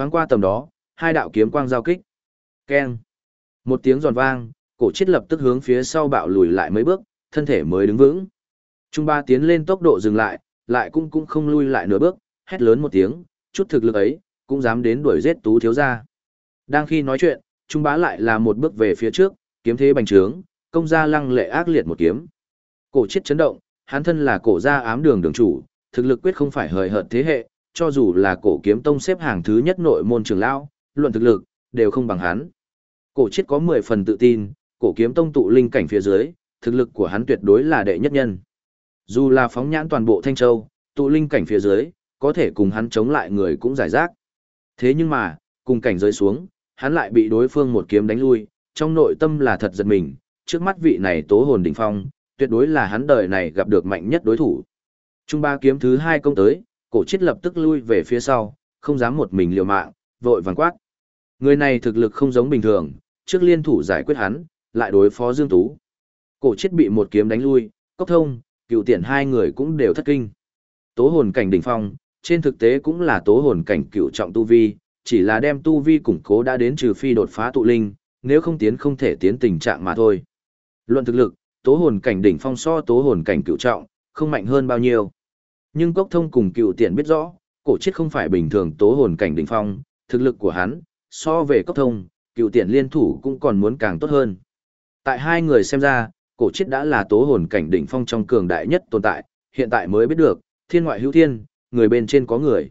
Thoáng qua tầm đó, hai đạo kiếm quang giao kích. Keng. Một tiếng giòn vang, cổ chết lập tức hướng phía sau bạo lùi lại mấy bước, thân thể mới đứng vững. Trung ba tiến lên tốc độ dừng lại, lại cũng cũng không lui lại nửa bước, hét lớn một tiếng, chút thực lực ấy, cũng dám đến đuổi giết tú thiếu gia. Đang khi nói chuyện, Trung bá lại là một bước về phía trước, kiếm thế bành trướng, công gia lăng lệ ác liệt một kiếm. Cổ chết chấn động, hắn thân là cổ gia ám đường đường chủ, thực lực quyết không phải hời hợt thế hệ, cho dù là cổ kiếm tông xếp hàng thứ nhất nội môn trường lão, luận thực lực, đều không bằng hắn. Cổ chết có 10 phần tự tin, cổ kiếm tông tụ linh cảnh phía dưới, thực lực của hắn tuyệt đối là đệ nhất nhân. Dù là phóng nhãn toàn bộ Thanh Châu, tụ linh cảnh phía dưới, có thể cùng hắn chống lại người cũng giải rác. Thế nhưng mà, cùng cảnh rơi xuống, hắn lại bị đối phương một kiếm đánh lui, trong nội tâm là thật giật mình, trước mắt vị này tố hồn đỉnh phong, tuyệt đối là hắn đời này gặp được mạnh nhất đối thủ. Trung ba kiếm thứ hai công tới, cổ chết lập tức lui về phía sau, không dám một mình liều mạng, vội vàng quát. Người này thực lực không giống bình thường, trước liên thủ giải quyết hắn, lại đối phó Dương Tú. Cổ chết bị một kiếm đánh lui, cốc thông, cựu tiện hai người cũng đều thất kinh. Tố hồn cảnh đỉnh phong, trên thực tế cũng là tố hồn cảnh cựu trọng tu vi, chỉ là đem tu vi củng cố đã đến trừ phi đột phá tụ linh, nếu không tiến không thể tiến tình trạng mà thôi. Luận thực lực, tố hồn cảnh đỉnh phong so tố hồn cảnh cựu trọng, không mạnh hơn bao nhiêu. Nhưng cốc thông cùng cựu tiện biết rõ, cổ chết không phải bình thường tố hồn cảnh đỉnh phong, thực lực của hắn, so về cốc thông, cựu tiện liên thủ cũng còn muốn càng tốt hơn. Tại hai người xem ra, cổ chết đã là tố hồn cảnh đỉnh phong trong cường đại nhất tồn tại, hiện tại mới biết được, thiên ngoại hữu thiên, người bên trên có người.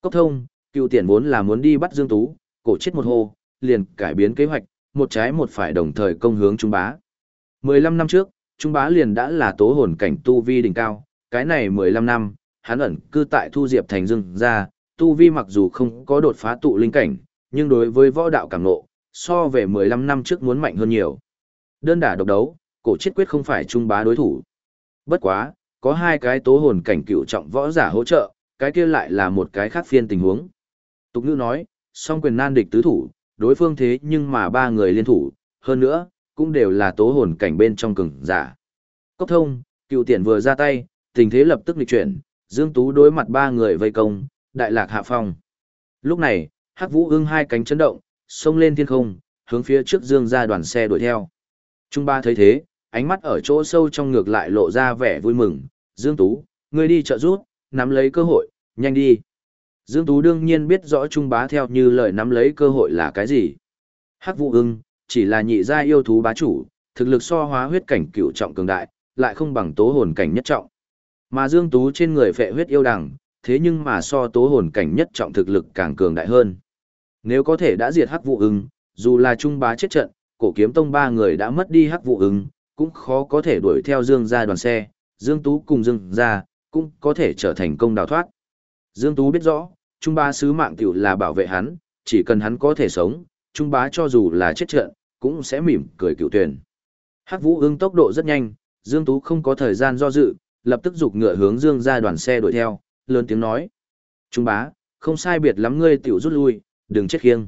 Cốc thông, cựu tiện vốn là muốn đi bắt Dương Tú, cổ chết một hô, liền cải biến kế hoạch, một trái một phải đồng thời công hướng Trung Bá. 15 năm trước, Trung Bá liền đã là tố hồn cảnh tu vi đỉnh cao, cái này 15 năm, hắn ẩn cư tại Thu Diệp Thành Dương ra, tu vi mặc dù không có đột phá tụ linh cảnh, nhưng đối với võ đạo cảm nộ, so về 15 năm trước muốn mạnh hơn nhiều. Đơn đả độc đấu, cổ chết quyết không phải Trung Bá đối thủ. Bất quá, có hai cái tố hồn cảnh cựu trọng võ giả hỗ trợ, cái kia lại là một cái khác phiên tình huống. Tục ngữ nói, song quyền nan địch tứ thủ, đối phương thế nhưng mà ba người liên thủ, hơn nữa, cũng đều là tố hồn cảnh bên trong cường giả. Cốc thông, cựu tiện vừa ra tay, tình thế lập tức lịch chuyển, Dương Tú đối mặt ba người vây công, đại lạc hạ phong. Lúc này, Hắc Vũ ưng hai cánh chấn động, xông lên thiên không, hướng phía trước Dương ra đoàn xe đuổi theo. Trung ba thấy thế, ánh mắt ở chỗ sâu trong ngược lại lộ ra vẻ vui mừng, Dương Tú, ngươi đi trợ giúp nắm lấy cơ hội, nhanh đi. Dương Tú đương nhiên biết rõ Trung bá theo như lời nắm lấy cơ hội là cái gì. Hắc Vũ ưng, chỉ là nhị gia yêu thú bá chủ, thực lực so hóa huyết cảnh cựu trọng cường đại, lại không bằng tố hồn cảnh nhất trọng. Mà Dương Tú trên người phệ huyết yêu đằng, thế nhưng mà so tố hồn cảnh nhất trọng thực lực càng cường đại hơn. Nếu có thể đã diệt hắc vụ ưng, dù là trung bá chết trận, cổ kiếm tông ba người đã mất đi hắc vụ ưng, cũng khó có thể đuổi theo Dương ra đoàn xe, Dương Tú cùng Dương ra, cũng có thể trở thành công đào thoát. Dương Tú biết rõ, trung bá sứ mạng tiểu là bảo vệ hắn, chỉ cần hắn có thể sống, trung bá cho dù là chết trận, cũng sẽ mỉm cười cựu tuyển. Hắc vũ ưng tốc độ rất nhanh, Dương Tú không có thời gian do dự, lập tức giục ngựa hướng Dương ra đoàn xe đuổi theo, lớn tiếng nói. Trung bá, không sai biệt lắm ngươi tiểu rút lui, đừng chết khiêng.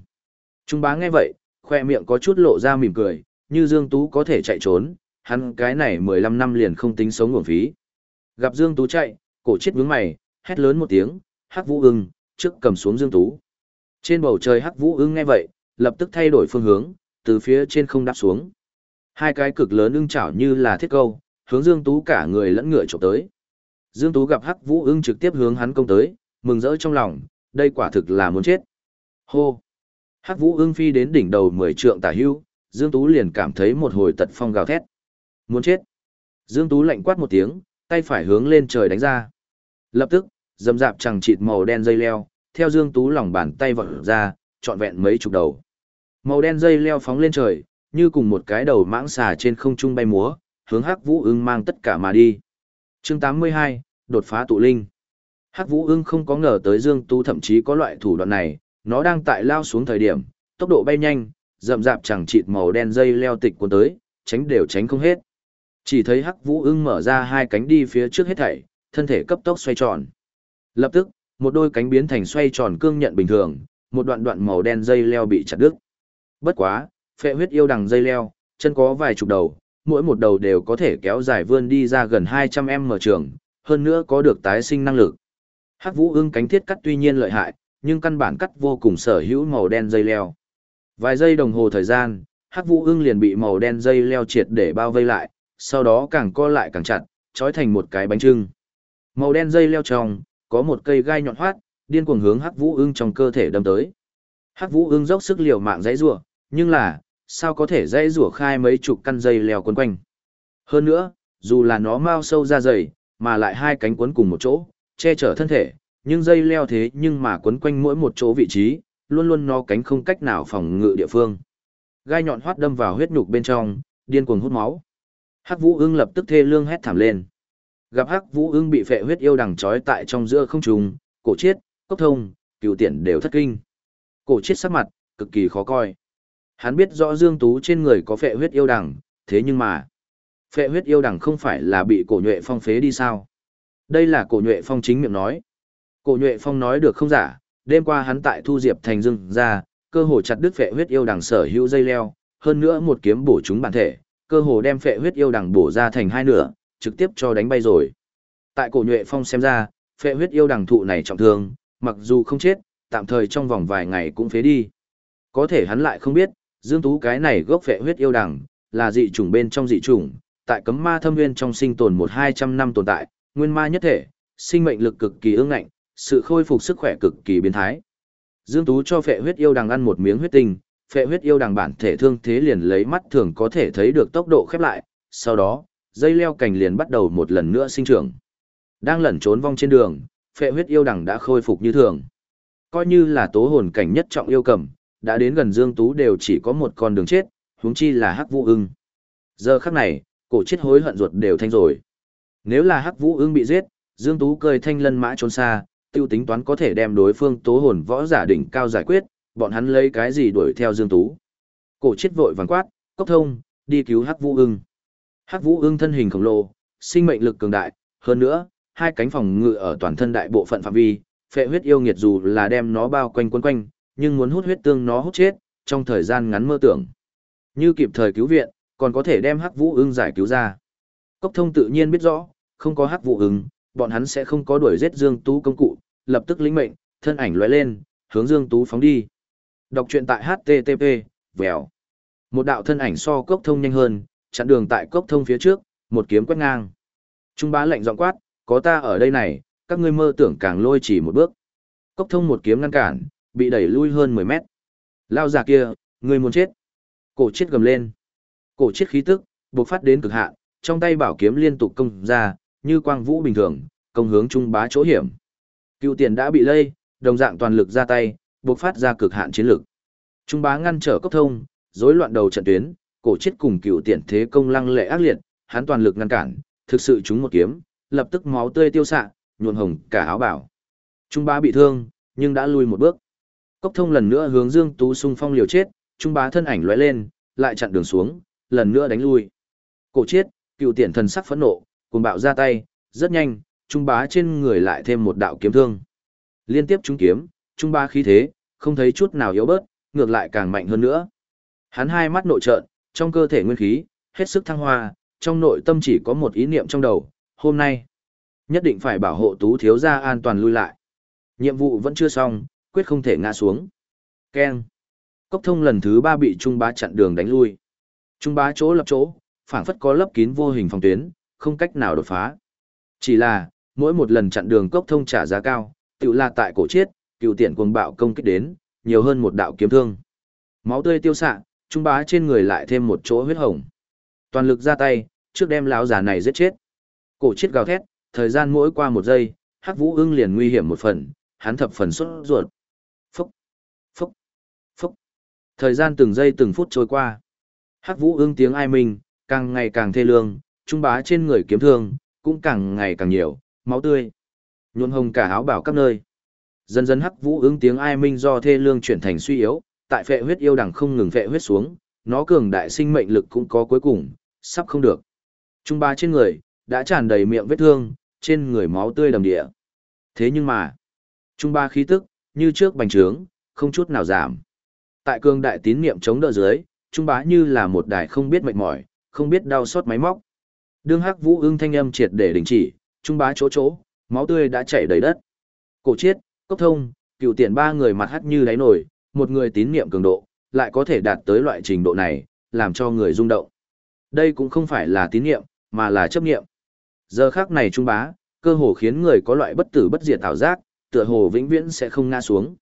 Trung bá nghe vậy, khoe miệng có chút lộ ra mỉm cười, như Dương Tú có thể chạy trốn, hắn cái này 15 năm liền không tính sống nguồn phí. Gặp Dương Tú chạy, cổ chết vướng mày, hét lớn một tiếng, hắc vũ ưng, trước cầm xuống Dương Tú. Trên bầu trời hắc vũ ưng nghe vậy, lập tức thay đổi phương hướng, từ phía trên không đáp xuống. Hai cái cực lớn ưng chảo như là thiết câu, hướng Dương Tú cả người lẫn ngựa chụp tới. Dương Tú gặp Hắc Vũ ưng trực tiếp hướng hắn công tới, mừng rỡ trong lòng, đây quả thực là muốn chết. Hô! Hắc Vũ ưng phi đến đỉnh đầu 10 trượng tả hưu, Dương Tú liền cảm thấy một hồi tật phong gào thét. Muốn chết! Dương Tú lạnh quát một tiếng, tay phải hướng lên trời đánh ra. Lập tức, dầm dạp chẳng chịt màu đen dây leo, theo Dương Tú lòng bàn tay vọt ra, trọn vẹn mấy chục đầu. Màu đen dây leo phóng lên trời, như cùng một cái đầu mãng xà trên không trung bay múa, hướng Hắc Vũ Ưng mang tất cả mà đi. Chương 82, đột phá tụ linh. Hắc Vũ Ưng không có ngờ tới Dương Tú thậm chí có loại thủ đoạn này, nó đang tại lao xuống thời điểm, tốc độ bay nhanh, rậm rạp chẳng chịt màu đen dây leo tịch cuốn tới, tránh đều tránh không hết. Chỉ thấy Hắc Vũ Ưng mở ra hai cánh đi phía trước hết thảy, thân thể cấp tốc xoay tròn. Lập tức, một đôi cánh biến thành xoay tròn cương nhận bình thường, một đoạn đoạn màu đen dây leo bị chặt đứt. Bất quá, phệ huyết yêu đằng dây leo, chân có vài chục đầu, mỗi một đầu đều có thể kéo dài vươn đi ra gần 200m trường, hơn nữa có được tái sinh năng lực. Hắc Vũ ưng cánh thiết cắt tuy nhiên lợi hại, nhưng căn bản cắt vô cùng sở hữu màu đen dây leo. Vài giây đồng hồ thời gian, Hắc Vũ Ưng liền bị màu đen dây leo triệt để bao vây lại, sau đó càng co lại càng chặt, trói thành một cái bánh trưng. Màu đen dây leo trong, có một cây gai nhọn hoắt, điên cuồng hướng Hắc Vũ Ưng trong cơ thể đâm tới. Hắc Vũ Ưng dốc sức liều mạng dãy rủa, nhưng là, sao có thể dây rủa khai mấy chục căn dây leo quấn quanh. Hơn nữa, dù là nó mau sâu ra dày, mà lại hai cánh quấn cùng một chỗ, che chở thân thể, nhưng dây leo thế nhưng mà quấn quanh mỗi một chỗ vị trí, luôn luôn nó cánh không cách nào phòng ngự địa phương. Gai nhọn hoắt đâm vào huyết nhục bên trong, điên cuồng hút máu. Hắc Vũ Ưng lập tức thê lương hét thảm lên. Gặp Hắc Vũ Ưng bị phệ huyết yêu đằng trói tại trong giữa không trung, cổ chết, cốc thông, cửu tiện đều thất kinh. Cổ chết sắc mặt, cực kỳ khó coi. Hắn biết rõ Dương Tú trên người có phệ huyết yêu đằng, thế nhưng mà, phệ huyết yêu đằng không phải là bị cổ nhuệ phong phế đi sao? Đây là cổ nhuệ phong chính miệng nói. Cổ nhuệ phong nói được không giả, đêm qua hắn tại thu diệp thành dương ra, cơ hồ chặt đứt phệ huyết yêu đằng sở hữu dây leo, hơn nữa một kiếm bổ chúng bản thể, cơ hồ đem phệ huyết yêu đằng bổ ra thành hai nửa, trực tiếp cho đánh bay rồi. Tại cổ nhuệ phong xem ra, phệ huyết yêu đằng thụ này trọng thương, mặc dù không chết, tạm thời trong vòng vài ngày cũng phế đi. Có thể hắn lại không biết, Dương Tú cái này gốc phệ huyết yêu đằng, là dị chủng bên trong dị chủng, tại cấm ma thâm nguyên trong sinh tồn một hai trăm năm tồn tại, nguyên ma nhất thể, sinh mệnh lực cực kỳ ương ngạnh, sự khôi phục sức khỏe cực kỳ biến thái. Dương Tú cho phệ huyết yêu đằng ăn một miếng huyết tinh, phệ huyết yêu đằng bản thể thương thế liền lấy mắt thường có thể thấy được tốc độ khép lại, sau đó, dây leo cành liền bắt đầu một lần nữa sinh trưởng. Đang lẩn trốn vong trên đường, phệ huyết yêu đằng đã khôi phục như thường. Coi như là tố hồn cảnh nhất trọng yêu cầm, đã đến gần Dương Tú đều chỉ có một con đường chết, huống chi là Hắc Vũ Ưng. Giờ khắc này, cổ chết hối hận ruột đều thanh rồi. Nếu là Hắc Vũ Ưng bị giết, Dương Tú cười thanh lân mã trốn xa, tiêu tính toán có thể đem đối phương tố hồn võ giả đỉnh cao giải quyết, bọn hắn lấy cái gì đuổi theo Dương Tú. Cổ chết vội vàng quát, cốc thông, đi cứu Hắc Vũ Ưng. Hắc Vũ Ưng thân hình khổng lồ, sinh mệnh lực cường đại, hơn nữa, hai cánh phòng ngự ở toàn thân đại bộ phận phạm vi, phệ huyết yêu nghiệt dù là đem nó bao quanh quấn quanh, nhưng muốn hút huyết tương nó hút chết, trong thời gian ngắn mơ tưởng. Như kịp thời cứu viện, còn có thể đem Hắc Vũ Ưng giải cứu ra. Cốc thông tự nhiên biết rõ, không có Hắc Vũ Ưng, bọn hắn sẽ không có đuổi giết Dương Tú công cụ, lập tức lĩnh mệnh, thân ảnh lóe lên, hướng Dương Tú phóng đi. Đọc truyện tại http, vèo. Một đạo thân ảnh so cốc thông nhanh hơn, chặn đường tại cốc thông phía trước, một kiếm quét ngang. Trung bá lệnh giọng quát, có ta ở đây này, các ngươi mơ tưởng càng lôi chỉ một bước. Cốc thông một kiếm ngăn cản, bị đẩy lui hơn 10 mét. Lao già kia, người muốn chết. Cổ chết gầm lên. Cổ chết khí tức, bộc phát đến cực hạn, trong tay bảo kiếm liên tục công ra, như quang vũ bình thường, công hướng trung bá chỗ hiểm. Cựu tiền đã bị lây, đồng dạng toàn lực ra tay, bộc phát ra cực hạn chiến lực. Trung bá ngăn trở cấp thông, rối loạn đầu trận tuyến, cổ chết cùng cựu tiền thế công lăng lệ ác liệt, hắn toàn lực ngăn cản, thực sự chúng một kiếm, lập tức máu tươi tiêu xạ, nhuộn hồng cả áo bảo. Trung bá bị thương, nhưng đã lui một bước. Cốc thông lần nữa hướng Dương Tú xung phong liều chết, trung bá thân ảnh lóe lên, lại chặn đường xuống, lần nữa đánh lui. Cổ chết, cựu Tiễn thần sắc phẫn nộ, cùng bạo ra tay, rất nhanh, trung bá trên người lại thêm một đạo kiếm thương. Liên tiếp trúng kiếm, trung bá khí thế, không thấy chút nào yếu bớt, ngược lại càng mạnh hơn nữa. Hắn hai mắt nội trợn, trong cơ thể nguyên khí, hết sức thăng hoa, trong nội tâm chỉ có một ý niệm trong đầu, hôm nay, nhất định phải bảo hộ tú thiếu gia an toàn lui lại. Nhiệm vụ vẫn chưa xong, quyết không thể ngã xuống. Keng. Cốc thông lần thứ ba bị Trung bá chặn đường đánh lui. Trung bá chỗ lập chỗ, phảng phất có lấp kín vô hình phòng tuyến, không cách nào đột phá. Chỉ là, mỗi một lần chặn đường cốc thông trả giá cao, tự là tại cổ chiết, cựu tiện cuồng bạo công kích đến, nhiều hơn một đạo kiếm thương. Máu tươi tiêu xạ, trung bá trên người lại thêm một chỗ huyết hồng. Toàn lực ra tay, trước đem lão già này giết chết. Cổ chiết gào thét, thời gian mỗi qua một giây, Hắc Vũ Ưng liền nguy hiểm một phần, hắn thập phần xuất ruột. Phúc, phúc, phúc. Thời gian từng giây từng phút trôi qua. Hắc Vũ ương tiếng ai minh, càng ngày càng thê lương, trung bá trên người kiếm thương, cũng càng ngày càng nhiều, máu tươi. Nhuộm hồng cả áo bảo các nơi. Dần dần hắc vũ ứng tiếng ai minh do thê lương chuyển thành suy yếu, tại phệ huyết yêu đằng không ngừng phệ huyết xuống, nó cường đại sinh mệnh lực cũng có cuối cùng, sắp không được. Trung bá trên người, đã tràn đầy miệng vết thương, trên người máu tươi đầm địa. Thế nhưng mà, trung ba khí tức, như trước bành trướng, không chút nào giảm. Tại cường đại tín niệm chống đỡ dưới, trung bá như là một đài không biết mệt mỏi, không biết đau xót máy móc. Đương Hắc Vũ Ưng thanh âm triệt để đình chỉ, trung bá chỗ chỗ, máu tươi đã chảy đầy đất. Cổ chiết, cốc thông, cựu tiền ba người mặt hắt như đáy nổi, một người tín niệm cường độ, lại có thể đạt tới loại trình độ này, làm cho người rung động. Đây cũng không phải là tín niệm, mà là chấp niệm. Giờ khắc này trung bá, cơ hồ khiến người có loại bất tử bất diệt ảo giác, tựa hồ vĩnh viễn sẽ không ngã xuống.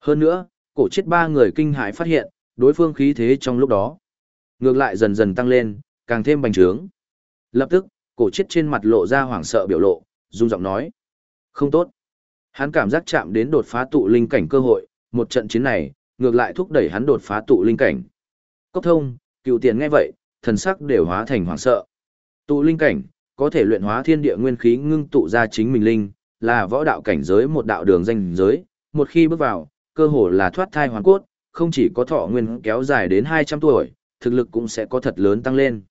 Hơn nữa, cổ chết ba người kinh hãi phát hiện, đối phương khí thế trong lúc đó. Ngược lại dần dần tăng lên, càng thêm bành trướng. Lập tức, cổ chết trên mặt lộ ra hoảng sợ biểu lộ, run giọng nói. Không tốt. Hắn cảm giác chạm đến đột phá tụ linh cảnh cơ hội, một trận chiến này, ngược lại thúc đẩy hắn đột phá tụ linh cảnh. Cốc thông, cựu tiền nghe vậy, thần sắc đều hóa thành hoảng sợ. Tụ linh cảnh, có thể luyện hóa thiên địa nguyên khí ngưng tụ ra chính mình linh, là võ đạo cảnh giới một đạo đường danh giới, một khi bước vào, cơ hồ là thoát thai hoàn cốt, không chỉ có thọ nguyên kéo dài đến 200 tuổi, thực lực cũng sẽ có thật lớn tăng lên.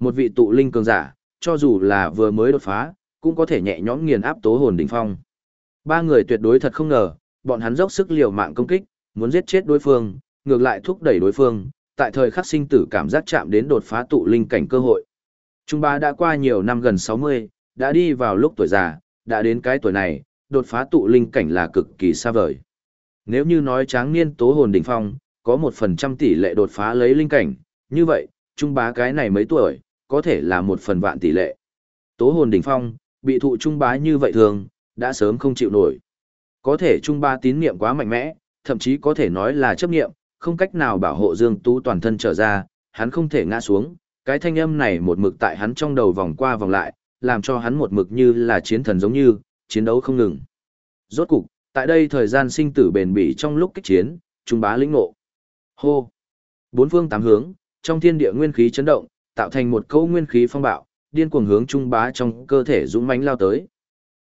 Một vị tụ linh cường giả, cho dù là vừa mới đột phá, cũng có thể nhẹ nhõm nghiền áp tố hồn đỉnh phong. Ba người tuyệt đối thật không ngờ, bọn hắn dốc sức liều mạng công kích, muốn giết chết đối phương, ngược lại thúc đẩy đối phương, tại thời khắc sinh tử cảm giác chạm đến đột phá tụ linh cảnh cơ hội. Trung ba đã qua nhiều năm gần 60, đã đi vào lúc tuổi già, đã đến cái tuổi này, đột phá tụ linh cảnh là cực kỳ xa vời. Nếu như nói tráng niên tố hồn đỉnh phong, có một phần trăm tỷ lệ đột phá lấy linh cảnh, như vậy, trung bá cái này mấy tuổi, có thể là một phần vạn tỷ lệ. Tố hồn đỉnh phong, bị thụ trung bá như vậy thường, đã sớm không chịu nổi. Có thể trung bá tín niệm quá mạnh mẽ, thậm chí có thể nói là chấp niệm, không cách nào bảo hộ Dương Tú toàn thân trở ra, hắn không thể ngã xuống, cái thanh âm này một mực tại hắn trong đầu vòng qua vòng lại, làm cho hắn một mực như là chiến thần giống như, chiến đấu không ngừng. Rốt cục, tại đây thời gian sinh tử bền bỉ trong lúc kích chiến, trung bá lĩnh ngộ. Hô! Bốn phương tám hướng, trong thiên địa nguyên khí chấn động, tạo thành một câu nguyên khí phong bạo, điên cuồng hướng trung bá trong cơ thể dũng mãnh lao tới.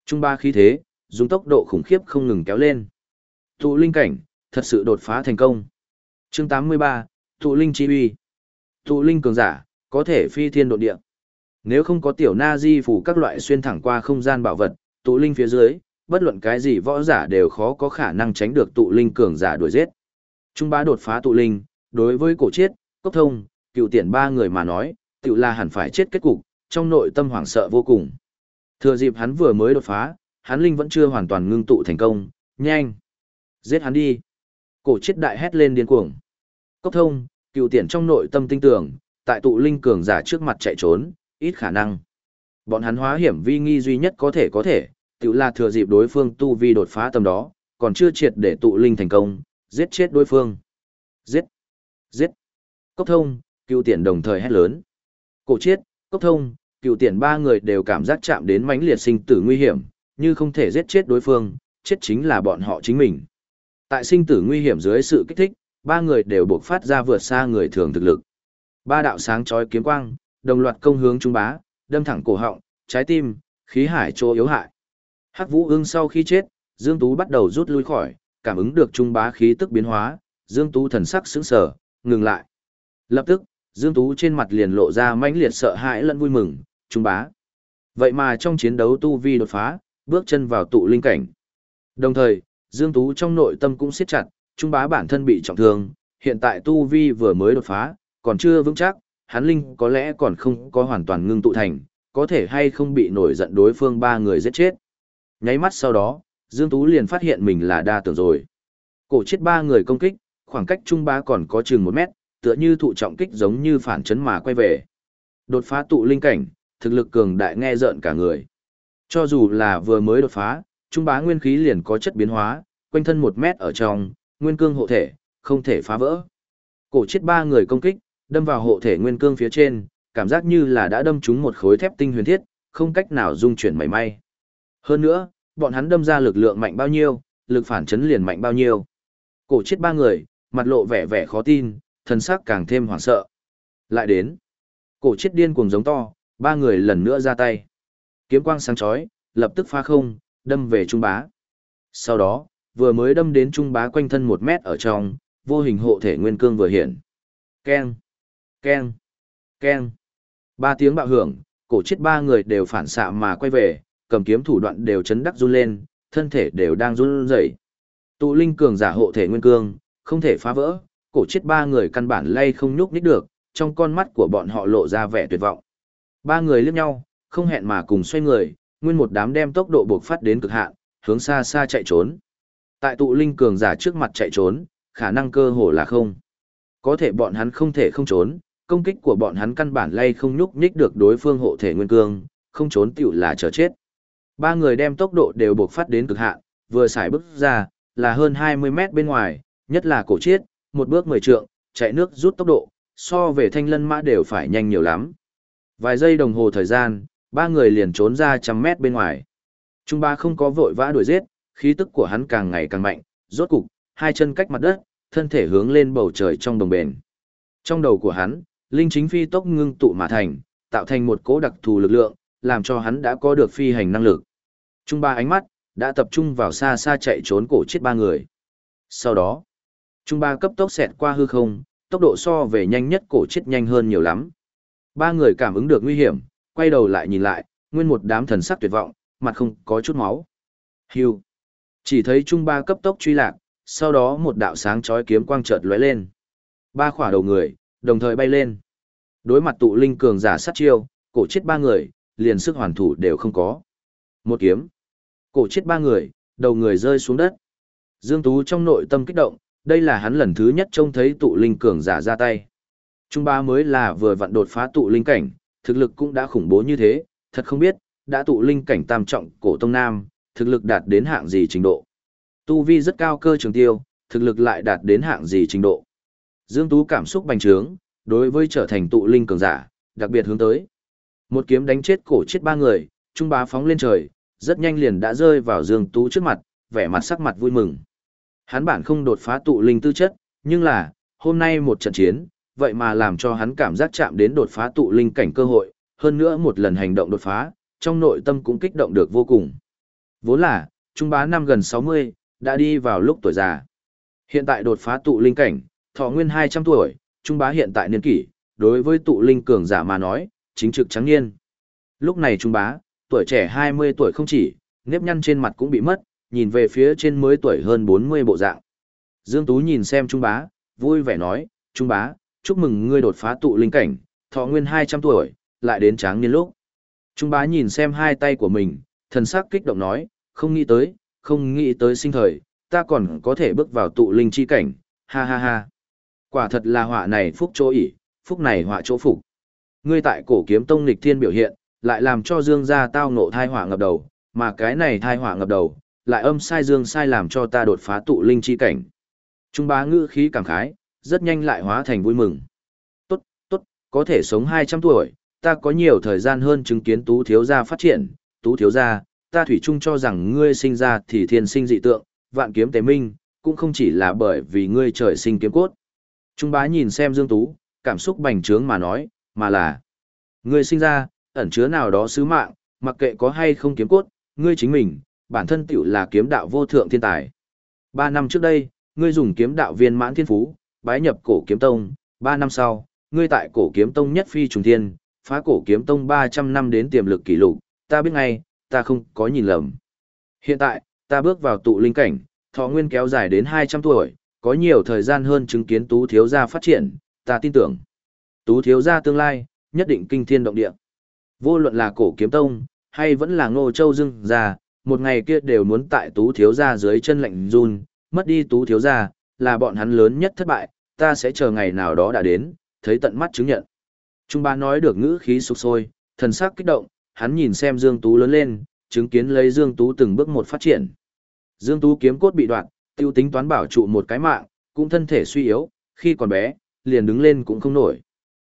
Trung bá khí thế, dùng tốc độ khủng khiếp không ngừng kéo lên. Tụ linh cảnh, thật sự đột phá thành công. Chương 83, Tụ linh chi uy. Tụ linh cường giả, có thể phi thiên độ địa. Nếu không có tiểu na di phủ các loại xuyên thẳng qua không gian bảo vật, tụ linh phía dưới, bất luận cái gì võ giả đều khó có khả năng tránh được tụ linh cường giả đuổi giết. Trung bá đột phá tụ linh, đối với cổ chiết, cốc thông, cựu tiện ba người mà nói, tiểu là hẳn phải chết kết cục, trong nội tâm hoảng sợ vô cùng. Thừa dịp hắn vừa mới đột phá, hắn linh vẫn chưa hoàn toàn ngưng tụ thành công, nhanh. Giết hắn đi. Cổ chiết đại hét lên điên cuồng. Cốc thông, cựu tiện trong nội tâm tinh tưởng, tại tụ linh cường giả trước mặt chạy trốn, ít khả năng. Bọn hắn hóa hiểm vi nghi duy nhất có thể có thể, tự là thừa dịp đối phương tu vi đột phá tầm đó, còn chưa triệt để tụ linh thành công, giết chết đối phương. Giết! Giết! Cốc thông, cựu tiện đồng thời hét lớn. Cổ chết cốc thông, cựu tiện ba người đều cảm giác chạm đến mãnh liệt sinh tử nguy hiểm, như không thể giết chết đối phương, chết chính là bọn họ chính mình. Tại sinh tử nguy hiểm dưới sự kích thích, ba người đều buộc phát ra vượt xa người thường thực lực. Ba đạo sáng chói kiếm quang, đồng loạt công hướng trung bá, đâm thẳng cổ họng, trái tim, khí hải chỗ yếu hại. Hắc Vũ Ưng sau khi chết, Dương Tú bắt đầu rút lui khỏi, cảm ứng được trung bá khí tức biến hóa, Dương Tú thần sắc sững sờ, ngừng lại. Lập tức, Dương Tú trên mặt liền lộ ra mãnh liệt sợ hãi lẫn vui mừng, trung bá. Vậy mà trong chiến đấu tu vi đột phá, bước chân vào tụ linh cảnh. Đồng thời, Dương Tú trong nội tâm cũng siết chặt, trung bá bản thân bị trọng thương, hiện tại tu vi vừa mới đột phá, còn chưa vững chắc, hắn linh có lẽ còn không có hoàn toàn ngưng tụ thành, có thể hay không bị nổi giận đối phương ba người giết chết. Nháy mắt sau đó, Dương Tú liền phát hiện mình là đa tưởng rồi. Cổ chết ba người công kích, khoảng cách trung bá còn có chừng một mét, tựa như thụ trọng kích giống như phản chấn mà quay về. Đột phá tụ linh cảnh, thực lực cường đại nghe rợn cả người. Cho dù là vừa mới đột phá, trung bá nguyên khí liền có chất biến hóa, quanh thân một mét ở trong, nguyên cương hộ thể, không thể phá vỡ. Cổ chết ba người công kích, đâm vào hộ thể nguyên cương phía trên, cảm giác như là đã đâm trúng một khối thép tinh huyền thiết, không cách nào dung chuyển mảy may. Hơn nữa, bọn hắn đâm ra lực lượng mạnh bao nhiêu, lực phản chấn liền mạnh bao nhiêu. Cổ chết ba người, mặt lộ vẻ vẻ khó tin, thân xác càng thêm hoảng sợ. Lại đến. Cổ chết điên cuồng giống to, ba người lần nữa ra tay. Kiếm quang sáng chói, lập tức phá không, đâm về trung bá. Sau đó, vừa mới đâm đến trung bá quanh thân một mét ở trong, vô hình hộ thể nguyên cương vừa hiện. Keng, keng, keng. Ba tiếng bạo hưởng, cổ chết ba người đều phản xạ mà quay về, cầm kiếm thủ đoạn đều chấn đắc run lên, thân thể đều đang run rẩy. Tụ linh cường giả hộ thể nguyên cương, không thể phá vỡ, cổ chết ba người căn bản lay không nhúc nhích được, trong con mắt của bọn họ lộ ra vẻ tuyệt vọng. Ba người liếc nhau, không hẹn mà cùng xoay người, nguyên một đám đem tốc độ buộc phát đến cực hạn, hướng xa xa chạy trốn. Tại tụ linh cường giả trước mặt chạy trốn, khả năng cơ hồ là không. Có thể bọn hắn không thể không trốn, công kích của bọn hắn căn bản lay không nhúc nhích được đối phương hộ thể nguyên cương, không trốn tiểu là chờ chết. Ba người đem tốc độ đều buộc phát đến cực hạn, vừa xài bước ra, là hơn 20 mét bên ngoài, nhất là cổ chiết, một bước 10 trượng, chạy nước rút tốc độ, so về thanh lân mã đều phải nhanh nhiều lắm. Vài giây đồng hồ thời gian, ba người liền trốn ra trăm mét bên ngoài. Trung ba không có vội vã đuổi giết, khí tức của hắn càng ngày càng mạnh, rốt cục, hai chân cách mặt đất, thân thể hướng lên bầu trời trong đồng bền. Trong đầu của hắn, linh chính phi tốc ngưng tụ mà thành, tạo thành một cỗ đặc thù lực lượng, làm cho hắn đã có được phi hành năng lực. Trung ba ánh mắt, đã tập trung vào xa xa chạy trốn cổ chết ba người. Sau đó, Trung ba cấp tốc xẹt qua hư không, tốc độ so về nhanh nhất cổ chết nhanh hơn nhiều lắm. Ba người cảm ứng được nguy hiểm, quay đầu lại nhìn lại, nguyên một đám thần sắc tuyệt vọng, mặt không có chút máu. Hưu. Chỉ thấy Trung ba cấp tốc truy lạc, sau đó một đạo sáng chói kiếm quang chợt lóe lên. Ba khỏa đầu người, đồng thời bay lên. Đối mặt tụ linh cường giả sát chiêu, cổ chết ba người, liền sức hoàn thủ đều không có. Một kiếm. Cổ chết ba người, đầu người rơi xuống đất. Dương Tú trong nội tâm kích động, đây là hắn lần thứ nhất trông thấy tụ linh cường giả ra tay. Trung ba mới là vừa vặn đột phá tụ linh cảnh, thực lực cũng đã khủng bố như thế, thật không biết, đã tụ linh cảnh tam trọng cổ tông nam, thực lực đạt đến hạng gì trình độ. Tu vi rất cao cơ trường tiêu, thực lực lại đạt đến hạng gì trình độ. Dương Tú cảm xúc bành trướng, đối với trở thành tụ linh cường giả, đặc biệt hướng tới. Một kiếm đánh chết cổ chết ba người, trung bá phóng lên trời, rất nhanh liền đã rơi vào Dương Tú trước mặt, vẻ mặt sắc mặt vui mừng. Hắn bản không đột phá tụ linh tư chất, nhưng là, hôm nay một trận chiến, vậy mà làm cho hắn cảm giác chạm đến đột phá tụ linh cảnh cơ hội, hơn nữa một lần hành động đột phá, trong nội tâm cũng kích động được vô cùng. Vốn là, trung bá năm gần 60, đã đi vào lúc tuổi già. Hiện tại đột phá tụ linh cảnh, thọ nguyên 200 tuổi, trung bá hiện tại niên kỷ, đối với tụ linh cường giả mà nói, chính trực trắng niên. Lúc này trung bá, tuổi trẻ 20 tuổi không chỉ, nếp nhăn trên mặt cũng bị mất, nhìn về phía trên mới tuổi hơn 40 bộ dạng. Dương Tú nhìn xem trung bá, vui vẻ nói, trung bá, chúc mừng ngươi đột phá tụ linh cảnh, thọ nguyên 200 tuổi, lại đến tráng niên lúc. Trung bá nhìn xem hai tay của mình, thần sắc kích động nói, không nghĩ tới, không nghĩ tới sinh thời, ta còn có thể bước vào tụ linh chi cảnh, ha ha ha. Quả thật là họa này phúc chỗ ỉ, phúc này họa chỗ phục. Ngươi tại cổ kiếm tông nghịch thiên biểu hiện, lại làm cho dương gia tao ngộ thai hỏa ngập đầu, mà cái này thai hỏa ngập đầu, lại âm sai dương sai làm cho ta đột phá tụ linh chi cảnh. Trung bá ngữ khí cảm khái, rất nhanh lại hóa thành vui mừng. Tốt, tốt, có thể sống 200 tuổi, ta có nhiều thời gian hơn chứng kiến tú thiếu gia phát triển, tú thiếu gia, ta thủy chung cho rằng ngươi sinh ra thì thiên sinh dị tượng, vạn kiếm tế minh, cũng không chỉ là bởi vì ngươi trời sinh kiếm cốt. Trung bá nhìn xem Dương Tú, cảm xúc bành trướng mà nói, mà là ngươi sinh ra, ẩn chứa nào đó sứ mạng, mặc kệ có hay không kiếm cốt, ngươi chính mình, bản thân tiểu là kiếm đạo vô thượng thiên tài. Ba năm trước đây, ngươi dùng kiếm đạo viên mãn thiên phú, bái nhập cổ kiếm tông, ba năm sau, ngươi tại cổ kiếm tông nhất phi trùng thiên, phá cổ kiếm tông 300 năm đến tiềm lực kỷ lục, ta biết ngay, ta không có nhìn lầm. Hiện tại, ta bước vào tụ linh cảnh, thọ nguyên kéo dài đến 200 tuổi, có nhiều thời gian hơn chứng kiến tú thiếu gia phát triển, ta tin tưởng. Tú thiếu gia tương lai, nhất định kinh thiên động địa. Vô luận là cổ kiếm tông, hay vẫn là ngô châu dưng gia, một ngày kia đều muốn tại tú thiếu gia dưới chân lạnh run, mất đi tú thiếu gia, là bọn hắn lớn nhất thất bại, ta sẽ chờ ngày nào đó đã đến, thấy tận mắt chứng nhận. Trung ba nói được ngữ khí sục sôi, thần sắc kích động, hắn nhìn xem Dương Tú lớn lên, chứng kiến lấy Dương Tú từng bước một phát triển. Dương Tú kiếm cốt bị đoạn, tiêu tính toán bảo trụ một cái mạng, cũng thân thể suy yếu, khi còn bé, liền đứng lên cũng không nổi.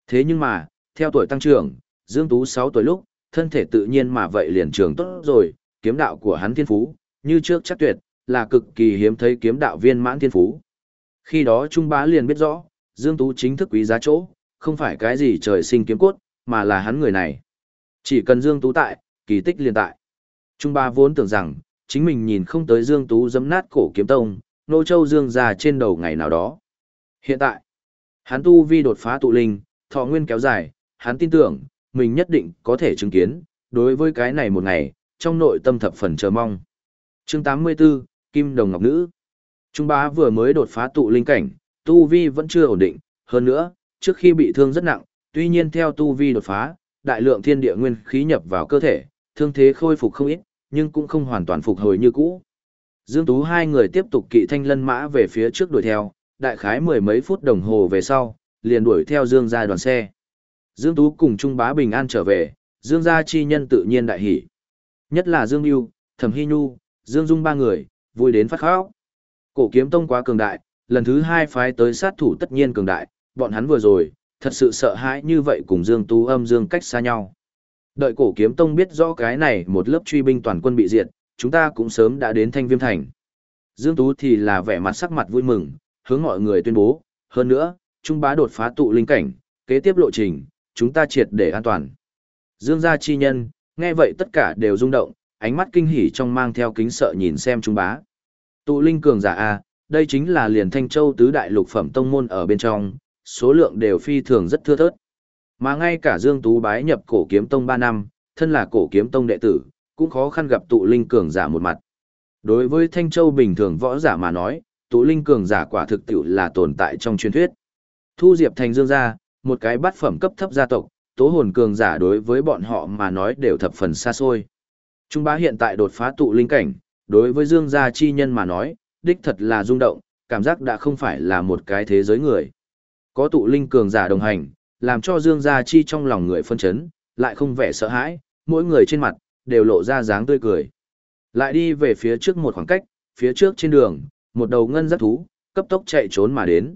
Thế nhưng mà, theo tuổi tăng trưởng, Dương Tú 6 tuổi lúc, thân thể tự nhiên mà vậy liền trưởng tốt rồi, kiếm đạo của hắn thiên phú, như trước chắc tuyệt, là cực kỳ hiếm thấy kiếm đạo viên mãn thiên phú. Khi đó Trung Bá liền biết rõ, Dương Tú chính thức quý giá chỗ, không phải cái gì trời sinh kiếm cốt, mà là hắn người này. Chỉ cần Dương Tú tại, kỳ tích liền tại. Trung bá vốn tưởng rằng, chính mình nhìn không tới Dương Tú dấm nát cổ kiếm tông, nô châu Dương già trên đầu ngày nào đó. Hiện tại, hắn tu vi đột phá tụ linh, thọ nguyên kéo dài, hắn tin tưởng, mình nhất định có thể chứng kiến, đối với cái này một ngày, trong nội tâm thập phần chờ mong. chương 84, Kim Đồng Ngọc Nữ Trung bá vừa mới đột phá tụ linh cảnh, tu vi vẫn chưa ổn định, hơn nữa, trước khi bị thương rất nặng, tuy nhiên theo tu vi đột phá, đại lượng thiên địa nguyên khí nhập vào cơ thể, thương thế khôi phục không ít, nhưng cũng không hoàn toàn phục hồi như cũ. Dương Tú hai người tiếp tục kỵ thanh lân mã về phía trước đuổi theo, đại khái mười mấy phút đồng hồ về sau, liền đuổi theo Dương gia đoàn xe. Dương Tú cùng Trung Bá Bình An trở về, Dương gia chi nhân tự nhiên đại hỷ. Nhất là Dương Yêu, Thẩm Hy Nhu, Dương Dung ba người, vui đến phát khóc. Cổ kiếm tông quá cường đại, lần thứ hai phái tới sát thủ tất nhiên cường đại, bọn hắn vừa rồi, thật sự sợ hãi như vậy cùng Dương Tú âm Dương cách xa nhau. Đợi cổ kiếm tông biết rõ cái này một lớp truy binh toàn quân bị diệt, chúng ta cũng sớm đã đến thanh viêm thành. Dương Tú thì là vẻ mặt sắc mặt vui mừng, hướng mọi người tuyên bố, hơn nữa, Trung bá đột phá tụ linh cảnh, kế tiếp lộ trình, chúng ta triệt để an toàn. Dương gia chi nhân, nghe vậy tất cả đều rung động, ánh mắt kinh hỉ trong mang theo kính sợ nhìn xem Trung bá. Tụ linh cường giả A, đây chính là liền thanh châu tứ đại lục phẩm tông môn ở bên trong, số lượng đều phi thường rất thưa thớt. Mà ngay cả Dương Tú bái nhập cổ kiếm tông 3 năm, thân là cổ kiếm tông đệ tử, cũng khó khăn gặp tụ linh cường giả một mặt. Đối với Thanh Châu bình thường võ giả mà nói, tụ linh cường giả quả thực tiểu là tồn tại trong truyền thuyết. Thu Diệp Thành Dương gia, một cái bát phẩm cấp thấp gia tộc, tố hồn cường giả đối với bọn họ mà nói đều thập phần xa xôi. Trung bá hiện tại đột phá tụ linh cảnh, đối với Dương gia chi nhân mà nói, đích thật là rung động, cảm giác đã không phải là một cái thế giới người. Có tụ linh cường giả đồng hành, làm cho Dương gia chi trong lòng người phân chấn, lại không vẻ sợ hãi, mỗi người trên mặt đều lộ ra dáng tươi cười. Lại đi về phía trước một khoảng cách, phía trước trên đường, một đầu ngân giác thú, cấp tốc chạy trốn mà đến.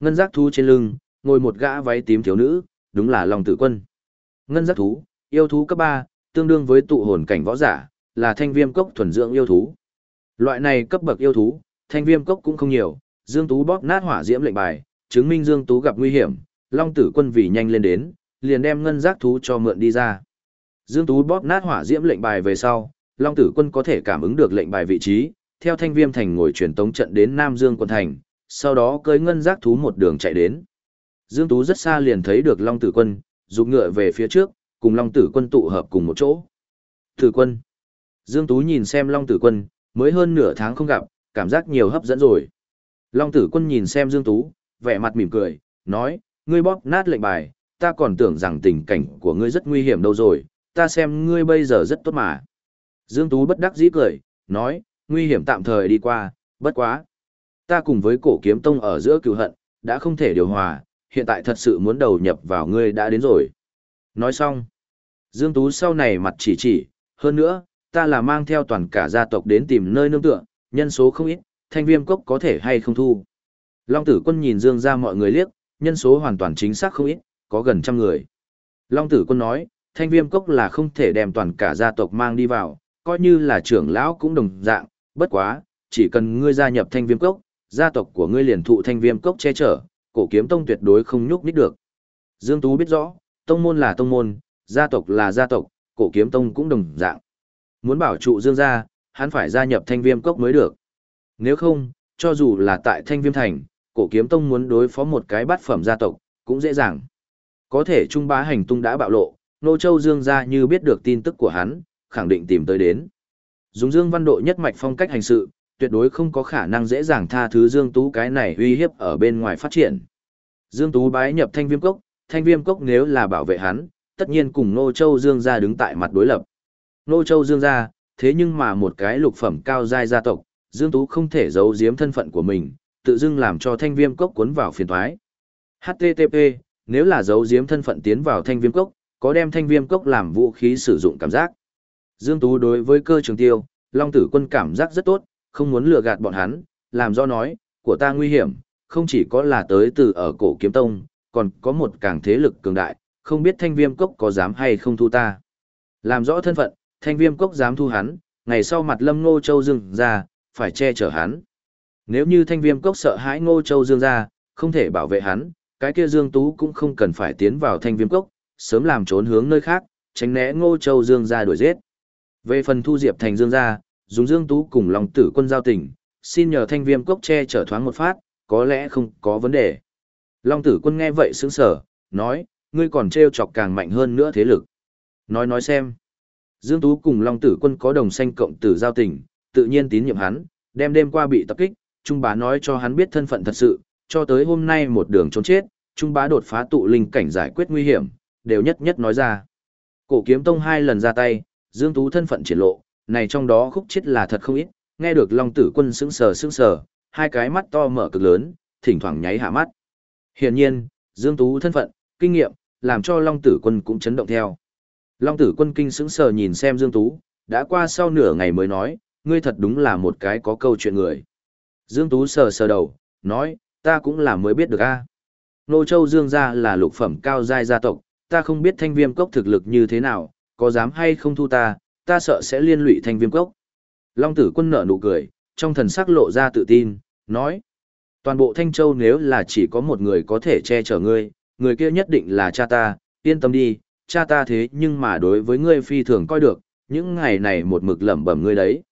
Ngân giác thú trên lưng, ngồi một gã váy tím thiếu nữ, đúng là Long Tử Quân. Ngân giác thú, yêu thú cấp 3, tương đương với tụ hồn cảnh võ giả, là thanh viêm cốc thuần dưỡng yêu thú. Loại này cấp bậc yêu thú, thanh viêm cốc cũng không nhiều, Dương Tú bóp nát hỏa diễm lệnh bài, chứng minh Dương Tú gặp nguy hiểm, Long Tử Quân vì nhanh lên đến, liền đem ngân giác thú cho mượn đi ra. Dương Tú bóp nát hỏa diễm lệnh bài về sau, Long Tử Quân có thể cảm ứng được lệnh bài vị trí, theo thanh viêm thành ngồi truyền tống trận đến Nam Dương quân thành, sau đó cưới ngân giác thú một đường chạy đến. Dương Tú rất xa liền thấy được Long Tử Quân, rụt ngựa về phía trước, cùng Long Tử Quân tụ hợp cùng một chỗ. Tử Quân. Dương Tú nhìn xem Long Tử Quân, mới hơn nửa tháng không gặp, cảm giác nhiều hấp dẫn rồi. Long Tử Quân nhìn xem Dương Tú, vẻ mặt mỉm cười, nói, ngươi bóp nát lệnh bài, ta còn tưởng rằng tình cảnh của ngươi rất nguy hiểm đâu rồi, ta xem ngươi bây giờ rất tốt mà. Dương Tú bất đắc dĩ cười, nói, nguy hiểm tạm thời đi qua, bất quá. Ta cùng với cổ kiếm tông ở giữa cựu hận, đã không thể điều hòa, hiện tại thật sự muốn đầu nhập vào ngươi đã đến rồi. Nói xong, Dương Tú sau này mặt chỉ chỉ, hơn nữa, ta là mang theo toàn cả gia tộc đến tìm nơi nương tựa, nhân số không ít, thanh viêm cốc có thể hay không thu. Long tử quân nhìn Dương ra mọi người liếc, nhân số hoàn toàn chính xác không ít, có gần trăm người. Long tử quân nói, thanh viêm cốc là không thể đem toàn cả gia tộc mang đi vào, coi như là trưởng lão cũng đồng dạng, bất quá, chỉ cần ngươi gia nhập thanh viêm cốc, gia tộc của ngươi liền thụ thanh viêm cốc che chở, cổ kiếm tông tuyệt đối không nhúc nhích được. Dương Tú biết rõ, tông môn là tông môn, gia tộc là gia tộc, cổ kiếm tông cũng đồng dạng. Muốn bảo trụ Dương gia, hắn phải gia nhập thanh viêm cốc mới được. Nếu không, cho dù là tại thanh viêm thành, cổ kiếm tông muốn đối phó một cái bát phẩm gia tộc, cũng dễ dàng. Có thể trung bá hành tung đã bạo lộ, Nô Châu Dương gia như biết được tin tức của hắn, khẳng định tìm tới đến. Dùng Dương Văn Độ nhất mạch phong cách hành sự, tuyệt đối không có khả năng dễ dàng tha thứ Dương Tú cái này uy hiếp ở bên ngoài phát triển. Dương Tú bái nhập thanh viêm cốc, thanh viêm cốc nếu là bảo vệ hắn, tất nhiên cùng Nô Châu Dương gia đứng tại mặt đối lập. Nô Châu Dương gia, thế nhưng mà một cái lục phẩm cao giai gia tộc, Dương Tú không thể giấu giếm thân phận của mình, tự dưng làm cho thanh viêm cốc cuốn vào phiền thoái. HTTP, nếu là giấu giếm thân phận tiến vào thanh viêm cốc, có đem thanh viêm cốc làm vũ khí sử dụng cảm giác. Dương Tú đối với cơ trường tiêu, Long Tử Quân cảm giác rất tốt, không muốn lừa gạt bọn hắn, làm do nói, của ta nguy hiểm, không chỉ có là tới từ ở cổ kiếm tông, còn có một càng thế lực cường đại, không biết thanh viêm cốc có dám hay không thu ta. Làm rõ thân phận, thanh viêm cốc dám thu hắn, ngày sau mặt lâm ngô châu dương ra, phải che chở hắn. Nếu như thanh viêm cốc sợ hãi ngô châu dương ra, không thể bảo vệ hắn, cái kia dương tú cũng không cần phải tiến vào thanh viêm cốc, sớm làm trốn hướng nơi khác, tránh né ngô châu dương ra đuổi giết. Về phần thu diệp thành dương ra, dùng dương tú cùng lòng tử quân giao tình, xin nhờ thanh viêm cốc che chở thoáng một phát, có lẽ không có vấn đề. Long tử quân nghe vậy sướng sở, nói, ngươi còn treo chọc càng mạnh hơn nữa thế lực. Nói nói xem. Dương Tú cùng Long tử quân có đồng sanh cộng tử giao tình, tự nhiên tín nhiệm hắn, đem đêm qua bị tập kích, Trung bá nói cho hắn biết thân phận thật sự, cho tới hôm nay một đường trốn chết, Trung bá đột phá tụ linh cảnh giải quyết nguy hiểm, đều nhất nhất nói ra. Cổ kiếm tông hai lần ra tay, Dương Tú thân phận triển lộ, này trong đó khúc chết là thật không ít, nghe được Long Tử Quân sững sờ sững sờ, hai cái mắt to mở cực lớn, thỉnh thoảng nháy hạ mắt. Hiển nhiên, Dương Tú thân phận, kinh nghiệm, làm cho Long Tử Quân cũng chấn động theo. Long Tử Quân kinh sững sờ nhìn xem Dương Tú, đã qua sau nửa ngày mới nói, ngươi thật đúng là một cái có câu chuyện người. Dương Tú sờ sờ đầu, nói, ta cũng là mới biết được a. Nô Châu Dương gia là lục phẩm cao giai gia tộc, ta không biết thanh viêm cốc thực lực như thế nào, có dám hay không thu ta, ta sợ sẽ liên lụy thanh viêm cốc. Long tử quân nở nụ cười, trong thần sắc lộ ra tự tin, nói. Toàn bộ Thanh Châu nếu là chỉ có một người có thể che chở ngươi, người kia nhất định là cha ta, yên tâm đi, cha ta thế nhưng mà đối với ngươi phi thường coi được, những ngày này một mực lẩm bẩm ngươi đấy.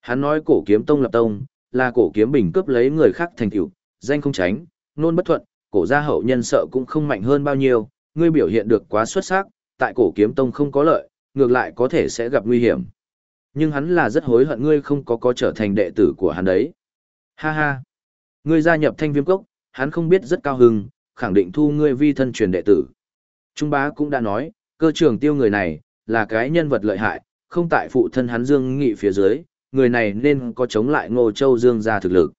Hắn nói cổ kiếm tông lập tông, là cổ kiếm bình cướp lấy người khác thành tựu, danh không tránh, nôn bất thuận, cổ gia hậu nhân sợ cũng không mạnh hơn bao nhiêu, ngươi biểu hiện được quá xuất sắc, tại cổ kiếm tông không có lợi, ngược lại có thể sẽ gặp nguy hiểm. Nhưng hắn là rất hối hận ngươi không có có trở thành đệ tử của hắn đấy. Ha ha. Ngươi gia nhập thanh viêm cốc, hắn không biết rất cao hưng, khẳng định thu ngươi vi thân truyền đệ tử. Trung bá cũng đã nói, cơ trưởng tiêu người này, là cái nhân vật lợi hại, không tại phụ thân hắn Dương Nghị phía dưới, người này nên có chống lại Ngô Châu Dương gia thực lực.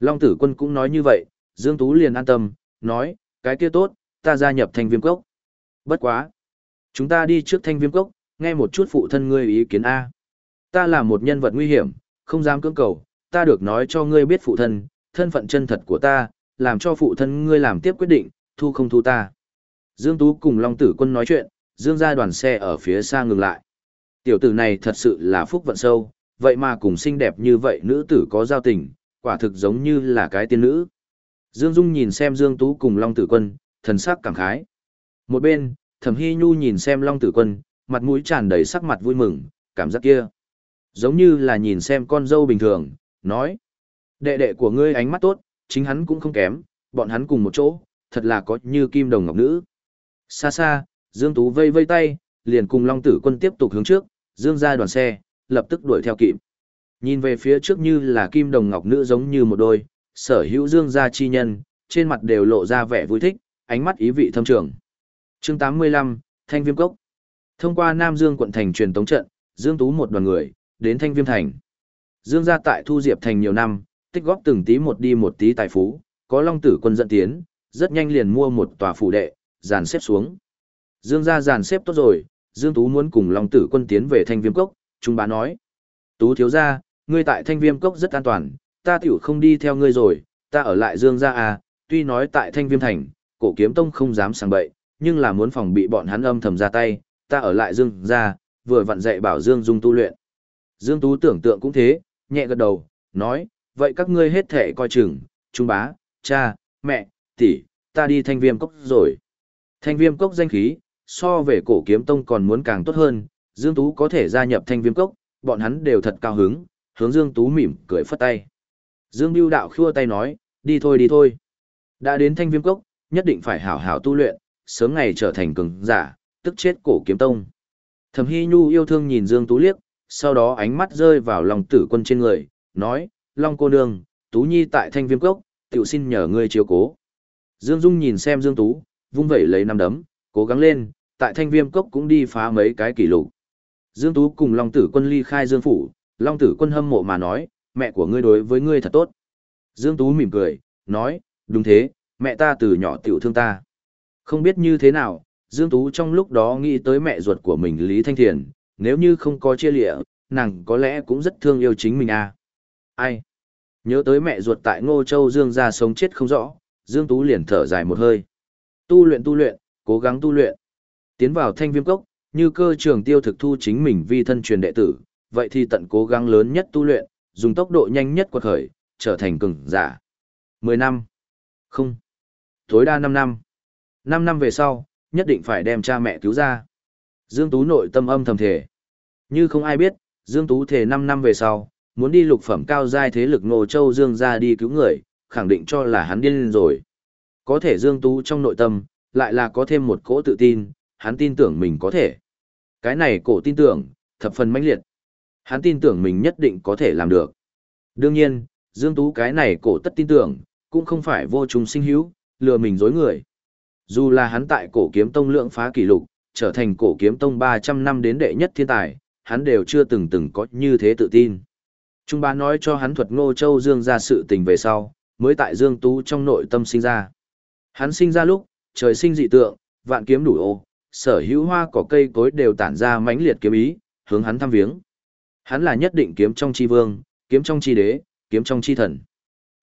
Long tử quân cũng nói như vậy, Dương Tú liền an tâm, nói, cái kia tốt, ta gia nhập thanh viêm cốc. Bất quá. Chúng ta đi trước thanh viêm cốc, nghe một chút phụ thân ngươi ý kiến A. Ta là một nhân vật nguy hiểm, không dám cưỡng cầu, ta được nói cho ngươi biết phụ thân, thân phận chân thật của ta, làm cho phụ thân ngươi làm tiếp quyết định, thu không thu ta. Dương Tú cùng Long Tử Quân nói chuyện, Dương ra đoàn xe ở phía xa ngừng lại. Tiểu tử này thật sự là phúc vận sâu, vậy mà cùng xinh đẹp như vậy nữ tử có giao tình, quả thực giống như là cái tiên nữ. Dương Dung nhìn xem Dương Tú cùng Long Tử Quân, thần sắc cảm khái. Một bên, Thẩm Hy Nhu nhìn xem Long Tử Quân, mặt mũi tràn đầy sắc mặt vui mừng, cảm giác kia. Giống như là nhìn xem con dâu bình thường, nói. Đệ đệ của ngươi ánh mắt tốt, chính hắn cũng không kém, bọn hắn cùng một chỗ, thật là có như kim đồng ngọc nữ. Xa xa, Dương Tú vây vây tay, liền cùng Long Tử Quân tiếp tục hướng trước, Dương ra đoàn xe, lập tức đuổi theo kịp. Nhìn về phía trước như là kim đồng ngọc nữ giống như một đôi, sở hữu Dương gia chi nhân, trên mặt đều lộ ra vẻ vui thích, ánh mắt ý vị thâm trường. chương 85, Thanh Viêm Cốc. Thông qua Nam Dương quận thành truyền tống trận, Dương Tú một đoàn người, đến Thanh Viêm Thành. Dương gia tại Thu Diệp Thành nhiều năm, tích góp từng tí một đi một tí tài phú, có Long Tử quân dẫn tiến, rất nhanh liền mua một tòa phủ đệ, dàn xếp xuống. Dương gia dàn xếp tốt rồi, Dương Tú muốn cùng Long Tử quân tiến về Thanh Viêm Cốc, Trung bá nói. Tú thiếu gia, ngươi tại Thanh Viêm Cốc rất an toàn, ta tiểu không đi theo ngươi rồi, ta ở lại Dương gia à, tuy nói tại Thanh Viêm Thành, cổ kiếm tông không dám sang bậy, nhưng là muốn phòng bị bọn hắn âm thầm ra tay, ta ở lại Dương Ra vừa vặn dạy bảo Dương Dung tu luyện. Dương Tú tưởng tượng cũng thế, nhẹ gật đầu, nói, vậy các ngươi hết thể coi chừng, trung bá, cha, mẹ, tỷ, ta đi thanh viêm cốc rồi. Thanh viêm cốc danh khí, so về cổ kiếm tông còn muốn càng tốt hơn, Dương Tú có thể gia nhập thanh viêm cốc, bọn hắn đều thật cao hứng, hướng Dương Tú mỉm cười phất tay. Dương Biêu đạo khua tay nói, đi thôi đi thôi. Đã đến thanh viêm cốc, nhất định phải hảo hảo tu luyện, sớm ngày trở thành cường giả, tức chết cổ kiếm tông. Thẩm Hy Nhu yêu thương nhìn Dương Tú liếc, sau đó ánh mắt rơi vào lòng tử quân trên người, nói, Long cô nương, Tú Nhi tại thanh viêm cốc, tiểu xin nhờ ngươi chiếu cố. Dương Dung nhìn xem Dương Tú, vung vẩy lấy năm đấm, cố gắng lên, tại thanh viêm cốc cũng đi phá mấy cái kỷ lục. Dương Tú cùng Long tử quân ly khai Dương Phủ, Long tử quân hâm mộ mà nói, mẹ của ngươi đối với ngươi thật tốt. Dương Tú mỉm cười, nói, đúng thế, mẹ ta từ nhỏ tiểu thương ta. Không biết như thế nào, Dương Tú trong lúc đó nghĩ tới mẹ ruột của mình Lý Thanh Thiền, nếu như không có chia lịa, nàng có lẽ cũng rất thương yêu chính mình à. Ai? Nhớ tới mẹ ruột tại Ngô Châu Dương ra sống chết không rõ, Dương Tú liền thở dài một hơi. Tu luyện tu luyện, cố gắng tu luyện. Tiến vào thanh viêm cốc, như cơ trường tiêu thực thu chính mình vi thân truyền đệ tử, vậy thì tận cố gắng lớn nhất tu luyện, dùng tốc độ nhanh nhất quật khởi, trở thành cường giả. 10 năm. Không. Tối đa 5 năm. 5 năm về sau, nhất định phải đem cha mẹ cứu ra. Dương Tú nội tâm âm thầm thể. Như không ai biết, Dương Tú thể 5 năm về sau, muốn đi lục phẩm cao giai thế lực Ngô Châu Dương ra đi cứu người, khẳng định cho là hắn điên rồi. Có thể Dương Tú trong nội tâm, lại là có thêm một cỗ tự tin, hắn tin tưởng mình có thể. Cái này cổ tin tưởng, thập phần mãnh liệt. Hắn tin tưởng mình nhất định có thể làm được. Đương nhiên, Dương Tú cái này cổ tất tin tưởng, cũng không phải vô trùng sinh hữu, lừa mình dối người. Dù là hắn tại cổ kiếm tông lượng phá kỷ lục, trở thành cổ kiếm tông 300 năm đến đệ nhất thiên tài, hắn đều chưa từng từng có như thế tự tin. Trung bá nói cho hắn thuật Ngô Châu Dương ra sự tình về sau, mới tại Dương Tú trong nội tâm sinh ra. Hắn sinh ra lúc, trời sinh dị tượng, vạn kiếm đủ ô, sở hữu hoa cỏ cây cối đều tản ra mãnh liệt kiếm ý, hướng hắn thăm viếng. Hắn là nhất định kiếm trong chi vương, kiếm trong chi đế, kiếm trong chi thần.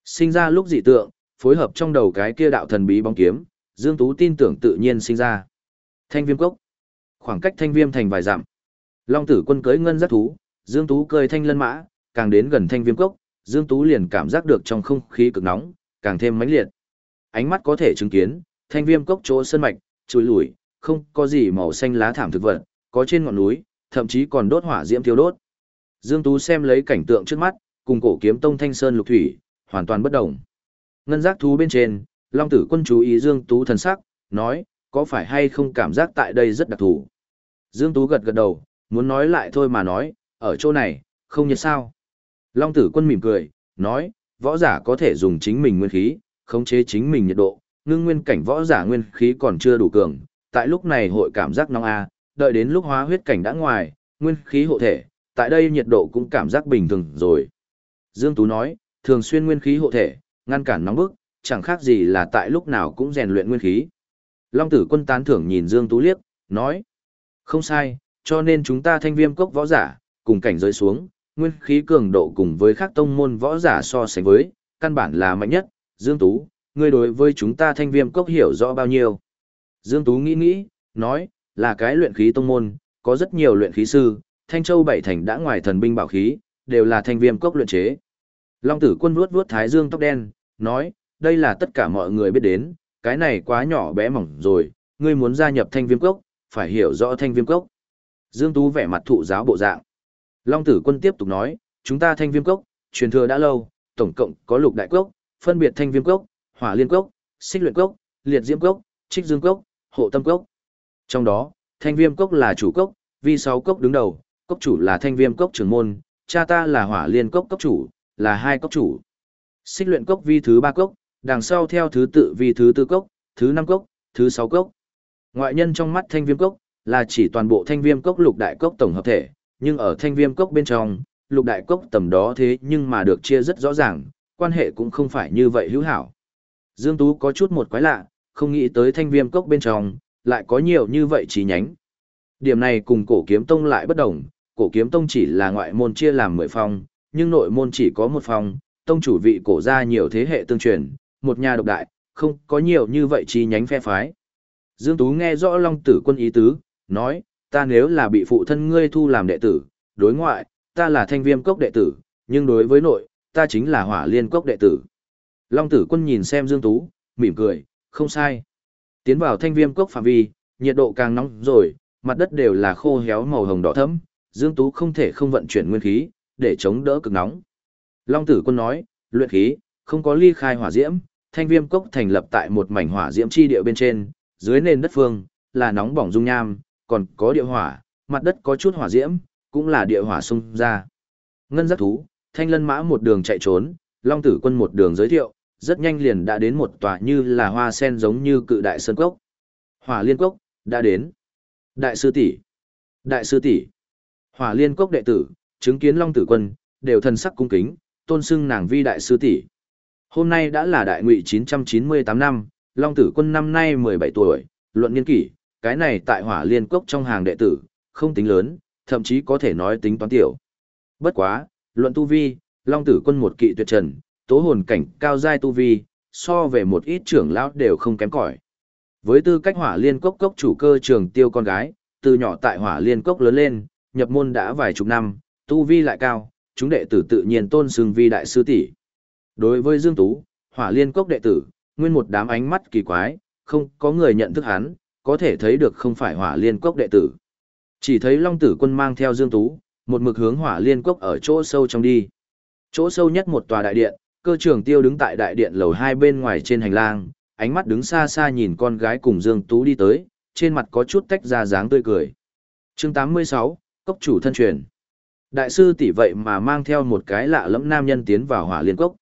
Sinh ra lúc dị tượng, phối hợp trong đầu cái kia đạo thần bí bóng kiếm, Dương Tú tin tưởng tự nhiên sinh ra. Thanh viêm cốc. Khoảng cách thanh viêm thành vài dặm. Long tử quân cưới ngân giác thú, Dương Tú cười thanh lân mã, càng đến gần thanh viêm cốc, Dương Tú liền cảm giác được trong không khí cực nóng, càng thêm mãnh liệt. Ánh mắt có thể chứng kiến, thanh viêm cốc chỗ sơn mạch, chùi lùi, không có gì màu xanh lá thảm thực vật, có trên ngọn núi, thậm chí còn đốt hỏa diễm thiêu đốt. Dương Tú xem lấy cảnh tượng trước mắt, cùng cổ kiếm tông thanh sơn lục thủy, hoàn toàn bất động. Ngân giác thú bên trên, Long tử quân chú ý Dương Tú thần sắc, nói, có phải hay không cảm giác tại đây rất đặc thù. Dương Tú gật gật đầu, muốn nói lại thôi mà nói, ở chỗ này, không nhiệt sao. Long tử quân mỉm cười, nói, võ giả có thể dùng chính mình nguyên khí, khống chế chính mình nhiệt độ, ngưng nguyên cảnh võ giả nguyên khí còn chưa đủ cường, tại lúc này hội cảm giác nóng a, đợi đến lúc hóa huyết cảnh đã ngoài, nguyên khí hộ thể, tại đây nhiệt độ cũng cảm giác bình thường rồi. Dương Tú nói, thường xuyên nguyên khí hộ thể, ngăn cản nóng bức, chẳng khác gì là tại lúc nào cũng rèn luyện nguyên khí. Long tử quân tán thưởng nhìn Dương Tú liếc, nói, không sai, cho nên chúng ta thanh viêm cốc võ giả, cùng cảnh giới xuống, nguyên khí cường độ cùng với các tông môn võ giả so sánh với, căn bản là mạnh nhất, Dương Tú, ngươi đối với chúng ta thanh viêm cốc hiểu rõ bao nhiêu. Dương Tú nghĩ nghĩ, nói, là cái luyện khí tông môn, có rất nhiều luyện khí sư, Thanh Châu bảy thành đã ngoài thần binh bảo khí, đều là thanh viêm cốc luyện chế. Long tử quân vuốt vuốt thái dương tóc đen, nói, đây là tất cả mọi người biết đến, cái này quá nhỏ bé mỏng rồi, ngươi muốn gia nhập thanh viêm cốc, phải hiểu rõ thanh viêm cốc. Dương Tú vẻ mặt thụ giáo bộ dạng. Long tử quân tiếp tục nói, chúng ta thanh viêm cốc, truyền thừa đã lâu, tổng cộng có lục đại cốc, phân biệt thanh viêm cốc, hỏa liên cốc, xích luyện cốc, liệt diễm cốc, trích dương cốc, hộ tâm cốc. Trong đó, thanh viêm cốc là chủ cốc, vi sáu cốc đứng đầu, cốc chủ là thanh viêm cốc trưởng môn, cha ta là hỏa liên cốc cốc chủ, là hai cốc chủ. Xích luyện cốc vi thứ ba cốc, đằng sau theo thứ tự vì thứ tư cốc, thứ năm cốc, thứ sáu cốc. Ngoại nhân trong mắt thanh viêm cốc, là chỉ toàn bộ thanh viêm cốc lục đại cốc tổng hợp thể, nhưng ở thanh viêm cốc bên trong, lục đại cốc tầm đó thế nhưng mà được chia rất rõ ràng, quan hệ cũng không phải như vậy hữu hảo. Dương Tú có chút một quái lạ, không nghĩ tới thanh viêm cốc bên trong, lại có nhiều như vậy chỉ nhánh. Điểm này cùng cổ kiếm tông lại bất đồng, cổ kiếm tông chỉ là ngoại môn chia làm 10 phong, nhưng nội môn chỉ có một phong, tông chủ vị cổ ra nhiều thế hệ tương truyền, một nhà độc đại, không có nhiều như vậy chi nhánh phe phái. Dương Tú nghe rõ Long Tử quân ý tứ, nói, ta nếu là bị phụ thân ngươi thu làm đệ tử, đối ngoại, ta là thanh viêm cốc đệ tử, nhưng đối với nội, ta chính là hỏa liên cốc đệ tử. Long Tử quân nhìn xem Dương Tú, mỉm cười, không sai. Tiến vào thanh viêm cốc phạm vi, nhiệt độ càng nóng rồi, mặt đất đều là khô héo màu hồng đỏ thẫm, Dương Tú không thể không vận chuyển nguyên khí, để chống đỡ cực nóng. Long Tử Quân nói, luyện khí, không có ly khai hỏa diễm, thanh viêm cốc thành lập tại một mảnh hỏa diễm chi địa bên trên, dưới nền đất phương, là nóng bỏng dung nham, còn có địa hỏa, mặt đất có chút hỏa diễm, cũng là địa hỏa xung ra. Ngân giác thú, thanh lân mã một đường chạy trốn, Long Tử Quân một đường giới thiệu, rất nhanh liền đã đến một tòa như là hoa sen giống như cự đại sơn cốc. Hỏa liên cốc, đã đến. Đại sư tỷ Đại sư tỷ Hỏa liên cốc đệ tử, chứng kiến Long Tử Quân, đều thần sắc cung kính, tôn xưng nàng vi đại sư tỷ. Hôm nay đã là đại ngụy 998 năm, Long Tử Quân năm nay 17 tuổi, luận niên kỷ, cái này tại Hỏa Liên Cốc trong hàng đệ tử, không tính lớn, thậm chí có thể nói tính toán tiểu. Bất quá, luận tu vi, Long Tử Quân một kỵ tuyệt trần, tố hồn cảnh cao giai tu vi, so về một ít trưởng lão đều không kém cỏi. Với tư cách Hỏa Liên Cốc cốc chủ cơ trường tiêu con gái, từ nhỏ tại Hỏa Liên Cốc lớn lên, nhập môn đã vài chục năm, tu vi lại cao, chúng đệ tử tự nhiên tôn xưng vi đại sư tỷ. Đối với Dương Tú, hỏa liên cốc đệ tử, nguyên một đám ánh mắt kỳ quái, không có người nhận thức hắn, có thể thấy được không phải hỏa liên cốc đệ tử. Chỉ thấy Long Tử Quân mang theo Dương Tú, một mực hướng hỏa liên cốc ở chỗ sâu trong đi. Chỗ sâu nhất một tòa đại điện, cơ trưởng tiêu đứng tại đại điện lầu hai bên ngoài trên hành lang, ánh mắt đứng xa xa nhìn con gái cùng Dương Tú đi tới, trên mặt có chút tách ra dáng tươi cười. chương 86, Cốc chủ thân truyền. Đại sư tỷ vậy mà mang theo một cái lạ lẫm nam nhân tiến vào hỏa liên cốc.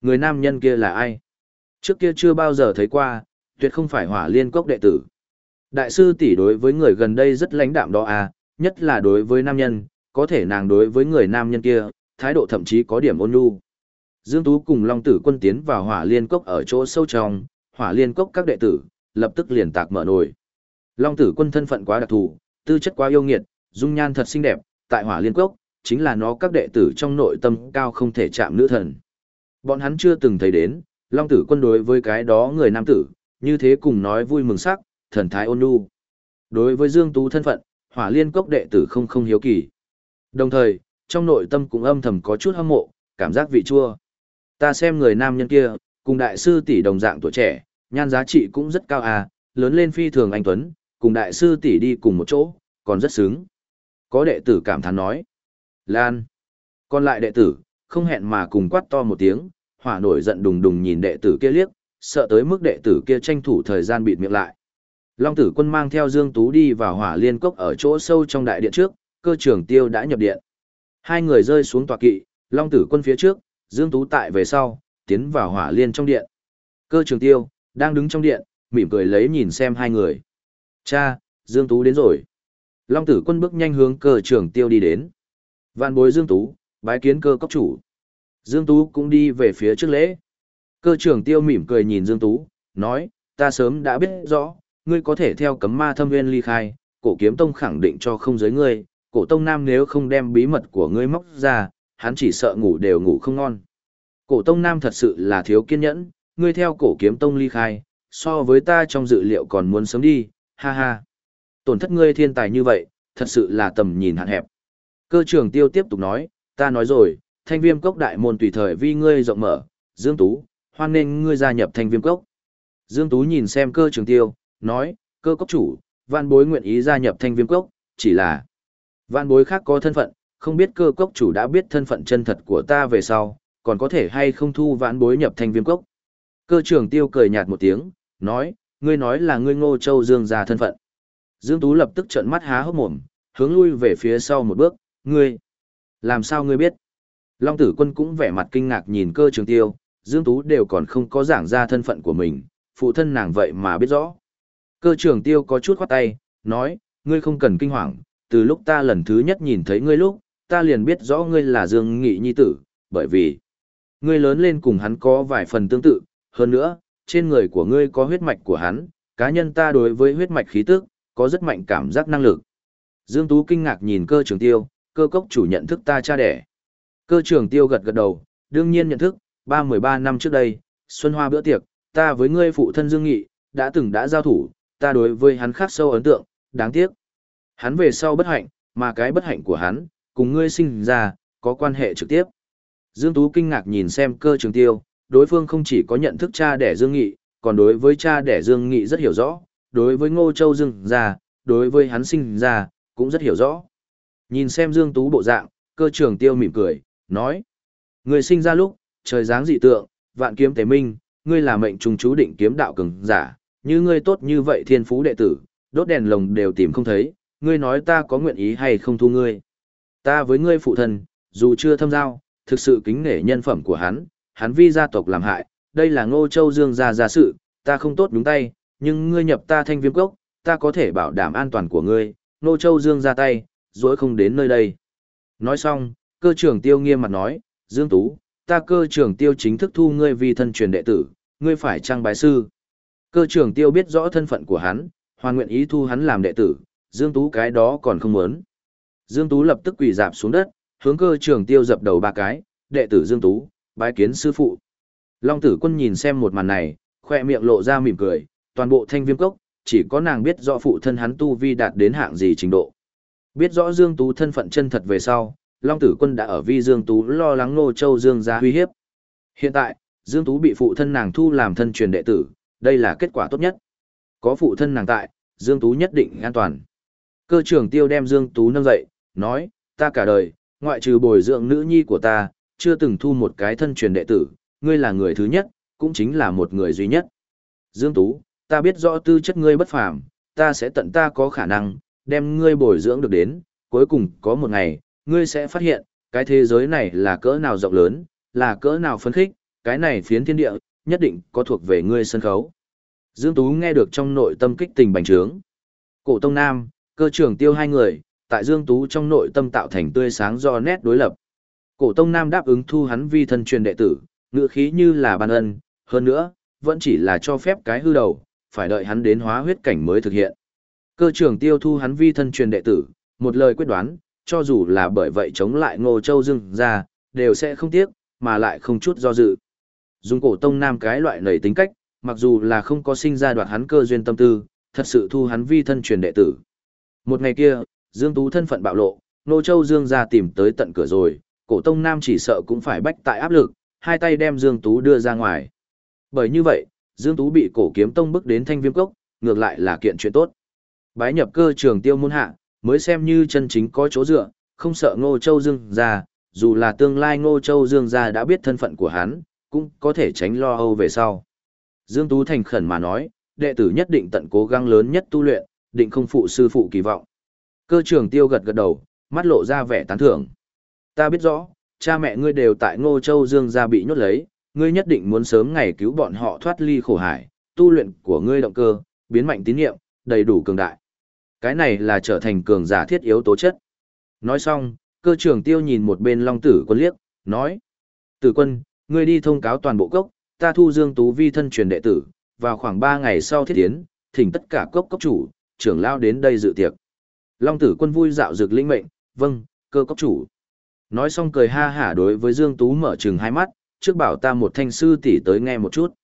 Người nam nhân kia là ai? Trước kia chưa bao giờ thấy qua, tuyệt không phải hỏa liên cốc đệ tử. Đại sư tỷ đối với người gần đây rất lãnh đạm đó à, nhất là đối với nam nhân, có thể nàng đối với người nam nhân kia, thái độ thậm chí có điểm ôn nhu. Dương Tú cùng Long Tử Quân tiến vào hỏa liên cốc ở chỗ sâu trong, hỏa liên cốc các đệ tử, lập tức liền tạc mở nổi. Long Tử Quân thân phận quá đặc thù, tư chất quá yêu nghiệt, dung nhan thật xinh đẹp, tại hỏa liên cốc, chính là nó các đệ tử trong nội tâm cao không thể chạm nữ thần. Bọn hắn chưa từng thấy đến, Long Tử Quân đối với cái đó người nam tử, như thế cùng nói vui mừng sắc, thần thái ôn nhu. Đối với Dương Tú thân phận, hỏa liên cốc đệ tử không không hiếu kỳ. Đồng thời, trong nội tâm cũng âm thầm có chút hâm mộ, cảm giác vị chua. Ta xem người nam nhân kia, cùng đại sư tỷ đồng dạng tuổi trẻ, nhan giá trị cũng rất cao à, lớn lên phi thường anh Tuấn, cùng đại sư tỷ đi cùng một chỗ, còn rất sướng. Có đệ tử cảm thán nói. Lan. Còn lại đệ tử, không hẹn mà cùng quát to một tiếng, hỏa nổi giận đùng đùng nhìn đệ tử kia liếc, sợ tới mức đệ tử kia tranh thủ thời gian bịt miệng lại. Long tử quân mang theo Dương Tú đi vào hỏa liên cốc ở chỗ sâu trong đại điện trước, cơ trưởng tiêu đã nhập điện. Hai người rơi xuống tòa kỵ, Long tử quân phía trước, Dương Tú tại về sau, tiến vào hỏa liên trong điện. Cơ trưởng tiêu, đang đứng trong điện, mỉm cười lấy nhìn xem hai người. Cha, Dương Tú đến rồi. Long tử quân bước nhanh hướng cơ trưởng tiêu đi đến. Vạn bối Dương Tú, bái kiến cơ cốc chủ. Dương Tú cũng đi về phía trước lễ. Cơ trưởng tiêu mỉm cười nhìn Dương Tú, nói, ta sớm đã biết rõ, ngươi có thể theo cấm ma thâm nguyên ly khai, cổ kiếm tông khẳng định cho không giới ngươi, cổ tông nam nếu không đem bí mật của ngươi móc ra, hắn chỉ sợ ngủ đều ngủ không ngon. Cổ tông nam thật sự là thiếu kiên nhẫn, ngươi theo cổ kiếm tông ly khai, so với ta trong dự liệu còn muốn sớm đi, ha ha. Tổn thất ngươi thiên tài như vậy, thật sự là tầm nhìn hạn hẹp. Cơ trưởng tiêu tiếp tục nói, ta nói rồi, thanh viêm cốc đại môn tùy thời vi ngươi rộng mở, Dương Tú, hoan nên ngươi gia nhập thanh viêm cốc. Dương Tú nhìn xem cơ trường tiêu, nói, cơ cốc chủ, vạn bối nguyện ý gia nhập thanh viêm cốc, chỉ là vạn bối khác có thân phận, không biết cơ cốc chủ đã biết thân phận chân thật của ta về sau, còn có thể hay không thu vạn bối nhập thanh viêm cốc. Cơ trường tiêu cười nhạt một tiếng, nói, ngươi nói là ngươi ngô châu dương ra thân phận. Dương Tú lập tức trợn mắt há hốc mồm, hướng lui về phía sau một bước, ngươi, làm sao ngươi biết? Long tử quân cũng vẻ mặt kinh ngạc nhìn cơ trường tiêu, Dương Tú đều còn không có giảng ra thân phận của mình, phụ thân nàng vậy mà biết rõ. Cơ trường tiêu có chút khoát tay, nói, ngươi không cần kinh hoàng, từ lúc ta lần thứ nhất nhìn thấy ngươi lúc, ta liền biết rõ ngươi là Dương Nghị Nhi tử, bởi vì ngươi lớn lên cùng hắn có vài phần tương tự, hơn nữa, trên người của ngươi có huyết mạch của hắn, cá nhân ta đối với huyết mạch khí tức, có rất mạnh cảm giác năng lực. Dương Tú kinh ngạc nhìn cơ trường tiêu, cơ cốc chủ nhận thức ta cha đẻ. Cơ trường tiêu gật gật đầu, đương nhiên nhận thức, ba mười ba năm trước đây, Xuân Hoa bữa tiệc, ta với ngươi phụ thân Dương Nghị, đã từng đã giao thủ, ta đối với hắn khác sâu ấn tượng, đáng tiếc. Hắn về sau bất hạnh, mà cái bất hạnh của hắn, cùng ngươi sinh ra, có quan hệ trực tiếp. Dương Tú kinh ngạc nhìn xem cơ trường tiêu, đối phương không chỉ có nhận thức cha đẻ Dương Nghị, còn đối với cha đẻ Dương Nghị rất hiểu rõ, đối với Ngô Châu Dương ra, đối với hắn sinh ra, cũng rất hiểu rõ. Nhìn xem Dương Tú bộ dạng, cơ trường tiêu mỉm cười, nói. Người sinh ra lúc, trời dáng dị tượng, vạn kiếm tế minh, ngươi là mệnh trùng chú định kiếm đạo cường giả, như ngươi tốt như vậy thiên phú đệ tử, đốt đèn lồng đều tìm không thấy, ngươi nói ta có nguyện ý hay không thu ngươi. Ta với ngươi phụ thân, dù chưa thâm giao, thực sự kính nể nhân phẩm của hắn, hắn vi gia tộc làm hại, đây là ngô châu dương gia gia sự, ta không tốt đúng tay, nhưng ngươi nhập ta thanh viêm cốc, ta có thể bảo đảm an toàn của ngươi, ngô châu dương ra tay, dối không đến nơi đây. Nói xong, cơ trưởng tiêu nghiêm mặt nói, Dương Tú, ta cơ trưởng tiêu chính thức thu ngươi vì thân truyền đệ tử, ngươi phải trang bái sư. Cơ trưởng tiêu biết rõ thân phận của hắn, hoàn nguyện ý thu hắn làm đệ tử, Dương Tú cái đó còn không muốn. Dương Tú lập tức quỳ dạp xuống đất, hướng cơ trưởng tiêu dập đầu ba cái, đệ tử Dương Tú, bái kiến sư phụ. Long tử quân nhìn xem một màn này, khoe miệng lộ ra mỉm cười, toàn bộ thanh viêm cốc, chỉ có nàng biết rõ phụ thân hắn tu vi đạt đến hạng gì trình độ. Biết rõ Dương Tú thân phận chân thật về sau, Long Tử Quân đã ở vi Dương Tú lo lắng Nô Châu Dương ra uy hiếp. Hiện tại, Dương Tú bị phụ thân nàng thu làm thân truyền đệ tử, đây là kết quả tốt nhất. Có phụ thân nàng tại, Dương Tú nhất định an toàn. Cơ trưởng tiêu đem Dương Tú nâng dậy, nói, ta cả đời, ngoại trừ bồi dưỡng nữ nhi của ta, chưa từng thu một cái thân truyền đệ tử, ngươi là người thứ nhất, cũng chính là một người duy nhất. Dương Tú, ta biết rõ tư chất ngươi bất phàm, ta sẽ tận ta có khả năng, đem ngươi bồi dưỡng được đến, cuối cùng có một ngày, ngươi sẽ phát hiện, cái thế giới này là cỡ nào rộng lớn, là cỡ nào phấn khích, cái này phiến thiên địa, nhất định có thuộc về ngươi sân khấu. Dương Tú nghe được trong nội tâm kích tình bành trướng. Cổ Tông Nam, cơ trưởng tiêu hai người, tại Dương Tú trong nội tâm tạo thành tươi sáng do nét đối lập. Cổ Tông Nam đáp ứng thu hắn vi thân truyền đệ tử, ngựa khí như là ban ân, hơn nữa, vẫn chỉ là cho phép cái hư đầu, phải đợi hắn đến hóa huyết cảnh mới thực hiện. Cơ trưởng tiêu thu hắn vi thân truyền đệ tử, một lời quyết đoán, cho dù là bởi vậy chống lại Ngô Châu Dương ra, đều sẽ không tiếc, mà lại không chút do dự. Dùng cổ tông nam cái loại nảy tính cách, mặc dù là không có sinh ra đoạt hắn cơ duyên tâm tư, thật sự thu hắn vi thân truyền đệ tử. Một ngày kia, Dương Tú thân phận bạo lộ, Ngô Châu Dương ra tìm tới tận cửa rồi, cổ tông nam chỉ sợ cũng phải bách tại áp lực, hai tay đem Dương Tú đưa ra ngoài. Bởi như vậy, Dương Tú bị cổ kiếm tông bức đến thanh viêm cốc, ngược lại là kiện chuyện tốt. Bái nhập cơ trường tiêu môn hạ, mới xem như chân chính có chỗ dựa, không sợ Ngô Châu Dương ra, dù là tương lai Ngô Châu Dương ra đã biết thân phận của hắn, cũng có thể tránh lo âu về sau. Dương Tú thành khẩn mà nói, đệ tử nhất định tận cố gắng lớn nhất tu luyện, định không phụ sư phụ kỳ vọng. Cơ trường tiêu gật gật đầu, mắt lộ ra vẻ tán thưởng. Ta biết rõ, cha mẹ ngươi đều tại Ngô Châu Dương gia bị nhốt lấy, ngươi nhất định muốn sớm ngày cứu bọn họ thoát ly khổ hải, tu luyện của ngươi động cơ, biến mạnh tín nhiệm đầy đủ cường đại. Cái này là trở thành cường giả thiết yếu tố chất. Nói xong, cơ trưởng tiêu nhìn một bên Long Tử Quân liếc, nói. Tử quân, ngươi đi thông cáo toàn bộ cốc, ta thu Dương Tú vi thân truyền đệ tử, vào khoảng 3 ngày sau thiết tiến, thỉnh tất cả cốc cốc chủ, trưởng lao đến đây dự tiệc. Long Tử Quân vui dạo dược linh mệnh, vâng, cơ cốc chủ. Nói xong cười ha hả đối với Dương Tú mở trừng hai mắt, trước bảo ta một thanh sư tỷ tới nghe một chút.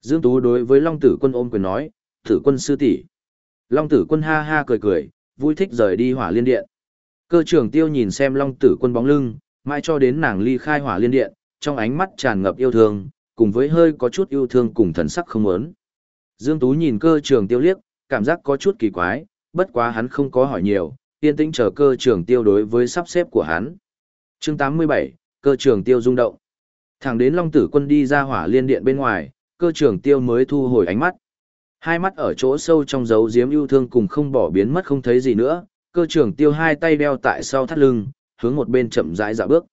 Dương Tú đối với Long Tử Quân ôm quyền nói, tử quân sư tỷ. Long Tử Quân ha ha cười cười, vui thích rời đi hỏa liên điện. Cơ trưởng tiêu nhìn xem Long Tử Quân bóng lưng, mãi cho đến nàng ly khai hỏa liên điện, trong ánh mắt tràn ngập yêu thương, cùng với hơi có chút yêu thương cùng thần sắc không muốn. Dương Tú nhìn cơ trưởng tiêu liếc, cảm giác có chút kỳ quái, bất quá hắn không có hỏi nhiều, yên tĩnh chờ cơ trưởng tiêu đối với sắp xếp của hắn. chương 87, cơ trưởng tiêu rung động. Thẳng đến Long Tử Quân đi ra hỏa liên điện bên ngoài, cơ trưởng tiêu mới thu hồi ánh mắt. Hai mắt ở chỗ sâu trong dấu diếm yêu thương cùng không bỏ biến mất không thấy gì nữa, cơ trưởng tiêu hai tay đeo tại sau thắt lưng, hướng một bên chậm rãi dạo bước.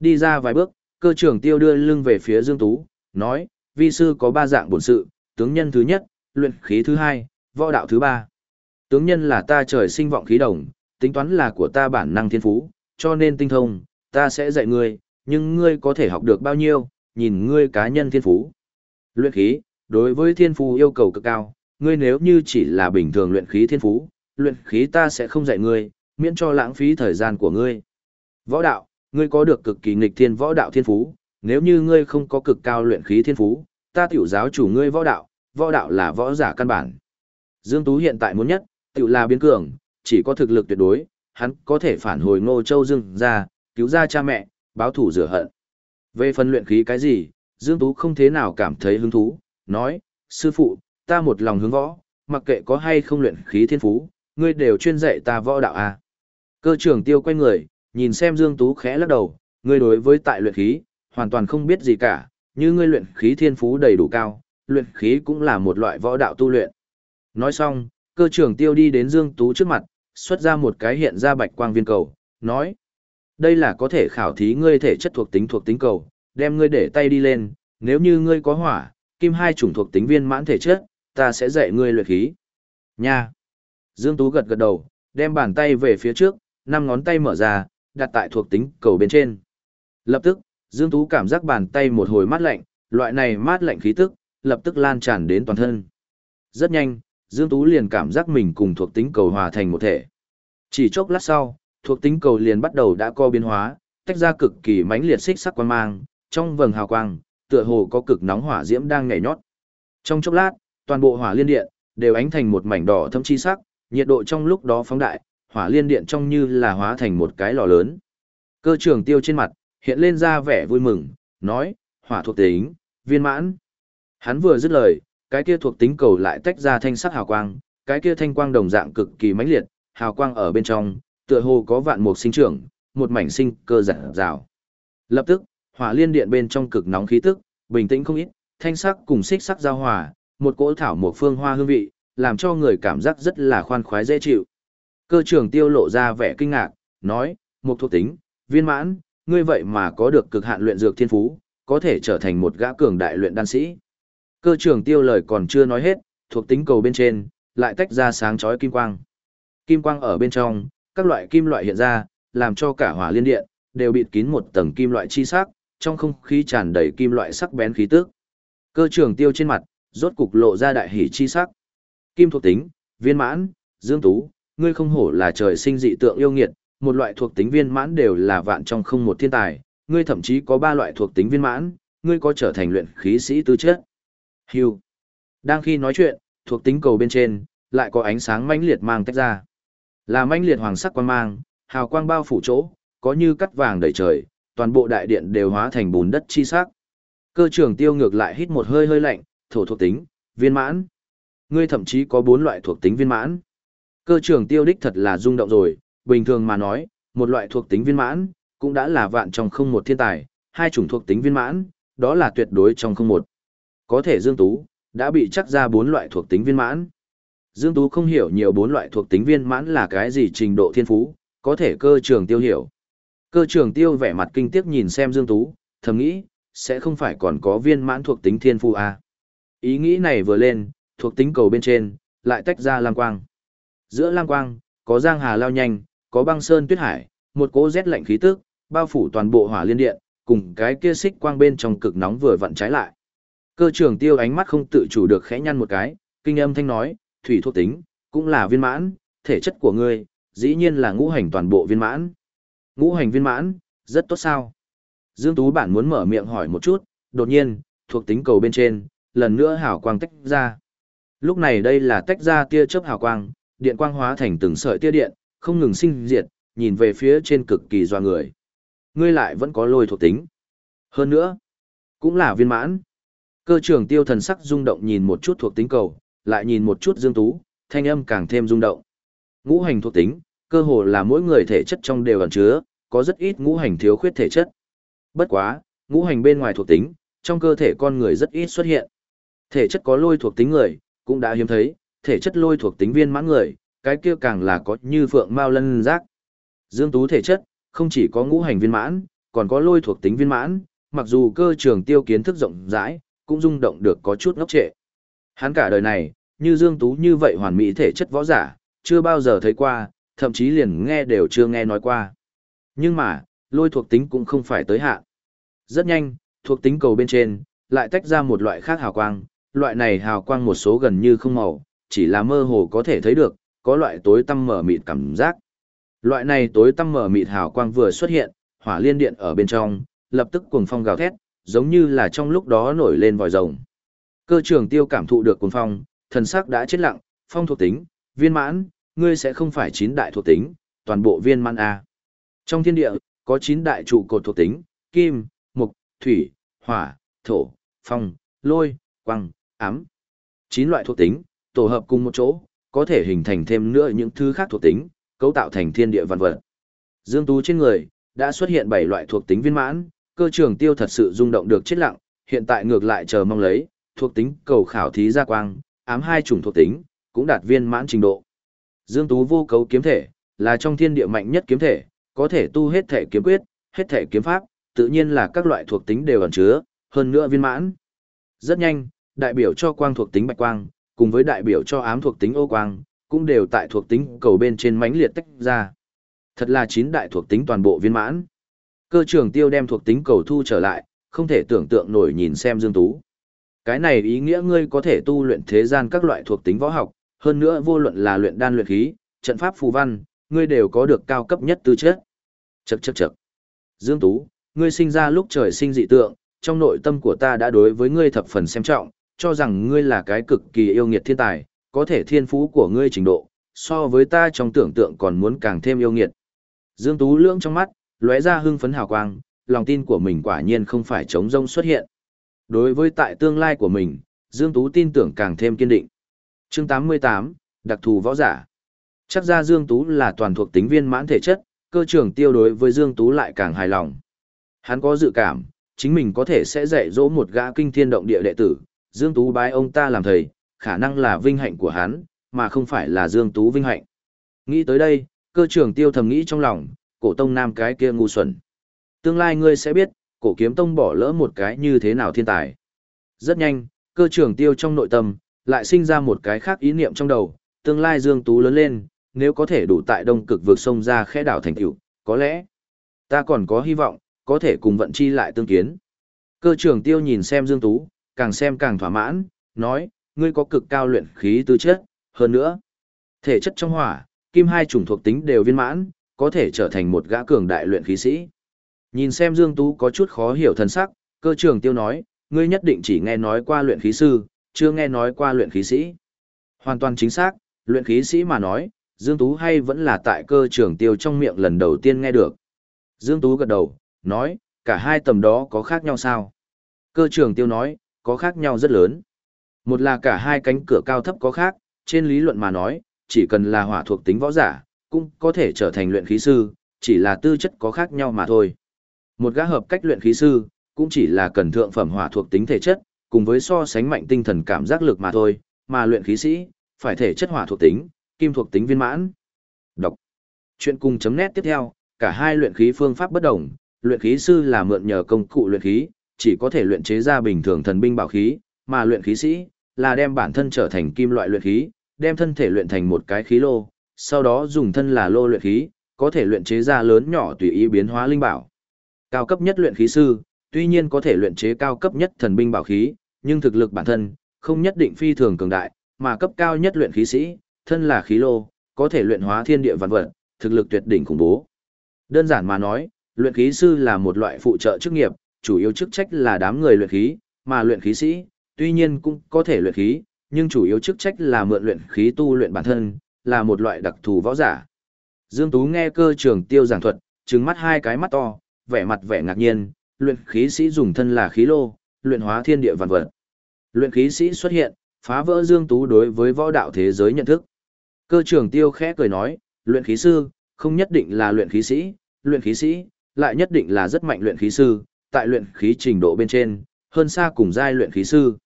Đi ra vài bước, cơ trưởng tiêu đưa lưng về phía Dương Tú, nói, vi sư có ba dạng bổn sự, tướng nhân thứ nhất, luyện khí thứ hai, võ đạo thứ ba. Tướng nhân là ta trời sinh vọng khí đồng, tính toán là của ta bản năng thiên phú, cho nên tinh thông, ta sẽ dạy ngươi, nhưng ngươi có thể học được bao nhiêu, nhìn ngươi cá nhân thiên phú. Luyện khí, đối với thiên phú yêu cầu cực cao, ngươi nếu như chỉ là bình thường luyện khí thiên phú, luyện khí ta sẽ không dạy ngươi, miễn cho lãng phí thời gian của ngươi. Võ đạo, ngươi có được cực kỳ nghịch thiên võ đạo thiên phú, nếu như ngươi không có cực cao luyện khí thiên phú, ta tiểu giáo chủ ngươi võ đạo, võ đạo là võ giả căn bản. Dương Tú hiện tại muốn nhất, tiểu là biến cường, chỉ có thực lực tuyệt đối, hắn có thể phản hồi Ngô Châu Dương ra, cứu ra cha mẹ, báo thủ rửa hận. Về phần luyện khí cái gì, Dương Tú không thế nào cảm thấy hứng thú, nói, sư phụ, ta một lòng hướng võ, mặc kệ có hay không luyện khí thiên phú, ngươi đều chuyên dạy ta võ đạo à. Cơ trưởng tiêu quay người, nhìn xem Dương Tú khẽ lắc đầu, ngươi đối với tại luyện khí, hoàn toàn không biết gì cả, như ngươi luyện khí thiên phú đầy đủ cao, luyện khí cũng là một loại võ đạo tu luyện. Nói xong, cơ trưởng tiêu đi đến Dương Tú trước mặt, xuất ra một cái hiện ra bạch quang viên cầu, nói. Đây là có thể khảo thí ngươi thể chất thuộc tính thuộc tính cầu, đem ngươi để tay đi lên, nếu như ngươi có hỏa, kim hai chủng thuộc tính viên mãn thể chất, ta sẽ dạy ngươi luyện khí. Nha! Dương Tú gật gật đầu, đem bàn tay về phía trước, năm ngón tay mở ra, đặt tại thuộc tính cầu bên trên. Lập tức, Dương Tú cảm giác bàn tay một hồi mát lạnh, loại này mát lạnh khí tức, lập tức lan tràn đến toàn thân. Rất nhanh, Dương Tú liền cảm giác mình cùng thuộc tính cầu hòa thành một thể. Chỉ chốc lát sau, thuộc tính cầu liền bắt đầu đã co biến hóa, tách ra cực kỳ mãnh liệt xích sắc quang mang, trong vầng hào quang, tựa hồ có cực nóng hỏa diễm đang nhảy nhót. Trong chốc lát, toàn bộ hỏa liên điện đều ánh thành một mảnh đỏ thâm chi sắc, nhiệt độ trong lúc đó phóng đại, hỏa liên điện trông như là hóa thành một cái lò lớn. Cơ trưởng tiêu trên mặt, hiện lên ra vẻ vui mừng, nói, hỏa thuộc tính, viên mãn. Hắn vừa dứt lời, cái kia thuộc tính cầu lại tách ra thanh sắc hào quang, cái kia thanh quang đồng dạng cực kỳ mãnh liệt, hào quang ở bên trong, tựa hồ có vạn mục sinh trưởng, một mảnh sinh cơ giản rào. Lập tức, hỏa liên điện bên trong cực nóng khí tức, bình tĩnh không ít, thanh sắc cùng xích sắc giao hòa, một cỗ thảo một phương hoa hương vị, làm cho người cảm giác rất là khoan khoái dễ chịu. Cơ trưởng tiêu lộ ra vẻ kinh ngạc, nói, một thuộc tính, viên mãn, ngươi vậy mà có được cực hạn luyện dược thiên phú, có thể trở thành một gã cường đại luyện đan sĩ. Cơ trưởng tiêu lời còn chưa nói hết, thuộc tính cầu bên trên, lại tách ra sáng chói kim quang. Kim quang ở bên trong, các loại kim loại hiện ra, làm cho cả hỏa liên điện, đều bịt kín một tầng kim loại chi sắc, trong không khí tràn đầy kim loại sắc bén khí tức. Cơ trường tiêu trên mặt, rốt cục lộ ra đại hỉ chi sắc. Kim thuộc tính, viên mãn, dương tú, ngươi không hổ là trời sinh dị tượng yêu nghiệt, một loại thuộc tính viên mãn đều là vạn trong không một thiên tài, ngươi thậm chí có ba loại thuộc tính viên mãn, ngươi có trở thành luyện khí sĩ tư chất. Hưu. Đang khi nói chuyện, thuộc tính cầu bên trên, lại có ánh sáng mãnh liệt mang tách ra. Là mãnh liệt hoàng sắc quang mang, hào quang bao phủ chỗ, có như cắt vàng đầy trời, toàn bộ đại điện đều hóa thành bùn đất chi sắc. Cơ trưởng tiêu ngược lại hít một hơi hơi lạnh, thổ thuộc tính, viên mãn. Ngươi thậm chí có bốn loại thuộc tính viên mãn. Cơ trưởng tiêu đích thật là rung động rồi, bình thường mà nói, một loại thuộc tính viên mãn, cũng đã là vạn trong không một thiên tài, hai chủng thuộc tính viên mãn, đó là tuyệt đối trong không một. Có thể Dương Tú, đã bị chắc ra bốn loại thuộc tính viên mãn. Dương Tú không hiểu nhiều bốn loại thuộc tính viên mãn là cái gì trình độ thiên phú, có thể cơ trường tiêu hiểu. Cơ trường tiêu vẻ mặt kinh tiếc nhìn xem Dương Tú, thầm nghĩ, sẽ không phải còn có viên mãn thuộc tính thiên phu à. Ý nghĩ này vừa lên, thuộc tính cầu bên trên, lại tách ra lam quang. Giữa lam quang, có giang hà lao nhanh, có băng sơn tuyết hải, một cỗ rét lạnh khí tức, bao phủ toàn bộ hỏa liên điện, cùng cái kia xích quang bên trong cực nóng vừa vặn trái lại. Cơ trưởng tiêu ánh mắt không tự chủ được khẽ nhăn một cái, kinh âm thanh nói, thủy thuộc tính, cũng là viên mãn, thể chất của ngươi, dĩ nhiên là ngũ hành toàn bộ viên mãn. Ngũ hành viên mãn, rất tốt sao. Dương Tú bản muốn mở miệng hỏi một chút, đột nhiên, thuộc tính cầu bên trên, lần nữa hào quang tách ra. Lúc này đây là tách ra tia chớp hào quang, điện quang hóa thành từng sợi tia điện, không ngừng sinh diệt, nhìn về phía trên cực kỳ doa người. Ngươi lại vẫn có lôi thuộc tính. Hơn nữa, cũng là viên mãn. Cơ trưởng tiêu thần sắc rung động nhìn một chút thuộc tính cầu, lại nhìn một chút dương tú, thanh âm càng thêm rung động. Ngũ hành thuộc tính, cơ hồ là mỗi người thể chất trong đều ẩn chứa, có rất ít ngũ hành thiếu khuyết thể chất. Bất quá, ngũ hành bên ngoài thuộc tính, trong cơ thể con người rất ít xuất hiện. Thể chất có lôi thuộc tính người, cũng đã hiếm thấy, thể chất lôi thuộc tính viên mãn người, cái kia càng là có như phượng mao lân giác. Dương Tú thể chất, không chỉ có ngũ hành viên mãn, còn có lôi thuộc tính viên mãn, mặc dù cơ trường tiêu kiến thức rộng rãi, cũng rung động được có chút ngốc trệ. Hắn cả đời này, như Dương Tú như vậy hoàn mỹ thể chất võ giả, chưa bao giờ thấy qua, thậm chí liền nghe đều chưa nghe nói qua. Nhưng mà, lôi thuộc tính cũng không phải tới hạn. Rất nhanh, thuộc tính cầu bên trên, lại tách ra một loại khác hào quang, loại này hào quang một số gần như không màu, chỉ là mơ hồ có thể thấy được, có loại tối tăm mở mịt cảm giác. Loại này tối tăm mở mịt hào quang vừa xuất hiện, hỏa liên điện ở bên trong, lập tức cuồng phong gào thét, giống như là trong lúc đó nổi lên vòi rồng. Cơ trưởng tiêu cảm thụ được cuồng phong, thần sắc đã chết lặng, phong thuộc tính, viên mãn, ngươi sẽ không phải chín đại thuộc tính, toàn bộ viên mãn A. Trong thiên địa, có chín đại trụ cột thuộc tính, kim, Mộc, thủy, hỏa, thổ, phong, lôi, quăng, ám. Chín loại thuộc tính, tổ hợp cùng một chỗ, có thể hình thành thêm nữa những thứ khác thuộc tính, cấu tạo thành thiên địa văn vật. Dương Tú trên người, đã xuất hiện 7 loại thuộc tính viên mãn, cơ trường tiêu thật sự rung động được chết lặng, hiện tại ngược lại chờ mong lấy, thuộc tính cầu khảo thí ra quang, ám hai chủng thuộc tính, cũng đạt viên mãn trình độ. Dương Tú vô cấu kiếm thể, là trong thiên địa mạnh nhất kiếm thể, có thể tu hết thể kiếm quyết, hết thể kiếm pháp, tự nhiên là các loại thuộc tính đều ẩn chứa, hơn nữa viên mãn. Rất nhanh, đại biểu cho quang thuộc tính bạch quang, cùng với đại biểu cho ám thuộc tính ô quang, cũng đều tại thuộc tính cầu bên trên mãnh liệt tách ra. Thật là chín đại thuộc tính toàn bộ viên mãn. Cơ trưởng tiêu đem thuộc tính cầu thu trở lại, không thể tưởng tượng nổi nhìn xem Dương Tú. Cái này ý nghĩa ngươi có thể tu luyện thế gian các loại thuộc tính võ học, hơn nữa vô luận là luyện đan luyện khí, trận pháp phù văn, ngươi đều có được cao cấp nhất tư chất. Chậc chậc chậc. Dương Tú, ngươi sinh ra lúc trời sinh dị tượng, trong nội tâm của ta đã đối với ngươi thập phần xem trọng, cho rằng ngươi là cái cực kỳ yêu nghiệt thiên tài, có thể thiên phú của ngươi trình độ, so với ta trong tưởng tượng còn muốn càng thêm yêu nghiệt. Dương Tú lưỡng trong mắt, lóe ra hưng phấn hào quang, lòng tin của mình quả nhiên không phải chống rông xuất hiện. Đối với tại tương lai của mình, Dương Tú tin tưởng càng thêm kiên định chương 88, đặc thù võ giả. Chắc ra Dương Tú là toàn thuộc tính viên mãn thể chất, cơ trưởng tiêu đối với Dương Tú lại càng hài lòng. Hắn có dự cảm, chính mình có thể sẽ dạy dỗ một gã kinh thiên động địa đệ tử, Dương Tú bái ông ta làm thầy, khả năng là vinh hạnh của hắn, mà không phải là Dương Tú vinh hạnh. Nghĩ tới đây, cơ trưởng tiêu thầm nghĩ trong lòng, cổ tông nam cái kia ngu xuẩn. Tương lai ngươi sẽ biết, cổ kiếm tông bỏ lỡ một cái như thế nào thiên tài. Rất nhanh, cơ trưởng tiêu trong nội tâm, lại sinh ra một cái khác ý niệm trong đầu, tương lai Dương Tú lớn lên, nếu có thể đủ tại đông cực vượt sông ra khẽ đảo thành tựu, có lẽ Ta còn có hy vọng, có thể cùng vận chi lại tương kiến. Cơ trưởng tiêu nhìn xem Dương Tú, càng xem càng thỏa mãn, nói, ngươi có cực cao luyện khí tư chất, hơn nữa. Thể chất trong hỏa, kim hai chủng thuộc tính đều viên mãn, có thể trở thành một gã cường đại luyện khí sĩ. Nhìn xem Dương Tú có chút khó hiểu thân sắc, cơ trưởng tiêu nói, ngươi nhất định chỉ nghe nói qua luyện khí sư, chưa nghe nói qua luyện khí sĩ. Hoàn toàn chính xác, luyện khí sĩ mà nói, Dương Tú hay vẫn là tại cơ trưởng tiêu trong miệng lần đầu tiên nghe được. Dương Tú gật đầu, nói, cả hai tầm đó có khác nhau sao? Cơ trưởng tiêu nói, có khác nhau rất lớn. Một là cả hai cánh cửa cao thấp có khác, trên lý luận mà nói, chỉ cần là hỏa thuộc tính võ giả, cũng có thể trở thành luyện khí sư, chỉ là tư chất có khác nhau mà thôi. Một gã hợp cách luyện khí sư, cũng chỉ là cần thượng phẩm hỏa thuộc tính thể chất, cùng với so sánh mạnh tinh thần cảm giác lực mà thôi, mà luyện khí sĩ, phải thể chất hỏa thuộc tính, kim thuộc tính viên mãn. Đọc. Chuyện cùng chấm nét tiếp theo, cả hai luyện khí phương pháp bất đồng, luyện khí sư là mượn nhờ công cụ luyện khí, chỉ có thể luyện chế ra bình thường thần binh bảo khí, mà luyện khí sĩ là đem bản thân trở thành kim loại luyện khí, đem thân thể luyện thành một cái khí lô, sau đó dùng thân là lô luyện khí, có thể luyện chế ra lớn nhỏ tùy ý biến hóa linh bảo. Cao cấp nhất luyện khí sư, tuy nhiên có thể luyện chế cao cấp nhất thần binh bảo khí, nhưng thực lực bản thân không nhất định phi thường cường đại, mà cấp cao nhất luyện khí sĩ, thân là khí lô, có thể luyện hóa thiên địa vạn vật, thực lực tuyệt đỉnh khủng bố. Đơn giản mà nói, luyện khí sư là một loại phụ trợ chức nghiệp, chủ yếu chức trách là đám người luyện khí, mà luyện khí sĩ, tuy nhiên cũng có thể luyện khí, nhưng chủ yếu chức trách là mượn luyện khí tu luyện bản thân, là một loại đặc thù võ giả. Dương Tú nghe cơ trường tiêu giảng thuật, trừng mắt hai cái mắt to, vẻ mặt vẻ ngạc nhiên, luyện khí sĩ dùng thân là khí lô, luyện hóa thiên địa vạn vật. Luyện khí sĩ xuất hiện, phá vỡ Dương Tú đối với võ đạo thế giới nhận thức. Cơ trưởng tiêu khẽ cười nói, luyện khí sư, không nhất định là luyện khí sĩ, luyện khí sĩ, lại nhất định là rất mạnh luyện khí sư, tại luyện khí trình độ bên trên, hơn xa cùng giai luyện khí sư.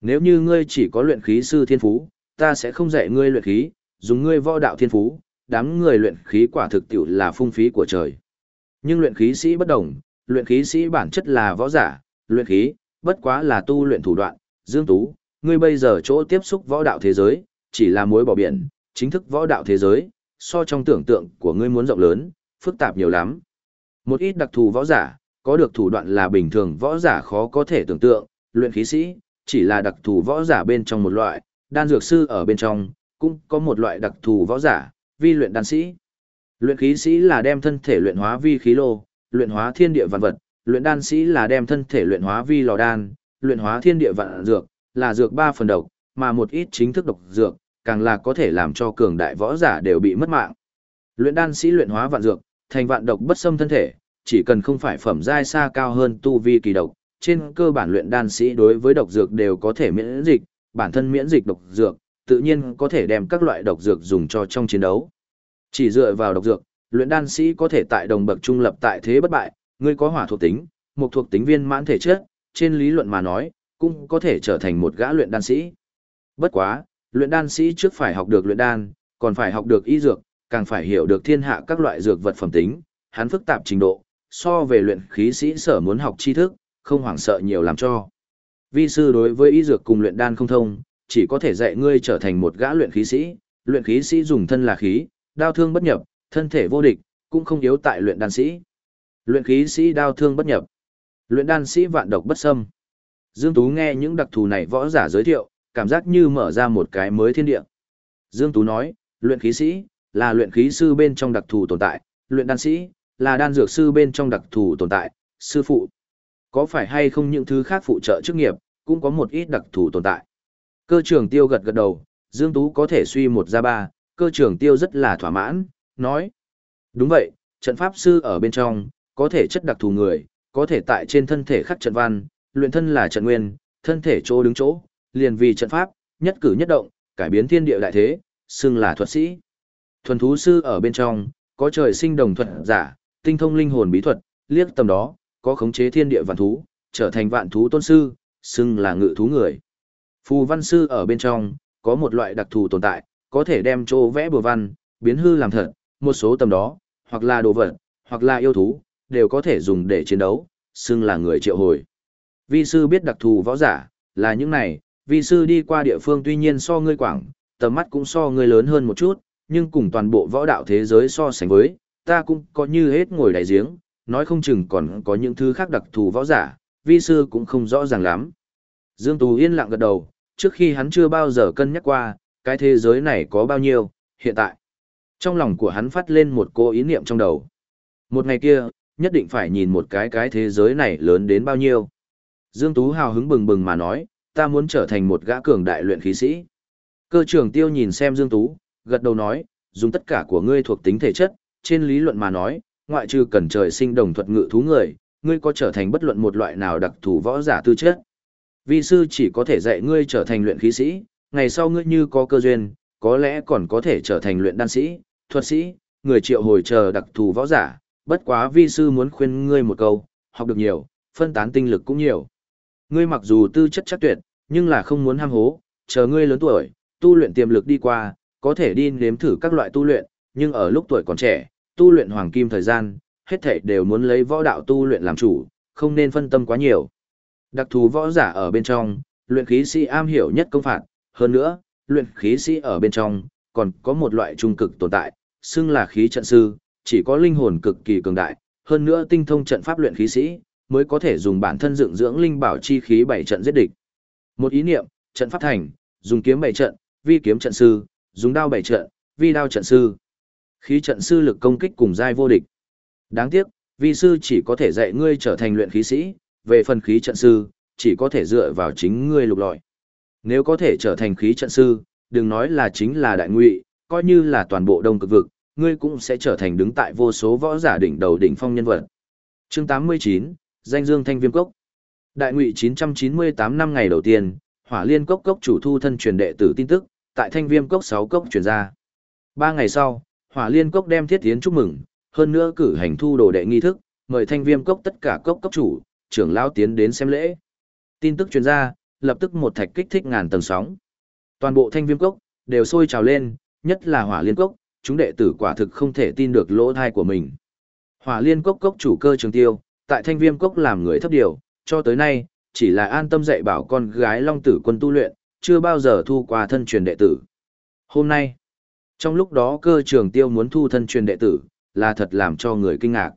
Nếu như ngươi chỉ có luyện khí sư thiên phú, ta sẽ không dạy ngươi luyện khí, dùng ngươi võ đạo thiên phú, đám người luyện khí quả thực tiểu là phung phí của trời. Nhưng luyện khí sĩ bất đồng, luyện khí sĩ bản chất là võ giả, luyện khí, bất quá là tu luyện thủ đoạn, Dương Tú, ngươi bây giờ chỗ tiếp xúc võ đạo thế giới, chỉ là mối bỏ biển, chính thức võ đạo thế giới, so trong tưởng tượng của ngươi muốn rộng lớn, phức tạp nhiều lắm. Một ít đặc thù võ giả, có được thủ đoạn là bình thường võ giả khó có thể tưởng tượng, luyện khí sĩ, chỉ là đặc thù võ giả bên trong một loại, đan dược sư ở bên trong, cũng có một loại đặc thù võ giả, vi luyện đan sĩ. Luyện khí sĩ là đem thân thể luyện hóa vi khí lô, luyện hóa thiên địa vạn vật, luyện đan sĩ là đem thân thể luyện hóa vi lò đan, luyện hóa thiên địa vạn dược, là dược ba phần độc, mà một ít chính thức độc dược, càng là có thể làm cho cường đại võ giả đều bị mất mạng. Luyện đan sĩ luyện hóa vạn dược, thành vạn độc bất xâm thân thể, chỉ cần không phải phẩm giai xa cao hơn tu vi kỳ độc, trên cơ bản luyện đan sĩ đối với độc dược đều có thể miễn dịch, bản thân miễn dịch độc dược, tự nhiên có thể đem các loại độc dược dùng cho trong chiến đấu. Chỉ dựa vào độc dược, luyện đan sĩ có thể tại đồng bậc trung lập tại thế bất bại, ngươi có hỏa thuộc tính, một thuộc tính viên mãn thể chất, trên lý luận mà nói, cũng có thể trở thành một gã luyện đan sĩ. Bất quá, luyện đan sĩ trước phải học được luyện đan, còn phải học được y dược, càng phải hiểu được thiên hạ các loại dược vật phẩm tính, hắn phức tạp trình độ, so về luyện khí sĩ sở muốn học tri thức, không hoảng sợ nhiều làm cho. Vi sư đối với y dược cùng luyện đan không thông, chỉ có thể dạy ngươi trở thành một gã luyện khí sĩ, luyện khí sĩ dùng thân là khí, đao thương bất nhập, thân thể vô địch, cũng không yếu tại luyện đan sĩ. Luyện khí sĩ đao thương bất nhập, luyện đan sĩ vạn độc bất xâm. Dương Tú nghe những đặc thù này võ giả giới thiệu, cảm giác như mở ra một cái mới thiên địa. Dương Tú nói, luyện khí sĩ là luyện khí sư bên trong đặc thù tồn tại, luyện đan sĩ là đan dược sư bên trong đặc thù tồn tại, sư phụ. Có phải hay không những thứ khác phụ trợ chức nghiệp, cũng có một ít đặc thù tồn tại. Cơ trưởng tiêu gật gật đầu, Dương Tú có thể suy một ra ba, cơ trưởng tiêu rất là thỏa mãn, nói. Đúng vậy, trận pháp sư ở bên trong, có thể chất đặc thù người, có thể tại trên thân thể khắc trận văn, luyện thân là trận nguyên, thân thể chỗ đứng chỗ, liền vì trận pháp, nhất cử nhất động, cải biến thiên địa đại thế, xưng là thuật sĩ. Thuần thú sư ở bên trong, có trời sinh đồng thuật giả, tinh thông linh hồn bí thuật, liếc tầm đó, có khống chế thiên địa vạn thú, trở thành vạn thú tôn sư, xưng là ngự thú người. Phù văn sư ở bên trong, có một loại đặc thù tồn tại, có thể đem chỗ vẽ bùa văn, biến hư làm thật, một số tầm đó, hoặc là đồ vật, hoặc là yêu thú, đều có thể dùng để chiến đấu, xưng là người triệu hồi. Vi sư biết đặc thù võ giả, là những này, vi sư đi qua địa phương tuy nhiên so ngươi quảng, tầm mắt cũng so ngươi lớn hơn một chút, nhưng cùng toàn bộ võ đạo thế giới so sánh với, ta cũng có như hết ngồi đại giếng, nói không chừng còn có những thứ khác đặc thù võ giả, vi sư cũng không rõ ràng lắm. Dương Tú yên lặng gật đầu, trước khi hắn chưa bao giờ cân nhắc qua, cái thế giới này có bao nhiêu, hiện tại. Trong lòng của hắn phát lên một cô ý niệm trong đầu. Một ngày kia, nhất định phải nhìn một cái cái thế giới này lớn đến bao nhiêu. Dương Tú hào hứng bừng bừng mà nói, ta muốn trở thành một gã cường đại luyện khí sĩ. Cơ trưởng tiêu nhìn xem Dương Tú, gật đầu nói, dùng tất cả của ngươi thuộc tính thể chất, trên lý luận mà nói, ngoại trừ cần trời sinh đồng thuật ngự thú người, ngươi có trở thành bất luận một loại nào đặc thù võ giả tư chất. Vi sư chỉ có thể dạy ngươi trở thành luyện khí sĩ, ngày sau ngươi như có cơ duyên, có lẽ còn có thể trở thành luyện đan sĩ, thuật sĩ, người triệu hồi chờ đặc thù võ giả, bất quá vi sư muốn khuyên ngươi một câu, học được nhiều, phân tán tinh lực cũng nhiều. Ngươi mặc dù tư chất chắc tuyệt, nhưng là không muốn ham hố, chờ ngươi lớn tuổi, tu luyện tiềm lực đi qua, có thể đi nếm thử các loại tu luyện, nhưng ở lúc tuổi còn trẻ, tu luyện hoàng kim thời gian, hết thảy đều muốn lấy võ đạo tu luyện làm chủ, không nên phân tâm quá nhiều. Đặc thù võ giả ở bên trong, luyện khí sĩ am hiểu nhất công phạt, hơn nữa, luyện khí sĩ ở bên trong, còn có một loại trung cực tồn tại, xưng là khí trận sư, chỉ có linh hồn cực kỳ cường đại, hơn nữa tinh thông trận pháp luyện khí sĩ, mới có thể dùng bản thân dựng dưỡng linh bảo chi khí bảy trận giết địch. Một ý niệm, trận pháp thành, dùng kiếm bảy trận, vi kiếm trận sư, dùng đao bảy trận, vi đao trận sư. Khí trận sư lực công kích cùng giai vô địch. Đáng tiếc, vi sư chỉ có thể dạy ngươi trở thành luyện khí sĩ, về phần khí trận sư, chỉ có thể dựa vào chính ngươi lục lọi. Nếu có thể trở thành khí trận sư, đừng nói là chính là đại ngụy, coi như là toàn bộ đông cực vực, ngươi cũng sẽ trở thành đứng tại vô số võ giả đỉnh đầu đỉnh phong nhân vật. Chương 89, danh dương thanh viêm cốc. Đại ngụy 998 năm ngày đầu tiên, Hỏa Liên cốc cốc chủ thu thân truyền đệ tử tin tức, tại Thanh Viêm cốc 6 cốc truyền ra. Ba ngày sau, Hỏa Liên cốc đem thiết tiến chúc mừng, hơn nữa cử hành thu đồ đệ nghi thức, mời Thanh Viêm cốc tất cả cốc cốc chủ, trưởng lão tiến đến xem lễ. Tin tức truyền ra, lập tức một thạch kích thích ngàn tầng sóng. Toàn bộ Thanh Viêm cốc đều sôi trào lên, nhất là Hỏa Liên cốc, chúng đệ tử quả thực không thể tin được lỗ thai của mình. Hỏa Liên cốc cốc chủ cơ trường tiêu, tại Thanh Viêm cốc làm người thấp điều, cho tới nay, chỉ là an tâm dạy bảo con gái Long Tử quân tu luyện, chưa bao giờ thu qua thân truyền đệ tử. Hôm nay, trong lúc đó cơ trường tiêu muốn thu thân truyền đệ tử, là thật làm cho người kinh ngạc.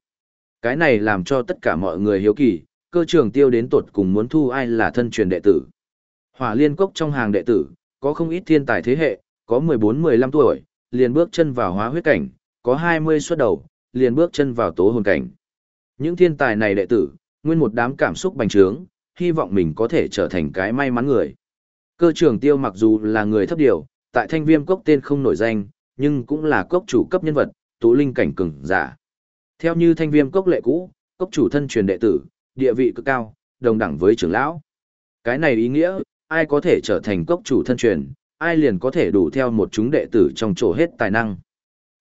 Cái này làm cho tất cả mọi người hiếu kỳ, cơ trường tiêu đến tột cùng muốn thu ai là thân truyền đệ tử. Hỏa liên cốc trong hàng đệ tử, có không ít thiên tài thế hệ, có 14-15 tuổi, liền bước chân vào hóa huyết cảnh, có 20 xuất đầu, liền bước chân vào tố hồn cảnh. Những thiên tài này đệ tử, nguyên một đám cảm xúc bành trướng, hy vọng mình có thể trở thành cái may mắn người. Cơ trưởng tiêu mặc dù là người thấp điều, tại thanh viêm cốc tên không nổi danh, nhưng cũng là cốc chủ cấp nhân vật, tụ linh cảnh cường giả. Theo như thanh viêm cốc lệ cũ, cốc chủ thân truyền đệ tử, địa vị cực cao, đồng đẳng với trưởng lão. Cái này ý nghĩa, ai có thể trở thành cốc chủ thân truyền, ai liền có thể đủ theo một chúng đệ tử trong chỗ hết tài năng.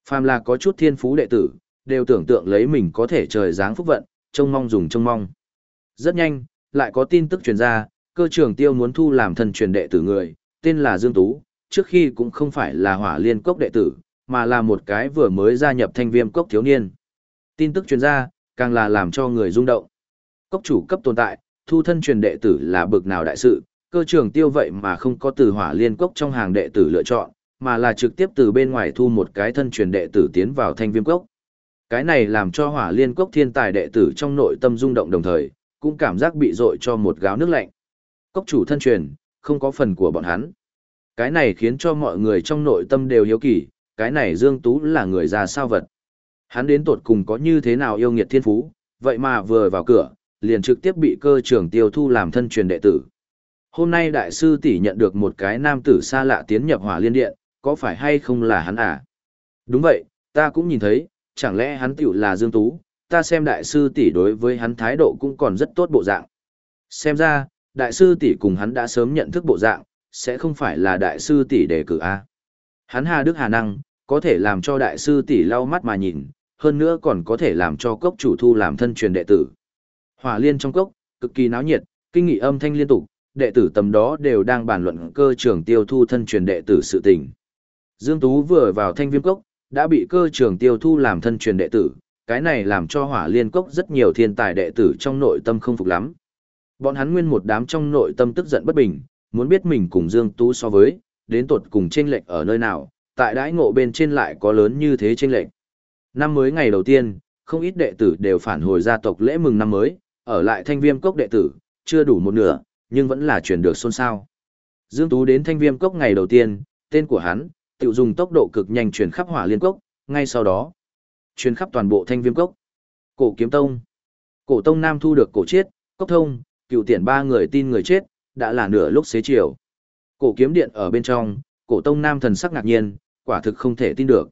Phàm là có chút thiên phú đệ tử, đều tưởng tượng lấy mình có thể trời dáng phúc vận, trông mong dùng trông mong. Rất nhanh, lại có tin tức truyền ra, cơ trưởng tiêu muốn thu làm thần truyền đệ tử người, tên là Dương Tú, trước khi cũng không phải là hỏa liên cốc đệ tử, mà là một cái vừa mới gia nhập thanh viêm cốc thiếu niên. Tin tức truyền ra, càng là làm cho người rung động. Cốc chủ cấp tồn tại, thu thân truyền đệ tử là bực nào đại sự, cơ trưởng tiêu vậy mà không có từ hỏa liên cốc trong hàng đệ tử lựa chọn, mà là trực tiếp từ bên ngoài thu một cái thân truyền đệ tử tiến vào thanh viêm cốc. Cái này làm cho hỏa liên cốc thiên tài đệ tử trong nội tâm rung động đồng thời, cũng cảm giác bị dội cho một gáo nước lạnh. Cốc chủ thân truyền, không có phần của bọn hắn. Cái này khiến cho mọi người trong nội tâm đều hiếu kỳ, cái này Dương Tú là người già sao vật. Hắn đến tột cùng có như thế nào yêu nghiệt thiên phú, vậy mà vừa vào cửa, liền trực tiếp bị cơ trưởng tiêu thu làm thân truyền đệ tử. Hôm nay đại sư tỷ nhận được một cái nam tử xa lạ tiến nhập hỏa liên điện, có phải hay không là hắn à? Đúng vậy, ta cũng nhìn thấy, chẳng lẽ hắn tiểu là Dương Tú, ta xem đại sư tỷ đối với hắn thái độ cũng còn rất tốt bộ dạng. Xem ra, đại sư tỷ cùng hắn đã sớm nhận thức bộ dạng, sẽ không phải là đại sư tỷ đề cử a. Hắn Hà Đức Hà năng, có thể làm cho đại sư tỷ lau mắt mà nhìn, hơn nữa còn có thể làm cho cốc chủ thu làm thân truyền đệ tử. Hỏa liên trong cốc, cực kỳ náo nhiệt, kinh nghị âm thanh liên tục, đệ tử tầm đó đều đang bàn luận cơ trưởng tiêu thu thân truyền đệ tử sự tình. Dương Tú vừa vào thanh viêm cốc, đã bị cơ trưởng tiêu thu làm thân truyền đệ tử, cái này làm cho hỏa liên cốc rất nhiều thiên tài đệ tử trong nội tâm không phục lắm. Bọn hắn nguyên một đám trong nội tâm tức giận bất bình, muốn biết mình cùng Dương Tú so với, đến tột cùng chênh lệch ở nơi nào, tại đãi ngộ bên trên lại có lớn như thế chênh lệch. Năm mới ngày đầu tiên, không ít đệ tử đều phản hồi gia tộc lễ mừng năm mới, ở lại thanh viêm cốc đệ tử, chưa đủ một nửa, nhưng vẫn là truyền được xôn xao. Dương Tú đến thanh viêm cốc ngày đầu tiên, tên của hắn, tự dùng tốc độ cực nhanh truyền khắp hỏa liên cốc, ngay sau đó, truyền khắp toàn bộ thanh viêm cốc. Cổ kiếm tông. Cổ tông nam thu được cổ chiết, cốc thông, cựu tiện ba người tin người chết, đã là nửa lúc xế chiều. Cổ kiếm điện ở bên trong, cổ tông nam thần sắc ngạc nhiên, quả thực không thể tin được.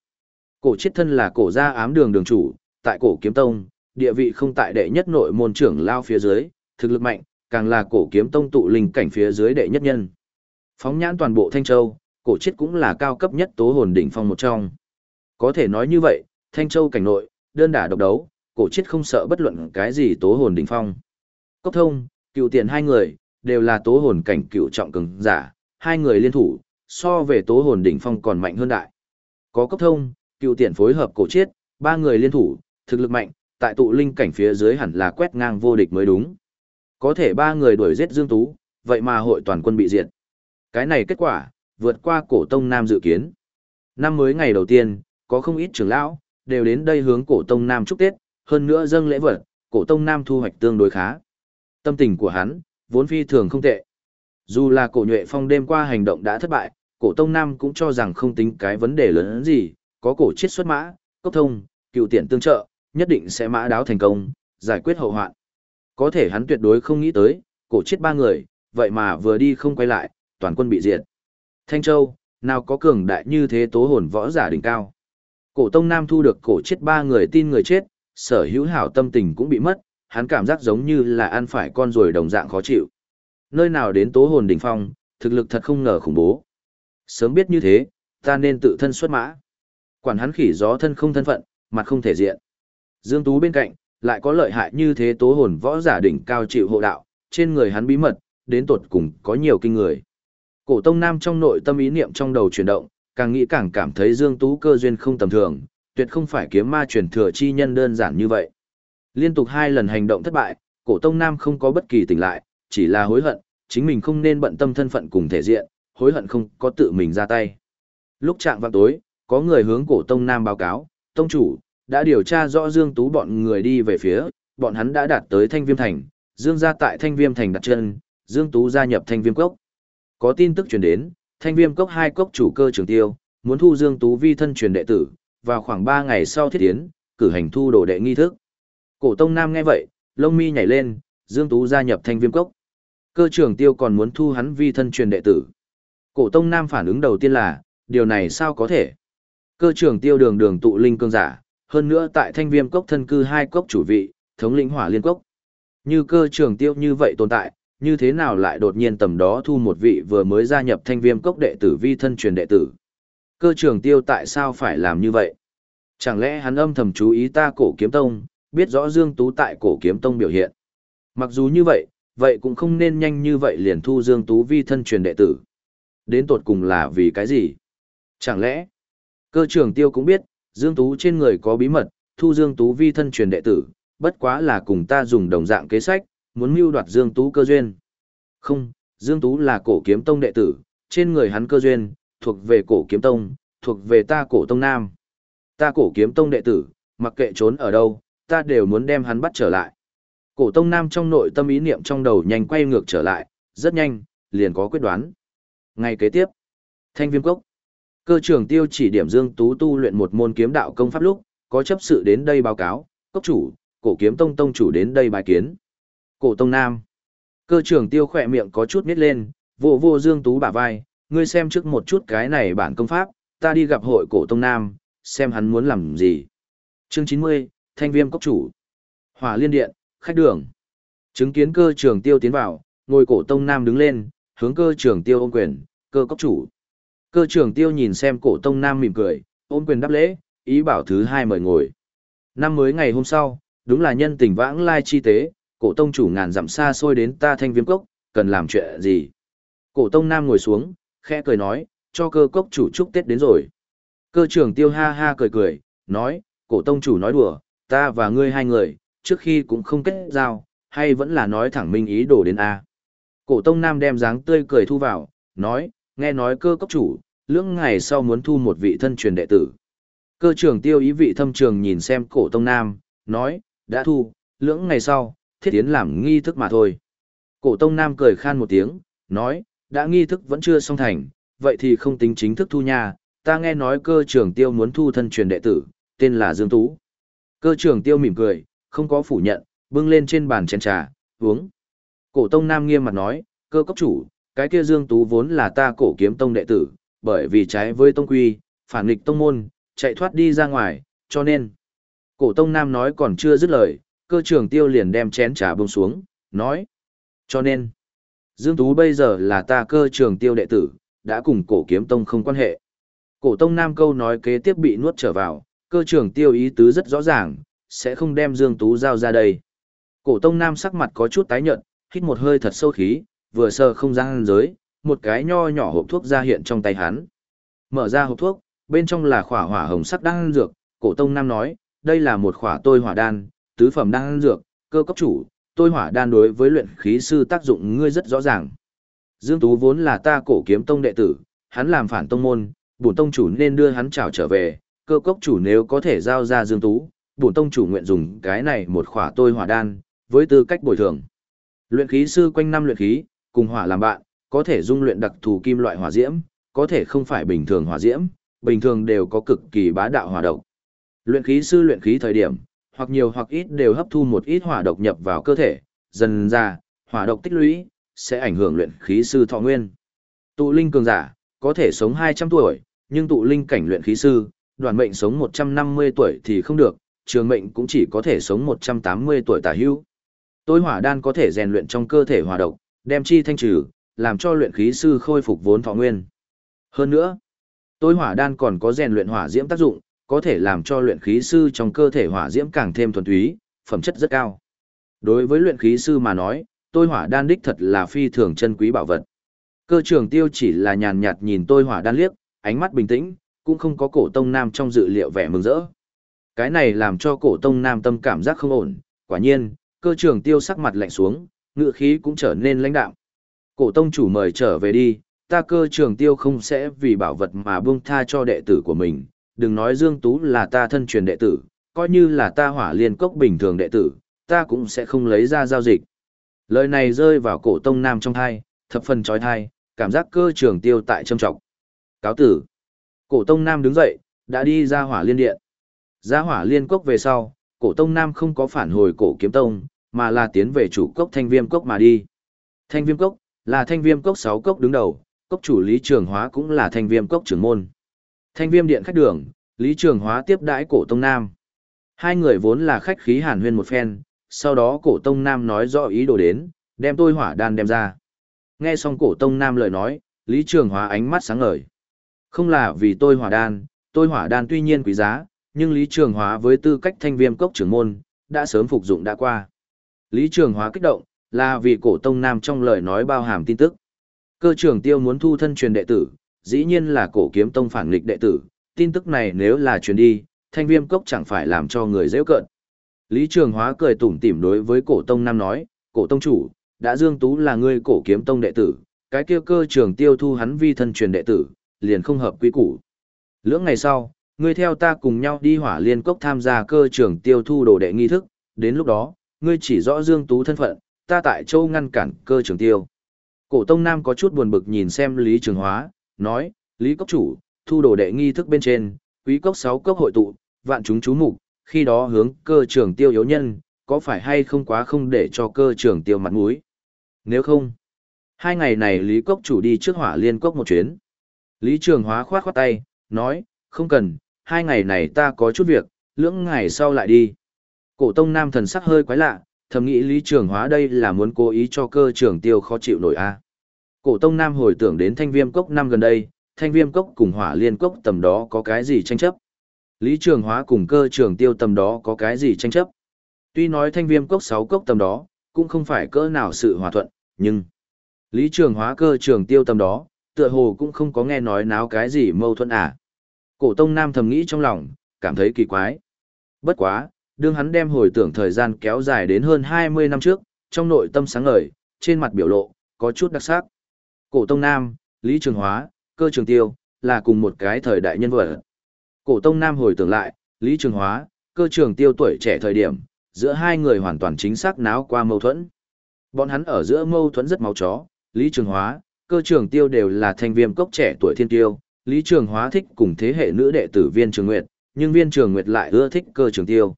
Cổ chiết thân là cổ gia ám đường đường chủ, tại cổ kiếm tông, địa vị không tại đệ nhất nội môn trưởng lao phía dưới, thực lực mạnh, càng là cổ kiếm tông tụ linh cảnh phía dưới đệ nhất nhân. Phóng nhãn toàn bộ Thanh Châu, cổ chiết cũng là cao cấp nhất tố hồn đỉnh phong một trong. Có thể nói như vậy, Thanh Châu cảnh nội, đơn đả độc đấu, cổ chiết không sợ bất luận cái gì tố hồn đỉnh phong. Cốc thông, cựu tiền hai người, đều là tố hồn cảnh cựu trọng cường giả, hai người liên thủ, so về tố hồn đỉnh phong còn mạnh hơn đại. Có cốc thông, cựu tiền phối hợp cổ chiết, ba người liên thủ, thực lực mạnh, tại tụ linh cảnh phía dưới hẳn là quét ngang vô địch mới đúng. Có thể ba người đuổi giết Dương Tú, vậy mà hội toàn quân bị diệt. Cái này kết quả, vượt qua cổ tông nam dự kiến. Năm mới ngày đầu tiên, có không ít trưởng lão, đều đến đây hướng cổ tông nam chúc Tết, hơn nữa dâng lễ vật, cổ tông nam thu hoạch tương đối khá. Tâm tình của hắn, vốn phi thường không tệ. Dù là cổ nhuệ phong đêm qua hành động đã thất bại, cổ tông nam cũng cho rằng không tính cái vấn đề lớn gì, có cổ chiết xuất mã, cốc thông, cựu tiện tương trợ, nhất định sẽ mã đáo thành công, giải quyết hậu hoạn. Có thể hắn tuyệt đối không nghĩ tới, cổ chết ba người, vậy mà vừa đi không quay lại, toàn quân bị diệt. Thanh Châu, nào có cường đại như thế tố hồn võ giả đỉnh cao. Cổ Tông Nam thu được cổ chết ba người tin người chết, sở hữu hảo tâm tình cũng bị mất, hắn cảm giác giống như là ăn phải con ruồi đồng dạng khó chịu. Nơi nào đến tố hồn đỉnh phong, thực lực thật không ngờ khủng bố. Sớm biết như thế, ta nên tự thân xuất mã. Quản hắn khỉ gió thân không thân phận, mặt không thể diện. Dương Tú bên cạnh, lại có lợi hại như thế tố hồn võ giả đỉnh cao chịu hộ đạo, trên người hắn bí mật, đến tột cùng có nhiều kinh người. Cổ Tông Nam trong nội tâm ý niệm trong đầu chuyển động, càng nghĩ càng cảm thấy Dương Tú cơ duyên không tầm thường, tuyệt không phải kiếm ma truyền thừa chi nhân đơn giản như vậy. Liên tục hai lần hành động thất bại, Cổ Tông Nam không có bất kỳ tỉnh lại, chỉ là hối hận, chính mình không nên bận tâm thân phận cùng thể diện, hối hận không có tự mình ra tay. Lúc trạng vào tối, có người hướng Cổ Tông Nam báo cáo, Tông chủ, đã điều tra rõ Dương Tú bọn người đi về phía, bọn hắn đã đạt tới Thanh Viêm Thành, Dương ra tại Thanh Viêm Thành đặt chân, Dương Tú gia nhập Thanh Viêm Cốc. Có tin tức truyền đến, Thanh Viêm Cốc hai cốc chủ cơ trường tiêu, muốn thu Dương Tú vi thân truyền đệ tử, vào khoảng 3 ngày sau thiết tiến, cử hành thu đồ đệ nghi thức. Cổ Tông Nam nghe vậy, lông mi nhảy lên, Dương Tú gia nhập Thanh Viêm Cốc. Cơ trưởng tiêu còn muốn thu hắn vi thân truyền đệ tử. Cổ Tông Nam phản ứng đầu tiên là, điều này sao có thể? Cơ trưởng tiêu đường đường tụ linh cương giả, hơn nữa tại Thanh Viêm Cốc thân cư hai cốc chủ vị, thống lĩnh hỏa liên cốc. Như cơ trưởng tiêu như vậy tồn tại, như thế nào lại đột nhiên tầm đó thu một vị vừa mới gia nhập thanh viêm cốc đệ tử vi thân truyền đệ tử. Cơ trưởng tiêu tại sao phải làm như vậy? Chẳng lẽ hắn âm thầm chú ý ta cổ kiếm tông, biết rõ Dương Tú tại cổ kiếm tông biểu hiện. Mặc dù như vậy, vậy cũng không nên nhanh như vậy liền thu Dương Tú vi thân truyền đệ tử. Đến tột cùng là vì cái gì? Chẳng lẽ, cơ trưởng tiêu cũng biết, Dương Tú trên người có bí mật, thu Dương Tú vi thân truyền đệ tử, bất quá là cùng ta dùng đồng dạng kế sách, muốn mưu đoạt Dương Tú cơ duyên. Không, Dương Tú là cổ kiếm tông đệ tử, trên người hắn cơ duyên, thuộc về cổ kiếm tông, thuộc về ta cổ tông nam. Ta cổ kiếm tông đệ tử, mặc kệ trốn ở đâu, ta đều muốn đem hắn bắt trở lại. Cổ tông nam trong nội tâm ý niệm trong đầu nhanh quay ngược trở lại, rất nhanh, liền có quyết đoán. Ngày kế tiếp, thanh viêm cốc. Cơ trưởng tiêu chỉ điểm Dương Tú tu luyện một môn kiếm đạo công pháp lúc, có chấp sự đến đây báo cáo, cốc chủ, cổ kiếm tông tông chủ đến đây bài kiến. Cổ Tông Nam. Cơ trưởng tiêu khỏe miệng có chút nít lên, vô vô Dương Tú bả vai, ngươi xem trước một chút cái này bản công pháp, ta đi gặp hội cổ Tông Nam, xem hắn muốn làm gì. Chương 90, Thanh Viêm Cốc Chủ. Hỏa Liên Điện, khách đường. Chứng kiến cơ trưởng tiêu tiến vào, ngồi cổ Tông Nam đứng lên, hướng cơ trưởng tiêu ôm quyền, cơ cốc chủ. Cơ trưởng tiêu nhìn xem cổ Tông Nam mỉm cười, ôm quyền đáp lễ, ý bảo thứ hai mời ngồi. Năm mới ngày hôm sau, đúng là nhân tình vãng lai chi tế, cổ tông chủ ngàn dặm xa xôi đến ta thanh viêm cốc, cần làm chuyện gì? Cổ tông nam ngồi xuống, khẽ cười nói, cho cơ cốc chủ chúc Tết đến rồi. Cơ trưởng tiêu ha ha cười cười, nói, cổ tông chủ nói đùa, ta và ngươi hai người, trước khi cũng không kết giao, hay vẫn là nói thẳng minh ý đồ đến A. Cổ tông nam đem dáng tươi cười thu vào, nói, nghe nói cơ cốc chủ, lưỡng ngày sau muốn thu một vị thân truyền đệ tử. Cơ trưởng tiêu ý vị thâm trường nhìn xem cổ tông nam, nói, đã thu, lưỡng ngày sau, thiết tiến làm nghi thức mà thôi. Cổ Tông Nam cười khan một tiếng, nói, đã nghi thức vẫn chưa xong thành, vậy thì không tính chính thức thu nha, ta nghe nói cơ trưởng tiêu muốn thu thân truyền đệ tử, tên là Dương Tú. Cơ trưởng tiêu mỉm cười, không có phủ nhận, bưng lên trên bàn chén trà, uống. Cổ Tông Nam nghiêm mặt nói, cơ cốc chủ, cái kia Dương Tú vốn là ta cổ kiếm tông đệ tử, bởi vì trái với tông quy, phản nghịch tông môn, chạy thoát đi ra ngoài, cho nên. Cổ Tông Nam nói còn chưa dứt lời, cơ trưởng tiêu liền đem chén trà bông xuống, nói. Cho nên, Dương Tú bây giờ là ta cơ trưởng tiêu đệ tử, đã cùng cổ kiếm tông không quan hệ. Cổ Tông Nam câu nói kế tiếp bị nuốt trở vào, cơ trưởng tiêu ý tứ rất rõ ràng, sẽ không đem Dương Tú giao ra đây. Cổ Tông Nam sắc mặt có chút tái nhợt, hít một hơi thật sâu khí, vừa sờ không gian giới, một cái nho nhỏ hộp thuốc ra hiện trong tay hắn. Mở ra hộp thuốc, bên trong là khỏa hỏa hồng sắc đan dược, cổ tông nam nói, đây là một khỏa tôi hỏa đan, tứ phẩm đan dược, cơ cấp chủ, tôi hỏa đan đối với luyện khí sư tác dụng ngươi rất rõ ràng. Dương Tú vốn là ta cổ kiếm tông đệ tử, hắn làm phản tông môn, bổn tông chủ nên đưa hắn trảo trở về, cơ cốc chủ nếu có thể giao ra Dương Tú, bổn tông chủ nguyện dùng cái này một khỏa tôi hỏa đan, với tư cách bồi thường. Luyện khí sư quanh năm luyện khí, cùng hỏa làm bạn, có thể dung luyện đặc thù kim loại hỏa diễm, có thể không phải bình thường hỏa diễm, bình thường đều có cực kỳ bá đạo hỏa độc. Luyện khí sư luyện khí thời điểm, hoặc nhiều hoặc ít đều hấp thu một ít hỏa độc nhập vào cơ thể, dần ra, hỏa độc tích lũy sẽ ảnh hưởng luyện khí sư thọ nguyên. Tụ linh cường giả có thể sống 200 tuổi, nhưng tụ linh cảnh luyện khí sư, đoàn mệnh sống 150 tuổi thì không được, trường mệnh cũng chỉ có thể sống 180 tuổi tả hữu. Tối hỏa đan có thể rèn luyện trong cơ thể hỏa độc, đem chi thanh trừ, làm cho luyện khí sư khôi phục vốn thọ nguyên. Hơn nữa, tối hỏa đan còn có rèn luyện hỏa diễm tác dụng, có thể làm cho luyện khí sư trong cơ thể hỏa diễm càng thêm thuần túy, phẩm chất rất cao. Đối với luyện khí sư mà nói, tôi hỏa đan đích thật là phi thường chân quý bảo vật. Cơ trưởng tiêu chỉ là nhàn nhạt nhìn tôi hỏa đan liếc, ánh mắt bình tĩnh, cũng không có cổ tông nam trong dự liệu vẻ mừng rỡ. Cái này làm cho cổ tông nam tâm cảm giác không ổn, quả nhiên, cơ trưởng tiêu sắc mặt lạnh xuống, ngựa khí cũng trở nên lãnh đạm. Cổ tông chủ mời trở về đi, ta cơ trưởng tiêu không sẽ vì bảo vật mà buông tha cho đệ tử của mình, đừng nói Dương Tú là ta thân truyền đệ tử, coi như là ta hỏa liên cốc bình thường đệ tử, ta cũng sẽ không lấy ra giao dịch. Lời này rơi vào cổ tông nam trong thai, thập phần trói thai, cảm giác cơ trưởng tiêu tại trâm trọng. Cáo tử. Cổ tông nam đứng dậy, đã đi ra hỏa liên điện. Ra hỏa liên cốc về sau, cổ tông nam không có phản hồi cổ kiếm tông, mà là tiến về chủ cốc thanh viêm cốc mà đi. Thanh viêm cốc, là thanh viêm cốc 6 cốc đứng đầu, cốc chủ Lý Trường Hóa cũng là thanh viêm cốc trưởng môn. Thanh viêm điện khách đường, Lý Trường Hóa tiếp đãi cổ Tông Nam. Hai người vốn là khách khí hàn huyên một phen, sau đó cổ Tông Nam nói rõ ý đồ đến, đem tôi hỏa đan đem ra. Nghe xong cổ Tông Nam lời nói, Lý Trường Hóa ánh mắt sáng ngời. Không là vì tôi hỏa đan, tôi hỏa đan tuy nhiên quý giá, nhưng Lý Trường Hóa với tư cách thanh viêm cốc trưởng môn, đã sớm phục dụng đã qua. Lý Trường Hóa kích động, là vì cổ tông nam trong lời nói bao hàm tin tức. Cơ trưởng tiêu muốn thu thân truyền đệ tử, dĩ nhiên là cổ kiếm tông phản nghịch đệ tử, tin tức này nếu là truyền đi, thanh viêm cốc chẳng phải làm cho người dễ cợt. Lý Trường Hóa cười tủm tỉm đối với cổ tông nam nói, cổ tông chủ, đã Dương Tú là người cổ kiếm tông đệ tử, cái kia cơ trưởng tiêu thu hắn vi thân truyền đệ tử, liền không hợp quy củ. Lưỡng ngày sau, ngươi theo ta cùng nhau đi hỏa liên cốc tham gia cơ trưởng tiêu thu đồ đệ nghi thức, đến lúc đó, ngươi chỉ rõ Dương Tú thân phận, ta tại châu ngăn cản cơ trường tiêu. Cổ Tông Nam có chút buồn bực nhìn xem Lý Trường Hóa, nói, Lý Cốc Chủ, thu đồ đệ nghi thức bên trên, quý cốc 6 cốc hội tụ, vạn chúng chú mục khi đó hướng cơ trường tiêu yếu nhân, có phải hay không quá không để cho cơ trường tiêu mặt mũi? Nếu không, hai ngày này Lý Cốc Chủ đi trước hỏa liên cốc một chuyến. Lý Trường Hóa khoát khoát tay, nói, không cần, hai ngày này ta có chút việc, lưỡng ngày sau lại đi. Cổ Tông Nam thần sắc hơi quái lạ, thầm nghĩ Lý Trường Hóa đây là muốn cố ý cho cơ trường tiêu khó chịu nổi a. Cổ Tông Nam hồi tưởng đến thanh viêm cốc năm gần đây, thanh viêm cốc cùng hỏa liên cốc tầm đó có cái gì tranh chấp. Lý Trường Hóa cùng cơ trường tiêu tầm đó có cái gì tranh chấp. Tuy nói thanh viêm cốc sáu cốc tầm đó, cũng không phải cỡ nào sự hòa thuận, nhưng Lý Trường Hóa cơ trường tiêu tầm đó, tựa hồ cũng không có nghe nói náo cái gì mâu thuẫn à. Cổ Tông Nam thầm nghĩ trong lòng, cảm thấy kỳ quái. Bất quá, đương hắn đem hồi tưởng thời gian kéo dài đến hơn 20 năm trước, trong nội tâm sáng ngời, trên mặt biểu lộ, có chút đặc sắc. Cổ Tông Nam, Lý Trường Hóa, Cơ Trường Tiêu, là cùng một cái thời đại nhân vật. Cổ Tông Nam hồi tưởng lại, Lý Trường Hóa, cơ trường tiêu tuổi trẻ thời điểm, giữa hai người hoàn toàn chính xác náo qua mâu thuẫn. Bọn hắn ở giữa mâu thuẫn rất máu chó, Lý Trường Hóa, cơ trường tiêu đều là thành viêm cốc trẻ tuổi thiên tiêu, Lý Trường Hóa thích cùng thế hệ nữ đệ tử viên trường nguyệt, nhưng viên trường nguyệt lại ưa thích cơ trường tiêu.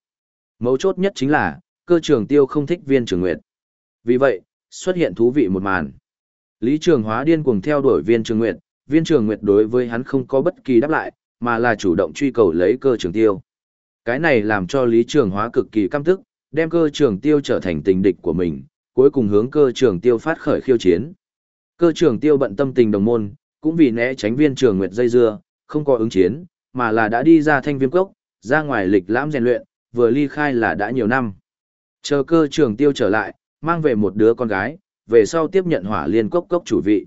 Mấu chốt nhất chính là, cơ trường tiêu không thích viên trường nguyệt. Vì vậy, xuất hiện thú vị một màn. Lý Trường Hóa điên cuồng theo đuổi viên trường nguyệt, viên trường nguyệt đối với hắn không có bất kỳ đáp lại, mà là chủ động truy cầu lấy cơ trường tiêu. Cái này làm cho Lý Trường Hóa cực kỳ căm tức, đem cơ trường tiêu trở thành tình địch của mình, cuối cùng hướng cơ trường tiêu phát khởi khiêu chiến. Cơ trường tiêu bận tâm tình đồng môn, cũng vì né tránh viên trường nguyệt dây dưa, không có ứng chiến, mà là đã đi ra thanh viêm cốc, ra ngoài lịch lãm rèn luyện, vừa ly khai là đã nhiều năm. Chờ cơ trường tiêu trở lại, mang về một đứa con gái, về sau tiếp nhận hỏa liên cốc cốc chủ vị.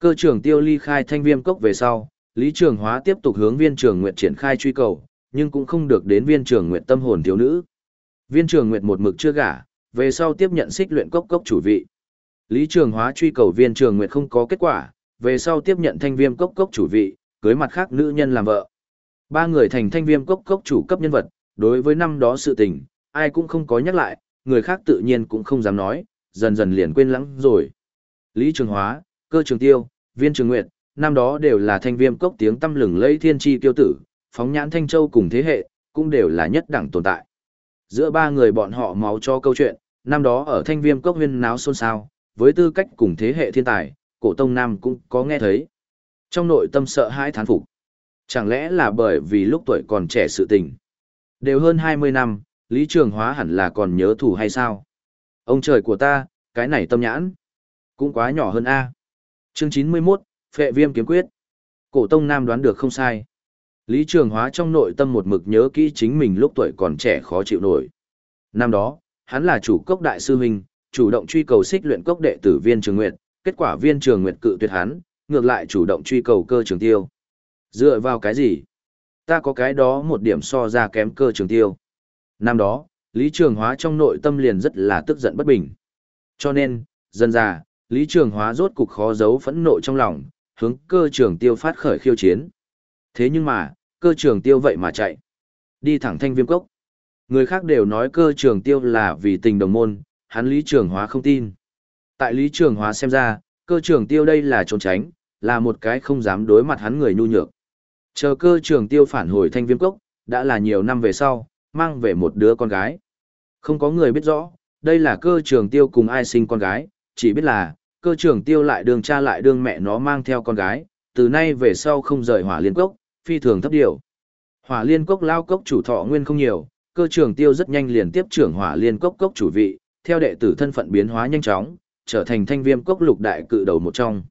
Cơ trường tiêu ly khai thanh viêm cốc về sau, Lý Trường Hóa tiếp tục hướng viên trường nguyệt triển khai truy cầu, nhưng cũng không được đến viên trường nguyệt tâm hồn thiếu nữ. Viên trường nguyệt một mực chưa gả, về sau tiếp nhận xích luyện cốc cốc chủ vị. Lý Trường Hóa truy cầu viên trường nguyệt không có kết quả, về sau tiếp nhận thanh viêm cốc cốc chủ vị, cưới mặt khác nữ nhân làm vợ. Ba người thành thanh viêm cốc cốc chủ cấp nhân vật, đối với năm đó sự tình, ai cũng không có nhắc lại, người khác tự nhiên cũng không dám nói, dần dần liền quên lãng rồi. Lý Trường Hóa, Cơ Trường Tiêu, Viên Trường Nguyệt, năm đó đều là thanh viêm cốc tiếng tâm lừng lẫy thiên tri tiêu tử, phóng nhãn thanh châu cùng thế hệ, cũng đều là nhất đẳng tồn tại. Giữa ba người bọn họ máu cho câu chuyện, năm đó ở thanh viêm cốc huyên náo xôn xao, với tư cách cùng thế hệ thiên tài, cổ tông nam cũng có nghe thấy. Trong nội tâm sợ hãi thán phục. Chẳng lẽ là bởi vì lúc tuổi còn trẻ sự tình. Đều hơn 20 năm, Lý Trường Hóa hẳn là còn nhớ thủ hay sao? Ông trời của ta, cái này tâm nhãn. Cũng quá nhỏ hơn A. Chương 91, Phệ Viêm Kiếm Quyết. Cổ Tông Nam đoán được không sai. Lý Trường Hóa trong nội tâm một mực nhớ kỹ chính mình lúc tuổi còn trẻ khó chịu nổi. Năm đó, hắn là chủ cốc đại sư huynh, chủ động truy cầu xích luyện cốc đệ tử viên Trường Nguyệt, kết quả viên Trường Nguyệt cự tuyệt hắn, ngược lại chủ động truy cầu cơ trường tiêu. Dựa vào cái gì? Ta có cái đó một điểm so ra kém cơ trường tiêu. Năm đó, Lý Trường Hóa trong nội tâm liền rất là tức giận bất bình. Cho nên, dần ra, Lý Trường Hóa rốt cục khó giấu phẫn nộ trong lòng, hướng cơ trường tiêu phát khởi khiêu chiến. Thế nhưng mà, cơ trường tiêu vậy mà chạy. Đi thẳng thanh viêm cốc. Người khác đều nói cơ trường tiêu là vì tình đồng môn, hắn Lý Trường Hóa không tin. Tại Lý Trường Hóa xem ra, cơ trường tiêu đây là trốn tránh, là một cái không dám đối mặt hắn người nhu nhược. Chờ cơ trường tiêu phản hồi thanh viêm cốc, đã là nhiều năm về sau, mang về một đứa con gái. Không có người biết rõ, đây là cơ trường tiêu cùng ai sinh con gái, chỉ biết là, cơ trường tiêu lại đường cha lại đương mẹ nó mang theo con gái, từ nay về sau không rời hỏa liên cốc, phi thường thấp điều. Hỏa liên cốc lao cốc chủ thọ nguyên không nhiều, cơ trường tiêu rất nhanh liền tiếp trưởng hỏa liên cốc cốc chủ vị, theo đệ tử thân phận biến hóa nhanh chóng, trở thành thanh viêm cốc lục đại cự đầu một trong.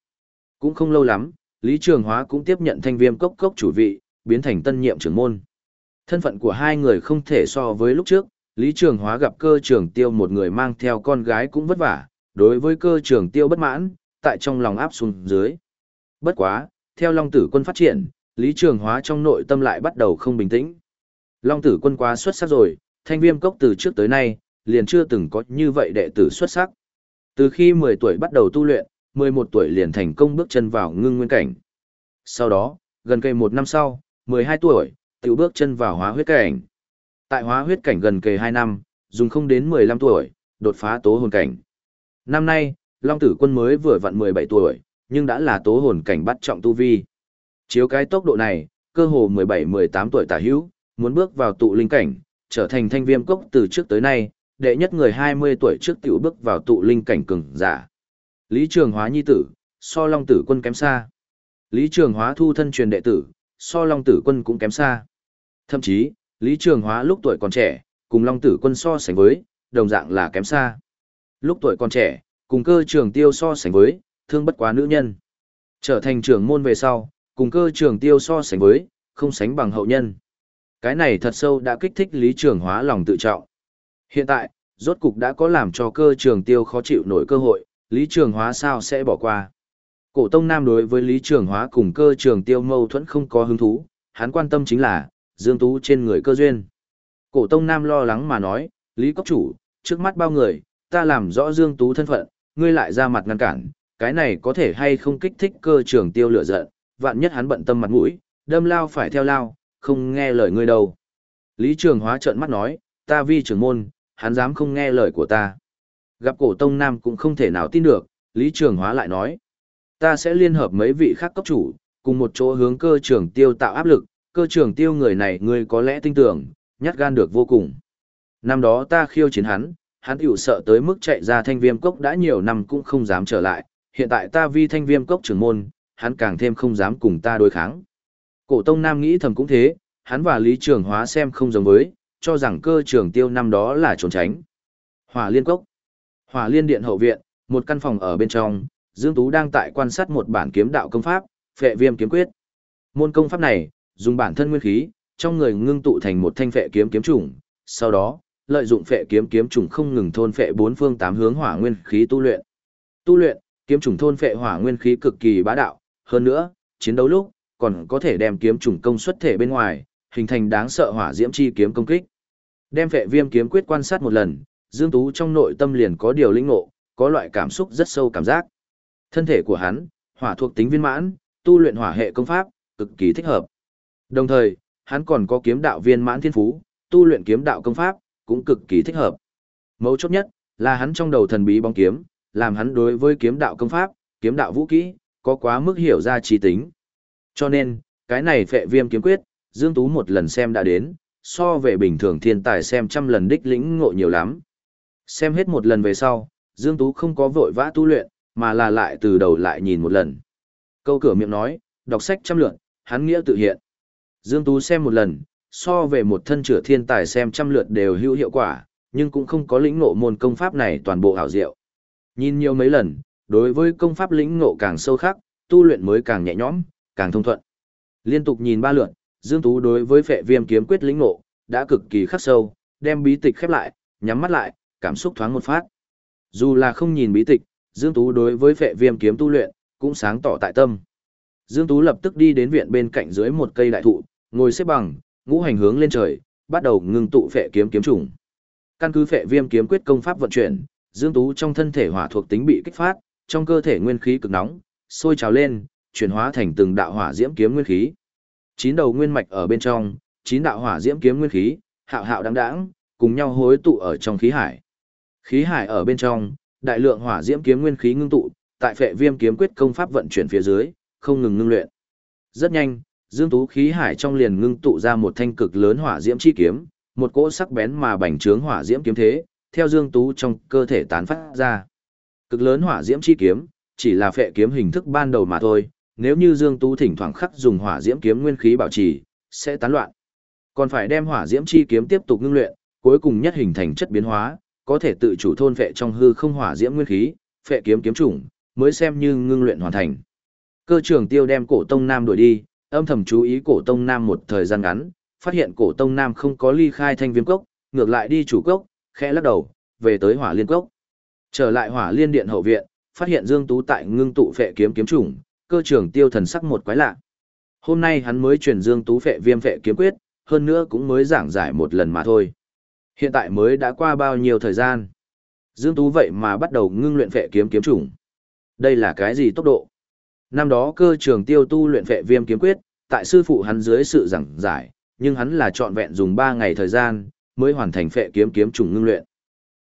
Cũng không lâu lắm, Lý Trường Hóa cũng tiếp nhận thanh viêm cốc cốc chủ vị, biến thành tân nhiệm trưởng môn. Thân phận của hai người không thể so với lúc trước, Lý Trường Hóa gặp cơ trường tiêu một người mang theo con gái cũng vất vả, đối với cơ trường tiêu bất mãn, tại trong lòng áp xuống dưới. Bất quá, theo Long Tử quân phát triển, Lý Trường Hóa trong nội tâm lại bắt đầu không bình tĩnh. Long Tử quân quá xuất sắc rồi, thanh viêm cốc từ trước tới nay, liền chưa từng có như vậy đệ tử xuất sắc. Từ khi 10 tuổi bắt đầu tu luyện, 11 tuổi liền thành công bước chân vào ngưng nguyên cảnh. Sau đó, gần kề một năm sau, 12 tuổi, tiểu bước chân vào hóa huyết cảnh. Tại hóa huyết cảnh gần kề 2 năm, dùng không đến 15 tuổi, đột phá tố hồn cảnh. Năm nay, Long Tử Quân mới vừa vặn 17 tuổi, nhưng đã là tố hồn cảnh bắt trọng tu vi. Chiếu cái tốc độ này, cơ hồ 17-18 tuổi tả hữu, muốn bước vào tụ linh cảnh, trở thành thanh viêm cốc từ trước tới nay, đệ nhất người 20 tuổi trước tiểu bước vào tụ linh cảnh cường giả. Lý Trường Hóa nhi tử, so Long Tử Quân kém xa. Lý Trường Hóa thu thân truyền đệ tử, so Long Tử Quân cũng kém xa. Thậm chí, Lý Trường Hóa lúc tuổi còn trẻ, cùng Long Tử Quân so sánh với, đồng dạng là kém xa. Lúc tuổi còn trẻ, cùng cơ trường tiêu so sánh với, thương bất quá nữ nhân. Trở thành trưởng môn về sau, cùng cơ trường tiêu so sánh với, không sánh bằng hậu nhân. Cái này thật sâu đã kích thích Lý Trường Hóa lòng tự trọng. Hiện tại, rốt cục đã có làm cho cơ trường tiêu khó chịu nổi cơ hội, Lý Trường Hóa sao sẽ bỏ qua. Cổ Tông Nam đối với Lý Trường Hóa cùng cơ trường tiêu mâu thuẫn không có hứng thú, hắn quan tâm chính là, Dương Tú trên người cơ duyên. Cổ Tông Nam lo lắng mà nói, Lý Cốc Chủ, trước mắt bao người, ta làm rõ Dương Tú thân phận, ngươi lại ra mặt ngăn cản, cái này có thể hay không kích thích cơ trường tiêu lửa giận, vạn nhất hắn bận tâm mặt mũi, đâm lao phải theo lao, không nghe lời ngươi đâu. Lý Trường Hóa trợn mắt nói, ta vi trưởng môn, hắn dám không nghe lời của ta. Gặp cổ tông nam cũng không thể nào tin được, Lý Trường Hóa lại nói, ta sẽ liên hợp mấy vị khác cấp chủ, cùng một chỗ hướng cơ trưởng tiêu tạo áp lực, cơ trưởng tiêu người này ngươi có lẽ tin tưởng, nhát gan được vô cùng. Năm đó ta khiêu chiến hắn, hắn tiểu sợ tới mức chạy ra thanh viêm cốc đã nhiều năm cũng không dám trở lại, hiện tại ta vi thanh viêm cốc trưởng môn, hắn càng thêm không dám cùng ta đối kháng. Cổ tông nam nghĩ thầm cũng thế, hắn và Lý Trường Hóa xem không giống với, cho rằng cơ trường tiêu năm đó là trốn tránh. Hỏa liên cốc. Hỏa liên điện hậu viện, một căn phòng ở bên trong, Dương Tú đang tại quan sát một bản kiếm đạo công pháp, phệ viêm kiếm quyết. Môn công pháp này, dùng bản thân nguyên khí, trong người ngưng tụ thành một thanh phệ kiếm kiếm chủng, sau đó, lợi dụng phệ kiếm kiếm chủng không ngừng thôn phệ bốn phương tám hướng hỏa nguyên khí tu luyện. Tu luyện, kiếm chủng thôn phệ hỏa nguyên khí cực kỳ bá đạo, hơn nữa, chiến đấu lúc còn có thể đem kiếm chủng công suất thể bên ngoài, hình thành đáng sợ hỏa diễm chi kiếm công kích. Đem phệ viêm kiếm quyết quan sát một lần, Dương Tú trong nội tâm liền có điều linh ngộ, có loại cảm xúc rất sâu cảm giác. Thân thể của hắn, hỏa thuộc tính viên mãn, tu luyện hỏa hệ công pháp, cực kỳ thích hợp. Đồng thời, hắn còn có kiếm đạo viên mãn thiên phú, tu luyện kiếm đạo công pháp, cũng cực kỳ thích hợp. Mấu chốt nhất, là hắn trong đầu thần bí bóng kiếm, làm hắn đối với kiếm đạo công pháp, kiếm đạo vũ kỹ, có quá mức hiểu ra trí tính. Cho nên, cái này phệ viêm kiếm quyết, Dương Tú một lần xem đã đến, so về bình thường thiên tài xem trăm lần đích lĩnh ngộ nhiều lắm. Xem hết một lần về sau, Dương Tú không có vội vã tu luyện, mà là lại từ đầu lại nhìn một lần. Câu cửa miệng nói, đọc sách trăm lượt, hắn nghĩa tự hiện. Dương Tú xem một lần, so về một thân chữa thiên tài xem trăm lượt đều hữu hiệu quả, nhưng cũng không có lĩnh ngộ môn công pháp này toàn bộ hảo diệu. Nhìn nhiều mấy lần, đối với công pháp lĩnh ngộ càng sâu khắc, tu luyện mới càng nhẹ nhõm, càng thông thuận. Liên tục nhìn ba lượt, Dương Tú đối với phệ viêm kiếm quyết lĩnh ngộ, đã cực kỳ khắc sâu, đem bí tịch khép lại, nhắm mắt lại, cảm xúc thoáng một phát. Dù là không nhìn bí tịch, Dương Tú đối với phệ viêm kiếm tu luyện, cũng sáng tỏ tại tâm. Dương Tú lập tức đi đến viện bên cạnh dưới một cây đại thụ, ngồi xếp bằng, ngũ hành hướng lên trời, bắt đầu ngưng tụ phệ kiếm kiếm trùng. Căn cứ phệ viêm kiếm quyết công pháp vận chuyển, Dương Tú trong thân thể hỏa thuộc tính bị kích phát, trong cơ thể nguyên khí cực nóng, sôi trào lên, chuyển hóa thành từng đạo hỏa diễm kiếm nguyên khí. Chín đầu nguyên mạch ở bên trong, chín đạo hỏa diễm kiếm nguyên khí, hạo hạo đáng đáng, cùng nhau hối tụ ở trong khí hải. Khí hải ở bên trong, đại lượng hỏa diễm kiếm nguyên khí ngưng tụ, tại phệ viêm kiếm quyết công pháp vận chuyển phía dưới, không ngừng ngưng luyện. Rất nhanh, Dương Tú khí hải trong liền ngưng tụ ra một thanh cực lớn hỏa diễm chi kiếm, một cỗ sắc bén mà bành trướng hỏa diễm kiếm thế, theo Dương Tú trong cơ thể tán phát ra. Cực lớn hỏa diễm chi kiếm, chỉ là phệ kiếm hình thức ban đầu mà thôi, nếu như Dương Tú thỉnh thoảng khắc dùng hỏa diễm kiếm nguyên khí bảo trì, sẽ tán loạn. Còn phải đem hỏa diễm chi kiếm tiếp tục ngưng luyện, cuối cùng nhất hình thành chất biến hóa, có thể tự chủ thôn phệ trong hư không hỏa diễm nguyên khí, phệ kiếm kiếm chủng, mới xem như ngưng luyện hoàn thành. Cơ trưởng Tiêu đem Cổ Tông Nam đuổi đi, âm thầm chú ý Cổ Tông Nam một thời gian ngắn, phát hiện Cổ Tông Nam không có ly khai thanh viêm cốc, ngược lại đi chủ cốc, khẽ lắc đầu, về tới Hỏa Liên cốc. Trở lại Hỏa Liên điện hậu viện, phát hiện Dương Tú tại ngưng tụ phệ kiếm kiếm chủng, cơ trưởng Tiêu thần sắc một quái lạ. Hôm nay hắn mới truyền Dương Tú phệ viêm phệ kiếm quyết, hơn nữa cũng mới giảng giải một lần mà thôi. Hiện tại mới đã qua bao nhiêu thời gian. Dương Tú vậy mà bắt đầu ngưng luyện phệ kiếm kiếm chủng. Đây là cái gì tốc độ? Năm đó cơ trường tiêu tu luyện phệ viêm kiếm quyết, tại sư phụ hắn dưới sự giảng giải, nhưng hắn là trọn vẹn dùng 3 ngày thời gian, mới hoàn thành phệ kiếm kiếm trùng ngưng luyện.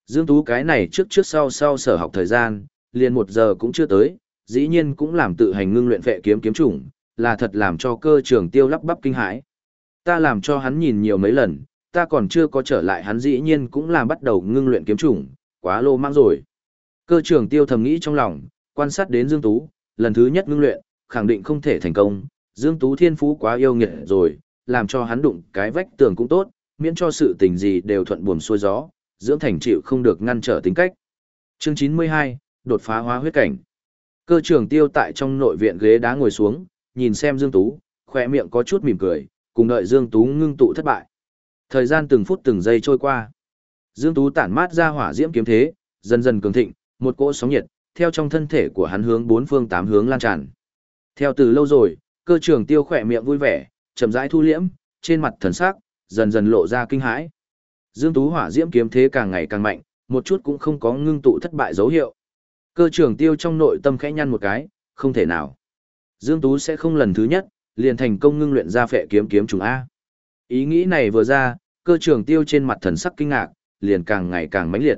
Dương Tú cái này trước trước sau sau sở học thời gian, liền một giờ cũng chưa tới, dĩ nhiên cũng làm tự hành ngưng luyện phệ kiếm kiếm trùng, là thật làm cho cơ trường tiêu lắp bắp kinh hãi. Ta làm cho hắn nhìn nhiều mấy lần, ta còn chưa có trở lại hắn dĩ nhiên cũng làm bắt đầu ngưng luyện kiếm trùng, quá lô mang rồi. Cơ trưởng tiêu thầm nghĩ trong lòng, quan sát đến Dương Tú, lần thứ nhất ngưng luyện, khẳng định không thể thành công, Dương Tú thiên phú quá yêu nghiệt rồi, làm cho hắn đụng cái vách tường cũng tốt, miễn cho sự tình gì đều thuận buồm xuôi gió, dưỡng thành chịu không được ngăn trở tính cách. Chương 92, đột phá hóa huyết cảnh. Cơ trưởng tiêu tại trong nội viện ghế đá ngồi xuống, nhìn xem Dương Tú, khỏe miệng có chút mỉm cười, cùng đợi Dương Tú ngưng tụ thất bại. Thời gian từng phút từng giây trôi qua. Dương Tú tản mát ra hỏa diễm kiếm thế, dần dần cường thịnh, một cỗ sóng nhiệt, theo trong thân thể của hắn hướng bốn phương tám hướng lan tràn. Theo từ lâu rồi, cơ trưởng tiêu khỏe miệng vui vẻ, chậm rãi thu liễm, trên mặt thần sắc dần dần lộ ra kinh hãi. Dương Tú hỏa diễm kiếm thế càng ngày càng mạnh, một chút cũng không có ngưng tụ thất bại dấu hiệu. Cơ trưởng tiêu trong nội tâm khẽ nhăn một cái, không thể nào. Dương Tú sẽ không lần thứ nhất, liền thành công ngưng luyện ra phệ kiếm kiếm trùng A. Ý nghĩ này vừa ra, cơ trường tiêu trên mặt thần sắc kinh ngạc, liền càng ngày càng mãnh liệt.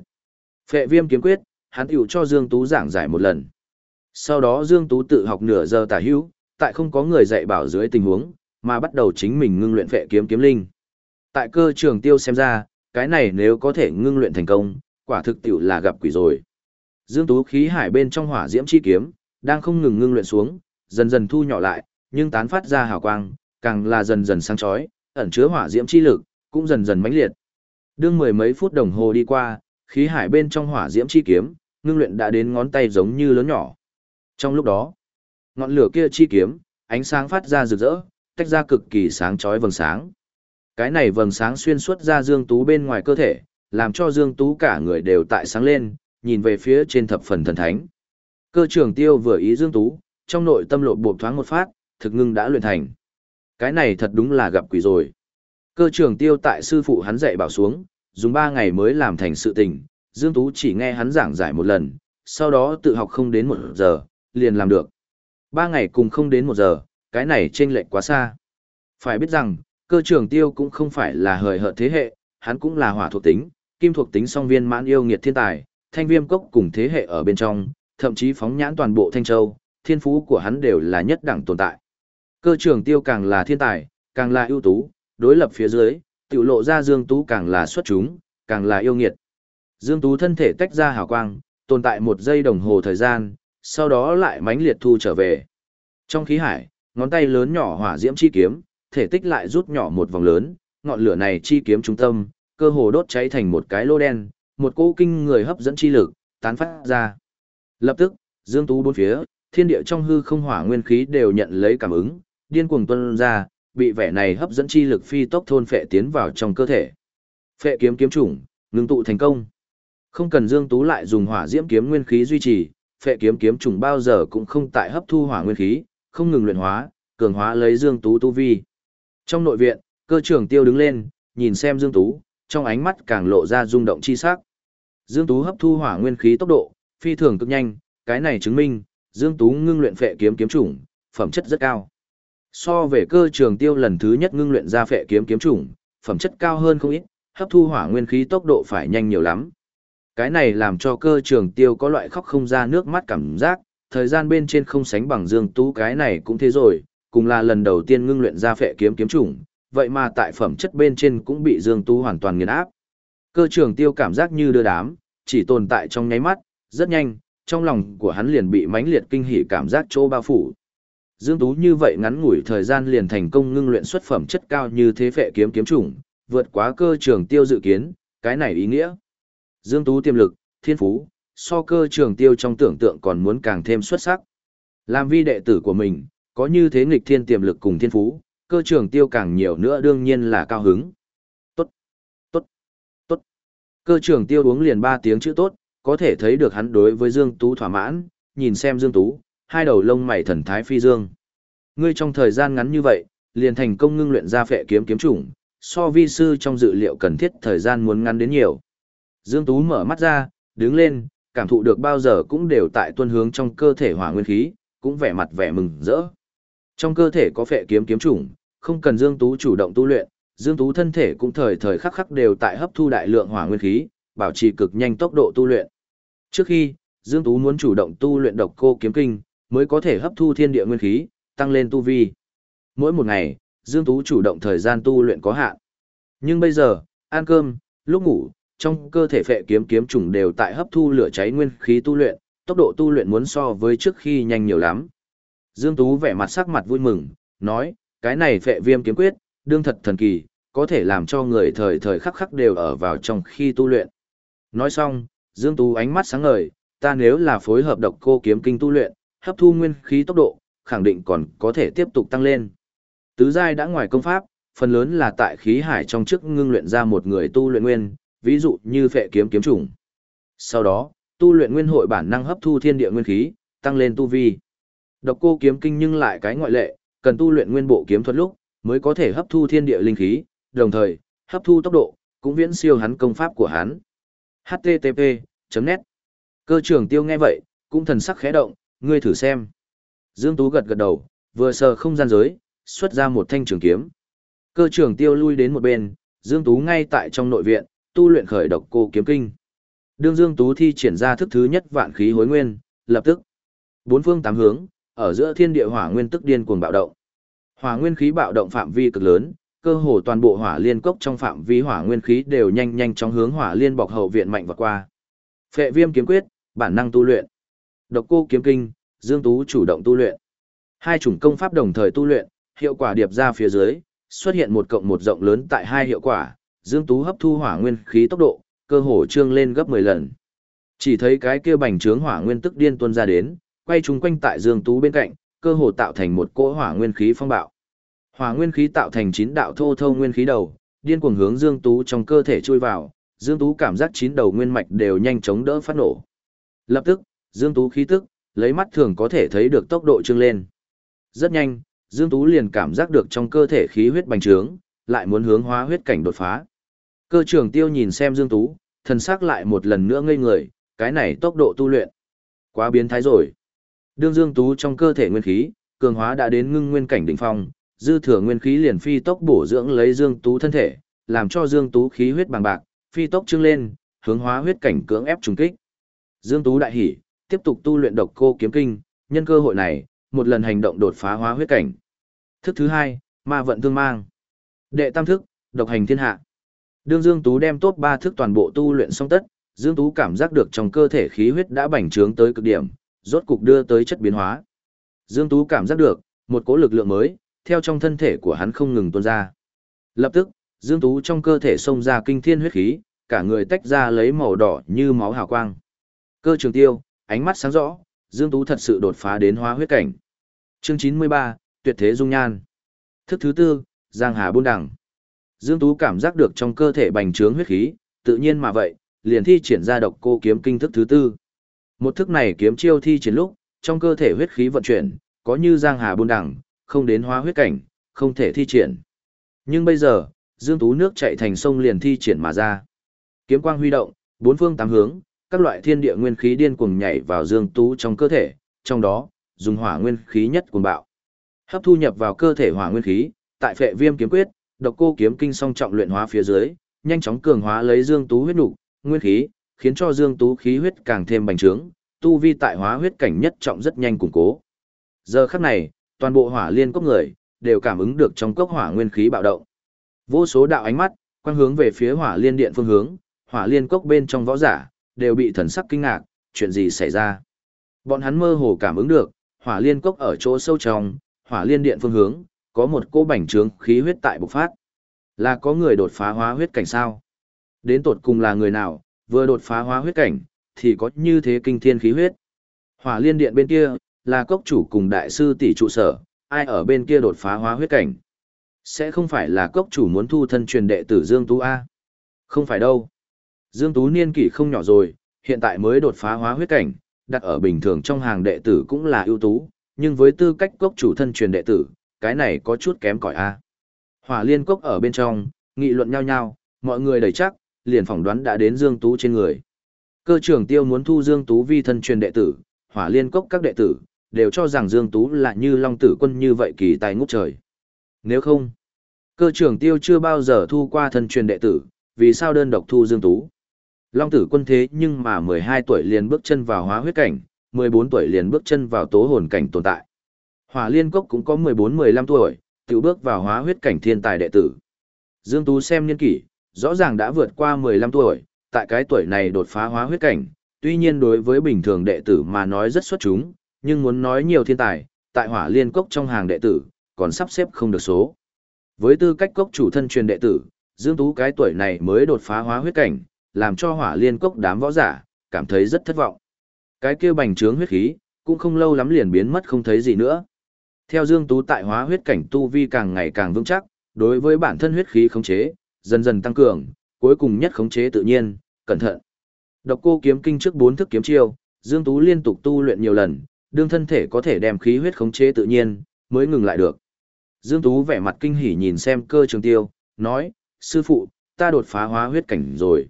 Phệ viêm kiếm quyết, hắn tiểu cho Dương Tú giảng giải một lần. Sau đó Dương Tú tự học nửa giờ tả hữu, tại không có người dạy bảo dưới tình huống, mà bắt đầu chính mình ngưng luyện phệ kiếm kiếm linh. Tại cơ trường tiêu xem ra, cái này nếu có thể ngưng luyện thành công, quả thực tiểu là gặp quỷ rồi. Dương Tú khí hải bên trong hỏa diễm chi kiếm, đang không ngừng ngưng luyện xuống, dần dần thu nhỏ lại, nhưng tán phát ra hào quang, càng là dần dần sáng chói, ẩn chứa hỏa diễm chi lực, cũng dần dần mãnh liệt. Đương mười mấy phút đồng hồ đi qua, khí hải bên trong hỏa diễm chi kiếm, ngưng luyện đã đến ngón tay giống như lớn nhỏ. Trong lúc đó, ngọn lửa kia chi kiếm, ánh sáng phát ra rực rỡ, tách ra cực kỳ sáng chói vầng sáng. Cái này vầng sáng xuyên suốt ra Dương Tú bên ngoài cơ thể, làm cho Dương Tú cả người đều tại sáng lên, nhìn về phía trên thập phần thần thánh. Cơ trưởng tiêu vừa ý Dương Tú, trong nội tâm lộ bộ thoáng một phát, thực ngưng đã luyện thành. Cái này thật đúng là gặp quỷ rồi. Cơ trưởng tiêu tại sư phụ hắn dạy bảo xuống, dùng 3 ngày mới làm thành sự tình, Dương Tú chỉ nghe hắn giảng giải một lần, sau đó tự học không đến một giờ, liền làm được. 3 ngày cùng không đến một giờ, cái này chênh lệch quá xa. Phải biết rằng, cơ trưởng tiêu cũng không phải là hời hợt thế hệ, hắn cũng là hỏa thuộc tính, kim thuộc tính song viên mãn yêu nghiệt thiên tài, thanh viêm cốc cùng thế hệ ở bên trong, thậm chí phóng nhãn toàn bộ thanh châu, thiên phú của hắn đều là nhất đẳng tồn tại. Cơ trưởng tiêu càng là thiên tài, càng là ưu tú, đối lập phía dưới, tiểu lộ ra Dương Tú càng là xuất chúng, càng là yêu nghiệt. Dương Tú thân thể tách ra hào quang, tồn tại một giây đồng hồ thời gian, sau đó lại mãnh liệt thu trở về. Trong khí hải, ngón tay lớn nhỏ hỏa diễm chi kiếm, thể tích lại rút nhỏ một vòng lớn, ngọn lửa này chi kiếm trung tâm, cơ hồ đốt cháy thành một cái lô đen, một cỗ kinh người hấp dẫn chi lực, tán phát ra. Lập tức, Dương Tú bốn phía, thiên địa trong hư không hỏa nguyên khí đều nhận lấy cảm ứng, điên cuồng tuân ra, bị vẻ này hấp dẫn chi lực phi tốc thôn phệ tiến vào trong cơ thể. Phệ kiếm kiếm chủng, ngưng tụ thành công. Không cần Dương Tú lại dùng hỏa diễm kiếm nguyên khí duy trì, phệ kiếm kiếm trùng bao giờ cũng không tại hấp thu hỏa nguyên khí, không ngừng luyện hóa, cường hóa lấy Dương Tú tu vi. Trong nội viện, cơ trưởng tiêu đứng lên, nhìn xem Dương Tú, trong ánh mắt càng lộ ra rung động chi sắc. Dương Tú hấp thu hỏa nguyên khí tốc độ, phi thường cực nhanh, cái này chứng minh, Dương Tú ngưng luyện phệ kiếm kiếm chủng, phẩm chất rất cao. So về cơ trường tiêu lần thứ nhất ngưng luyện ra phệ kiếm kiếm chủng, phẩm chất cao hơn không ít, hấp thu hỏa nguyên khí tốc độ phải nhanh nhiều lắm. Cái này làm cho cơ trường tiêu có loại khóc không ra nước mắt cảm giác, thời gian bên trên không sánh bằng Dương Tú cái này cũng thế rồi, cùng là lần đầu tiên ngưng luyện ra phệ kiếm kiếm chủng, vậy mà tại phẩm chất bên trên cũng bị Dương Tú hoàn toàn nghiền áp. Cơ trường tiêu cảm giác như đưa đám, chỉ tồn tại trong nháy mắt, rất nhanh, trong lòng của hắn liền bị mãnh liệt kinh hỉ cảm giác chỗ bao phủ. Dương Tú như vậy ngắn ngủi thời gian liền thành công ngưng luyện xuất phẩm chất cao như thế phệ kiếm kiếm chủng, vượt quá cơ trường tiêu dự kiến, cái này ý nghĩa. Dương Tú tiềm lực, thiên phú, so cơ trường tiêu trong tưởng tượng còn muốn càng thêm xuất sắc. Làm vi đệ tử của mình, có như thế nghịch thiên tiềm lực cùng thiên phú, cơ trường tiêu càng nhiều nữa đương nhiên là cao hứng. Tốt, tốt, tốt. Cơ trường tiêu uống liền 3 tiếng chữ tốt, có thể thấy được hắn đối với Dương Tú thỏa mãn, nhìn xem Dương Tú, hai đầu lông mày thần thái phi dương. Ngươi trong thời gian ngắn như vậy, liền thành công ngưng luyện ra phệ kiếm kiếm chủng, so vi sư trong dự liệu cần thiết thời gian muốn ngắn đến nhiều. Dương Tú mở mắt ra, đứng lên, cảm thụ được bao giờ cũng đều tại tuân hướng trong cơ thể hỏa nguyên khí, cũng vẻ mặt vẻ mừng rỡ. Trong cơ thể có phệ kiếm kiếm chủng, không cần Dương Tú chủ động tu luyện, Dương Tú thân thể cũng thời thời khắc khắc đều tại hấp thu đại lượng hỏa nguyên khí, bảo trì cực nhanh tốc độ tu luyện. Trước khi, Dương Tú muốn chủ động tu luyện độc cô kiếm kinh, mới có thể hấp thu thiên địa nguyên khí, tăng lên tu vi. Mỗi một ngày, Dương Tú chủ động thời gian tu luyện có hạn. Nhưng bây giờ, ăn cơm, lúc ngủ, trong cơ thể phệ kiếm kiếm trùng đều tại hấp thu lửa cháy nguyên khí tu luyện, tốc độ tu luyện muốn so với trước khi nhanh nhiều lắm. Dương Tú vẻ mặt sắc mặt vui mừng, nói, cái này phệ viêm kiếm quyết, đương thật thần kỳ, có thể làm cho người thời thời khắc khắc đều ở vào trong khi tu luyện. Nói xong, Dương Tú ánh mắt sáng ngời, ta nếu là phối hợp độc cô kiếm kinh tu luyện, hấp thu nguyên khí tốc độ, khẳng định còn có thể tiếp tục tăng lên. Tứ giai đã ngoài công pháp, phần lớn là tại khí hải trong trước ngưng luyện ra một người tu luyện nguyên, ví dụ như phệ kiếm kiếm trùng. Sau đó, tu luyện nguyên hội bản năng hấp thu thiên địa nguyên khí, tăng lên tu vi. Độc cô kiếm kinh nhưng lại cái ngoại lệ, cần tu luyện nguyên bộ kiếm thuật lúc, mới có thể hấp thu thiên địa linh khí, đồng thời, hấp thu tốc độ, cũng viễn siêu hắn công pháp của hắn. http net Cơ trưởng tiêu nghe vậy, cũng thần sắc khẽ động, ngươi thử xem. Dương Tú gật gật đầu, vừa sờ không gian giới, xuất ra một thanh trường kiếm. Cơ trưởng tiêu lui đến một bên, Dương Tú ngay tại trong nội viện, tu luyện khởi độc cô kiếm kinh. Đương Dương Tú thi triển ra thức thứ nhất vạn khí hối nguyên, lập tức bốn phương tám hướng, ở giữa thiên địa hỏa nguyên tức điên cuồng bạo động. Hỏa nguyên khí bạo động phạm vi cực lớn, cơ hồ toàn bộ hỏa liên cốc trong phạm vi hỏa nguyên khí đều nhanh nhanh chóng hướng hỏa liên bọc hậu viện mạnh vọt qua. Phệ Viêm kiếm quyết, bản năng tu luyện. Độc cô kiếm kinh, Dương Tú chủ động tu luyện. Hai chủng công pháp đồng thời tu luyện, hiệu quả điệp ra phía dưới, xuất hiện một cộng một rộng lớn tại hai hiệu quả, Dương Tú hấp thu hỏa nguyên khí tốc độ, cơ hồ trương lên gấp 10 lần. Chỉ thấy cái kia bành trướng hỏa nguyên tức điên tuôn ra đến, quay chung quanh tại Dương Tú bên cạnh, cơ hồ tạo thành một cỗ hỏa nguyên khí phong bạo. Hỏa nguyên khí tạo thành chín đạo thô thô nguyên khí đầu, điên cuồng hướng Dương Tú trong cơ thể chui vào, Dương Tú cảm giác chín đầu nguyên mạch đều nhanh chóng đỡ phát nổ. Lập tức, Dương Tú khí tức, lấy mắt thường có thể thấy được tốc độ trương lên. Rất nhanh, Dương Tú liền cảm giác được trong cơ thể khí huyết bành trướng, lại muốn hướng hóa huyết cảnh đột phá. Cơ trưởng tiêu nhìn xem Dương Tú, thần sắc lại một lần nữa ngây người, cái này tốc độ tu luyện. Quá biến thái rồi. Đương Dương Tú trong cơ thể nguyên khí, cường hóa đã đến ngưng nguyên cảnh đỉnh phong, dư thừa nguyên khí liền phi tốc bổ dưỡng lấy Dương Tú thân thể, làm cho Dương Tú khí huyết bằng bạc, phi tốc trưng lên, hướng hóa huyết cảnh cưỡng ép trùng kích. Dương Tú đại hỉ, tiếp tục tu luyện độc cô kiếm kinh, nhân cơ hội này, một lần hành động đột phá hóa huyết cảnh. Thức thứ hai, ma vận thương mang. Đệ tam thức, độc hành thiên hạ. Đương Dương Tú đem tốt ba thức toàn bộ tu luyện xong tất, Dương Tú cảm giác được trong cơ thể khí huyết đã bành trướng tới cực điểm, rốt cục đưa tới chất biến hóa. Dương Tú cảm giác được, một cỗ lực lượng mới, theo trong thân thể của hắn không ngừng tuôn ra. Lập tức, Dương Tú trong cơ thể xông ra kinh thiên huyết khí, cả người tách ra lấy màu đỏ như máu hào quang. Cơ trường tiêu, ánh mắt sáng rõ, Dương Tú thật sự đột phá đến hóa huyết cảnh. Chương 93, Tuyệt thế dung nhan. Thức thứ tư, Giang Hà buôn đẳng. Dương Tú cảm giác được trong cơ thể bành trướng huyết khí, tự nhiên mà vậy, liền thi triển ra độc cô kiếm kinh thức thứ tư. Một thức này kiếm chiêu thi triển lúc, trong cơ thể huyết khí vận chuyển, có như Giang Hà buôn đẳng, không đến hóa huyết cảnh, không thể thi triển. Nhưng bây giờ, Dương Tú nước chạy thành sông liền thi triển mà ra. Kiếm quang huy động, bốn phương tám hướng, các loại thiên địa nguyên khí điên cuồng nhảy vào Dương Tú trong cơ thể, trong đó, dùng hỏa nguyên khí nhất cuồng bạo. Hấp thu nhập vào cơ thể hỏa nguyên khí, tại Phệ Viêm kiếm quyết, độc cô kiếm kinh song trọng luyện hóa phía dưới, nhanh chóng cường hóa lấy Dương Tú huyết nục, nguyên khí, khiến cho Dương Tú khí huyết càng thêm bành trướng, tu vi tại hóa huyết cảnh nhất trọng rất nhanh củng cố. Giờ khắc này, toàn bộ hỏa liên cốc người đều cảm ứng được trong cốc hỏa nguyên khí bạo động. Vô số đạo ánh mắt quang hướng về phía hỏa liên điện phương hướng, hỏa liên cốc bên trong võ giả đều bị thần sắc kinh ngạc, chuyện gì xảy ra? Bọn hắn mơ hồ cảm ứng được, hỏa liên cốc ở chỗ sâu trong, hỏa liên điện phương hướng, có một cô bảnh trướng khí huyết tại bộc phát. Là có người đột phá hóa huyết cảnh sao? Đến tột cùng là người nào, vừa đột phá hóa huyết cảnh, thì có như thế kinh thiên khí huyết. Hỏa liên điện bên kia, là cốc chủ cùng đại sư tỷ trụ sở, ai ở bên kia đột phá hóa huyết cảnh. Sẽ không phải là cốc chủ muốn thu thân truyền đệ tử Dương Tú A. Không phải đâu. Dương Tú niên kỷ không nhỏ rồi, hiện tại mới đột phá hóa huyết cảnh, đặt ở bình thường trong hàng đệ tử cũng là ưu tú, nhưng với tư cách cốc chủ thân truyền đệ tử, cái này có chút kém cỏi A. Hỏa liên cốc ở bên trong, nghị luận nhau nhau, mọi người đầy chắc, liền phỏng đoán đã đến Dương Tú trên người. Cơ trưởng tiêu muốn thu Dương Tú vi thân truyền đệ tử, hỏa liên cốc các đệ tử, đều cho rằng Dương Tú là như Long Tử Quân như vậy kỳ tài ngút trời. Nếu không, cơ trưởng tiêu chưa bao giờ thu qua thân truyền đệ tử, vì sao đơn độc thu Dương Tú? Long Tử Quân thế nhưng mà 12 tuổi liền bước chân vào hóa huyết cảnh, 14 tuổi liền bước chân vào tố hồn cảnh tồn tại. Hỏa Liên Cốc cũng có 14-15 tuổi, tự bước vào hóa huyết cảnh thiên tài đệ tử. Dương Tú xem niên kỷ, rõ ràng đã vượt qua 15 tuổi, tại cái tuổi này đột phá hóa huyết cảnh, tuy nhiên đối với bình thường đệ tử mà nói rất xuất chúng, nhưng muốn nói nhiều thiên tài, tại hỏa liên cốc trong hàng đệ tử, còn sắp xếp không được số. Với tư cách cốc chủ thân truyền đệ tử, Dương Tú cái tuổi này mới đột phá hóa huyết cảnh, làm cho hỏa liên cốc đám võ giả, cảm thấy rất thất vọng. Cái kia bành trướng huyết khí, cũng không lâu lắm liền biến mất không thấy gì nữa. Theo Dương Tú tại hóa huyết cảnh tu vi càng ngày càng vững chắc, đối với bản thân huyết khí khống chế, dần dần tăng cường, cuối cùng nhất khống chế tự nhiên, cẩn thận. Độc cô kiếm kinh trước bốn thức kiếm chiêu, Dương Tú liên tục tu luyện nhiều lần, đương thân thể có thể đem khí huyết khống chế tự nhiên, mới ngừng lại được. Dương Tú vẻ mặt kinh hỉ nhìn xem cơ trường tiêu, nói, sư phụ, ta đột phá hóa huyết cảnh rồi.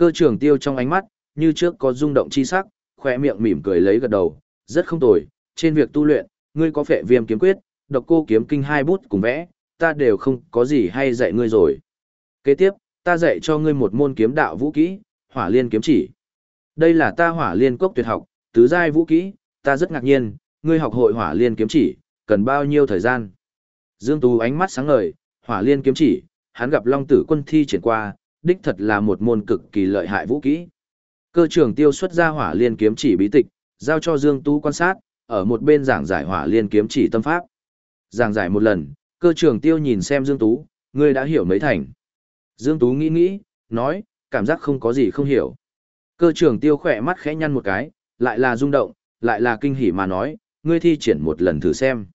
Cơ trường tiêu trong ánh mắt, như trước có rung động chi sắc, khỏe miệng mỉm cười lấy gật đầu, rất không tồi, trên việc tu luyện, ngươi có phệ viêm kiếm quyết, độc cô kiếm kinh hai bút cùng vẽ, ta đều không có gì hay dạy ngươi rồi. Kế tiếp, ta dạy cho ngươi một môn kiếm đạo vũ kỹ, hỏa liên kiếm chỉ. Đây là ta hỏa liên cốc tuyệt học, tứ giai vũ kỹ, ta rất ngạc nhiên, ngươi học hội hỏa liên kiếm chỉ, cần bao nhiêu thời gian. Dương Tú ánh mắt sáng ngời, hỏa liên kiếm chỉ, hắn gặp Long tử quân thi triển qua, đích thật là một môn cực kỳ lợi hại vũ kỹ. Cơ trưởng tiêu xuất ra hỏa liên kiếm chỉ bí tịch, giao cho Dương Tú quan sát, ở một bên giảng giải hỏa liên kiếm chỉ tâm pháp. Giảng giải một lần, cơ trưởng tiêu nhìn xem Dương Tú, ngươi đã hiểu mấy thành. Dương Tú nghĩ nghĩ, nói, cảm giác không có gì không hiểu. Cơ trưởng tiêu khỏe mắt khẽ nhăn một cái, lại là rung động, lại là kinh hỉ mà nói, ngươi thi triển một lần thử xem.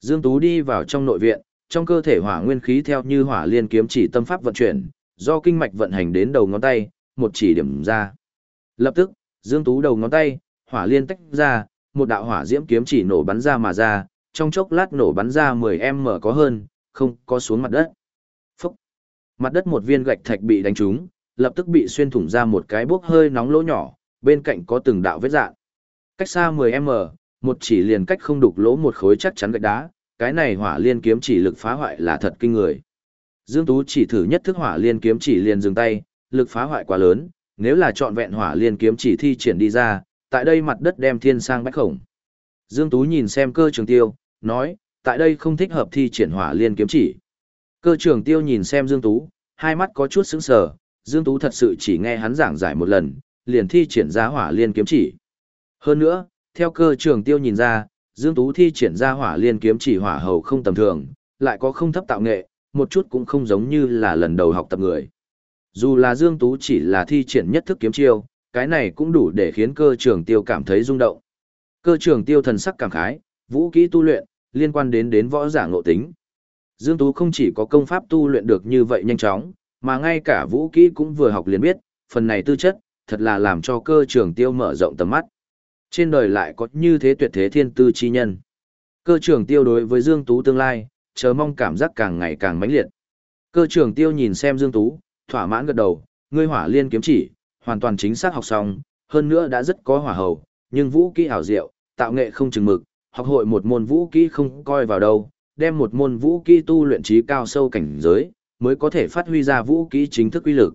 Dương Tú đi vào trong nội viện, trong cơ thể hỏa nguyên khí theo như hỏa liên kiếm chỉ tâm pháp vận chuyển, do kinh mạch vận hành đến đầu ngón tay, một chỉ điểm ra. Lập tức, Dương Tú đầu ngón tay, hỏa liên tách ra, một đạo hỏa diễm kiếm chỉ nổ bắn ra mà ra, trong chốc lát nổ bắn ra 10m có hơn, không có xuống mặt đất. Phúc! Mặt đất một viên gạch thạch bị đánh trúng, lập tức bị xuyên thủng ra một cái bốc hơi nóng lỗ nhỏ, bên cạnh có từng đạo vết dạng. Cách xa 10m, một chỉ liền cách không đục lỗ một khối chắc chắn gạch đá, cái này hỏa liên kiếm chỉ lực phá hoại là thật kinh người. Dương Tú chỉ thử nhất thức hỏa liên kiếm chỉ liền dừng tay, lực phá hoại quá lớn, nếu là chọn vẹn hỏa liên kiếm chỉ thi triển đi ra, tại đây mặt đất đem thiên sang bách khổng. Dương Tú nhìn xem cơ trường tiêu, nói, tại đây không thích hợp thi triển hỏa liên kiếm chỉ. Cơ trường tiêu nhìn xem Dương Tú, hai mắt có chút sững sờ, Dương Tú thật sự chỉ nghe hắn giảng giải một lần, liền thi triển ra hỏa liên kiếm chỉ. Hơn nữa, theo cơ trường tiêu nhìn ra, Dương Tú thi triển ra hỏa liên kiếm chỉ hỏa hầu không tầm thường, lại có không thấp tạo nghệ, một chút cũng không giống như là lần đầu học tập người. Dù là Dương Tú chỉ là thi triển nhất thức kiếm chiêu, cái này cũng đủ để khiến cơ trường tiêu cảm thấy rung động. Cơ trường tiêu thần sắc cảm khái, vũ kỹ tu luyện, liên quan đến đến võ giả ngộ tính. Dương Tú không chỉ có công pháp tu luyện được như vậy nhanh chóng, mà ngay cả vũ kỹ cũng vừa học liền biết, phần này tư chất, thật là làm cho cơ trường tiêu mở rộng tầm mắt. Trên đời lại có như thế tuyệt thế thiên tư chi nhân. Cơ trường tiêu đối với Dương Tú tương lai, chờ mong cảm giác càng ngày càng mãnh liệt. Cơ trưởng tiêu nhìn xem Dương Tú, thỏa mãn gật đầu, ngươi hỏa liên kiếm chỉ, hoàn toàn chính xác học xong, hơn nữa đã rất có hỏa hầu, nhưng vũ kỹ hảo diệu, tạo nghệ không chừng mực, học hội một môn vũ kỹ không coi vào đâu, đem một môn vũ kỹ tu luyện trí cao sâu cảnh giới, mới có thể phát huy ra vũ kỹ chính thức uy lực.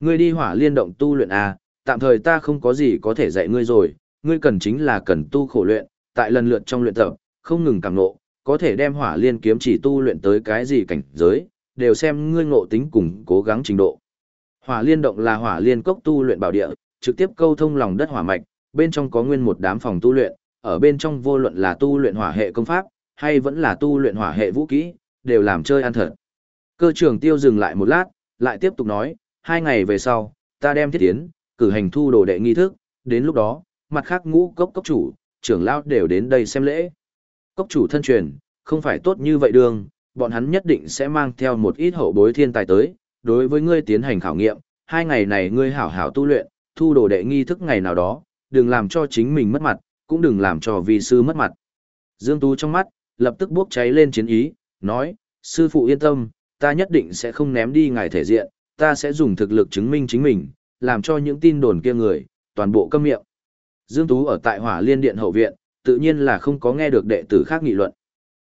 Ngươi đi hỏa liên động tu luyện à, tạm thời ta không có gì có thể dạy ngươi rồi, ngươi cần chính là cần tu khổ luyện, tại lần lượt trong luyện tập, không ngừng cảm ngộ, có thể đem hỏa liên kiếm chỉ tu luyện tới cái gì cảnh giới, đều xem ngươi ngộ tính cùng cố gắng trình độ. Hỏa liên động là hỏa liên cốc tu luyện bảo địa, trực tiếp câu thông lòng đất hỏa mạch, bên trong có nguyên một đám phòng tu luyện, ở bên trong vô luận là tu luyện hỏa hệ công pháp, hay vẫn là tu luyện hỏa hệ vũ kỹ, đều làm chơi ăn thật. Cơ trưởng tiêu dừng lại một lát, lại tiếp tục nói, hai ngày về sau, ta đem thiết tiến, cử hành thu đồ đệ nghi thức, đến lúc đó, mặt khác ngũ cốc cốc chủ, trưởng lão đều đến đây xem lễ. Cốc chủ thân truyền, không phải tốt như vậy đường, bọn hắn nhất định sẽ mang theo một ít hậu bối thiên tài tới, đối với ngươi tiến hành khảo nghiệm, hai ngày này ngươi hảo hảo tu luyện, thu đồ đệ nghi thức ngày nào đó, đừng làm cho chính mình mất mặt, cũng đừng làm cho vi sư mất mặt. Dương Tú trong mắt, lập tức bốc cháy lên chiến ý, nói, sư phụ yên tâm, ta nhất định sẽ không ném đi ngài thể diện, ta sẽ dùng thực lực chứng minh chính mình, làm cho những tin đồn kia người, toàn bộ câm miệng. Dương Tú ở tại hỏa liên điện hậu viện, tự nhiên là không có nghe được đệ tử khác nghị luận.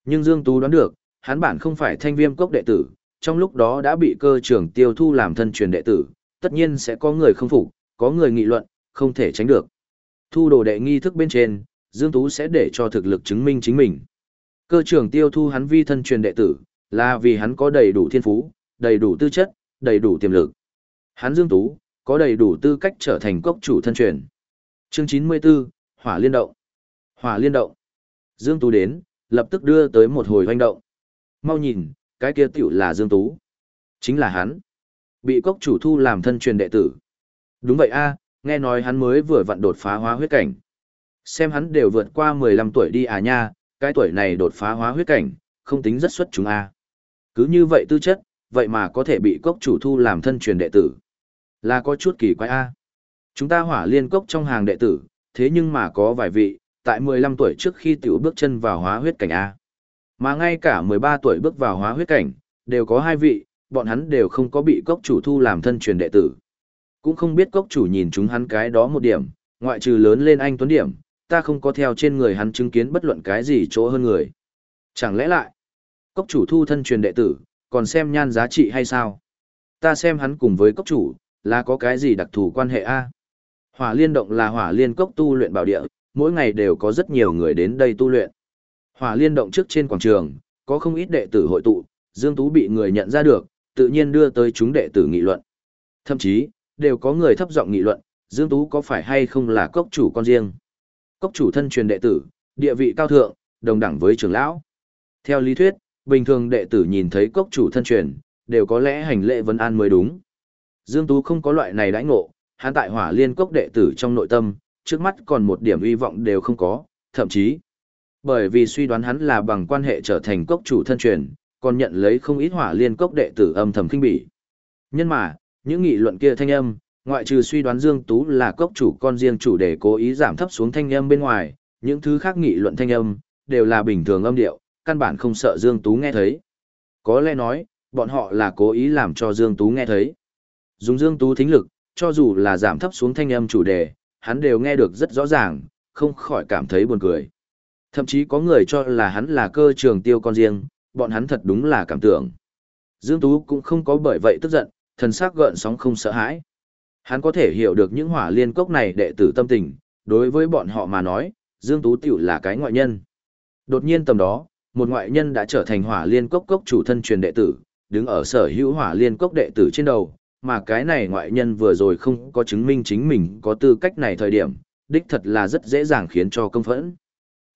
Nhưng Dương Tú đoán được, hắn bản không phải thanh viêm cốc đệ tử, trong lúc đó đã bị cơ trưởng tiêu thu làm thân truyền đệ tử, tất nhiên sẽ có người không phục, có người nghị luận, không thể tránh được. Thu đồ đệ nghi thức bên trên, Dương Tú sẽ để cho thực lực chứng minh chính mình. Cơ trưởng tiêu thu hắn vi thân truyền đệ tử, là vì hắn có đầy đủ thiên phú, đầy đủ tư chất, đầy đủ tiềm lực. Hắn Dương Tú, có đầy đủ tư cách trở thành cốc chủ thân truyền. Chương 94, Hỏa Liên Động. Hỏa Liên Động. Dương Tú đến, lập tức đưa tới một hồi hoành động. Mau nhìn, cái kia tiểu là Dương Tú. Chính là hắn. Bị cốc chủ thu làm thân truyền đệ tử. Đúng vậy a nghe nói hắn mới vừa vặn đột phá hóa huyết cảnh. Xem hắn đều vượt qua 15 tuổi đi à nha, cái tuổi này đột phá hóa huyết cảnh, không tính rất xuất chúng a Cứ như vậy tư chất, vậy mà có thể bị cốc chủ thu làm thân truyền đệ tử. Là có chút kỳ quái a Chúng ta hỏa liên cốc trong hàng đệ tử, thế nhưng mà có vài vị, tại 15 tuổi trước khi tiểu bước chân vào hóa huyết cảnh A. Mà ngay cả 13 tuổi bước vào hóa huyết cảnh, đều có hai vị, bọn hắn đều không có bị cốc chủ thu làm thân truyền đệ tử. Cũng không biết cốc chủ nhìn chúng hắn cái đó một điểm, ngoại trừ lớn lên anh tuấn điểm, ta không có theo trên người hắn chứng kiến bất luận cái gì chỗ hơn người. Chẳng lẽ lại, cốc chủ thu thân truyền đệ tử, còn xem nhan giá trị hay sao? Ta xem hắn cùng với cốc chủ, là có cái gì đặc thù quan hệ a? Hỏa liên động là hỏa liên cốc tu luyện bảo địa, mỗi ngày đều có rất nhiều người đến đây tu luyện. Hỏa liên động trước trên quảng trường, có không ít đệ tử hội tụ, Dương Tú bị người nhận ra được, tự nhiên đưa tới chúng đệ tử nghị luận. Thậm chí, đều có người thấp giọng nghị luận, Dương Tú có phải hay không là cốc chủ con riêng. Cốc chủ thân truyền đệ tử, địa vị cao thượng, đồng đẳng với trưởng lão. Theo lý thuyết, bình thường đệ tử nhìn thấy cốc chủ thân truyền, đều có lẽ hành lễ vấn an mới đúng. Dương Tú không có loại này đãi ngộ, hắn tại hỏa liên cốc đệ tử trong nội tâm, trước mắt còn một điểm hy vọng đều không có, thậm chí. Bởi vì suy đoán hắn là bằng quan hệ trở thành cốc chủ thân truyền, còn nhận lấy không ít hỏa liên cốc đệ tử âm thầm kinh bỉ. Nhân mà, những nghị luận kia thanh âm, ngoại trừ suy đoán Dương Tú là cốc chủ con riêng chủ để cố ý giảm thấp xuống thanh âm bên ngoài, những thứ khác nghị luận thanh âm, đều là bình thường âm điệu, căn bản không sợ Dương Tú nghe thấy. Có lẽ nói, bọn họ là cố ý làm cho Dương Tú nghe thấy. Dùng Dương Tú thính lực, cho dù là giảm thấp xuống thanh âm chủ đề, hắn đều nghe được rất rõ ràng, không khỏi cảm thấy buồn cười. Thậm chí có người cho là hắn là cơ trường tiêu con riêng, bọn hắn thật đúng là cảm tưởng. Dương Tú cũng không có bởi vậy tức giận, thần sắc gợn sóng không sợ hãi. Hắn có thể hiểu được những hỏa liên cốc này đệ tử tâm tình, đối với bọn họ mà nói, Dương Tú tiểu là cái ngoại nhân. Đột nhiên tầm đó, một ngoại nhân đã trở thành hỏa liên cốc cốc chủ thân truyền đệ tử, đứng ở sở hữu hỏa liên cốc đệ tử trên đầu, mà cái này ngoại nhân vừa rồi không có chứng minh chính mình có tư cách này thời điểm, đích thật là rất dễ dàng khiến cho công phẫn.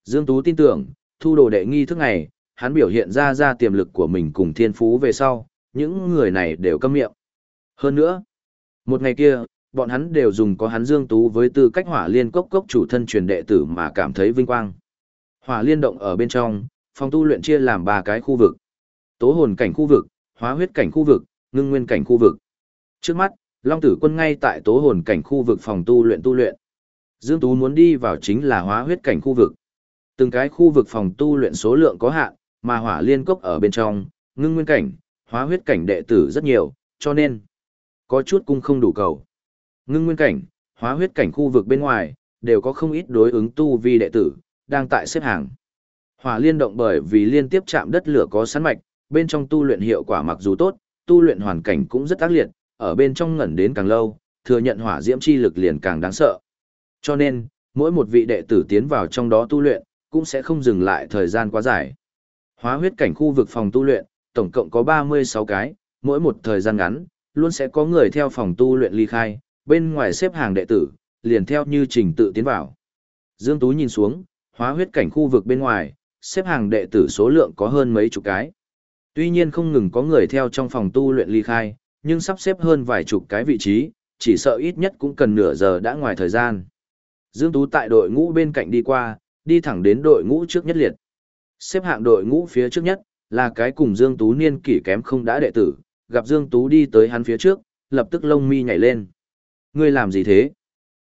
Dương Tú tin tưởng, thu đồ đệ nghi thức này, hắn biểu hiện ra ra tiềm lực của mình cùng thiên phú về sau, những người này đều câm miệng. Hơn nữa, một ngày kia, bọn hắn đều dùng có hắn Dương Tú với tư cách hỏa liên cốc cốc chủ thân truyền đệ tử mà cảm thấy vinh quang. Hỏa liên động ở bên trong, phòng tu luyện chia làm ba cái khu vực. Tố hồn cảnh khu vực, hóa huyết cảnh khu vực, ngưng nguyên cảnh khu vực. Trước mắt, Long Tử Quân ngay tại tố hồn cảnh khu vực phòng tu luyện tu luyện. Dương Tú muốn đi vào chính là hóa huyết cảnh khu vực. Từng cái khu vực phòng tu luyện số lượng có hạn, mà hỏa liên cốc ở bên trong, ngưng nguyên cảnh, hóa huyết cảnh đệ tử rất nhiều, cho nên có chút cung không đủ cầu. Ngưng nguyên cảnh, hóa huyết cảnh khu vực bên ngoài, đều có không ít đối ứng tu vi đệ tử, đang tại xếp hàng. Hỏa liên động bởi vì liên tiếp chạm đất lửa có sẵn mạch, bên trong tu luyện hiệu quả mặc dù tốt, tu luyện hoàn cảnh cũng rất ác liệt, ở bên trong ngẩn đến càng lâu, thừa nhận hỏa diễm chi lực liền càng đáng sợ. Cho nên, mỗi một vị đệ tử tiến vào trong đó tu luyện, cũng sẽ không dừng lại thời gian quá dài. Hóa huyết cảnh khu vực phòng tu luyện, tổng cộng có 36 cái, mỗi một thời gian ngắn, luôn sẽ có người theo phòng tu luyện ly khai, bên ngoài xếp hàng đệ tử, liền theo như trình tự tiến vào. Dương Tú nhìn xuống, hóa huyết cảnh khu vực bên ngoài, xếp hàng đệ tử số lượng có hơn mấy chục cái. Tuy nhiên không ngừng có người theo trong phòng tu luyện ly khai, nhưng sắp xếp hơn vài chục cái vị trí, chỉ sợ ít nhất cũng cần nửa giờ đã ngoài thời gian. Dương Tú tại đội ngũ bên cạnh đi qua, đi thẳng đến đội ngũ trước nhất liệt. Xếp hạng đội ngũ phía trước nhất, là cái cùng Dương Tú niên kỷ kém không đã đệ tử, gặp Dương Tú đi tới hắn phía trước, lập tức lông mi nhảy lên. Ngươi làm gì thế?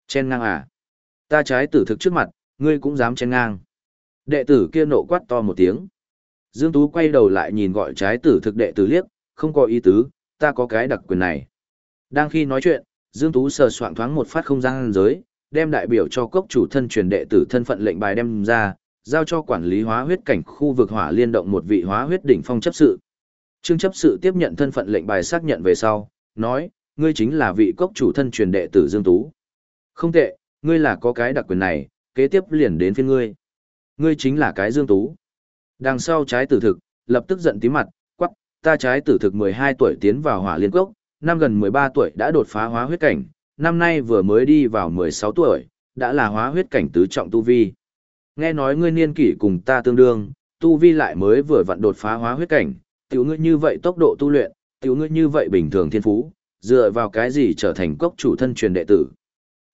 Chen ngang à? Ta trái tử thực trước mặt, ngươi cũng dám chen ngang. Đệ tử kia nộ quát to một tiếng. Dương Tú quay đầu lại nhìn gọi trái tử thực đệ tử liếc, không có ý tứ, ta có cái đặc quyền này. Đang khi nói chuyện, Dương Tú sờ soạn thoáng một phát không gian giới, đem đại biểu cho cốc chủ thân truyền đệ tử thân phận lệnh bài đem ra, giao cho quản lý hóa huyết cảnh khu vực hỏa liên động một vị hóa huyết đỉnh phong chấp sự. Trương chấp sự tiếp nhận thân phận lệnh bài xác nhận về sau, nói, ngươi chính là vị cốc chủ thân truyền đệ tử Dương Tú. Không tệ, ngươi là có cái đặc quyền này, kế tiếp liền đến phiên ngươi. Ngươi chính là cái Dương Tú. Đằng sau trái tử thực, lập tức giận tí mặt, ta trái tử thực 12 tuổi tiến vào hỏa liên cốc, năm gần 13 tuổi đã đột phá hóa huyết cảnh, năm nay vừa mới đi vào 16 tuổi, đã là hóa huyết cảnh tứ trọng tu vi. Nghe nói ngươi niên kỷ cùng ta tương đương, tu vi lại mới vừa vặn đột phá hóa huyết cảnh, tiểu ngươi như vậy tốc độ tu luyện, tiểu ngươi như vậy bình thường thiên phú, dựa vào cái gì trở thành cốc chủ thân truyền đệ tử.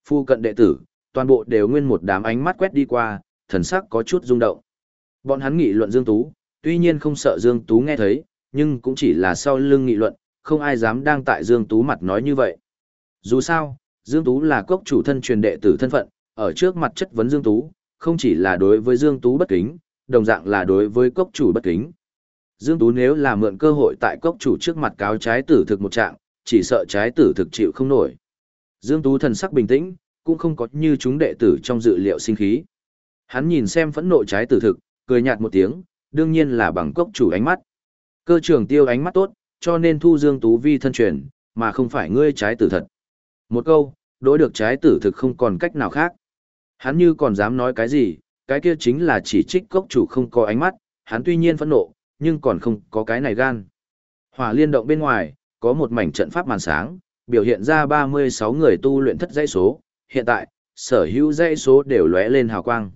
Phu cận đệ tử, toàn bộ đều nguyên một đám ánh mắt quét đi qua, thần sắc có chút rung động. Bọn hắn nghị luận Dương Tú, tuy nhiên không sợ Dương Tú nghe thấy, nhưng cũng chỉ là sau lưng nghị luận, không ai dám đang tại Dương Tú mặt nói như vậy. Dù sao, Dương Tú là cốc chủ thân truyền đệ tử thân phận, ở trước mặt chất vấn Dương Tú, không chỉ là đối với Dương Tú bất kính, đồng dạng là đối với cốc chủ bất kính. Dương Tú nếu là mượn cơ hội tại cốc chủ trước mặt cáo trái tử thực một trạng, chỉ sợ trái tử thực chịu không nổi. Dương Tú thần sắc bình tĩnh, cũng không có như chúng đệ tử trong dự liệu sinh khí. Hắn nhìn xem phẫn nộ trái tử thực, cười nhạt một tiếng, đương nhiên là bằng cốc chủ ánh mắt. Cơ trường tiêu ánh mắt tốt, cho nên thu Dương Tú vi thân truyền, mà không phải ngươi trái tử thật. Một câu, đối được trái tử thực không còn cách nào khác. Hắn như còn dám nói cái gì, cái kia chính là chỉ trích cốc chủ không có ánh mắt, hắn tuy nhiên phẫn nộ, nhưng còn không có cái này gan. Hỏa liên động bên ngoài, có một mảnh trận pháp màn sáng, biểu hiện ra 36 người tu luyện thất dãy số, hiện tại, sở hữu dãy số đều lóe lên hào quang.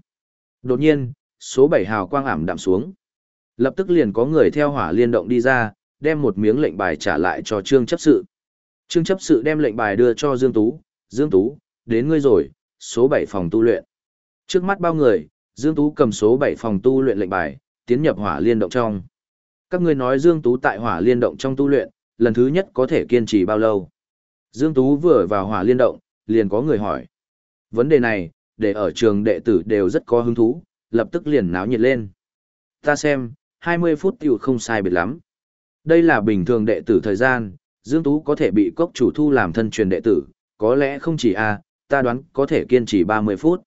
Đột nhiên, số 7 hào quang ảm đạm xuống. Lập tức liền có người theo hỏa liên động đi ra, đem một miếng lệnh bài trả lại cho Trương chấp sự. Trương chấp sự đem lệnh bài đưa cho Dương Tú, Dương Tú, đến ngươi rồi, số 7 phòng tu luyện. Trước mắt bao người, Dương Tú cầm số 7 phòng tu luyện lệnh bài, tiến nhập hỏa liên động trong. Các ngươi nói Dương Tú tại hỏa liên động trong tu luyện, lần thứ nhất có thể kiên trì bao lâu? Dương Tú vừa vào hỏa liên động, liền có người hỏi. Vấn đề này, để ở trường đệ tử đều rất có hứng thú, lập tức liền náo nhiệt lên. Ta xem, 20 phút tiểu không sai biệt lắm. Đây là bình thường đệ tử thời gian, Dương Tú có thể bị cốc chủ thu làm thân truyền đệ tử, có lẽ không chỉ a ta đoán có thể kiên trì 30 phút.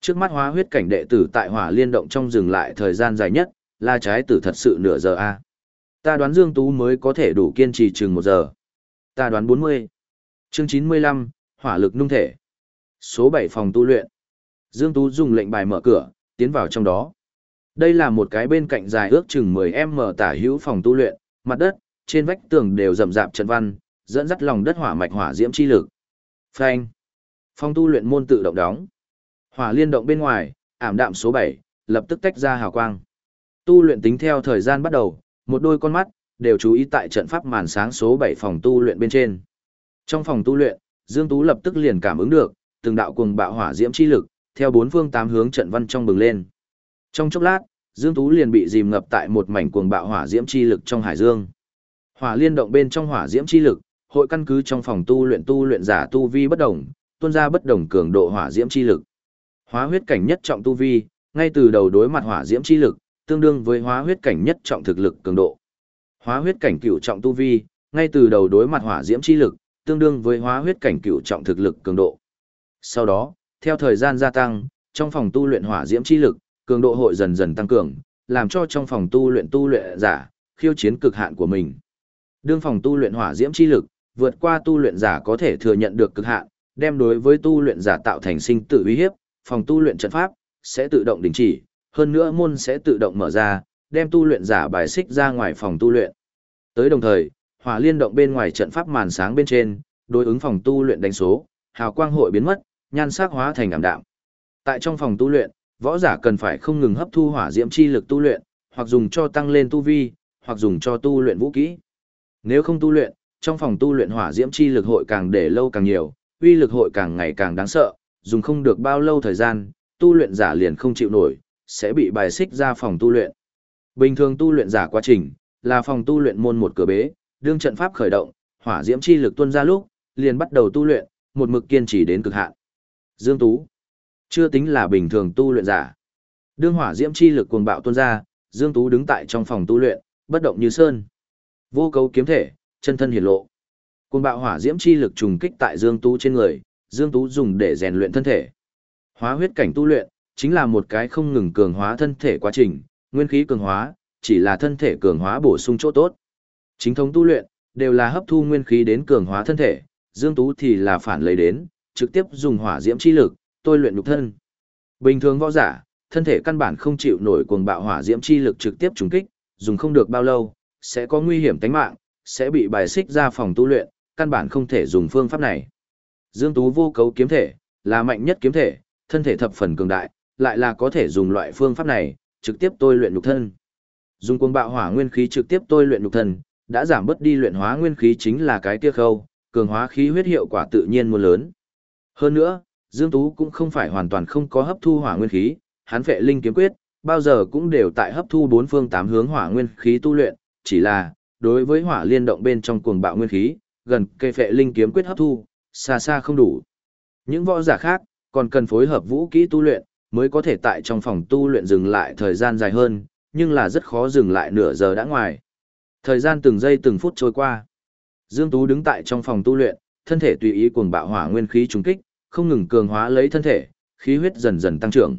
Trước mắt hóa huyết cảnh đệ tử tại hỏa liên động trong dừng lại thời gian dài nhất, là trái tử thật sự nửa giờ a Ta đoán Dương Tú mới có thể đủ kiên trì chừng một giờ. Ta đoán 40. Chương 95, hỏa lực nung thể. Số 7 phòng tu luyện. Dương Tú dùng lệnh bài mở cửa, tiến vào trong đó. Đây là một cái bên cạnh dài ước chừng 10m tả hữu phòng tu luyện, mặt đất, trên vách tường đều rậm rạp trận văn, dẫn dắt lòng đất hỏa mạch hỏa diễm chi lực. Phanh. Phòng tu luyện môn tự động đóng. Hỏa liên động bên ngoài, ảm đạm số 7, lập tức tách ra hào quang. Tu luyện tính theo thời gian bắt đầu, một đôi con mắt đều chú ý tại trận pháp màn sáng số 7 phòng tu luyện bên trên. Trong phòng tu luyện, Dương Tú lập tức liền cảm ứng được, từng đạo cuồng bạo hỏa diễm chi lực, theo bốn phương tám hướng trận văn trong bừng lên. Trong chốc lát, Dương Tú liền bị dìm ngập tại một mảnh cuồng bạo hỏa diễm chi lực trong hải dương. Hỏa liên động bên trong hỏa diễm chi lực, hội căn cứ trong phòng tu luyện tu luyện giả tu vi bất đồng, tuôn ra bất đồng cường độ hỏa diễm chi lực. Hóa huyết cảnh nhất trọng tu vi, ngay từ đầu đối mặt hỏa diễm chi lực, tương đương với hóa huyết cảnh nhất trọng thực lực cường độ. Hóa huyết cảnh cửu trọng tu vi, ngay từ đầu đối mặt hỏa diễm chi lực, tương đương với hóa huyết cảnh cửu trọng thực lực cường độ. Sau đó, theo thời gian gia tăng, trong phòng tu luyện hỏa diễm chi lực, cường độ hội dần dần tăng cường, làm cho trong phòng tu luyện tu luyện giả khiêu chiến cực hạn của mình. Đương phòng tu luyện hỏa diễm chi lực, vượt qua tu luyện giả có thể thừa nhận được cực hạn, đem đối với tu luyện giả tạo thành sinh tử uy hiếp, phòng tu luyện trận pháp sẽ tự động đình chỉ, hơn nữa môn sẽ tự động mở ra, đem tu luyện giả bài xích ra ngoài phòng tu luyện. Tới đồng thời, hỏa liên động bên ngoài trận pháp màn sáng bên trên, đối ứng phòng tu luyện đánh số, hào quang hội biến mất, nhan sắc hóa thành ảm đạm. Tại trong phòng tu luyện, võ giả cần phải không ngừng hấp thu hỏa diễm chi lực tu luyện, hoặc dùng cho tăng lên tu vi, hoặc dùng cho tu luyện vũ kỹ. Nếu không tu luyện, trong phòng tu luyện hỏa diễm chi lực hội càng để lâu càng nhiều, uy lực hội càng ngày càng đáng sợ, dùng không được bao lâu thời gian, tu luyện giả liền không chịu nổi, sẽ bị bài xích ra phòng tu luyện. Bình thường tu luyện giả quá trình, là phòng tu luyện môn một cửa bế, đương trận pháp khởi động, hỏa diễm chi lực tuôn ra lúc, liền bắt đầu tu luyện, một mực kiên trì đến cực hạn. Dương Tú, chưa tính là bình thường tu luyện giả. Đương hỏa diễm chi lực cuồng bạo tuôn ra, Dương Tú đứng tại trong phòng tu luyện, bất động như sơn. Vô cấu kiếm thể, chân thân hiển lộ. Cuồng bạo hỏa diễm chi lực trùng kích tại Dương Tú trên người, Dương Tú dùng để rèn luyện thân thể. Hóa huyết cảnh tu luyện, chính là một cái không ngừng cường hóa thân thể quá trình, nguyên khí cường hóa, chỉ là thân thể cường hóa bổ sung chỗ tốt. Chính thống tu luyện, đều là hấp thu nguyên khí đến cường hóa thân thể, Dương Tú thì là phản lấy đến, trực tiếp dùng hỏa diễm chi lực, tôi luyện nhục thân. Bình thường võ giả, thân thể căn bản không chịu nổi cuồng bạo hỏa diễm chi lực trực tiếp trùng kích, dùng không được bao lâu, sẽ có nguy hiểm tính mạng, sẽ bị bài xích ra phòng tu luyện, căn bản không thể dùng phương pháp này. Dương Tú vô cấu kiếm thể, là mạnh nhất kiếm thể, thân thể thập phần cường đại, lại là có thể dùng loại phương pháp này, trực tiếp tôi luyện nhục thân. Dùng cuồng bạo hỏa nguyên khí trực tiếp tôi luyện nhục thân, đã giảm bớt đi luyện hóa nguyên khí chính là cái kia khâu, cường hóa khí huyết hiệu quả tự nhiên muôn lớn. Hơn nữa, Dương Tú cũng không phải hoàn toàn không có hấp thu hỏa nguyên khí, hắn phệ linh kiếm quyết, bao giờ cũng đều tại hấp thu bốn phương tám hướng hỏa nguyên khí tu luyện, chỉ là, đối với hỏa liên động bên trong cuồng bạo nguyên khí, gần cây phệ linh kiếm quyết hấp thu, xa xa không đủ. Những võ giả khác, còn cần phối hợp vũ kỹ tu luyện, mới có thể tại trong phòng tu luyện dừng lại thời gian dài hơn, nhưng là rất khó dừng lại nửa giờ đã ngoài. Thời gian từng giây từng phút trôi qua. Dương Tú đứng tại trong phòng tu luyện, thân thể tùy ý cuồng bạo hỏa nguyên khí trùng kích, không ngừng cường hóa lấy thân thể, khí huyết dần dần tăng trưởng.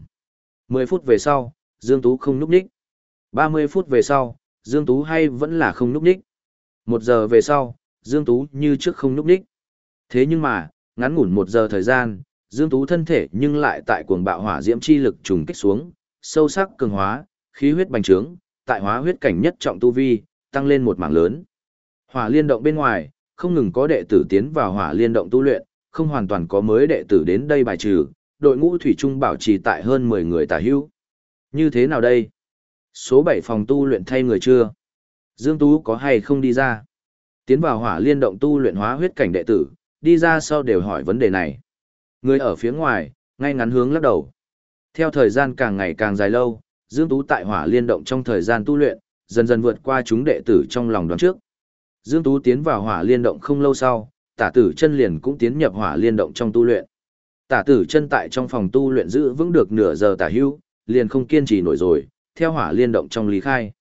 10 phút về sau, Dương Tú không núp đích. 30 phút về sau, Dương Tú hay vẫn là không núp đích. Một giờ về sau, Dương Tú như trước không núp đích. Thế nhưng mà, ngắn ngủn một giờ thời gian, Dương Tú thân thể nhưng lại tại cuồng bạo hỏa diễm chi lực trùng kích xuống, sâu sắc cường hóa, khí huyết bành trướng, tại hóa huyết cảnh nhất trọng tu vi, tăng lên một mảng lớn. Hỏa liên động bên ngoài, không ngừng có đệ tử tiến vào hỏa liên động tu luyện, không hoàn toàn có mới đệ tử đến đây bài trừ, đội ngũ thủy trung bảo trì tại hơn 10 người tả hữu. Như thế nào đây? Số 7 phòng tu luyện thay người chưa? Dương Tú có hay không đi ra? Tiến vào hỏa liên động tu luyện hóa huyết cảnh đệ tử, đi ra sau đều hỏi vấn đề này. Người ở phía ngoài, ngay ngắn hướng lắc đầu. Theo thời gian càng ngày càng dài lâu, Dương Tú tại hỏa liên động trong thời gian tu luyện, dần dần vượt qua chúng đệ tử trong lòng đoán trước. Dương Tú tiến vào hỏa liên động không lâu sau, tả tử chân liền cũng tiến nhập hỏa liên động trong tu luyện. Tả tử chân tại trong phòng tu luyện giữ vững được nửa giờ tả hưu, liền không kiên trì nổi rồi, theo hỏa liên động trong lý khai.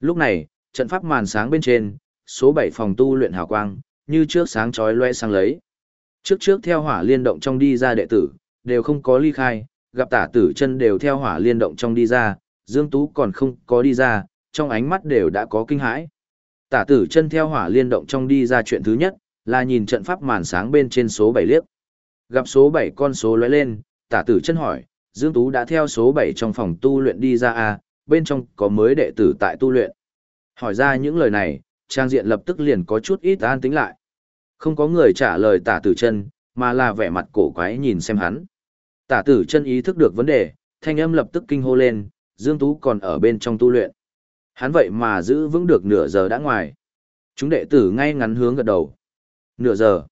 Lúc này, trận pháp màn sáng bên trên, số 7 phòng tu luyện hào quang, như trước sáng chói loe sang lấy. Trước trước theo hỏa liên động trong đi ra đệ tử, đều không có ly khai, gặp tả tử chân đều theo hỏa liên động trong đi ra, Dương Tú còn không có đi ra, trong ánh mắt đều đã có kinh hãi. Tả tử chân theo hỏa liên động trong đi ra chuyện thứ nhất, là nhìn trận pháp màn sáng bên trên số 7 liếc. Gặp số 7 con số lóe lên, tả tử chân hỏi, Dương Tú đã theo số 7 trong phòng tu luyện đi ra à, bên trong có mới đệ tử tại tu luyện. Hỏi ra những lời này, trang diện lập tức liền có chút ít an tính lại. Không có người trả lời tả tử chân, mà là vẻ mặt cổ quái nhìn xem hắn. Tả tử chân ý thức được vấn đề, thanh âm lập tức kinh hô lên, Dương Tú còn ở bên trong tu luyện. Hắn vậy mà giữ vững được nửa giờ đã ngoài. Chúng đệ tử ngay ngắn hướng gật đầu. Nửa giờ.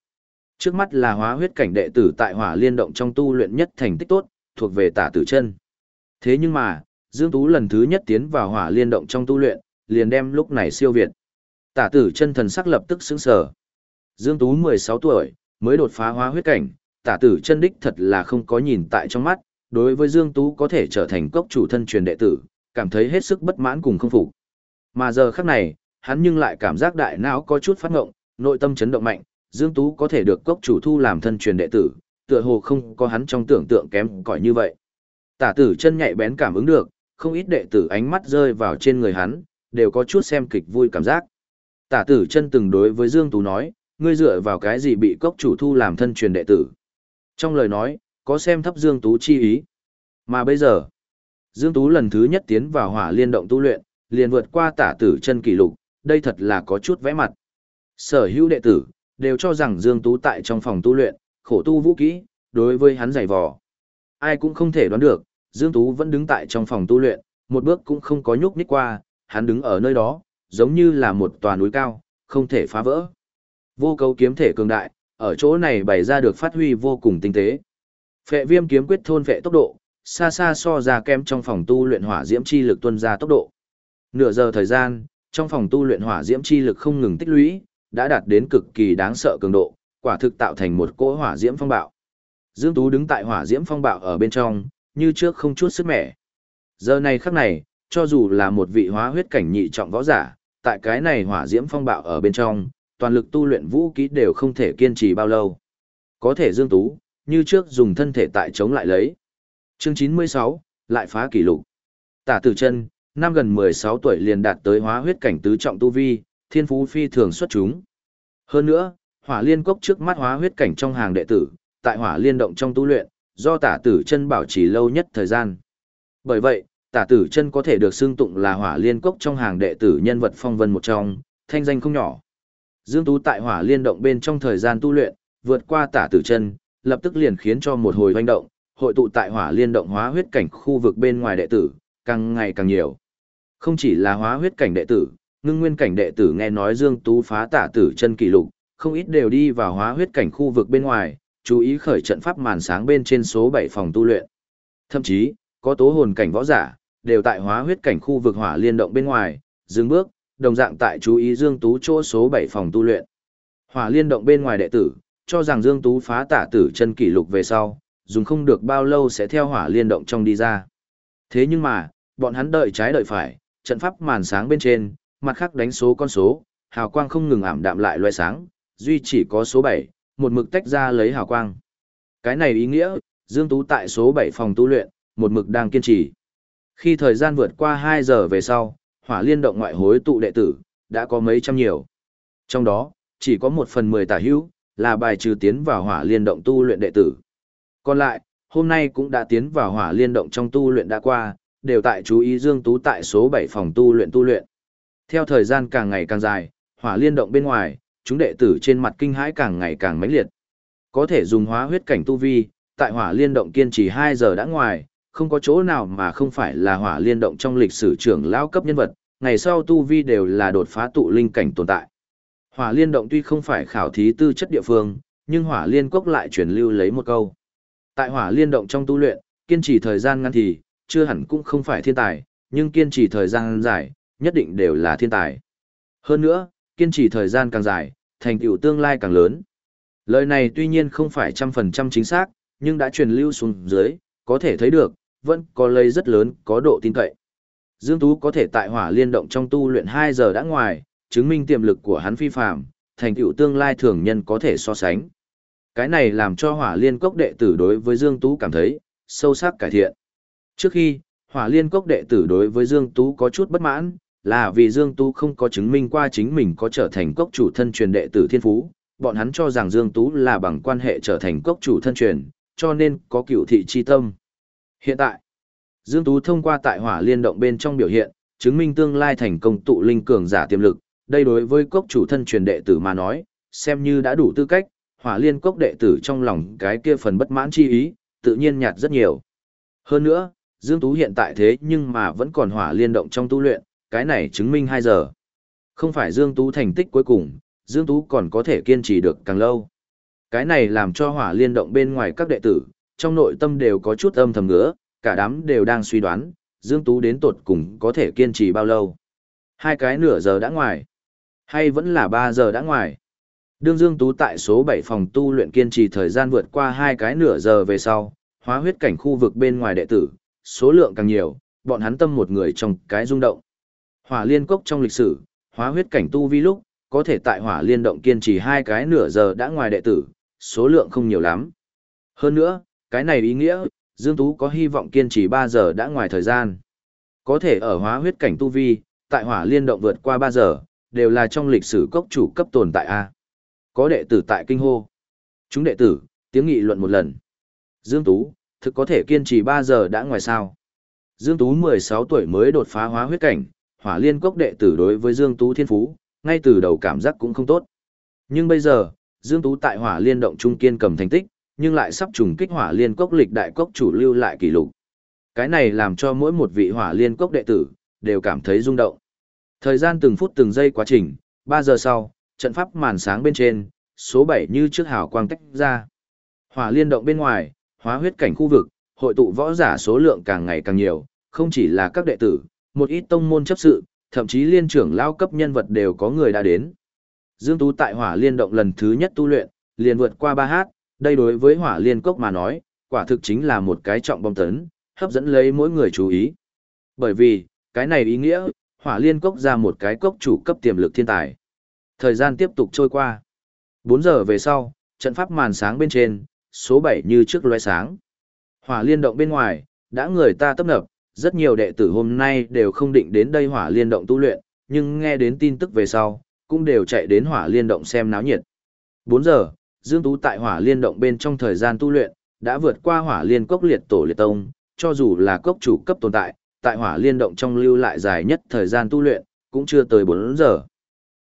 Trước mắt là hóa huyết cảnh đệ tử tại hỏa liên động trong tu luyện nhất thành tích tốt, thuộc về tả tử chân. Thế nhưng mà, Dương Tú lần thứ nhất tiến vào hỏa liên động trong tu luyện, liền đem lúc này siêu việt. Tả tử chân thần sắc lập tức sững sờ. Dương Tú 16 tuổi, mới đột phá hóa huyết cảnh, tả tử chân đích thật là không có nhìn tại trong mắt, đối với Dương Tú có thể trở thành cốc chủ thân truyền đệ tử, cảm thấy hết sức bất mãn cùng không phục. Mà giờ khắc này, hắn nhưng lại cảm giác đại não có chút phát ngộng, nội tâm chấn động mạnh, Dương Tú có thể được cốc chủ thu làm thân truyền đệ tử, tựa hồ không có hắn trong tưởng tượng kém cỏi như vậy. Tả tử chân nhạy bén cảm ứng được, không ít đệ tử ánh mắt rơi vào trên người hắn, đều có chút xem kịch vui cảm giác. Tả tử chân từng đối với Dương Tú nói, ngươi dựa vào cái gì bị cốc chủ thu làm thân truyền đệ tử. Trong lời nói, có xem thấp Dương Tú chi ý. Mà bây giờ, Dương Tú lần thứ nhất tiến vào hỏa liên động tu luyện, liền vượt qua tả tử chân kỷ lục, đây thật là có chút vẽ mặt. Sở hữu đệ tử, đều cho rằng Dương Tú tại trong phòng tu luyện, khổ tu vũ kỹ, đối với hắn giày vò. Ai cũng không thể đoán được, Dương Tú vẫn đứng tại trong phòng tu luyện, một bước cũng không có nhúc nhích qua, hắn đứng ở nơi đó, giống như là một tòa núi cao, không thể phá vỡ. Vô cấu kiếm thể cường đại, ở chỗ này bày ra được phát huy vô cùng tinh tế. Phệ viêm kiếm quyết thôn phệ tốc độ, xa xa so ra kém trong phòng tu luyện hỏa diễm chi lực tuân ra tốc độ. Nửa giờ thời gian, trong phòng tu luyện hỏa diễm chi lực không ngừng tích lũy, đã đạt đến cực kỳ đáng sợ cường độ, quả thực tạo thành một cỗ hỏa diễm phong bạo. Dương Tú đứng tại hỏa diễm phong bạo ở bên trong, như trước không chút sức mẻ. Giờ này khắc này, cho dù là một vị hóa huyết cảnh nhị trọng võ giả, tại cái này hỏa diễm phong bạo ở bên trong, toàn lực tu luyện vũ kỹ đều không thể kiên trì bao lâu. Có thể Dương Tú, như trước dùng thân thể tại chống lại lấy. Chương 96, lại phá kỷ lục. Tả Tử Chân, năm gần 16 tuổi liền đạt tới hóa huyết cảnh tứ trọng tu vi, thiên phú phi thường xuất chúng. Hơn nữa, Hỏa Liên cốc trước mắt hóa huyết cảnh trong hàng đệ tử, tại Hỏa Liên động trong tu luyện, do Tả Tử Chân bảo trì lâu nhất thời gian. Bởi vậy, Tả Tử Chân có thể được xưng tụng là Hỏa Liên cốc trong hàng đệ tử nhân vật phong vân một trong, thanh danh không nhỏ. Dương Tú tại Hỏa Liên động bên trong thời gian tu luyện, vượt qua Tả Tử Chân, lập tức liền khiến cho một hồi hoành động, hội tụ tại Hỏa Liên động hóa huyết cảnh khu vực bên ngoài đệ tử, càng ngày càng nhiều. Không chỉ là hóa huyết cảnh đệ tử, ngưng nguyên cảnh đệ tử nghe nói Dương Tú phá tả tử chân kỷ lục, không ít đều đi vào hóa huyết cảnh khu vực bên ngoài, chú ý khởi trận pháp màn sáng bên trên số 7 phòng tu luyện. Thậm chí, có tố hồn cảnh võ giả, đều tại hóa huyết cảnh khu vực hỏa liên động bên ngoài, dừng bước, đồng dạng tại chú ý Dương Tú chỗ số 7 phòng tu luyện. Hỏa liên động bên ngoài đệ tử, cho rằng Dương Tú phá tả tử chân kỷ lục về sau, dùng không được bao lâu sẽ theo hỏa liên động trong đi ra. Thế nhưng mà, bọn hắn đợi trái đợi phải, trận pháp màn sáng bên trên, mặt khác đánh số con số, hào quang không ngừng ảm đạm lại loại sáng, duy chỉ có số 7, một mực tách ra lấy hào quang. Cái này ý nghĩa, Dương Tú tại số 7 phòng tu luyện, một mực đang kiên trì. Khi thời gian vượt qua 2 giờ về sau, hỏa liên động ngoại hối tụ đệ tử, đã có mấy trăm nhiều. Trong đó, chỉ có một phần mười tả hữu, là bài trừ tiến vào hỏa liên động tu luyện đệ tử. Còn lại, hôm nay cũng đã tiến vào hỏa liên động trong tu luyện đã qua, đều tại chú ý Dương Tú tại số 7 phòng tu luyện tu luyện. Theo thời gian càng ngày càng dài, hỏa liên động bên ngoài, chúng đệ tử trên mặt kinh hãi càng ngày càng mãnh liệt. Có thể dùng hóa huyết cảnh tu vi, tại hỏa liên động kiên trì 2 giờ đã ngoài, không có chỗ nào mà không phải là hỏa liên động trong lịch sử trưởng lao cấp nhân vật, ngày sau tu vi đều là đột phá tụ linh cảnh tồn tại. Hỏa liên động tuy không phải khảo thí tư chất địa phương, nhưng hỏa liên quốc lại truyền lưu lấy một câu. Tại hỏa liên động trong tu luyện, kiên trì thời gian ngắn thì, chưa hẳn cũng không phải thiên tài, nhưng kiên trì thời gian dài, nhất định đều là thiên tài. Hơn nữa, kiên trì thời gian càng dài, thành tựu tương lai càng lớn. Lời này tuy nhiên không phải trăm phần trăm chính xác, nhưng đã truyền lưu xuống dưới, có thể thấy được, vẫn có lây rất lớn, có độ tin cậy. Dương Tú có thể tại hỏa liên động trong tu luyện 2 giờ đã ngoài, chứng minh tiềm lực của hắn phi phạm, thành tựu tương lai thường nhân có thể so sánh. Cái này làm cho hỏa liên cốc đệ tử đối với Dương Tú cảm thấy, sâu sắc cải thiện. Trước khi, hỏa liên cốc đệ tử đối với Dương Tú có chút bất mãn, là vì Dương Tú không có chứng minh qua chính mình có trở thành cốc chủ thân truyền đệ tử thiên phú, bọn hắn cho rằng Dương Tú là bằng quan hệ trở thành cốc chủ thân truyền, cho nên có cửu thị chi tâm. Hiện tại, Dương Tú thông qua tại hỏa liên động bên trong biểu hiện, chứng minh tương lai thành công tụ linh cường giả tiềm lực, đây đối với cốc chủ thân truyền đệ tử mà nói, xem như đã đủ tư cách, hỏa liên cốc đệ tử trong lòng cái kia phần bất mãn chi ý, tự nhiên nhạt rất nhiều. Hơn nữa, Dương Tú hiện tại thế nhưng mà vẫn còn hỏa liên động trong tu luyện, cái này chứng minh 2 giờ. Không phải Dương Tú thành tích cuối cùng, Dương Tú còn có thể kiên trì được càng lâu. Cái này làm cho hỏa liên động bên ngoài các đệ tử, trong nội tâm đều có chút âm thầm ngứa, cả đám đều đang suy đoán, Dương Tú đến tột cùng có thể kiên trì bao lâu. Hai cái nửa giờ đã ngoài, hay vẫn là 3 giờ đã ngoài. Đương Dương Tú tại số 7 phòng tu luyện kiên trì thời gian vượt qua hai cái nửa giờ về sau, hóa huyết cảnh khu vực bên ngoài đệ tử, số lượng càng nhiều, bọn hắn tâm một người trong cái rung động. Hỏa liên cốc trong lịch sử, hóa huyết cảnh tu vi lúc, có thể tại hỏa liên động kiên trì hai cái nửa giờ đã ngoài đệ tử, số lượng không nhiều lắm. Hơn nữa, cái này ý nghĩa, Dương Tú có hy vọng kiên trì 3 giờ đã ngoài thời gian. Có thể ở hóa huyết cảnh tu vi, tại hỏa liên động vượt qua 3 giờ, đều là trong lịch sử cốc chủ cấp tồn tại A. Có đệ tử tại kinh hô. Chúng đệ tử, tiếng nghị luận một lần. Dương Tú, thực có thể kiên trì 3 giờ đã ngoài sao. Dương Tú 16 tuổi mới đột phá hóa huyết cảnh, hỏa liên cốc đệ tử đối với Dương Tú thiên phú, ngay từ đầu cảm giác cũng không tốt. Nhưng bây giờ, Dương Tú tại hỏa liên động trung kiên cầm thành tích, nhưng lại sắp trùng kích hỏa liên cốc lịch đại cốc chủ lưu lại kỷ lục. Cái này làm cho mỗi một vị hỏa liên cốc đệ tử, đều cảm thấy rung động. Thời gian từng phút từng giây quá trình, 3 giờ sau, trận pháp màn sáng bên trên, số 7 như trước hào quang tách ra. Hỏa liên động bên ngoài, hóa huyết cảnh khu vực, hội tụ võ giả số lượng càng ngày càng nhiều, không chỉ là các đệ tử, một ít tông môn chấp sự, thậm chí liên trưởng lao cấp nhân vật đều có người đã đến. Dương Tú tại hỏa liên động lần thứ nhất tu luyện, liền vượt qua 3 hát, đây đối với hỏa liên cốc mà nói, quả thực chính là một cái trọng bom tấn, hấp dẫn lấy mỗi người chú ý. Bởi vì, cái này ý nghĩa, hỏa liên cốc ra một cái cốc chủ cấp tiềm lực thiên tài. Thời gian tiếp tục trôi qua. 4 giờ về sau, trận pháp màn sáng bên trên, số 7 như trước loe sáng. Hỏa liên động bên ngoài, đã người ta tấp nập, rất nhiều đệ tử hôm nay đều không định đến đây hỏa liên động tu luyện, nhưng nghe đến tin tức về sau, cũng đều chạy đến hỏa liên động xem náo nhiệt. 4 giờ, Dương Tú tại hỏa liên động bên trong thời gian tu luyện, đã vượt qua hỏa liên cốc liệt tổ liệt tông, cho dù là cốc chủ cấp tồn tại, tại hỏa liên động trong lưu lại dài nhất thời gian tu luyện, cũng chưa tới 4 giờ.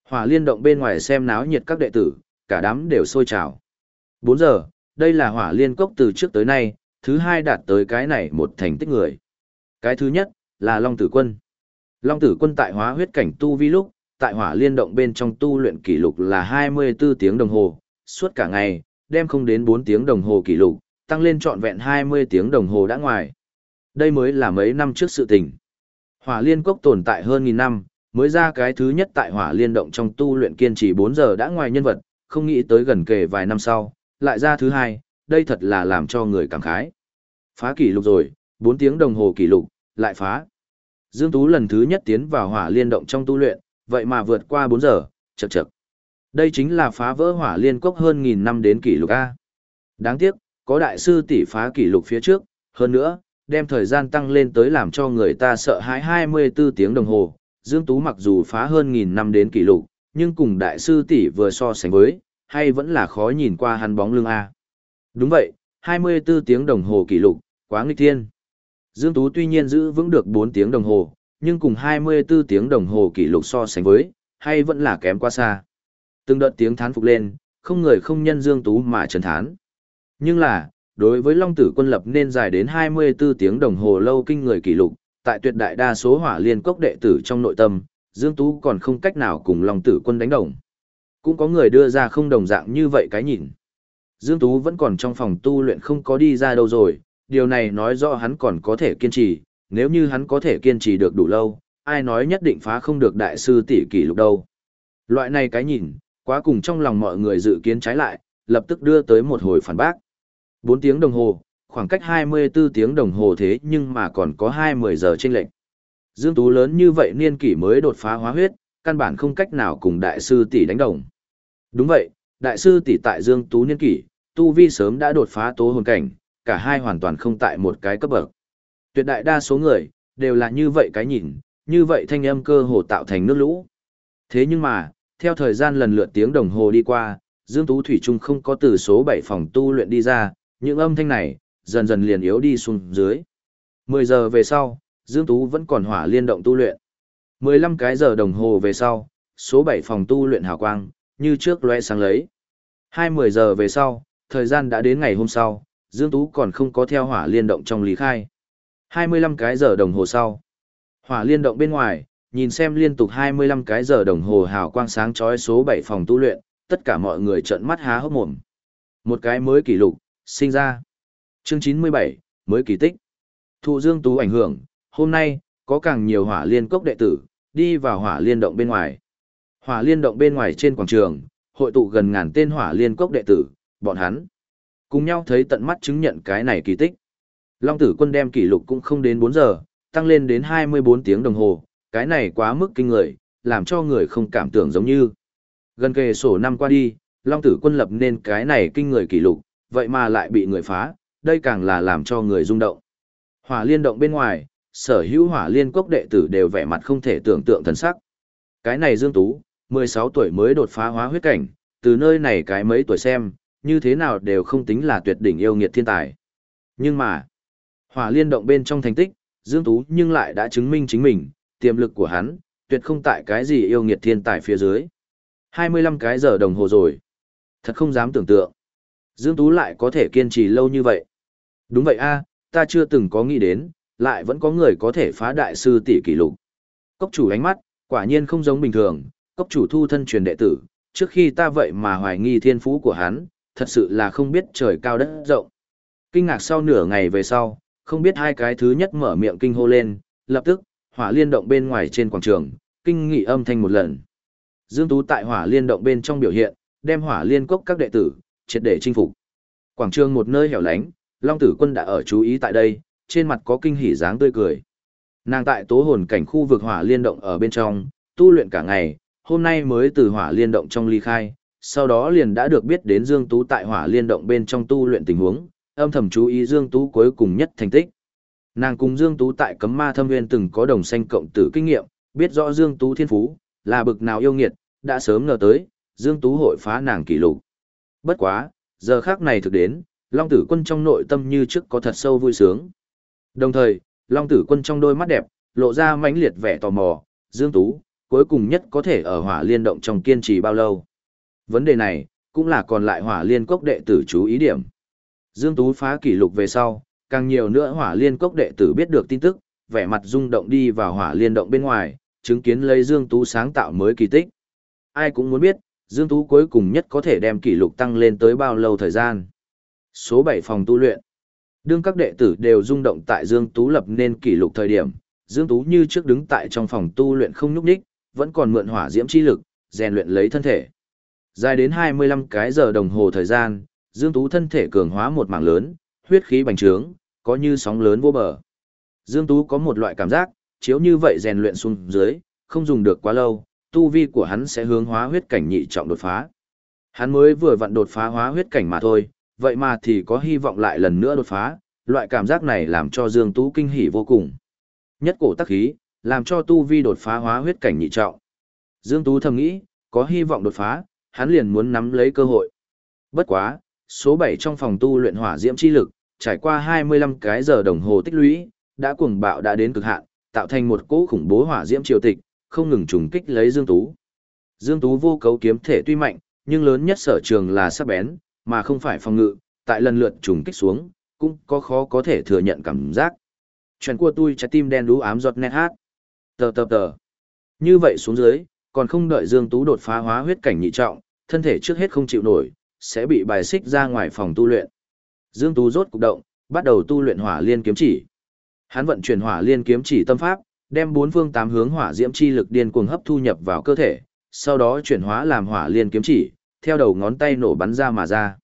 Hỏa liên động bên ngoài xem náo nhiệt các đệ tử, cả đám đều sôi trào. 4 giờ, đây là hỏa liên cốc từ trước tới nay, thứ hai đạt tới cái này một thành tích người. Cái thứ nhất, là Long Tử Quân. Long Tử Quân tại hóa huyết cảnh tu vi lúc, tại hỏa liên động bên trong tu luyện kỷ lục là 24 tiếng đồng hồ, suốt cả ngày, đem không đến 4 tiếng đồng hồ kỷ lục, tăng lên trọn vẹn 20 tiếng đồng hồ đã ngoài. Đây mới là mấy năm trước sự tình. Hỏa liên cốc tồn tại hơn nghìn năm, mới ra cái thứ nhất tại hỏa liên động trong tu luyện kiên trì 4 giờ đã ngoài nhân vật, không nghĩ tới gần kề vài năm sau, lại ra thứ hai, đây thật là làm cho người cảm khái. Phá kỷ lục rồi, 4 tiếng đồng hồ kỷ lục, lại phá. Dương Tú lần thứ nhất tiến vào hỏa liên động trong tu luyện, vậy mà vượt qua 4 giờ, chậc chậc. Đây chính là phá vỡ hỏa liên cốc hơn nghìn năm đến kỷ lục A. Đáng tiếc, có đại sư tỷ phá kỷ lục phía trước, hơn nữa, đem thời gian tăng lên tới làm cho người ta sợ hãi 24 tiếng đồng hồ. Dương Tú mặc dù phá hơn nghìn năm đến kỷ lục, nhưng cùng đại sư tỷ vừa so sánh với, hay vẫn là khó nhìn qua hắn bóng lưng A. Đúng vậy, 24 tiếng đồng hồ kỷ lục, quá nghịch thiên. Dương Tú tuy nhiên giữ vững được 4 tiếng đồng hồ, nhưng cùng 24 tiếng đồng hồ kỷ lục so sánh với, hay vẫn là kém quá xa. Từng đợt tiếng thán phục lên, không người không nhân Dương Tú mà trấn thán. Nhưng là, đối với Long Tử quân lập nên dài đến 24 tiếng đồng hồ lâu kinh người kỷ lục, tại tuyệt đại đa số hỏa liên cốc đệ tử trong nội tâm, Dương Tú còn không cách nào cùng Long Tử quân đánh đồng. Cũng có người đưa ra không đồng dạng như vậy cái nhìn. Dương Tú vẫn còn trong phòng tu luyện không có đi ra đâu rồi, điều này nói rõ hắn còn có thể kiên trì, nếu như hắn có thể kiên trì được đủ lâu, ai nói nhất định phá không được đại sư tỷ kỷ lục đâu. Loại này cái nhìn, quá cùng trong lòng mọi người dự kiến trái lại, lập tức đưa tới một hồi phản bác. 4 tiếng đồng hồ, khoảng cách 24 tiếng đồng hồ thế nhưng mà còn có 20 giờ trên lệnh. Dương Tú lớn như vậy niên kỷ mới đột phá hóa huyết, căn bản không cách nào cùng đại sư tỷ đánh đồng. Đúng vậy, đại sư tỷ tại Dương Tú niên kỷ, tu vi sớm đã đột phá tố hồn cảnh, cả hai hoàn toàn không tại một cái cấp bậc. Tuyệt đại đa số người, đều là như vậy cái nhìn, như vậy thanh âm cơ hồ tạo thành nước lũ. Thế nhưng mà, theo thời gian lần lượt tiếng đồng hồ đi qua, Dương Tú Thủy Trung không có từ số 7 phòng tu luyện đi ra, những âm thanh này, dần dần liền yếu đi xuống dưới. 10 giờ về sau, Dương Tú vẫn còn hỏa liên động tu luyện. 15 cái giờ đồng hồ về sau, số 7 phòng tu luyện hào quang, như trước lóe sáng lấy. 20 giờ về sau, thời gian đã đến ngày hôm sau, Dương Tú còn không có theo hỏa liên động trong lý khai. 25 cái giờ đồng hồ sau. Hỏa liên động bên ngoài, nhìn xem liên tục 25 cái giờ đồng hồ hào quang sáng chói số 7 phòng tu luyện, tất cả mọi người trợn mắt há hốc mồm. Một cái mới kỷ lục, sinh ra. Chương 97, mới kỳ tích. Thụ Dương Tú ảnh hưởng, hôm nay, có càng nhiều hỏa liên cốc đệ tử, đi vào hỏa liên động bên ngoài. Hỏa liên động bên ngoài trên quảng trường, hội tụ gần ngàn tên hỏa liên cốc đệ tử, bọn hắn. Cùng nhau thấy tận mắt chứng nhận cái này kỳ tích. Long tử quân đem kỷ lục cũng không đến 4 giờ, tăng lên đến 24 tiếng đồng hồ, cái này quá mức kinh người, làm cho người không cảm tưởng giống như. Gần kề sổ năm qua đi, Long tử quân lập nên cái này kinh người kỷ lục, vậy mà lại bị người phá, đây càng là làm cho người rung động. Hỏa liên động bên ngoài, sở hữu hỏa liên quốc đệ tử đều vẻ mặt không thể tưởng tượng thần sắc. Cái này Dương Tú, 16 tuổi mới đột phá hóa huyết cảnh, từ nơi này cái mấy tuổi xem, như thế nào đều không tính là tuyệt đỉnh yêu nghiệt thiên tài. Nhưng mà, hỏa liên động bên trong thành tích, Dương Tú nhưng lại đã chứng minh chính mình, tiềm lực của hắn, tuyệt không tại cái gì yêu nghiệt thiên tài phía dưới. 25 cái giờ đồng hồ rồi. Thật không dám tưởng tượng. Dương Tú lại có thể kiên trì lâu như vậy. Đúng vậy a ta chưa từng có nghĩ đến, lại vẫn có người có thể phá đại sư tỷ kỷ lục. Cốc chủ ánh mắt, quả nhiên không giống bình thường, cốc chủ thu thân truyền đệ tử, trước khi ta vậy mà hoài nghi thiên phú của hắn, thật sự là không biết trời cao đất rộng. Kinh ngạc sau nửa ngày về sau, không biết hai cái thứ nhất mở miệng kinh hô lên, lập tức, hỏa liên động bên ngoài trên quảng trường, kinh nghị âm thanh một lần. Dương Tú tại hỏa liên động bên trong biểu hiện, đem hỏa liên cốc các đệ tử, triệt để chinh phục. Quảng trường một nơi hẻo lánh, Long Tử Quân đã ở chú ý tại đây, trên mặt có kinh hỉ dáng tươi cười. Nàng tại tố hồn cảnh khu vực hỏa liên động ở bên trong, tu luyện cả ngày, hôm nay mới từ hỏa liên động trong ly khai, sau đó liền đã được biết đến Dương Tú tại hỏa liên động bên trong tu luyện tình huống, âm thầm chú ý Dương Tú cuối cùng nhất thành tích. Nàng cùng Dương Tú tại cấm ma thâm nguyên từng có đồng sanh cộng tử kinh nghiệm, biết rõ Dương Tú thiên phú, là bực nào yêu nghiệt, đã sớm ngờ tới, Dương Tú hội phá nàng kỷ lục. Bất quá, giờ khác này thực đến, Long Tử Quân trong nội tâm như trước có thật sâu vui sướng. Đồng thời, Long Tử Quân trong đôi mắt đẹp, lộ ra mãnh liệt vẻ tò mò, Dương Tú, cuối cùng nhất có thể ở hỏa liên động trong kiên trì bao lâu. Vấn đề này, cũng là còn lại hỏa liên cốc đệ tử chú ý điểm. Dương Tú phá kỷ lục về sau, càng nhiều nữa hỏa liên cốc đệ tử biết được tin tức, vẻ mặt rung động đi vào hỏa liên động bên ngoài, chứng kiến lấy Dương Tú sáng tạo mới kỳ tích. Ai cũng muốn biết, Dương Tú cuối cùng nhất có thể đem kỷ lục tăng lên tới bao lâu thời gian. Số 7 phòng tu luyện. Đương các đệ tử đều rung động tại Dương Tú lập nên kỷ lục thời điểm, Dương Tú như trước đứng tại trong phòng tu luyện không nhúc nhích, vẫn còn mượn hỏa diễm chi lực, rèn luyện lấy thân thể. Dài đến 25 cái giờ đồng hồ thời gian, Dương Tú thân thể cường hóa một mảng lớn, huyết khí bành trướng, có như sóng lớn vô bờ. Dương Tú có một loại cảm giác, chiếu như vậy rèn luyện xuống dưới, không dùng được quá lâu, tu vi của hắn sẽ hướng hóa huyết cảnh nhị trọng đột phá. Hắn mới vừa vặn đột phá hóa huyết cảnh mà thôi, vậy mà thì có hy vọng lại lần nữa đột phá, loại cảm giác này làm cho Dương Tú kinh hỉ vô cùng. Nhất cổ tắc khí, làm cho tu vi đột phá hóa huyết cảnh nhị trọng. Dương Tú thầm nghĩ, có hy vọng đột phá, hắn liền muốn nắm lấy cơ hội. Bất quá, số 7 trong phòng tu luyện hỏa diễm chi lực, trải qua 25 cái giờ đồng hồ tích lũy, đã cuồng bạo đã đến cực hạn, tạo thành một cỗ khủng bố hỏa diễm triều tịch, không ngừng trùng kích lấy Dương Tú. Dương Tú vô cấu kiếm thể tuy mạnh, nhưng lớn nhất sở trường là sắc bén, mà không phải phòng ngự, tại lần lượt trùng kích xuống, cũng có khó có thể thừa nhận cảm giác. Chuyện của tôi trái tim đen đú ám giọt nét hát. Tờ tờ tờ. Như vậy xuống dưới, còn không đợi Dương Tú đột phá hóa huyết cảnh nhị trọng, thân thể trước hết không chịu nổi, sẽ bị bài xích ra ngoài phòng tu luyện. Dương Tú rốt cục động, bắt đầu tu luyện hỏa liên kiếm chỉ. Hắn vận chuyển hỏa liên kiếm chỉ tâm pháp, đem bốn phương tám hướng hỏa diễm chi lực điên cuồng hấp thu nhập vào cơ thể, sau đó chuyển hóa làm hỏa liên kiếm chỉ, theo đầu ngón tay nổ bắn ra mà ra.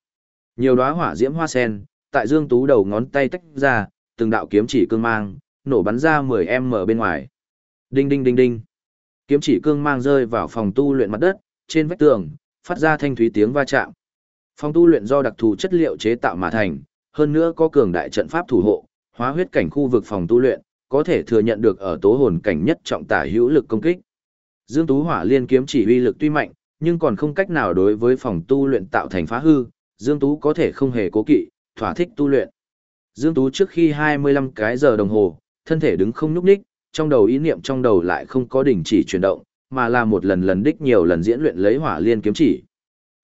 Nhiều đóa hỏa diễm hoa sen, tại Dương Tú đầu ngón tay tách ra, từng đạo kiếm chỉ cương mang, nổ bắn ra 10m bên ngoài. Đinh đinh đinh đinh. Kiếm chỉ cương mang rơi vào phòng tu luyện mặt đất, trên vách tường, phát ra thanh thúy tiếng va chạm. Phòng tu luyện do đặc thù chất liệu chế tạo mà thành, hơn nữa có cường đại trận pháp thủ hộ, hóa huyết cảnh khu vực phòng tu luyện, có thể thừa nhận được ở tố hồn cảnh nhất trọng tả hữu lực công kích. Dương Tú Hỏa Liên kiếm chỉ uy lực tuy mạnh, nhưng còn không cách nào đối với phòng tu luyện tạo thành phá hư, Dương Tú có thể không hề cố kỵ, thỏa thích tu luyện. Dương Tú trước khi 25 cái giờ đồng hồ, thân thể đứng không nhúc nhích, trong đầu ý niệm trong đầu lại không có đình chỉ chuyển động, mà là một lần lần đích nhiều lần diễn luyện lấy hỏa liên kiếm chỉ.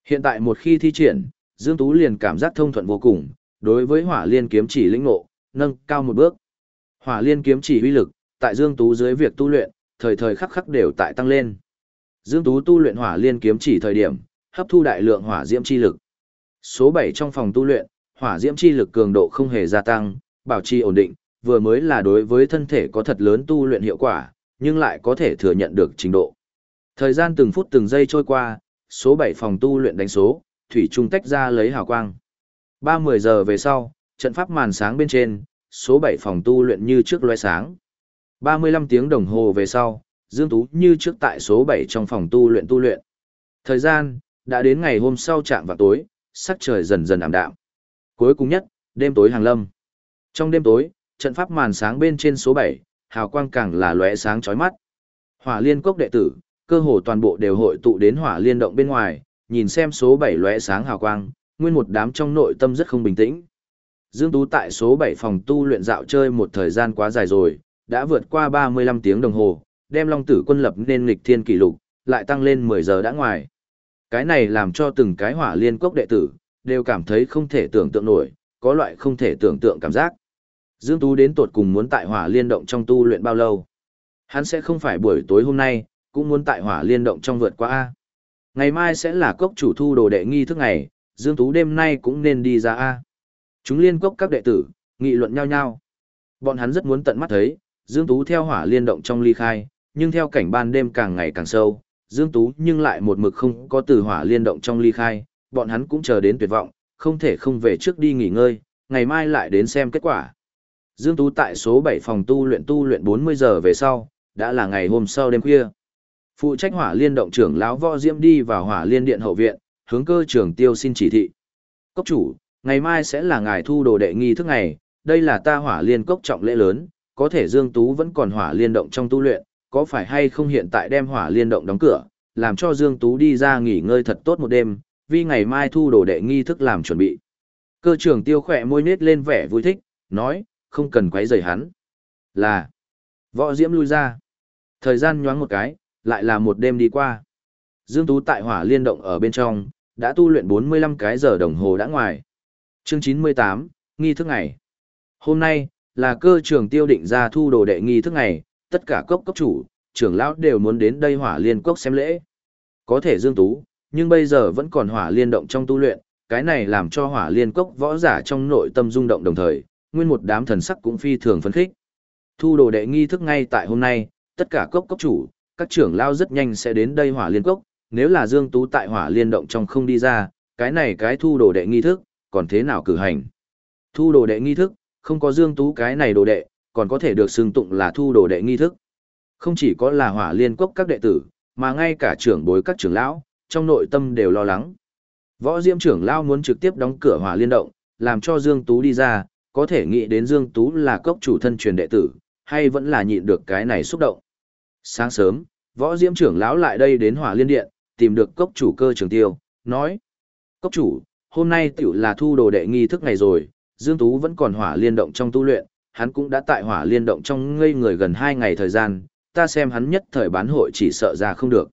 Hiện tại một khi thi triển, Dương Tú liền cảm giác thông thuận vô cùng, đối với hỏa liên kiếm chỉ lĩnh ngộ, nâng cao một bước. Hỏa liên kiếm chỉ uy lực, tại Dương Tú dưới việc tu luyện, thời thời khắc khắc đều tại tăng lên. Dương Tú tu luyện hỏa liên kiếm chỉ thời điểm, hấp thu đại lượng hỏa diễm chi lực. Số 7 trong phòng tu luyện, hỏa diễm chi lực cường độ không hề gia tăng, bảo trì ổn định, vừa mới là đối với thân thể có thật lớn tu luyện hiệu quả, nhưng lại có thể thừa nhận được trình độ. Thời gian từng phút từng giây trôi qua, số 7 phòng tu luyện đánh số, thủy trung tách ra lấy hào quang. 3-10 giờ về sau, trận pháp màn sáng bên trên, số 7 phòng tu luyện như trước loe sáng. 35 tiếng đồng hồ về sau, Dương Tú như trước tại số 7 trong phòng tu luyện tu luyện. Thời gian, đã đến ngày hôm sau trạm vào tối, sắc trời dần dần ảm đạm. Cuối cùng nhất, đêm tối hàng lâm. Trong đêm tối, trận pháp màn sáng bên trên số 7, hào quang càng là lóe sáng chói mắt. Hỏa liên cốc đệ tử, cơ hồ toàn bộ đều hội tụ đến hỏa liên động bên ngoài, nhìn xem số 7 lóe sáng hào quang, nguyên một đám trong nội tâm rất không bình tĩnh. Dương Tú tại số 7 phòng tu luyện dạo chơi một thời gian quá dài rồi, đã vượt qua 35 tiếng đồng hồ, đem Long Tử quân lập nên nghịch thiên kỷ lục, lại tăng lên 10 giờ đã ngoài. Cái này làm cho từng cái hỏa liên cốc đệ tử, đều cảm thấy không thể tưởng tượng nổi, có loại không thể tưởng tượng cảm giác. Dương Tú đến tột cùng muốn tại hỏa liên động trong tu luyện bao lâu. Hắn sẽ không phải buổi tối hôm nay, cũng muốn tại hỏa liên động trong vượt qua A. Ngày mai sẽ là cốc chủ thu đồ đệ nghi thức ngày, Dương Tú đêm nay cũng nên đi ra A. Chúng liên cốc các đệ tử, nghị luận nhau nhau. Bọn hắn rất muốn tận mắt thấy, Dương Tú theo hỏa liên động trong ly khai, nhưng theo cảnh ban đêm càng ngày càng sâu, Dương Tú nhưng lại một mực không có từ hỏa liên động trong ly khai, bọn hắn cũng chờ đến tuyệt vọng, không thể không về trước đi nghỉ ngơi, ngày mai lại đến xem kết quả. Dương Tú tại số 7 phòng tu luyện tu luyện 40 giờ về sau, đã là ngày hôm sau đêm khuya. Phụ trách hỏa liên động trưởng lão võ diễm đi vào hỏa liên điện hậu viện, hướng cơ trưởng tiêu xin chỉ thị. Cốc chủ, ngày mai sẽ là ngày thu đồ đệ nghi thức ngày, đây là ta hỏa liên cốc trọng lễ lớn, có thể Dương Tú vẫn còn hỏa liên động trong tu luyện, có phải hay không hiện tại đem hỏa liên động đóng cửa, làm cho Dương Tú đi ra nghỉ ngơi thật tốt một đêm, vì ngày mai thu đồ đệ nghi thức làm chuẩn bị. Cơ trưởng tiêu khỏe môi nết lên vẻ vui thích, nói, không cần quấy rầy hắn. Là, võ diễm lui ra. Thời gian nhoáng một cái, lại là một đêm đi qua. Dương Tú tại hỏa liên động ở bên trong, đã tu luyện 45 cái giờ đồng hồ đã ngoài. Chương 98, nghi thức ngày. Hôm nay, là cơ trưởng tiêu định ra thu đồ đệ nghi thức ngày, tất cả cốc cốc chủ, trưởng lão đều muốn đến đây hỏa liên cốc xem lễ. Có thể Dương Tú, nhưng bây giờ vẫn còn hỏa liên động trong tu luyện, cái này làm cho hỏa liên cốc võ giả trong nội tâm rung động đồng thời, nguyên một đám thần sắc cũng phi thường phấn khích. Thu đồ đệ nghi thức ngay tại hôm nay, tất cả cốc cốc chủ, các trưởng lao rất nhanh sẽ đến đây hỏa liên cốc, nếu là Dương Tú tại hỏa liên động trong không đi ra, cái này cái thu đồ đệ nghi thức, còn thế nào cử hành. Thu đồ đệ nghi thức, không có Dương Tú cái này đồ đệ, còn có thể được xưng tụng là thu đồ đệ nghi thức. Không chỉ có là hỏa liên cốc các đệ tử, mà ngay cả trưởng bối các trưởng lão, trong nội tâm đều lo lắng. Võ Diễm trưởng lão muốn trực tiếp đóng cửa hỏa liên động, làm cho Dương Tú đi ra, có thể nghĩ đến Dương Tú là cốc chủ thân truyền đệ tử, hay vẫn là nhịn được cái này xúc động. Sáng sớm, võ diễm trưởng lão lại đây đến hỏa liên điện, tìm được cốc chủ cơ trường tiêu, nói. Cốc chủ, hôm nay tiểu là thu đồ đệ nghi thức ngày rồi, Dương Tú vẫn còn hỏa liên động trong tu luyện, hắn cũng đã tại hỏa liên động trong ngây người gần 2 ngày thời gian, ta xem hắn nhất thời bán hội chỉ sợ ra không được.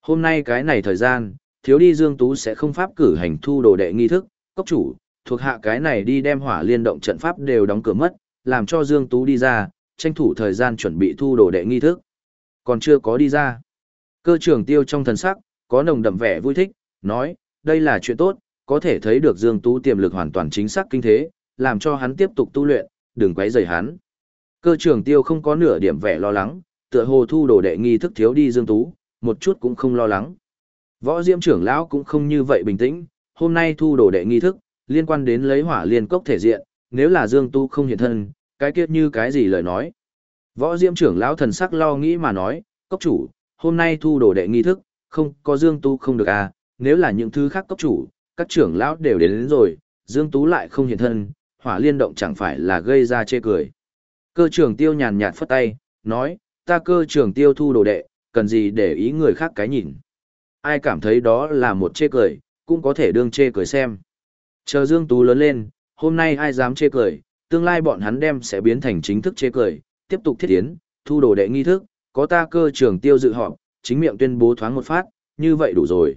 Hôm nay cái này thời gian, thiếu đi Dương Tú sẽ không pháp cử hành thu đồ đệ nghi thức, cốc chủ, thuộc hạ cái này đi đem hỏa liên động trận pháp đều đóng cửa mất, làm cho Dương Tú đi ra, tranh thủ thời gian chuẩn bị thu đồ đệ nghi thức. Còn chưa có đi ra. Cơ trưởng tiêu trong thần sắc, có nồng đậm vẻ vui thích, nói, đây là chuyện tốt, có thể thấy được Dương Tú tiềm lực hoàn toàn chính xác kinh thế, làm cho hắn tiếp tục tu luyện, đừng quấy rầy hắn. Cơ trưởng tiêu không có nửa điểm vẻ lo lắng, tựa hồ thu đồ đệ nghi thức thiếu đi Dương Tú, một chút cũng không lo lắng. Võ Diễm trưởng lão cũng không như vậy bình tĩnh, hôm nay thu đồ đệ nghi thức, liên quan đến lấy hỏa liên cốc thể diện, nếu là Dương Tu không hiện thân, cái kiết như cái gì lời nói. Võ Diễm trưởng lão thần sắc lo nghĩ mà nói, cốc chủ, hôm nay thu đồ đệ nghi thức, không có Dương Tu không được à, nếu là những thứ khác cốc chủ, các trưởng lão đều đến, đến rồi, Dương Tú lại không hiện thân, hỏa liên động chẳng phải là gây ra chê cười. Cơ trưởng tiêu nhàn nhạt phất tay, nói, ta cơ trưởng tiêu thu đồ đệ, cần gì để ý người khác cái nhìn. Ai cảm thấy đó là một chê cười, cũng có thể đương chê cười xem. Chờ Dương Tú lớn lên, hôm nay ai dám chê cười, tương lai bọn hắn đem sẽ biến thành chính thức chê cười, tiếp tục thiết tiến, thu đồ đệ nghi thức, có ta cơ trưởng tiêu dự họp, chính miệng tuyên bố thoáng một phát, như vậy đủ rồi.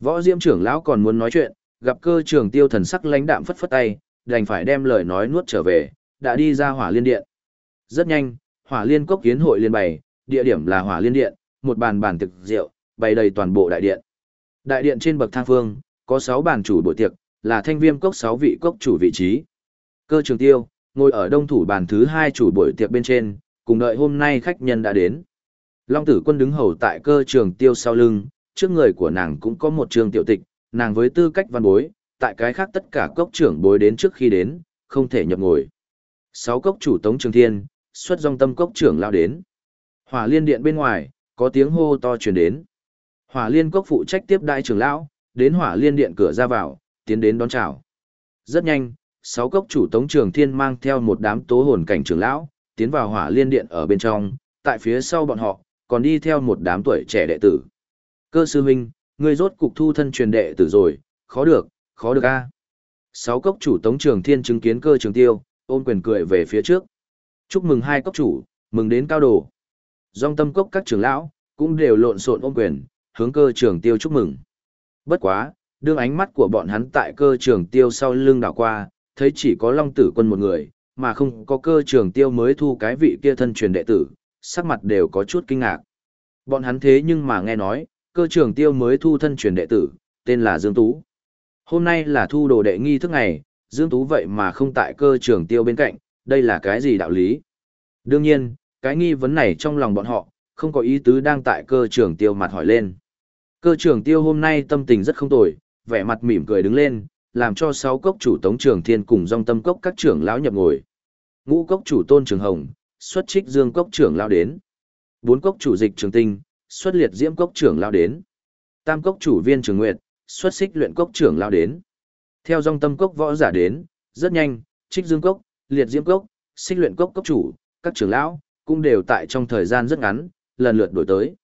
Võ Diễm trưởng lão còn muốn nói chuyện, gặp cơ trưởng tiêu thần sắc lãnh đạm phất phất tay, đành phải đem lời nói nuốt trở về, đã đi ra hỏa liên điện. Rất nhanh, hỏa liên cốc kiến hội liên bày, địa điểm là hỏa liên điện, một bàn bàn thực rượu, bày đầy toàn bộ đại điện. Đại điện trên bậc thang phương, có 6 bàn chủ buổi tiệc, là thanh viêm cốc 6 vị cốc chủ vị trí. Cơ trường tiêu, ngồi ở đông thủ bàn thứ 2 chủ buổi tiệc bên trên, cùng đợi hôm nay khách nhân đã đến. Long tử quân đứng hầu tại cơ trường tiêu sau lưng, trước người của nàng cũng có một trường tiểu tịch, nàng với tư cách văn bối, tại cái khác tất cả cốc trưởng bối đến trước khi đến, không thể nhập ngồi. Sáu cốc chủ Tống Trường Thiên, xuất dòng tâm cốc trưởng lao đến. Hỏa liên điện bên ngoài, có tiếng hô to truyền đến. Hỏa liên cốc phụ trách tiếp đại trưởng lão, đến hỏa liên điện cửa ra vào, tiến đến đón chào. Rất nhanh, sáu cốc chủ Tống Trường Thiên mang theo một đám tố hồn cảnh trưởng lão, tiến vào hỏa liên điện ở bên trong, tại phía sau bọn họ, còn đi theo một đám tuổi trẻ đệ tử. Cơ sư huynh, ngươi rốt cục thu thân truyền đệ tử rồi, khó được, khó được a. Sáu cốc chủ Tống Trường Thiên chứng kiến cơ trường tiêu, ôm quyền cười về phía trước. Chúc mừng hai cốc chủ, mừng đến cao đồ. Dòng tâm cốc các trưởng lão, cũng đều lộn xộn ôm quyền, hướng cơ trường tiêu chúc mừng. Bất quá, đương ánh mắt của bọn hắn tại cơ trường tiêu sau lưng đảo qua, thấy chỉ có long tử quân một người, mà không có cơ trường tiêu mới thu cái vị kia thân truyền đệ tử, sắc mặt đều có chút kinh ngạc. Bọn hắn thế nhưng mà nghe nói, cơ trường tiêu mới thu thân truyền đệ tử, tên là Dương Tú. Hôm nay là thu đồ đệ nghi thức ngày, Dương Tú vậy mà không tại cơ trường tiêu bên cạnh, đây là cái gì đạo lý? Đương nhiên, cái nghi vấn này trong lòng bọn họ, không có ý tứ đang tại cơ trường tiêu mặt hỏi lên. Cơ trường tiêu hôm nay tâm tình rất không tồi, vẻ mặt mỉm cười đứng lên, làm cho sáu cốc chủ tống trường thiên cùng dòng tâm cốc các trưởng lão nhập ngồi. Ngũ cốc chủ tôn trường hồng, xuất trích dương cốc trưởng lão đến. Bốn cốc chủ dịch trường tinh, xuất liệt diễm cốc trưởng lão đến. Tam cốc chủ viên trường nguyệt, xuất xích luyện cốc trưởng lão đến. Theo dòng tâm cốc võ giả đến, rất nhanh, trích dương cốc, liệt diễm cốc, xích luyện cốc cốc chủ, các trưởng lão, cũng đều tại trong thời gian rất ngắn, lần lượt đổi tới.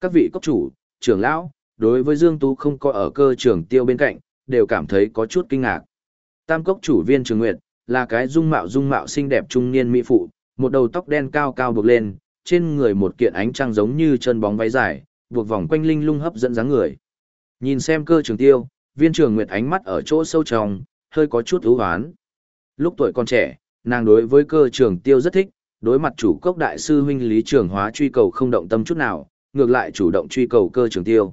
Các vị cốc chủ, trưởng lão, đối với Dương Tú không có ở cơ Trường tiêu bên cạnh, đều cảm thấy có chút kinh ngạc. Tam cốc chủ viên trường nguyệt, là cái dung mạo dung mạo xinh đẹp trung niên mỹ phụ, một đầu tóc đen cao cao buộc lên, trên người một kiện ánh trăng giống như chân bóng váy dài, buộc vòng quanh linh lung hấp dẫn dáng người. Nhìn xem cơ trường tiêu, viên trường nguyệt ánh mắt ở chỗ sâu trong, hơi có chút ưu hoán. Lúc tuổi còn trẻ, nàng đối với cơ trường tiêu rất thích, đối mặt chủ cốc đại sư huynh Lý Trường Hóa truy cầu không động tâm chút nào, ngược lại chủ động truy cầu cơ trường tiêu.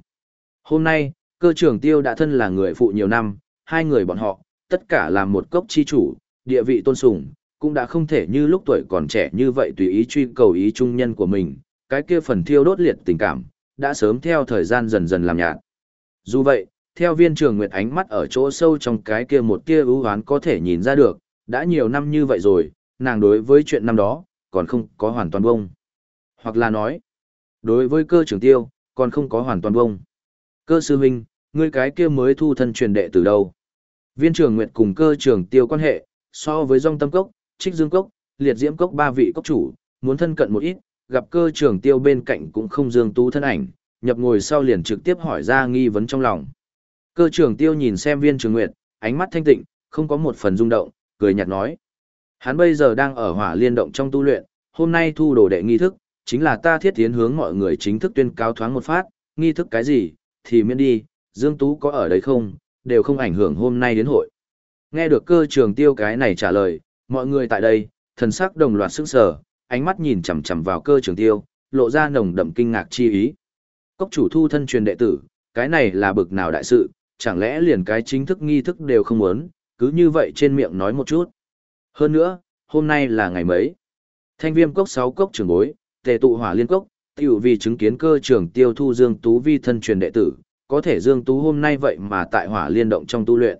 Hôm nay, cơ trưởng tiêu đã thân là người phụ nhiều năm, hai người bọn họ, tất cả là một cốc chi chủ, địa vị tôn sùng, cũng đã không thể như lúc tuổi còn trẻ như vậy tùy ý truy cầu ý trung nhân của mình, cái kia phần thiêu đốt liệt tình cảm, đã sớm theo thời gian dần dần làm nhạt. Dù vậy, theo viên trường nguyệt ánh mắt ở chỗ sâu trong cái kia một kia ưu hoán có thể nhìn ra được, đã nhiều năm như vậy rồi, nàng đối với chuyện năm đó, còn không có hoàn toàn bông. Hoặc là nói, đối với cơ trưởng tiêu, còn không có hoàn toàn bông. Cơ sư huynh, ngươi cái kia mới thu thân truyền đệ từ đâu? Viên trưởng nguyệt cùng cơ trưởng tiêu quan hệ, so với dòng tâm cốc, trích dương cốc, liệt diễm cốc ba vị cốc chủ, muốn thân cận một ít, gặp cơ trưởng tiêu bên cạnh cũng không dương tú thân ảnh, nhập ngồi sau liền trực tiếp hỏi ra nghi vấn trong lòng. Cơ trưởng tiêu nhìn xem viên trường nguyệt, ánh mắt thanh tịnh, không có một phần rung động, cười nhạt nói. Hắn bây giờ đang ở hỏa liên động trong tu luyện, hôm nay thu đồ đệ nghi thức, chính là ta thiết tiến hướng mọi người chính thức tuyên cáo thoáng một phát, nghi thức cái gì, thì miễn đi, Dương Tú có ở đây không, đều không ảnh hưởng hôm nay đến hội. Nghe được cơ trường tiêu cái này trả lời, mọi người tại đây, thần sắc đồng loạt sức sở, ánh mắt nhìn chằm chằm vào cơ trường tiêu, lộ ra nồng đậm kinh ngạc chi ý. Cốc chủ thu thân truyền đệ tử, cái này là bực nào đại sự, chẳng lẽ liền cái chính thức nghi thức đều không muốn, cứ như vậy trên miệng nói một chút. Hơn nữa, hôm nay là ngày mấy? Thanh viêm cốc 6 cốc trưởng bối, tề tụ hỏa liên cốc, tiểu vì chứng kiến cơ trưởng tiêu thu Dương Tú vi thân truyền đệ tử, có thể Dương Tú hôm nay vậy mà tại hỏa liên động trong tu luyện.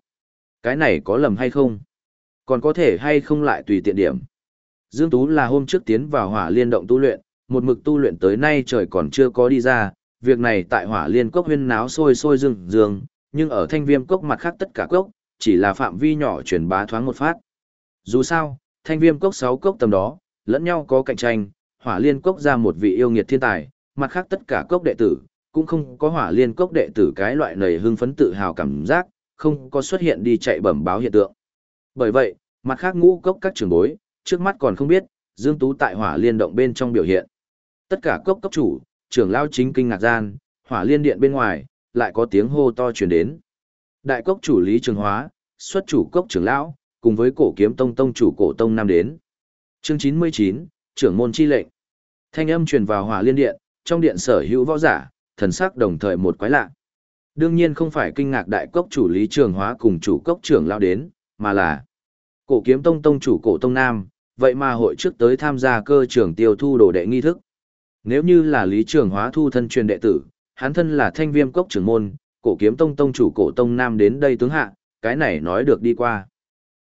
Cái này có lầm hay không? Còn có thể hay không lại tùy tiện điểm. Dương Tú là hôm trước tiến vào hỏa liên động tu luyện, một mực tu luyện tới nay trời còn chưa có đi ra, việc này tại hỏa liên cốc huyên náo sôi sôi dương dương, nhưng ở thanh viêm cốc mặt khác tất cả cốc, chỉ là phạm vi nhỏ truyền bá thoáng một phát. Dù sao, thanh viêm cốc 6 cốc tầm đó, lẫn nhau có cạnh tranh, hỏa liên cốc ra một vị yêu nghiệt thiên tài, mặt khác tất cả cốc đệ tử, cũng không có hỏa liên cốc đệ tử cái loại nầy hưng phấn tự hào cảm giác, không có xuất hiện đi chạy bẩm báo hiện tượng. Bởi vậy, mặt khác ngũ cốc các trường bối, trước mắt còn không biết, Dương Tú tại hỏa liên động bên trong biểu hiện. Tất cả cốc cốc chủ, trưởng lao chính kinh ngạc gian, hỏa liên điện bên ngoài, lại có tiếng hô to truyền đến. Đại cốc chủ Lý Trường Hóa, xuất chủ cốc trưởng lão, cùng với cổ kiếm tông tông chủ cổ tông nam đến. Chương 99, trưởng môn chi lệnh. Thanh âm truyền vào hỏa liên điện, trong điện sở hữu võ giả, thần sắc đồng thời một quái lạ. Đương nhiên không phải kinh ngạc đại cốc chủ Lý Trường Hóa cùng chủ cốc trưởng lao đến, mà là cổ kiếm tông tông chủ cổ tông nam, vậy mà hội trước tới tham gia cơ trưởng tiêu thu đồ đệ nghi thức. Nếu như là Lý Trường Hóa thu thân truyền đệ tử, hắn thân là thanh viêm cốc trưởng môn, cổ kiếm tông tông chủ cổ tông nam đến đây tướng hạ, cái này nói được đi qua.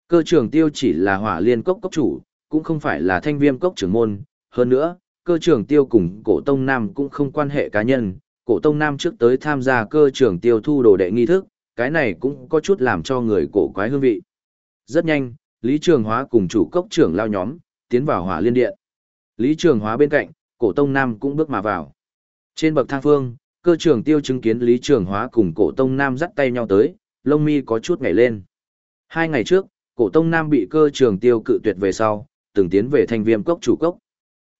Cơ trưởng tiêu chỉ là hỏa liên cốc cốc chủ, cũng không phải là thanh viêm cốc trưởng môn, hơn nữa, cơ trưởng tiêu cùng cổ tông nam cũng không quan hệ cá nhân, cổ tông nam trước tới tham gia cơ trưởng tiêu thu đồ đệ nghi thức, cái này cũng có chút làm cho người cổ quái hương vị. Rất nhanh, Lý Trường Hóa cùng chủ cốc trưởng lao nhóm, tiến vào hỏa liên điện. Lý Trường Hóa bên cạnh, cổ tông nam cũng bước mà vào. Trên bậc thang phương, cơ trưởng tiêu chứng kiến Lý Trường Hóa cùng cổ tông nam dắt tay nhau tới, lông mi có chút nhảy lên. Hai ngày trước, cổ tông nam bị cơ trưởng tiêu cự tuyệt về sau, từng tiến về thành viêm cốc chủ cốc.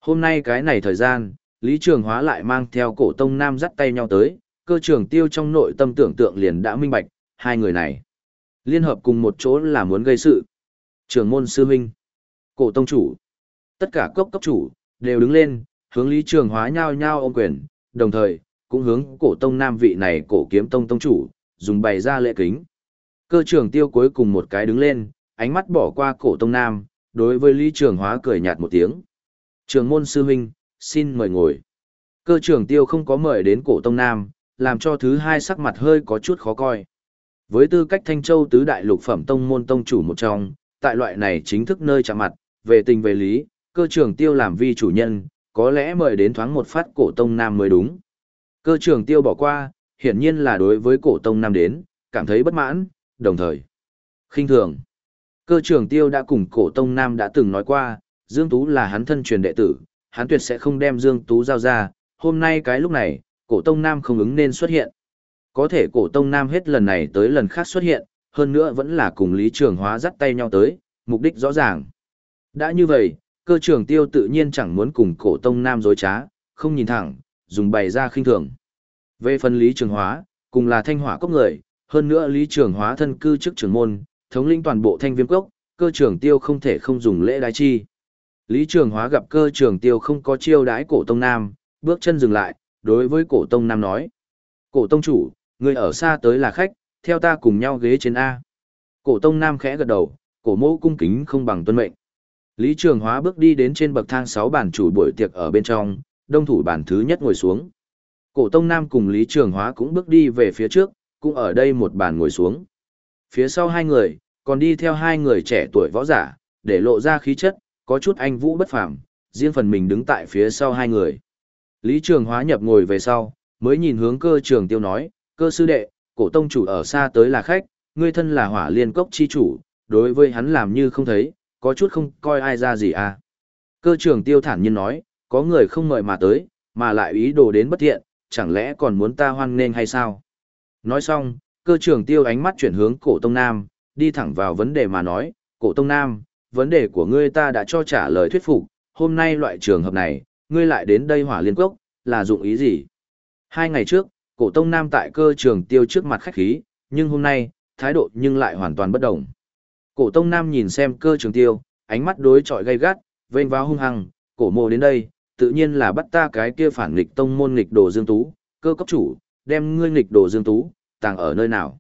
Hôm nay cái này thời gian, Lý Trường Hóa lại mang theo cổ tông nam dắt tay nhau tới, cơ trưởng tiêu trong nội tâm tưởng tượng liền đã minh bạch, hai người này. Liên hợp cùng một chỗ là muốn gây sự. Trường môn sư huynh, cổ tông chủ, tất cả cấp cấp chủ, đều đứng lên, hướng Lý Trường Hóa nhau nhau ôm quyền, đồng thời, cũng hướng cổ tông nam vị này cổ kiếm tông tông chủ, dùng bày ra lễ kính. Cơ trưởng tiêu cuối cùng một cái đứng lên, ánh mắt bỏ qua cổ tông nam, đối với Lý Trường Hóa cười nhạt một tiếng. Trường môn sư huynh, xin mời ngồi. Cơ trưởng tiêu không có mời đến cổ tông nam, làm cho thứ hai sắc mặt hơi có chút khó coi. Với tư cách Thanh Châu tứ đại lục phẩm tông môn tông chủ một trong, tại loại này chính thức nơi chạm mặt, về tình về lý, cơ trưởng tiêu làm vi chủ nhân, có lẽ mời đến thoáng một phát cổ tông nam mới đúng. Cơ trưởng tiêu bỏ qua, hiển nhiên là đối với cổ tông nam đến, cảm thấy bất mãn, đồng thời khinh thường. Cơ trưởng tiêu đã cùng cổ tông nam đã từng nói qua, Dương Tú là hắn thân truyền đệ tử, hắn tuyệt sẽ không đem Dương Tú giao ra, hôm nay cái lúc này, cổ tông nam không ứng nên xuất hiện. Có thể cổ tông nam hết lần này tới lần khác xuất hiện, hơn nữa vẫn là cùng Lý Trường Hóa dắt tay nhau tới, mục đích rõ ràng. Đã như vậy, cơ Trường tiêu tự nhiên chẳng muốn cùng cổ tông nam dối trá, không nhìn thẳng, dùng bày ra khinh thường. Về phần Lý Trường Hóa, cùng là thanh hỏa cốc người, hơn nữa Lý Trường Hóa thân cư chức trưởng môn, thống lĩnh toàn bộ thanh viêm cốc, cơ trưởng tiêu không thể không dùng lễ đái chi. Lý Trường Hóa gặp cơ Trường tiêu không có chiêu đái cổ tông nam, bước chân dừng lại, đối với cổ tông nam nói. Cổ tông chủ, người ở xa tới là khách, theo ta cùng nhau ghế trên A. Cổ tông nam khẽ gật đầu, cổ mẫu cung kính không bằng tuân mệnh. Lý Trường Hóa bước đi đến trên bậc thang 6 bàn chủ buổi tiệc ở bên trong, đông thủ bàn thứ nhất ngồi xuống. Cổ Tông Nam cùng Lý Trường Hóa cũng bước đi về phía trước, cũng ở đây một bàn ngồi xuống. Phía sau hai người, còn đi theo hai người trẻ tuổi võ giả, để lộ ra khí chất, có chút anh vũ bất phàm, riêng phần mình đứng tại phía sau hai người. Lý Trường Hóa nhập ngồi về sau, mới nhìn hướng cơ trường tiêu nói, cơ sư đệ, cổ tông chủ ở xa tới là khách, ngươi thân là hỏa liên cốc chi chủ, đối với hắn làm như không thấy, có chút không coi ai ra gì à. Cơ trường tiêu thản nhiên nói, có người không mời mà tới, mà lại ý đồ đến bất thiện, chẳng lẽ còn muốn ta hoan nghênh hay sao? Nói xong, cơ trưởng tiêu ánh mắt chuyển hướng cổ Tông Nam, đi thẳng vào vấn đề mà nói, cổ Tông Nam, vấn đề của ngươi ta đã cho trả lời thuyết phục, hôm nay loại trường hợp này, ngươi lại đến đây hỏa liên quốc, là dụng ý gì? Hai ngày trước, cổ Tông Nam tại cơ trường tiêu trước mặt khách khí, nhưng hôm nay, thái độ nhưng lại hoàn toàn bất đồng. Cổ Tông Nam nhìn xem cơ trường tiêu, ánh mắt đối chọi gay gắt, vênh vào hung hăng, cổ mồ đến đây, tự nhiên là bắt ta cái kia phản nghịch tông môn nghịch đồ dương tú, cơ cấp chủ, đem ngươi nghịch đồ dương tú, tàng ở nơi nào.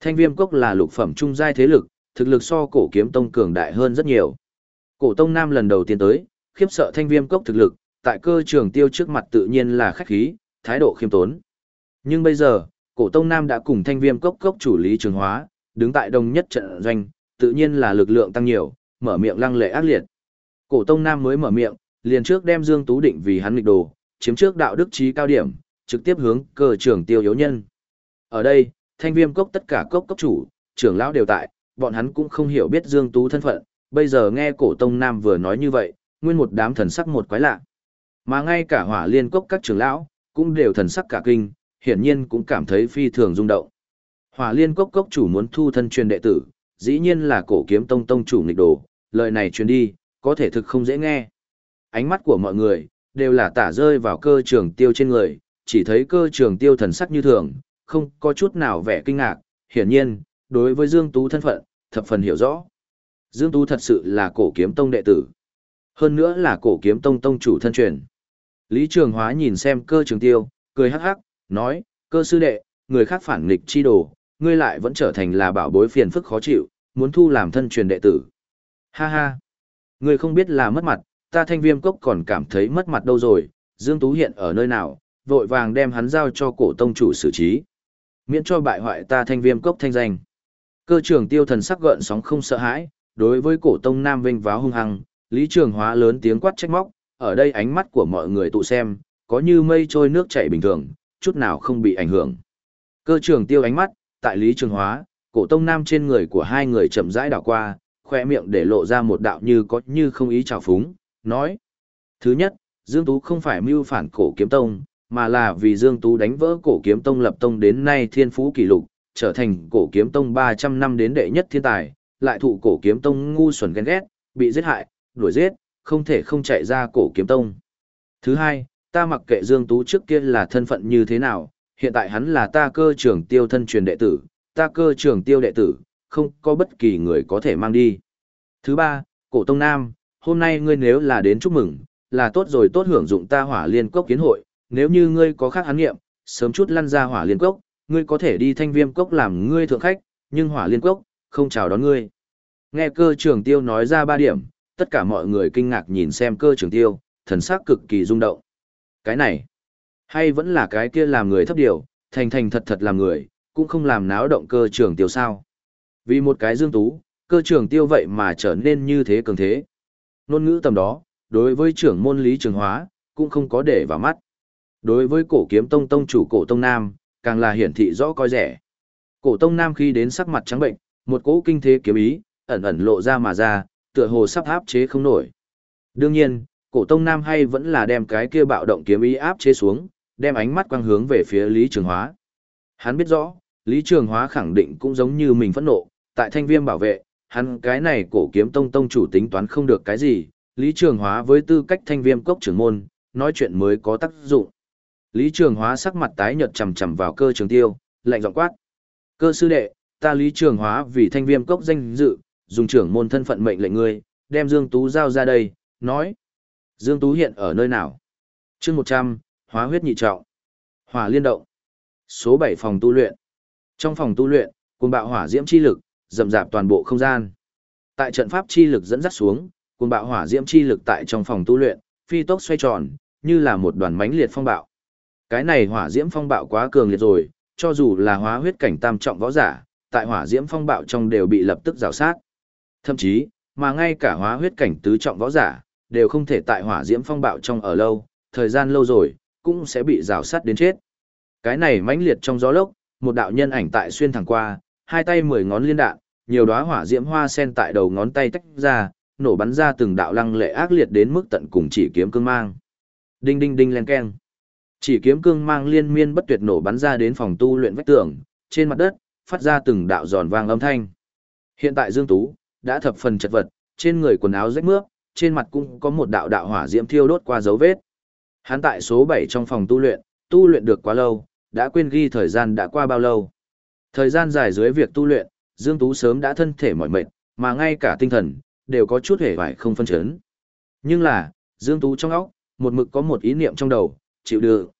Thanh viêm cốc là lục phẩm trung giai thế lực, thực lực so cổ kiếm tông cường đại hơn rất nhiều. Cổ tông nam lần đầu tiên tới, khiếp sợ thanh viêm cốc thực lực, tại cơ trường tiêu trước mặt tự nhiên là khách khí, thái độ khiêm tốn. Nhưng bây giờ, cổ tông nam đã cùng thanh viêm cốc cốc chủ lý trường hóa, đứng tại đồng nhất trận doanh, tự nhiên là lực lượng tăng nhiều, mở miệng lăng lệ ác liệt. Cổ tông nam mới mở miệng, liền trước đem Dương Tú định vì hắn nghịch đồ, chiếm trước đạo đức trí cao điểm, trực tiếp hướng cơ trưởng tiêu yếu nhân. Ở đây, thanh viêm cốc tất cả cốc cốc chủ, trưởng lão đều tại, bọn hắn cũng không hiểu biết Dương Tú thân phận, bây giờ nghe cổ tông nam vừa nói như vậy, nguyên một đám thần sắc một quái lạ. Mà ngay cả hỏa liên cốc các trưởng lão, cũng đều thần sắc cả kinh, hiển nhiên cũng cảm thấy phi thường rung động. Hỏa liên cốc cốc chủ muốn thu thân truyền đệ tử, dĩ nhiên là cổ kiếm tông tông chủ nghịch đồ, lời này truyền đi, có thể thực không dễ nghe ánh mắt của mọi người đều là tả rơi vào cơ trường tiêu trên người, chỉ thấy cơ trường tiêu thần sắc như thường, không có chút nào vẻ kinh ngạc, hiển nhiên, đối với Dương Tú thân phận, thập phần hiểu rõ. Dương Tú thật sự là cổ kiếm tông đệ tử. Hơn nữa là cổ kiếm tông tông chủ thân truyền. Lý Trường Hóa nhìn xem cơ trường tiêu, cười hắc hắc, nói, cơ sư đệ, người khác phản nghịch chi đồ, ngươi lại vẫn trở thành là bảo bối phiền phức khó chịu, muốn thu làm thân truyền đệ tử. Ha ha, ngươi không biết là mất mặt, ta thanh viêm cốc còn cảm thấy mất mặt đâu rồi, Dương Tú hiện ở nơi nào, vội vàng đem hắn giao cho cổ tông chủ xử trí. Miễn cho bại hoại ta thanh viêm cốc thanh danh. Cơ trưởng tiêu thần sắc gợn sóng không sợ hãi, đối với cổ tông nam vinh váo hung hăng, lý trường hóa lớn tiếng quát trách móc, ở đây ánh mắt của mọi người tụ xem, có như mây trôi nước chảy bình thường, chút nào không bị ảnh hưởng. Cơ trưởng tiêu ánh mắt, tại lý trường hóa, cổ tông nam trên người của hai người chậm rãi đảo qua, khoe miệng để lộ ra một đạo như có như không ý trào phúng, nói. Thứ nhất, Dương Tú không phải mưu phản cổ kiếm tông, mà là vì Dương Tú đánh vỡ cổ kiếm tông lập tông đến nay thiên phú kỷ lục, trở thành cổ kiếm tông 300 năm đến đệ nhất thiên tài, lại thụ cổ kiếm tông ngu xuẩn ghen ghét, bị giết hại, đuổi giết, không thể không chạy ra cổ kiếm tông. Thứ hai, ta mặc kệ Dương Tú trước kia là thân phận như thế nào, hiện tại hắn là ta cơ trưởng tiêu thân truyền đệ tử, ta cơ trưởng tiêu đệ tử, không có bất kỳ người có thể mang đi. Thứ ba, cổ tông nam, hôm nay ngươi nếu là đến chúc mừng, là tốt rồi tốt hưởng dụng ta hỏa liên cốc kiến hội, nếu như ngươi có khác hắn nghiệm, sớm chút lăn ra hỏa liên cốc, ngươi có thể đi thanh viêm cốc làm ngươi thượng khách, nhưng hỏa liên cốc, không chào đón ngươi. Nghe cơ trưởng tiêu nói ra ba điểm, tất cả mọi người kinh ngạc nhìn xem cơ trưởng tiêu, thần sắc cực kỳ rung động. Cái này, hay vẫn là cái kia làm người thấp điều, thành thành thật thật làm người, cũng không làm náo động cơ trưởng tiêu sao. Vì một cái dương tú, cơ trưởng tiêu vậy mà trở nên như thế cường thế. Nôn ngữ tầm đó, đối với trưởng môn lý trường hóa, cũng không có để vào mắt. Đối với cổ kiếm tông tông chủ cổ tông nam, càng là hiển thị rõ coi rẻ. Cổ tông nam khi đến sắc mặt trắng bệnh, một cỗ kinh thế kiếm ý, ẩn ẩn lộ ra mà ra, tựa hồ sắp áp chế không nổi. Đương nhiên, cổ tông nam hay vẫn là đem cái kia bạo động kiếm ý áp chế xuống, đem ánh mắt quang hướng về phía Lý Trường Hóa. Hắn biết rõ, Lý Trường Hóa khẳng định cũng giống như mình phẫn nộ, tại thanh viêm bảo vệ, hắn cái này cổ kiếm tông tông chủ tính toán không được cái gì, Lý Trường Hóa với tư cách thanh viêm cốc trưởng môn, nói chuyện mới có tác dụng. Lý Trường Hóa sắc mặt tái nhợt chầm chầm vào cơ trường tiêu, lạnh giọng quát. Cơ sư đệ, ta Lý Trường Hóa vì thanh viêm cốc danh dự, dùng trưởng môn thân phận mệnh lệnh ngươi, đem Dương Tú giao ra đây, nói. Dương Tú hiện ở nơi nào? chương 100, hóa huyết nhị trọng. Hỏa liên động. Số 7 phòng tu luyện. Trong phòng tu luyện, cùng bạo hỏa diễm chi lực, dầm rạp toàn bộ không gian. Tại trận pháp chi lực dẫn dắt xuống, cùng bạo hỏa diễm chi lực tại trong phòng tu luyện, phi tốc xoay tròn, như là một đoàn mánh liệt phong bạo. Cái này hỏa diễm phong bạo quá cường liệt rồi, cho dù là hóa huyết cảnh tam trọng võ giả, tại hỏa diễm phong bạo trong đều bị lập tức rào sát. Thậm chí, mà ngay cả hóa huyết cảnh tứ trọng võ giả, đều không thể tại hỏa diễm phong bạo trong ở lâu, thời gian lâu rồi, cũng sẽ bị rào sát đến chết. Cái này mãnh liệt trong gió lốc, một đạo nhân ảnh tại xuyên thẳng qua, hai tay mười ngón liên đạn, nhiều đóa hỏa diễm hoa sen tại đầu ngón tay tách ra, nổ bắn ra từng đạo lăng lệ ác liệt đến mức tận cùng chỉ kiếm cương mang. Đinh đinh đinh len keng. Chỉ kiếm cương mang liên miên bất tuyệt nổ bắn ra đến phòng tu luyện vách tường, trên mặt đất, phát ra từng đạo giòn vang âm thanh. Hiện tại Dương Tú đã thập phần chật vật, trên người quần áo rách mướp, trên mặt cũng có một đạo đạo hỏa diễm thiêu đốt qua dấu vết. Hắn tại số 7 trong phòng tu luyện, tu luyện được quá lâu, đã quên ghi thời gian đã qua bao lâu. Thời gian dài dưới việc tu luyện, Dương Tú sớm đã thân thể mỏi mệt, mà ngay cả tinh thần, đều có chút hề vải không phân chấn. Nhưng là, Dương Tú trong óc, một mực có một ý niệm trong đầu, chịu được.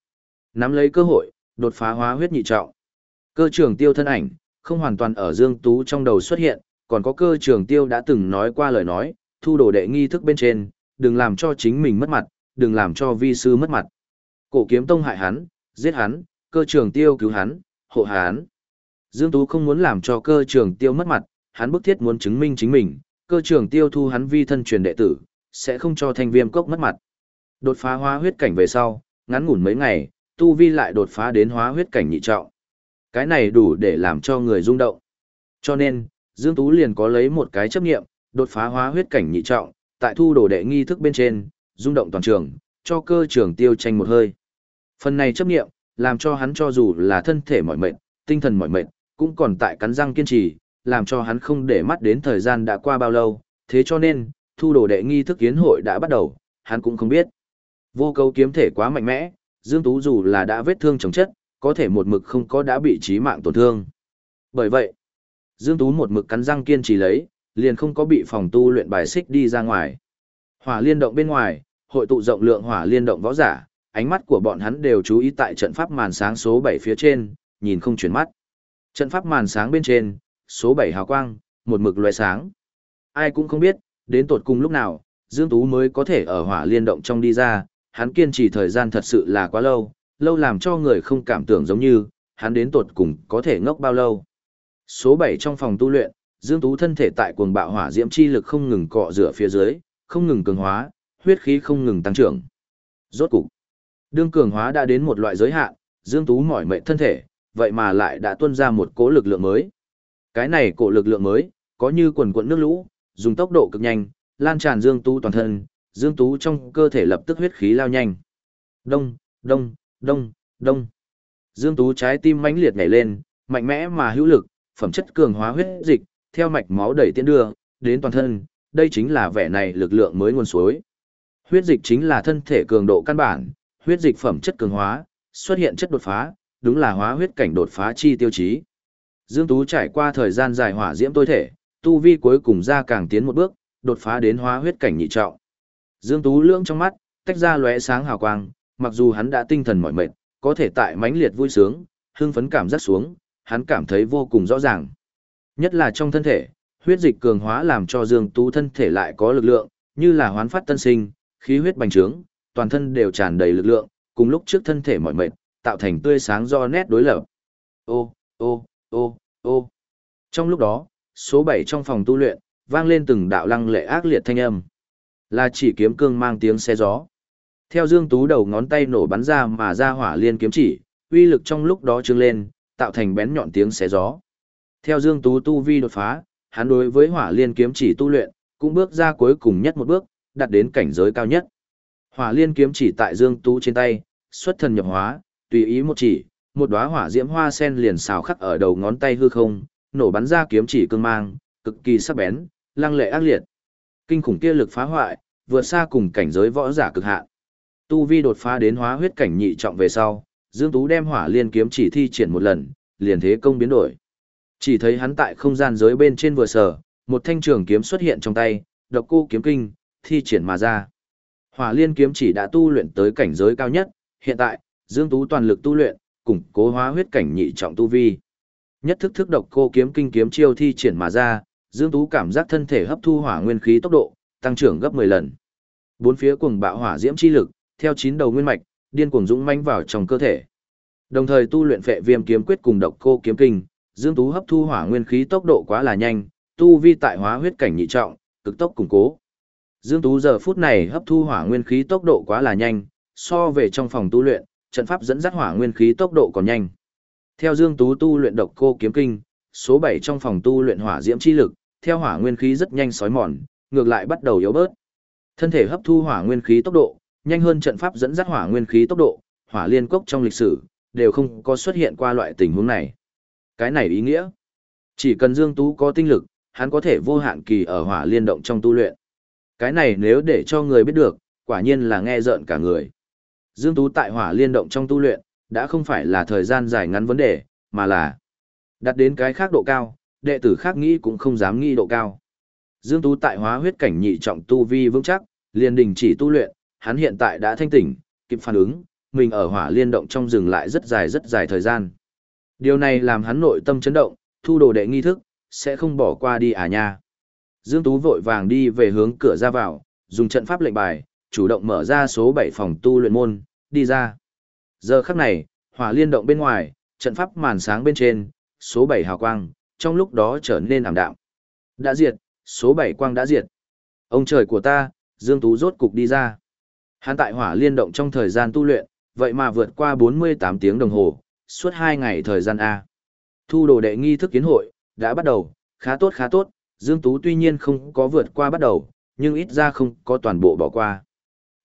Nắm lấy cơ hội, đột phá hóa huyết nhị trọng. Cơ trường tiêu thân ảnh, không hoàn toàn ở Dương Tú trong đầu xuất hiện, còn có cơ trường tiêu đã từng nói qua lời nói, thu đồ đệ nghi thức bên trên, đừng làm cho chính mình mất mặt, đừng làm cho vi sư mất mặt. Cổ kiếm tông hại hắn, giết hắn, cơ trường tiêu cứu hắn, hộ hắn. Dương Tú không muốn làm cho cơ trường tiêu mất mặt, hắn bức thiết muốn chứng minh chính mình, cơ trường tiêu thu hắn vi thân truyền đệ tử, sẽ không cho thanh viêm cốc mất mặt. Đột phá hóa huyết cảnh về sau, ngắn ngủn mấy ngày, tu vi lại đột phá đến hóa huyết cảnh nhị trọng. Cái này đủ để làm cho người rung động. Cho nên, Dương Tú liền có lấy một cái chấp nghiệm, đột phá hóa huyết cảnh nhị trọng, tại thu đồ đệ nghi thức bên trên, rung động toàn trường, cho cơ trường tiêu tranh một hơi. Phần này chấp nghiệm, làm cho hắn cho dù là thân thể mỏi mệt, tinh thần mỏi mệt, cũng còn tại cắn răng kiên trì, làm cho hắn không để mắt đến thời gian đã qua bao lâu, thế cho nên, thu đồ đệ nghi thức kiến hội đã bắt đầu, hắn cũng không biết. Vô cấu kiếm thể quá mạnh mẽ, Dương Tú dù là đã vết thương chồng chất, có thể một mực không có đã bị trí mạng tổn thương. Bởi vậy, Dương Tú một mực cắn răng kiên trì lấy, liền không có bị phòng tu luyện bài xích đi ra ngoài. Hỏa liên động bên ngoài, hội tụ rộng lượng hỏa liên động võ giả, ánh mắt của bọn hắn đều chú ý tại trận pháp màn sáng số 7 phía trên, nhìn không chuyển mắt. Trận pháp màn sáng bên trên, số 7 hào quang, một mực loé sáng. Ai cũng không biết, đến tột cùng lúc nào, Dương Tú mới có thể ở hỏa liên động trong đi ra, hắn kiên trì thời gian thật sự là quá lâu, lâu làm cho người không cảm tưởng giống như, hắn đến tột cùng có thể ngốc bao lâu. Số 7 trong phòng tu luyện, Dương Tú thân thể tại cuồng bạo hỏa diễm chi lực không ngừng cọ rửa phía dưới, không ngừng cường hóa, huyết khí không ngừng tăng trưởng. Rốt cục, đương cường hóa đã đến một loại giới hạn, Dương Tú mỏi mệt thân thể, vậy mà lại đã tuôn ra một cỗ lực lượng mới. Cái này cổ lực lượng mới, có như quần quận nước lũ, dùng tốc độ cực nhanh, lan tràn Dương Tú toàn thân, Dương Tú trong cơ thể lập tức huyết khí lao nhanh. Đông, đông, đông, đông. Dương Tú trái tim mãnh liệt nhảy lên, mạnh mẽ mà hữu lực, phẩm chất cường hóa huyết dịch, theo mạch máu đẩy tiến đưa, đến toàn thân, đây chính là vẻ này lực lượng mới nguồn suối. Huyết dịch chính là thân thể cường độ căn bản, huyết dịch phẩm chất cường hóa, xuất hiện chất đột phá, đúng là hóa huyết cảnh đột phá chi tiêu chí. Dương Tú trải qua thời gian dài hỏa diễm tối thể, tu vi cuối cùng ra càng tiến một bước, đột phá đến hóa huyết cảnh nhị trọng. Dương Tú lưỡng trong mắt, tách ra lóe sáng hào quang, mặc dù hắn đã tinh thần mỏi mệt, có thể tại mãnh liệt vui sướng, hưng phấn cảm giác xuống, hắn cảm thấy vô cùng rõ ràng. Nhất là trong thân thể, huyết dịch cường hóa làm cho Dương Tú thân thể lại có lực lượng, như là hoán phát tân sinh, khí huyết bành trướng, toàn thân đều tràn đầy lực lượng, cùng lúc trước thân thể mỏi mệt, tạo thành tươi sáng do nét đối lập. Ô, ô, ô, ô. Trong lúc đó, số 7 trong phòng tu luyện, vang lên từng đạo lăng lệ ác liệt thanh âm. Là chỉ kiếm cương mang tiếng xe gió. Theo Dương Tú đầu ngón tay nổ bắn ra mà ra hỏa liên kiếm chỉ, uy lực trong lúc đó trưng lên, tạo thành bén nhọn tiếng xé gió. Theo Dương Tú tu vi đột phá, hắn đối với hỏa liên kiếm chỉ tu luyện, cũng bước ra cuối cùng nhất một bước, đạt đến cảnh giới cao nhất. Hỏa liên kiếm chỉ tại Dương Tú trên tay, xuất thần nhập hóa, tùy ý một chỉ, một đóa hỏa diễm hoa sen liền xào khắc ở đầu ngón tay hư không, nổ bắn ra kiếm chỉ cương mang, cực kỳ sắc bén, lăng lệ ác liệt. Kinh khủng kia lực phá hoại, vượt xa cùng cảnh giới võ giả cực hạn. Tu vi đột phá đến hóa huyết cảnh nhị trọng về sau, Dương Tú đem hỏa liên kiếm chỉ thi triển một lần, liền thế công biến đổi. Chỉ thấy hắn tại không gian giới bên trên vừa sở, một thanh trường kiếm xuất hiện trong tay, độc cô kiếm kinh, thi triển mà ra. Hỏa liên kiếm chỉ đã tu luyện tới cảnh giới cao nhất, hiện tại, Dương Tú toàn lực tu luyện, củng cố hóa huyết cảnh nhị trọng tu vi. Nhất thức thức độc cô kiếm kinh kiếm chiêu thi triển mà ra, Dương Tú cảm giác thân thể hấp thu hỏa nguyên khí tốc độ, tăng trưởng gấp 10 lần. Bốn phía cuồng bạo hỏa diễm chi lực, theo chín đầu nguyên mạch, điên cuồng dũng mãnh vào trong cơ thể. Đồng thời tu luyện phệ viêm kiếm quyết cùng độc cô kiếm kinh, Dương Tú hấp thu hỏa nguyên khí tốc độ quá là nhanh, tu vi tại hóa huyết cảnh nhị trọng, cực tốc củng cố. Dương Tú giờ phút này hấp thu hỏa nguyên khí tốc độ quá là nhanh, so về trong phòng tu luyện, trận pháp dẫn dắt hỏa nguyên khí tốc độ còn nhanh. Theo Dương Tú tu luyện độc cô kiếm kinh, số 7 trong phòng tu luyện hỏa diễm chi lực, theo hỏa nguyên khí rất nhanh sói mòn, ngược lại bắt đầu yếu bớt. Thân thể hấp thu hỏa nguyên khí tốc độ, nhanh hơn trận pháp dẫn dắt hỏa nguyên khí tốc độ, hỏa liên cốc trong lịch sử, đều không có xuất hiện qua loại tình huống này. Cái này ý nghĩa, chỉ cần Dương Tú có tinh lực, hắn có thể vô hạn kỳ ở hỏa liên động trong tu luyện. Cái này nếu để cho người biết được, quả nhiên là nghe rợn cả người. Dương Tú tại hỏa liên động trong tu luyện, đã không phải là thời gian dài ngắn vấn đề, mà là đặt đến cái khác độ cao, đệ tử khác nghĩ cũng không dám nghĩ độ cao. Dương Tú tại hóa huyết cảnh nhị trọng tu vi vững chắc, liền đình chỉ tu luyện, hắn hiện tại đã thanh tỉnh, kịp phản ứng, mình ở hỏa liên động trong rừng lại rất dài rất dài thời gian. Điều này làm hắn nội tâm chấn động, thu đồ đệ nghi thức, sẽ không bỏ qua đi à nha. Dương Tú vội vàng đi về hướng cửa ra vào, dùng trận pháp lệnh bài, chủ động mở ra số 7 phòng tu luyện môn, đi ra. Giờ khắc này, hỏa liên động bên ngoài, trận pháp màn sáng bên trên, số 7 hào quang, trong lúc đó trở nên ảm đạm. Đã diệt, số bảy quang đã diệt. Ông trời của ta, Dương Tú rốt cục đi ra. Hắn tại hỏa liên động trong thời gian tu luyện, vậy mà vượt qua 48 tiếng đồng hồ, suốt 2 ngày thời gian A. Thu đồ đệ nghi thức kiến hội, đã bắt đầu, khá tốt khá tốt, Dương Tú tuy nhiên không có vượt qua bắt đầu, nhưng ít ra không có toàn bộ bỏ qua.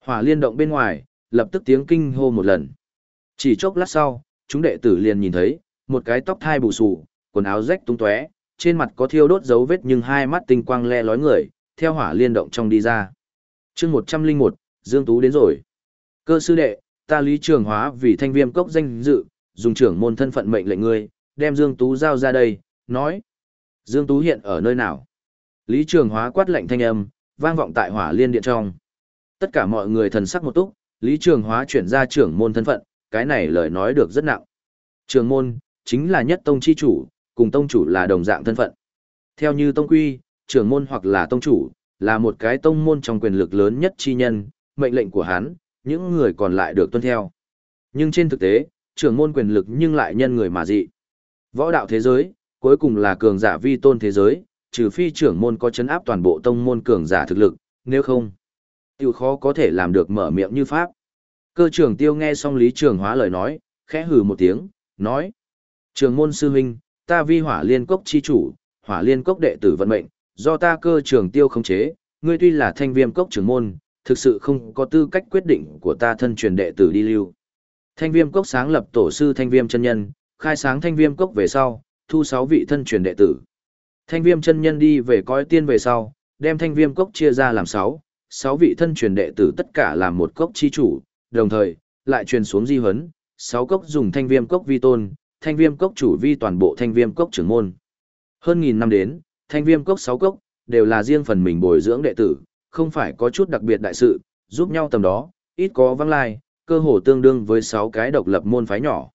Hỏa liên động bên ngoài, lập tức tiếng kinh hô một lần. Chỉ chốc lát sau, chúng đệ tử liền nhìn thấy, một cái tóc thai bù xù, quần áo rách tung tóe, trên mặt có thiêu đốt dấu vết nhưng hai mắt tinh quang le lói người, theo hỏa liên động trong đi ra. chương 101, Dương Tú đến rồi. Cơ sư đệ, ta lý trường hóa vì thanh viêm cốc danh dự, dùng trưởng môn thân phận mệnh lệnh ngươi, đem Dương Tú giao ra đây, nói. Dương Tú hiện ở nơi nào? Lý trường hóa quát lệnh thanh âm, vang vọng tại hỏa liên điện trong. Tất cả mọi người thần sắc một túc, Lý trường hóa chuyển ra trưởng môn thân phận, cái này lời nói được rất nặng. Trường môn, chính là nhất tông chi chủ, cùng tông chủ là đồng dạng thân phận. Theo như tông quy, trưởng môn hoặc là tông chủ, là một cái tông môn trong quyền lực lớn nhất chi nhân, mệnh lệnh của hắn, những người còn lại được tuân theo. Nhưng trên thực tế, trưởng môn quyền lực nhưng lại nhân người mà dị. Võ đạo thế giới, cuối cùng là cường giả vi tôn thế giới, trừ phi trưởng môn có chấn áp toàn bộ tông môn cường giả thực lực, nếu không, tiêu khó có thể làm được mở miệng như pháp. Cơ trưởng tiêu nghe xong lý trường hóa lời nói, khẽ hừ một tiếng, nói. Trường môn sư huynh, ta vi hỏa liên cốc chi chủ, hỏa liên cốc đệ tử vận mệnh, do ta cơ trường tiêu khống chế, ngươi tuy là thanh viêm cốc trưởng môn, thực sự không có tư cách quyết định của ta thân truyền đệ tử đi lưu. Thanh viêm cốc sáng lập tổ sư thanh viêm chân nhân, khai sáng thanh viêm cốc về sau, thu sáu vị thân truyền đệ tử. Thanh viêm chân nhân đi về coi tiên về sau, đem thanh viêm cốc chia ra làm sáu, sáu vị thân truyền đệ tử tất cả làm một cốc chi chủ, đồng thời, lại truyền xuống di huấn, sáu cốc dùng thanh viêm cốc vi tôn, thanh viêm cốc chủ vi toàn bộ thanh viêm cốc trưởng môn. Hơn nghìn năm đến, thanh viêm cốc sáu cốc, đều là riêng phần mình bồi dưỡng đệ tử, không phải có chút đặc biệt đại sự, giúp nhau tầm đó, ít có vắng lai, cơ hồ tương đương với sáu cái độc lập môn phái nhỏ.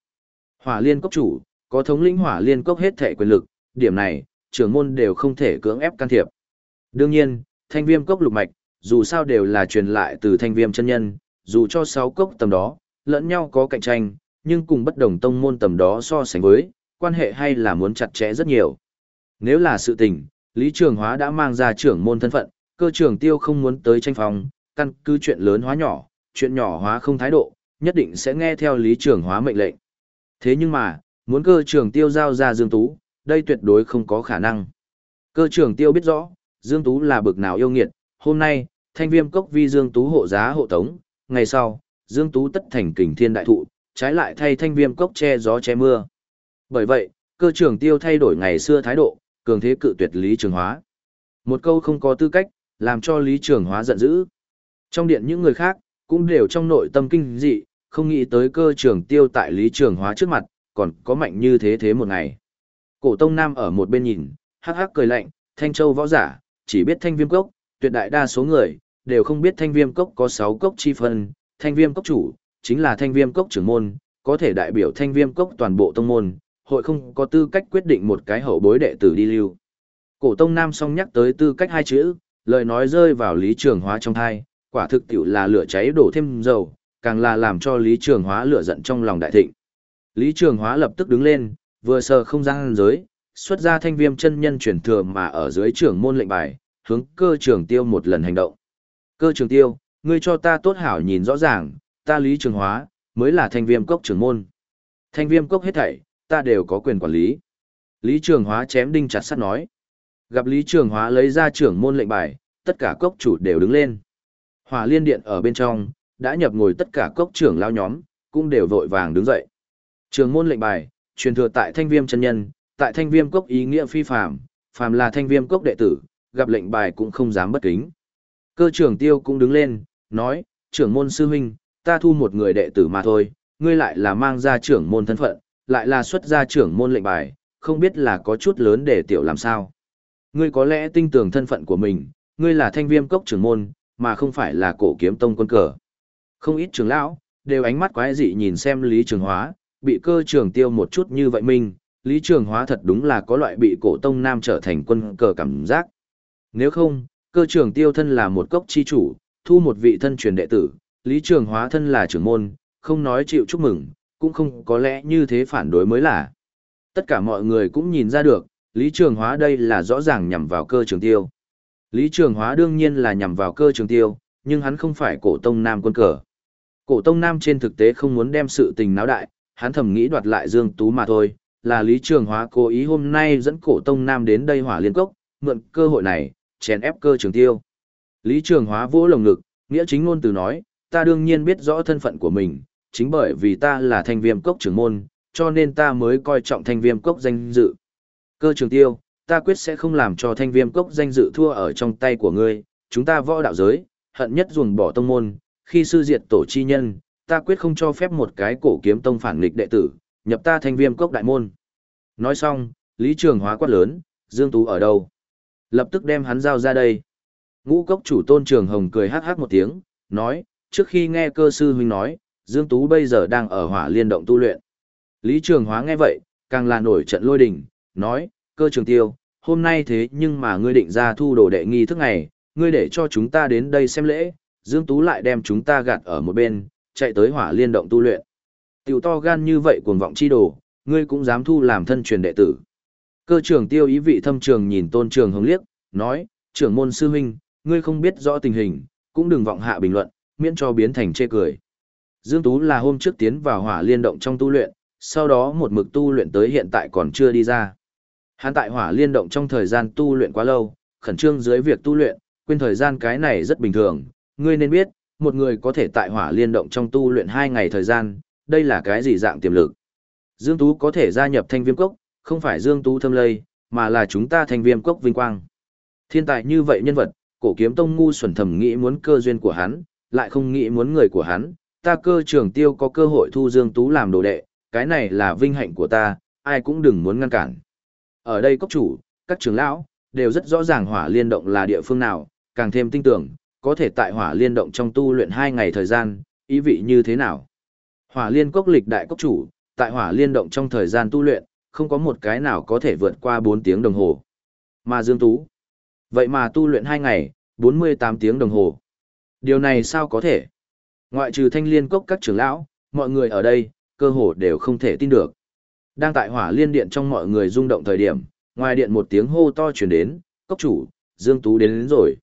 Hỏa liên cốc chủ, có thống lĩnh hỏa liên cốc hết thể quyền lực, điểm này, trưởng môn đều không thể cưỡng ép can thiệp. Đương nhiên, thanh viêm cốc lục mạch, dù sao đều là truyền lại từ thanh viêm chân nhân, dù cho sáu cốc tầm đó, lẫn nhau có cạnh tranh, nhưng cùng bất đồng tông môn tầm đó so sánh với, quan hệ hay là muốn chặt chẽ rất nhiều. Nếu là sự tình, Lý Trường Hóa đã mang ra trưởng môn thân phận, cơ trưởng tiêu không muốn tới tranh phòng, căn cứ chuyện lớn hóa nhỏ, chuyện nhỏ hóa không thái độ, nhất định sẽ nghe theo Lý Trường Hóa mệnh lệnh. Thế nhưng mà, muốn cơ trưởng tiêu giao ra Dương Tú, đây tuyệt đối không có khả năng. Cơ trưởng tiêu biết rõ, Dương Tú là bực nào yêu nghiệt, hôm nay, thanh viêm cốc vi Dương Tú hộ giá hộ tống, ngày sau, Dương Tú tất thành kình thiên đại thụ, trái lại thay thanh viêm cốc che gió che mưa. Bởi vậy, cơ trưởng tiêu thay đổi ngày xưa thái độ, cường thế cự tuyệt Lý Trường Hóa. Một câu không có tư cách, làm cho Lý Trường Hóa giận dữ. Trong điện những người khác, cũng đều trong nội tâm kinh dị, không nghĩ tới cơ trưởng tiêu tại Lý Trường Hóa trước mặt, còn có mạnh như thế thế một ngày. Cổ Tông Nam ở một bên nhìn, hắc hắc cười lạnh, Thanh Châu võ giả, chỉ biết thanh viêm cốc, tuyệt đại đa số người, đều không biết thanh viêm cốc có 6 cốc chi phân, thanh viêm cốc chủ, chính là thanh viêm cốc trưởng môn, có thể đại biểu thanh viêm cốc toàn bộ tông môn, hội không có tư cách quyết định một cái hậu bối đệ tử đi lưu. Cổ tông nam song nhắc tới tư cách hai chữ, lời nói rơi vào lý trường hóa trong thai, quả thực tiểu là lửa cháy đổ thêm dầu, càng là làm cho lý trường hóa lửa giận trong lòng đại thịnh. Lý trường hóa lập tức đứng lên, vừa sờ không gian giới, xuất ra thanh viêm chân nhân chuyển thừa mà ở dưới trưởng môn lệnh bài, hướng cơ trường tiêu một lần hành động. Cơ trường tiêu, ngươi cho ta tốt hảo nhìn rõ ràng, ta lý trường hóa, mới là thanh viêm cốc trưởng môn. Thanh viêm cốc hết thảy, ta đều có quyền quản lý. Lý trường hóa chém đinh chặt sắt nói. Gặp Lý trường hóa lấy ra trưởng môn lệnh bài, tất cả cốc chủ đều đứng lên. Hỏa liên điện ở bên trong, đã nhập ngồi tất cả cốc trưởng lao nhóm, cũng đều vội vàng đứng dậy. Trường môn lệnh bài, truyền thừa tại thanh viêm chân nhân, tại thanh viêm cốc ý nghĩa phi phàm, phàm là thanh viêm cốc đệ tử, gặp lệnh bài cũng không dám bất kính. Cơ trưởng tiêu cũng đứng lên, nói, trưởng môn sư huynh, ta thu một người đệ tử mà thôi, ngươi lại là mang ra trưởng môn thân phận, lại là xuất gia trưởng môn lệnh bài, không biết là có chút lớn để tiểu làm sao. Ngươi có lẽ tin tưởng thân phận của mình, ngươi là thanh viêm cốc trưởng môn, mà không phải là cổ kiếm tông quân cờ. Không ít trưởng lão, đều ánh mắt quái dị nhìn xem Lý Trường Hóa, bị cơ trường tiêu một chút như vậy mình, Lý Trường Hóa thật đúng là có loại bị cổ tông nam trở thành quân cờ cảm giác. Nếu không, cơ trường tiêu thân là một cốc chi chủ, thu một vị thân truyền đệ tử, Lý Trường Hóa thân là trưởng môn, không nói chịu chúc mừng, cũng không có lẽ như thế phản đối mới là. Tất cả mọi người cũng nhìn ra được, Lý Trường Hóa đây là rõ ràng nhằm vào cơ trường tiêu. Lý Trường Hóa đương nhiên là nhằm vào cơ trường tiêu, nhưng hắn không phải cổ tông nam quân cờ. Cổ tông nam trên thực tế không muốn đem sự tình náo đại, hắn thầm nghĩ đoạt lại Dương Tú mà thôi, là Lý Trường Hóa cố ý hôm nay dẫn cổ tông nam đến đây hỏa liên cốc, mượn cơ hội này, chèn ép cơ trường tiêu. Lý Trường Hóa vỗ lồng ngực, nghĩa chính ngôn từ nói, ta đương nhiên biết rõ thân phận của mình, chính bởi vì ta là thanh viêm cốc trưởng môn, cho nên ta mới coi trọng thanh viêm cốc danh dự. Cơ trường tiêu, ta quyết sẽ không làm cho thanh viêm cốc danh dự thua ở trong tay của ngươi, chúng ta võ đạo giới, hận nhất ruồng bỏ tông môn, khi sư diệt tổ chi nhân, ta quyết không cho phép một cái cổ kiếm tông phản nghịch đệ tử, nhập ta thanh viêm cốc đại môn. Nói xong, Lý Trường hóa quát lớn, Dương Tú ở đâu? Lập tức đem hắn giao ra đây. Ngũ cốc chủ tôn trường hồng cười hát hát một tiếng, nói, trước khi nghe cơ sư huynh nói, Dương Tú bây giờ đang ở hỏa liên động tu luyện. Lý Trường Hóa nghe vậy, càng là nổi trận lôi đình, nói, cơ trường tiêu, hôm nay thế nhưng mà ngươi định ra thu đồ đệ nghi thức này, ngươi để cho chúng ta đến đây xem lễ, Dương Tú lại đem chúng ta gạt ở một bên, chạy tới hỏa liên động tu luyện. Tiểu to gan như vậy cuồng vọng chi đồ, ngươi cũng dám thu làm thân truyền đệ tử. Cơ trưởng tiêu ý vị thâm trường nhìn tôn trường hồng liếc, nói, trưởng môn sư huynh, ngươi không biết rõ tình hình, cũng đừng vọng hạ bình luận, miễn cho biến thành chê cười. Dương Tú là hôm trước tiến vào hỏa liên động trong tu luyện, sau đó một mực tu luyện tới hiện tại còn chưa đi ra. Hắn tại hỏa liên động trong thời gian tu luyện quá lâu, khẩn trương dưới việc tu luyện, quên thời gian cái này rất bình thường. Ngươi nên biết, một người có thể tại hỏa liên động trong tu luyện 2 ngày thời gian, đây là cái gì dạng tiềm lực. Dương Tú có thể gia nhập thanh viêm cốc, không phải Dương Tú thâm lây, mà là chúng ta thanh viêm cốc vinh quang. Thiên tài như vậy nhân vật, cổ kiếm tông ngu xuẩn thầm nghĩ muốn cơ duyên của hắn, lại không nghĩ muốn người của hắn, ta cơ trưởng tiêu có cơ hội thu Dương Tú làm đồ đệ, cái này là vinh hạnh của ta, ai cũng đừng muốn ngăn cản. Ở đây cốc chủ, các trưởng lão, đều rất rõ ràng hỏa liên động là địa phương nào, càng thêm tinh tưởng, có thể tại hỏa liên động trong tu luyện 2 ngày thời gian, ý vị như thế nào. Hỏa liên cốc lịch đại cốc chủ, tại hỏa liên động trong thời gian tu luyện, không có một cái nào có thể vượt qua 4 tiếng đồng hồ. Mà Dương Tú, vậy mà tu luyện 2 ngày, 48 tiếng đồng hồ. Điều này sao có thể? Ngoại trừ thanh liên cốc các trưởng lão, mọi người ở đây, cơ hồ đều không thể tin được. Đang tại hỏa liên điện trong mọi người rung động thời điểm, ngoài điện một tiếng hô to truyền đến, cốc chủ, Dương Tú đến, đến rồi.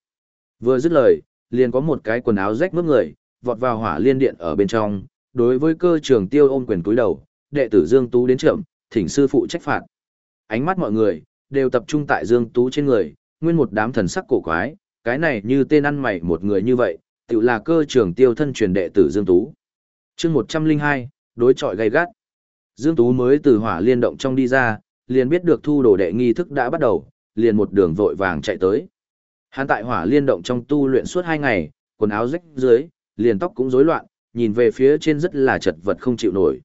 Vừa dứt lời, liền có một cái quần áo rách mướp người, vọt vào hỏa liên điện ở bên trong, đối với cơ trường tiêu ôm quyền cúi đầu, đệ tử Dương Tú đến trưởng, thỉnh sư phụ trách phạt. Ánh mắt mọi người, đều tập trung tại Dương Tú trên người, nguyên một đám thần sắc cổ quái, cái này như tên ăn mày một người như vậy, tự là cơ trưởng tiêu thân truyền đệ tử Dương Tú. chương 102, đối trọi gay gắt. Dương Tú mới từ hỏa liên động trong đi ra, liền biết được thu đồ đệ nghi thức đã bắt đầu, liền một đường vội vàng chạy tới. Hắn tại hỏa liên động trong tu luyện suốt hai ngày, quần áo rách dưới, liền tóc cũng rối loạn, nhìn về phía trên rất là chật vật không chịu nổi.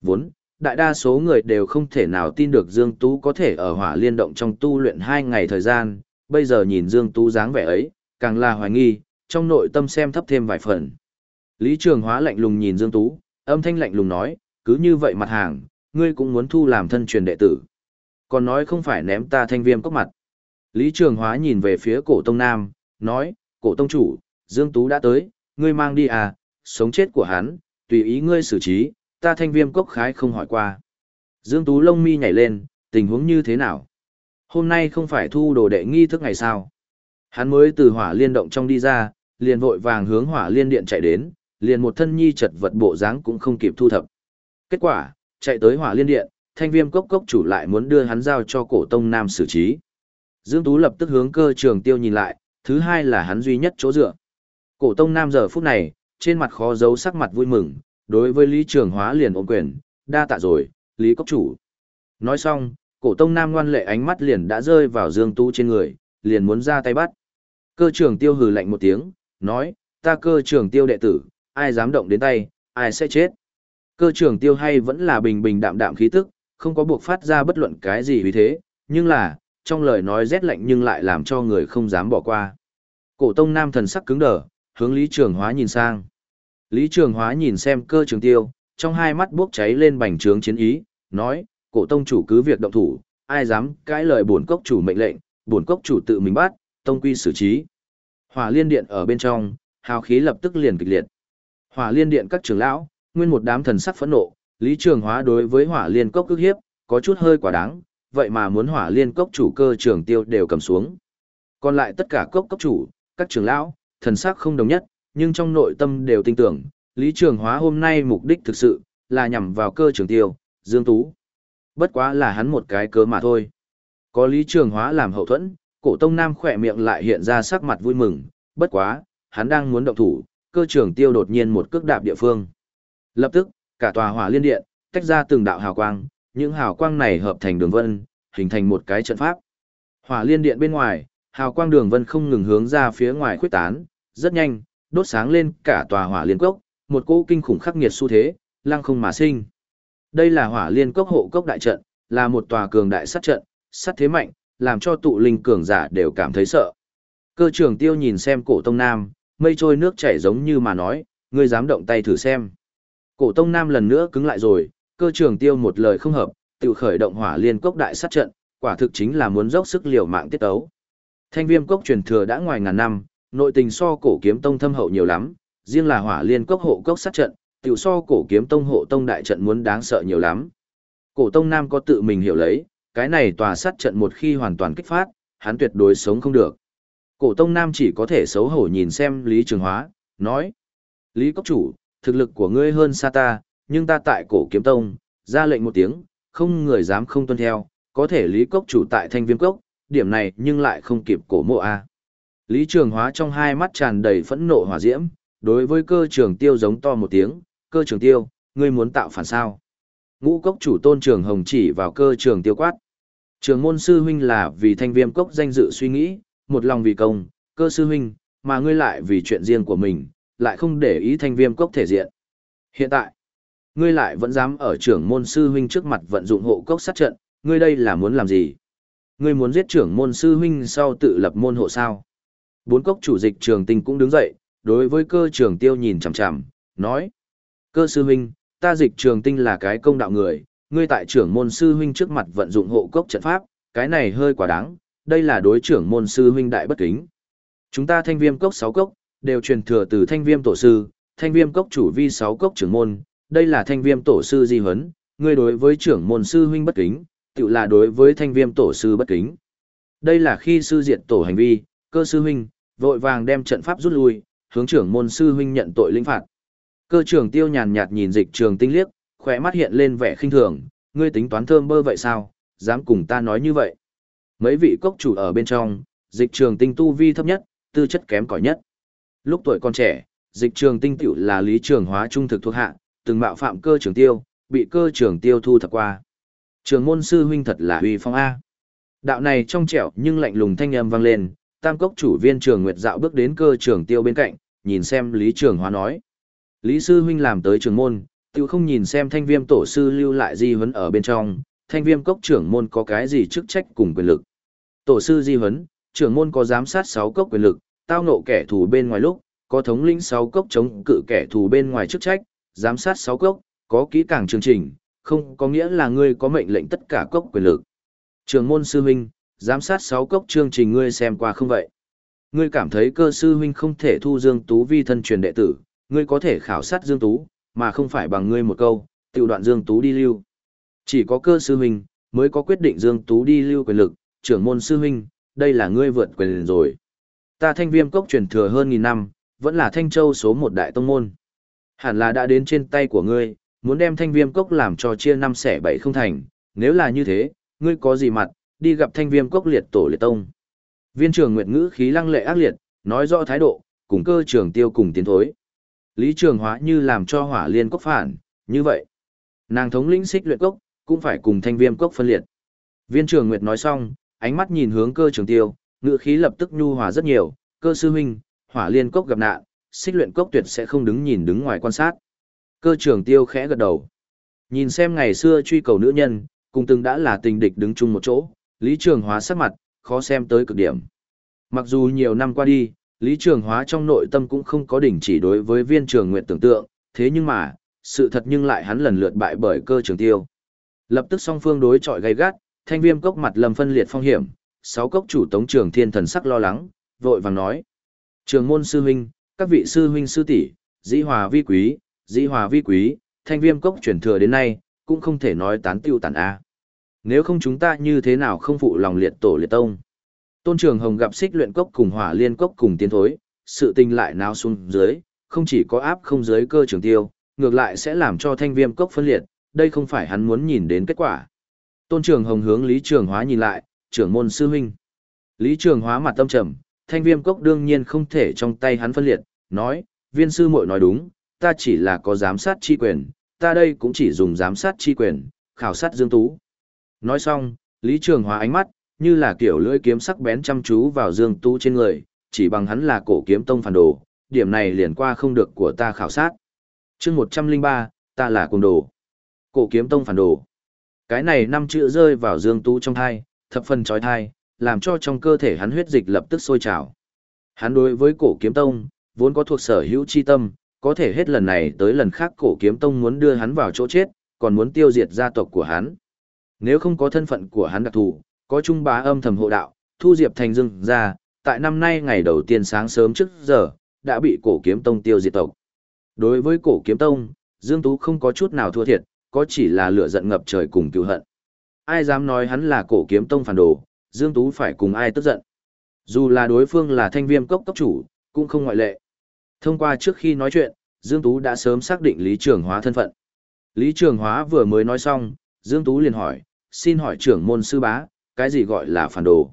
Vốn, đại đa số người đều không thể nào tin được Dương Tú có thể ở hỏa liên động trong tu luyện hai ngày thời gian, bây giờ nhìn Dương Tú dáng vẻ ấy, càng là hoài nghi, trong nội tâm xem thấp thêm vài phần. Lý Trường Hóa lạnh lùng nhìn Dương Tú, âm thanh lạnh lùng nói, cứ như vậy mặt hàng, ngươi cũng muốn thu làm thân truyền đệ tử. Còn nói không phải ném ta thanh viêm cốc mặt. Lý Trường Hóa nhìn về phía cổ tông nam, nói, cổ tông chủ, Dương Tú đã tới, ngươi mang đi à, sống chết của hắn, tùy ý ngươi xử trí, ta thanh viêm cốc khái không hỏi qua. Dương Tú lông mi nhảy lên, tình huống như thế nào? Hôm nay không phải thu đồ đệ nghi thức ngày sao? Hắn mới từ hỏa liên động trong đi ra, liền vội vàng hướng hỏa liên điện chạy đến, liền một thân nhi chật vật bộ dáng cũng không kịp thu thập. Kết quả, chạy tới hỏa liên điện, thanh viêm cốc cốc chủ lại muốn đưa hắn giao cho cổ tông nam xử trí. Dương Tú lập tức hướng cơ trường tiêu nhìn lại, thứ hai là hắn duy nhất chỗ dựa. Cổ tông nam giờ phút này, trên mặt khó giấu sắc mặt vui mừng, đối với Lý Trường Hóa liền ôm quyền, đa tạ rồi, Lý Cốc Chủ. Nói xong, cổ tông nam ngoan lệ ánh mắt liền đã rơi vào Dương Tú trên người, liền muốn ra tay bắt. Cơ trưởng tiêu hừ lạnh một tiếng, nói, ta cơ trưởng tiêu đệ tử, ai dám động đến tay, ai sẽ chết. Cơ trưởng tiêu hay vẫn là bình bình đạm đạm khí tức, không có buộc phát ra bất luận cái gì vì thế, nhưng là, trong lời nói rét lạnh nhưng lại làm cho người không dám bỏ qua. Cổ tông nam thần sắc cứng đờ, hướng Lý Trường Hóa nhìn sang. Lý Trường Hóa nhìn xem cơ trường tiêu, trong hai mắt bốc cháy lên bành trướng chiến ý, nói, cổ tông chủ cứ việc động thủ, ai dám cãi lời bổn cốc chủ mệnh lệnh, bổn cốc chủ tự mình bắt, tông quy xử trí. Hỏa liên điện ở bên trong, hào khí lập tức liền kịch liệt. Hỏa liên điện các trưởng lão, nguyên một đám thần sắc phẫn nộ, Lý Trường Hóa đối với hỏa liên cốc ức hiếp, có chút hơi quá đáng, vậy mà muốn hỏa liên cốc chủ cơ trưởng tiêu đều cầm xuống. Còn lại tất cả cốc cốc chủ, các trưởng lão, thần sắc không đồng nhất, nhưng trong nội tâm đều tin tưởng, Lý Trường Hóa hôm nay mục đích thực sự là nhằm vào cơ trưởng tiêu, Dương Tú. Bất quá là hắn một cái cớ mà thôi. Có Lý Trường Hóa làm hậu thuẫn, cổ tông nam khỏe miệng lại hiện ra sắc mặt vui mừng, bất quá, hắn đang muốn động thủ, cơ trường tiêu đột nhiên một cước đạp địa phương. Lập tức, cả tòa hỏa liên điện, tách ra từng đạo hào quang, những hào quang này hợp thành đường vân, hình thành một cái trận pháp. Hỏa liên điện bên ngoài, hào quang đường vân không ngừng hướng ra phía ngoài khuếch tán, rất nhanh, đốt sáng lên cả tòa hỏa liên cốc, một cỗ kinh khủng khắc nghiệt xu thế, lăng không mà sinh. Đây là hỏa liên cốc hộ cốc đại trận, là một tòa cường đại sát trận, sát thế mạnh, làm cho tụ linh cường giả đều cảm thấy sợ. Cơ trưởng tiêu nhìn xem cổ tông nam, mây trôi nước chảy giống như mà nói, ngươi dám động tay thử xem. Cổ tông nam lần nữa cứng lại rồi, cơ trưởng tiêu một lời không hợp, tự khởi động hỏa liên cốc đại sát trận, quả thực chính là muốn dốc sức liều mạng tiết tấu. Thanh viêm cốc truyền thừa đã ngoài ngàn năm, nội tình so cổ kiếm tông thâm hậu nhiều lắm, riêng là hỏa liên cốc hộ cốc sát trận, tiểu so cổ kiếm tông hộ tông đại trận muốn đáng sợ nhiều lắm. Cổ tông nam có tự mình hiểu lấy, cái này tòa sát trận một khi hoàn toàn kích phát, hắn tuyệt đối sống không được. Cổ tông nam chỉ có thể xấu hổ nhìn xem Lý Trường Hóa, nói. Lý Cốc Chủ, thực lực của ngươi hơn xa ta, nhưng ta tại cổ kiếm tông, ra lệnh một tiếng, không người dám không tuân theo, có thể Lý Cốc Chủ tại thanh viêm cốc, điểm này nhưng lại không kịp cổ mộ A. Lý Trường Hóa trong hai mắt tràn đầy phẫn nộ hỏa diễm, đối với cơ trường tiêu giống to một tiếng, cơ trường tiêu, ngươi muốn tạo phản sao. Ngũ cốc chủ tôn trường hồng chỉ vào cơ trường tiêu quát. Trường môn sư huynh là vì thanh viêm cốc danh dự suy nghĩ, một lòng vì công, cơ sư huynh, mà ngươi lại vì chuyện riêng của mình, lại không để ý thanh viêm cốc thể diện. Hiện tại, ngươi lại vẫn dám ở trưởng môn sư huynh trước mặt vận dụng hộ cốc sát trận, ngươi đây là muốn làm gì? Ngươi muốn giết trưởng môn sư huynh sau tự lập môn hộ sao? Bốn cốc chủ dịch trường tinh cũng đứng dậy, đối với cơ trường tiêu nhìn chằm chằm, nói. Cơ sư huynh, ta dịch trường tinh là cái công đạo người, ngươi tại trưởng môn sư huynh trước mặt vận dụng hộ cốc trận pháp, cái này hơi quá đáng, đây là đối trưởng môn sư huynh đại bất kính. Chúng ta thanh viêm cốc sáu cốc, đều truyền thừa từ thanh viêm tổ sư, thanh viêm cốc chủ vi sáu cốc trưởng môn, đây là thanh viêm tổ sư di huấn, ngươi đối với trưởng môn sư huynh bất kính, tự là đối với thanh viêm tổ sư bất kính. Đây là khi sư diệt tổ hành vi, cơ sư huynh, vội vàng đem trận pháp rút lui, hướng trưởng môn sư huynh nhận tội lĩnh phạt. Cơ trưởng tiêu nhàn nhạt nhìn dịch trường tinh liếc, khỏe mắt hiện lên vẻ khinh thường, ngươi tính toán thơm bơ vậy sao, dám cùng ta nói như vậy. Mấy vị cốc chủ ở bên trong, dịch trường tinh tu vi thấp nhất, tư chất kém cỏi nhất. Lúc tuổi còn trẻ, dịch trường tinh tiểu là lý trường hóa trung thực thuộc hạ, từng mạo phạm cơ trưởng tiêu, bị cơ trưởng tiêu thu thập qua. Trường môn sư huynh thật là uy phong A. Đạo này trong trẻo nhưng lạnh lùng thanh âm vang lên, tam cốc chủ viên trường nguyệt dạo bước đến cơ trưởng tiêu bên cạnh, nhìn xem Lý Trường Hóa nói. Lý sư huynh làm tới trường môn, tự không nhìn xem thanh viêm tổ sư lưu lại di huấn ở bên trong, thanh viêm cốc trưởng môn có cái gì chức trách cùng quyền lực. Tổ sư di huấn, trưởng môn có giám sát sáu cốc quyền lực, tao nộ kẻ thù bên ngoài lúc, có thống lĩnh sáu cốc chống cự kẻ thù bên ngoài chức trách, giám sát sáu cốc, có kỹ càng chương trình, không có nghĩa là ngươi có mệnh lệnh tất cả cốc quyền lực. Trường môn sư huynh, giám sát sáu cốc chương trình ngươi xem qua không vậy? Ngươi cảm thấy cơ sư huynh không thể thu Dương Tú vi thân truyền đệ tử, ngươi có thể khảo sát Dương Tú, mà không phải bằng ngươi một câu, tự đoạn Dương Tú đi lưu. Chỉ có cơ sư huynh, mới có quyết định Dương Tú đi lưu quyền lực, trưởng môn sư huynh, đây là ngươi vượt quyền rồi. Ta thanh viêm cốc truyền thừa hơn nghìn năm, vẫn là thanh châu số một đại tông môn. Hẳn là đã đến trên tay của ngươi, muốn đem thanh viêm cốc làm cho chia năm xẻ bảy không thành, nếu là như thế, ngươi có gì mặt, đi gặp thanh viêm cốc liệt tổ liệt tông. Viên trưởng nguyện ngữ khí lăng lệ ác liệt, nói rõ thái độ, cùng cơ trưởng tiêu cùng tiến thối. Lý Trường Hóa như làm cho hỏa liên cốc phản, như vậy. Nàng thống lĩnh xích luyện cốc, cũng phải cùng thanh viêm cốc phân liệt. Viên trường Nguyệt nói xong, ánh mắt nhìn hướng cơ trường tiêu, ngựa khí lập tức nhu hòa rất nhiều, cơ sư huynh, hỏa liên cốc gặp nạn, xích luyện cốc tuyệt sẽ không đứng nhìn đứng ngoài quan sát. Cơ trường tiêu khẽ gật đầu. Nhìn xem ngày xưa truy cầu nữ nhân, cùng từng đã là tình địch đứng chung một chỗ, Lý Trường Hóa sắc mặt, khó xem tới cực điểm. Mặc dù nhiều năm qua đi, Lý Trường Hóa trong nội tâm cũng không có đỉnh chỉ đối với viên trường nguyện tưởng tượng, thế nhưng mà, sự thật nhưng lại hắn lần lượt bại bởi cơ trường tiêu. Lập tức song phương đối chọi gay gắt, thanh viêm cốc mặt lầm phân liệt phong hiểm, sáu cốc chủ tống trường thiên thần sắc lo lắng, vội vàng nói. Trường môn sư huynh, các vị sư huynh sư tỷ, dĩ hòa vi quý, dĩ hòa vi quý, thanh viêm cốc chuyển thừa đến nay, cũng không thể nói tán tiêu tàn A. Nếu không chúng ta như thế nào không phụ lòng liệt tổ liệt tông. Tôn Trường Hồng gặp xích luyện cốc cùng hỏa liên cốc cùng tiến thối, sự tình lại náo xuống dưới, không chỉ có áp không dưới cơ trường tiêu, ngược lại sẽ làm cho thanh viêm cốc phân liệt, đây không phải hắn muốn nhìn đến kết quả. Tôn Trường Hồng hướng Lý Trường Hóa nhìn lại, trưởng môn sư huynh. Lý Trường Hóa mặt tâm trầm, thanh viêm cốc đương nhiên không thể trong tay hắn phân liệt, nói, viên sư muội nói đúng, ta chỉ là có giám sát chi quyền, ta đây cũng chỉ dùng giám sát chi quyền, khảo sát Dương Tú. Nói xong, Lý Trường Hóa ánh mắt, như là kiểu lưỡi kiếm sắc bén chăm chú vào Dương Tú trên người, chỉ bằng hắn là cổ kiếm tông phản đồ, điểm này liền qua không được của ta khảo sát. chương 103, ta là cùng đồ. Cổ kiếm tông phản đồ. Cái này năm chữ rơi vào Dương Tú trong thai, thập phần trói thai, làm cho trong cơ thể hắn huyết dịch lập tức sôi trào. Hắn đối với cổ kiếm tông, vốn có thuộc sở hữu chi tâm, có thể hết lần này tới lần khác cổ kiếm tông muốn đưa hắn vào chỗ chết, còn muốn tiêu diệt gia tộc của hắn. Nếu không có thân phận của hắn đặc thù, có trung bá âm thầm hộ đạo, thu diệp thành dương ra, tại năm nay ngày đầu tiên sáng sớm trước giờ, đã bị cổ kiếm tông tiêu diệt tộc. Đối với cổ kiếm tông, Dương Tú không có chút nào thua thiệt, có chỉ là lửa giận ngập trời cùng cứu hận. Ai dám nói hắn là cổ kiếm tông phản đồ, Dương Tú phải cùng ai tức giận. Dù là đối phương là thanh viêm cốc cốc chủ, cũng không ngoại lệ. Thông qua trước khi nói chuyện, Dương Tú đã sớm xác định Lý Trường Hóa thân phận. Lý Trường Hóa vừa mới nói xong, Dương Tú liền hỏi, xin hỏi trưởng môn sư bá, cái gì gọi là phản đồ?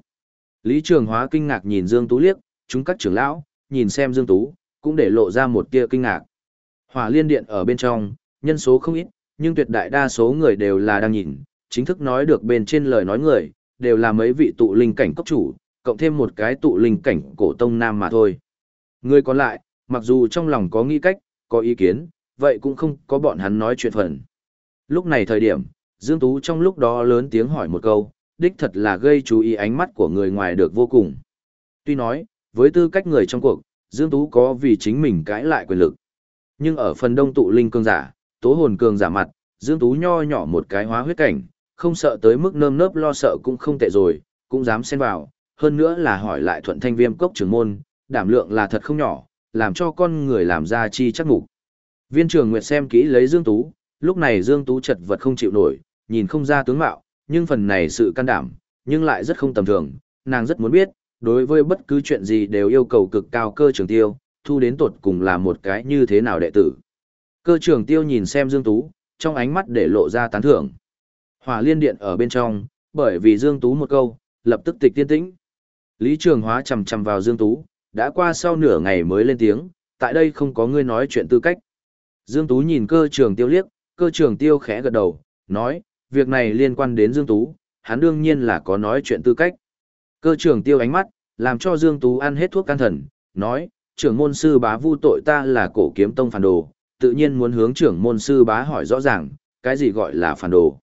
Lý Trường Hóa kinh ngạc nhìn Dương Tú liếc, chúng các trưởng lão, nhìn xem Dương Tú, cũng để lộ ra một tia kinh ngạc. Hỏa liên điện ở bên trong, nhân số không ít, nhưng tuyệt đại đa số người đều là đang nhìn, chính thức nói được bên trên lời nói người, đều là mấy vị tụ linh cảnh cấp chủ, cộng thêm một cái tụ linh cảnh cổ tông nam mà thôi. Người còn lại, mặc dù trong lòng có nghĩ cách, có ý kiến, vậy cũng không có bọn hắn nói chuyện phần. Lúc này thời điểm, Dương Tú trong lúc đó lớn tiếng hỏi một câu, đích thật là gây chú ý ánh mắt của người ngoài được vô cùng. Tuy nói, với tư cách người trong cuộc, Dương Tú có vì chính mình cãi lại quyền lực. Nhưng ở phần đông tụ linh cường giả, tố hồn cường giả mặt, Dương Tú nho nhỏ một cái hóa huyết cảnh, không sợ tới mức nơm nớp lo sợ cũng không tệ rồi, cũng dám xen vào, hơn nữa là hỏi lại thuận thanh viêm cốc trưởng môn, đảm lượng là thật không nhỏ, làm cho con người làm ra chi chắc mục. Viên trường Nguyệt xem kỹ lấy Dương Tú, lúc này Dương Tú chật vật không chịu nổi, nhìn không ra tướng mạo, nhưng phần này sự can đảm, nhưng lại rất không tầm thường, nàng rất muốn biết, đối với bất cứ chuyện gì đều yêu cầu cực cao cơ trường tiêu, thu đến tột cùng là một cái như thế nào đệ tử. Cơ trường tiêu nhìn xem Dương Tú, trong ánh mắt để lộ ra tán thưởng. Hỏa liên điện ở bên trong, bởi vì Dương Tú một câu, lập tức tịch tiên tĩnh. Lý Trường Hóa chầm chầm vào Dương Tú, đã qua sau nửa ngày mới lên tiếng, tại đây không có người nói chuyện tư cách. Dương Tú nhìn cơ trường tiêu liếc, cơ trường tiêu khẽ gật đầu, nói, việc này liên quan đến Dương Tú, hắn đương nhiên là có nói chuyện tư cách. Cơ trưởng tiêu ánh mắt, làm cho Dương Tú ăn hết thuốc can thần, nói, trưởng môn sư bá vu tội ta là cổ kiếm tông phản đồ, tự nhiên muốn hướng trưởng môn sư bá hỏi rõ ràng, cái gì gọi là phản đồ.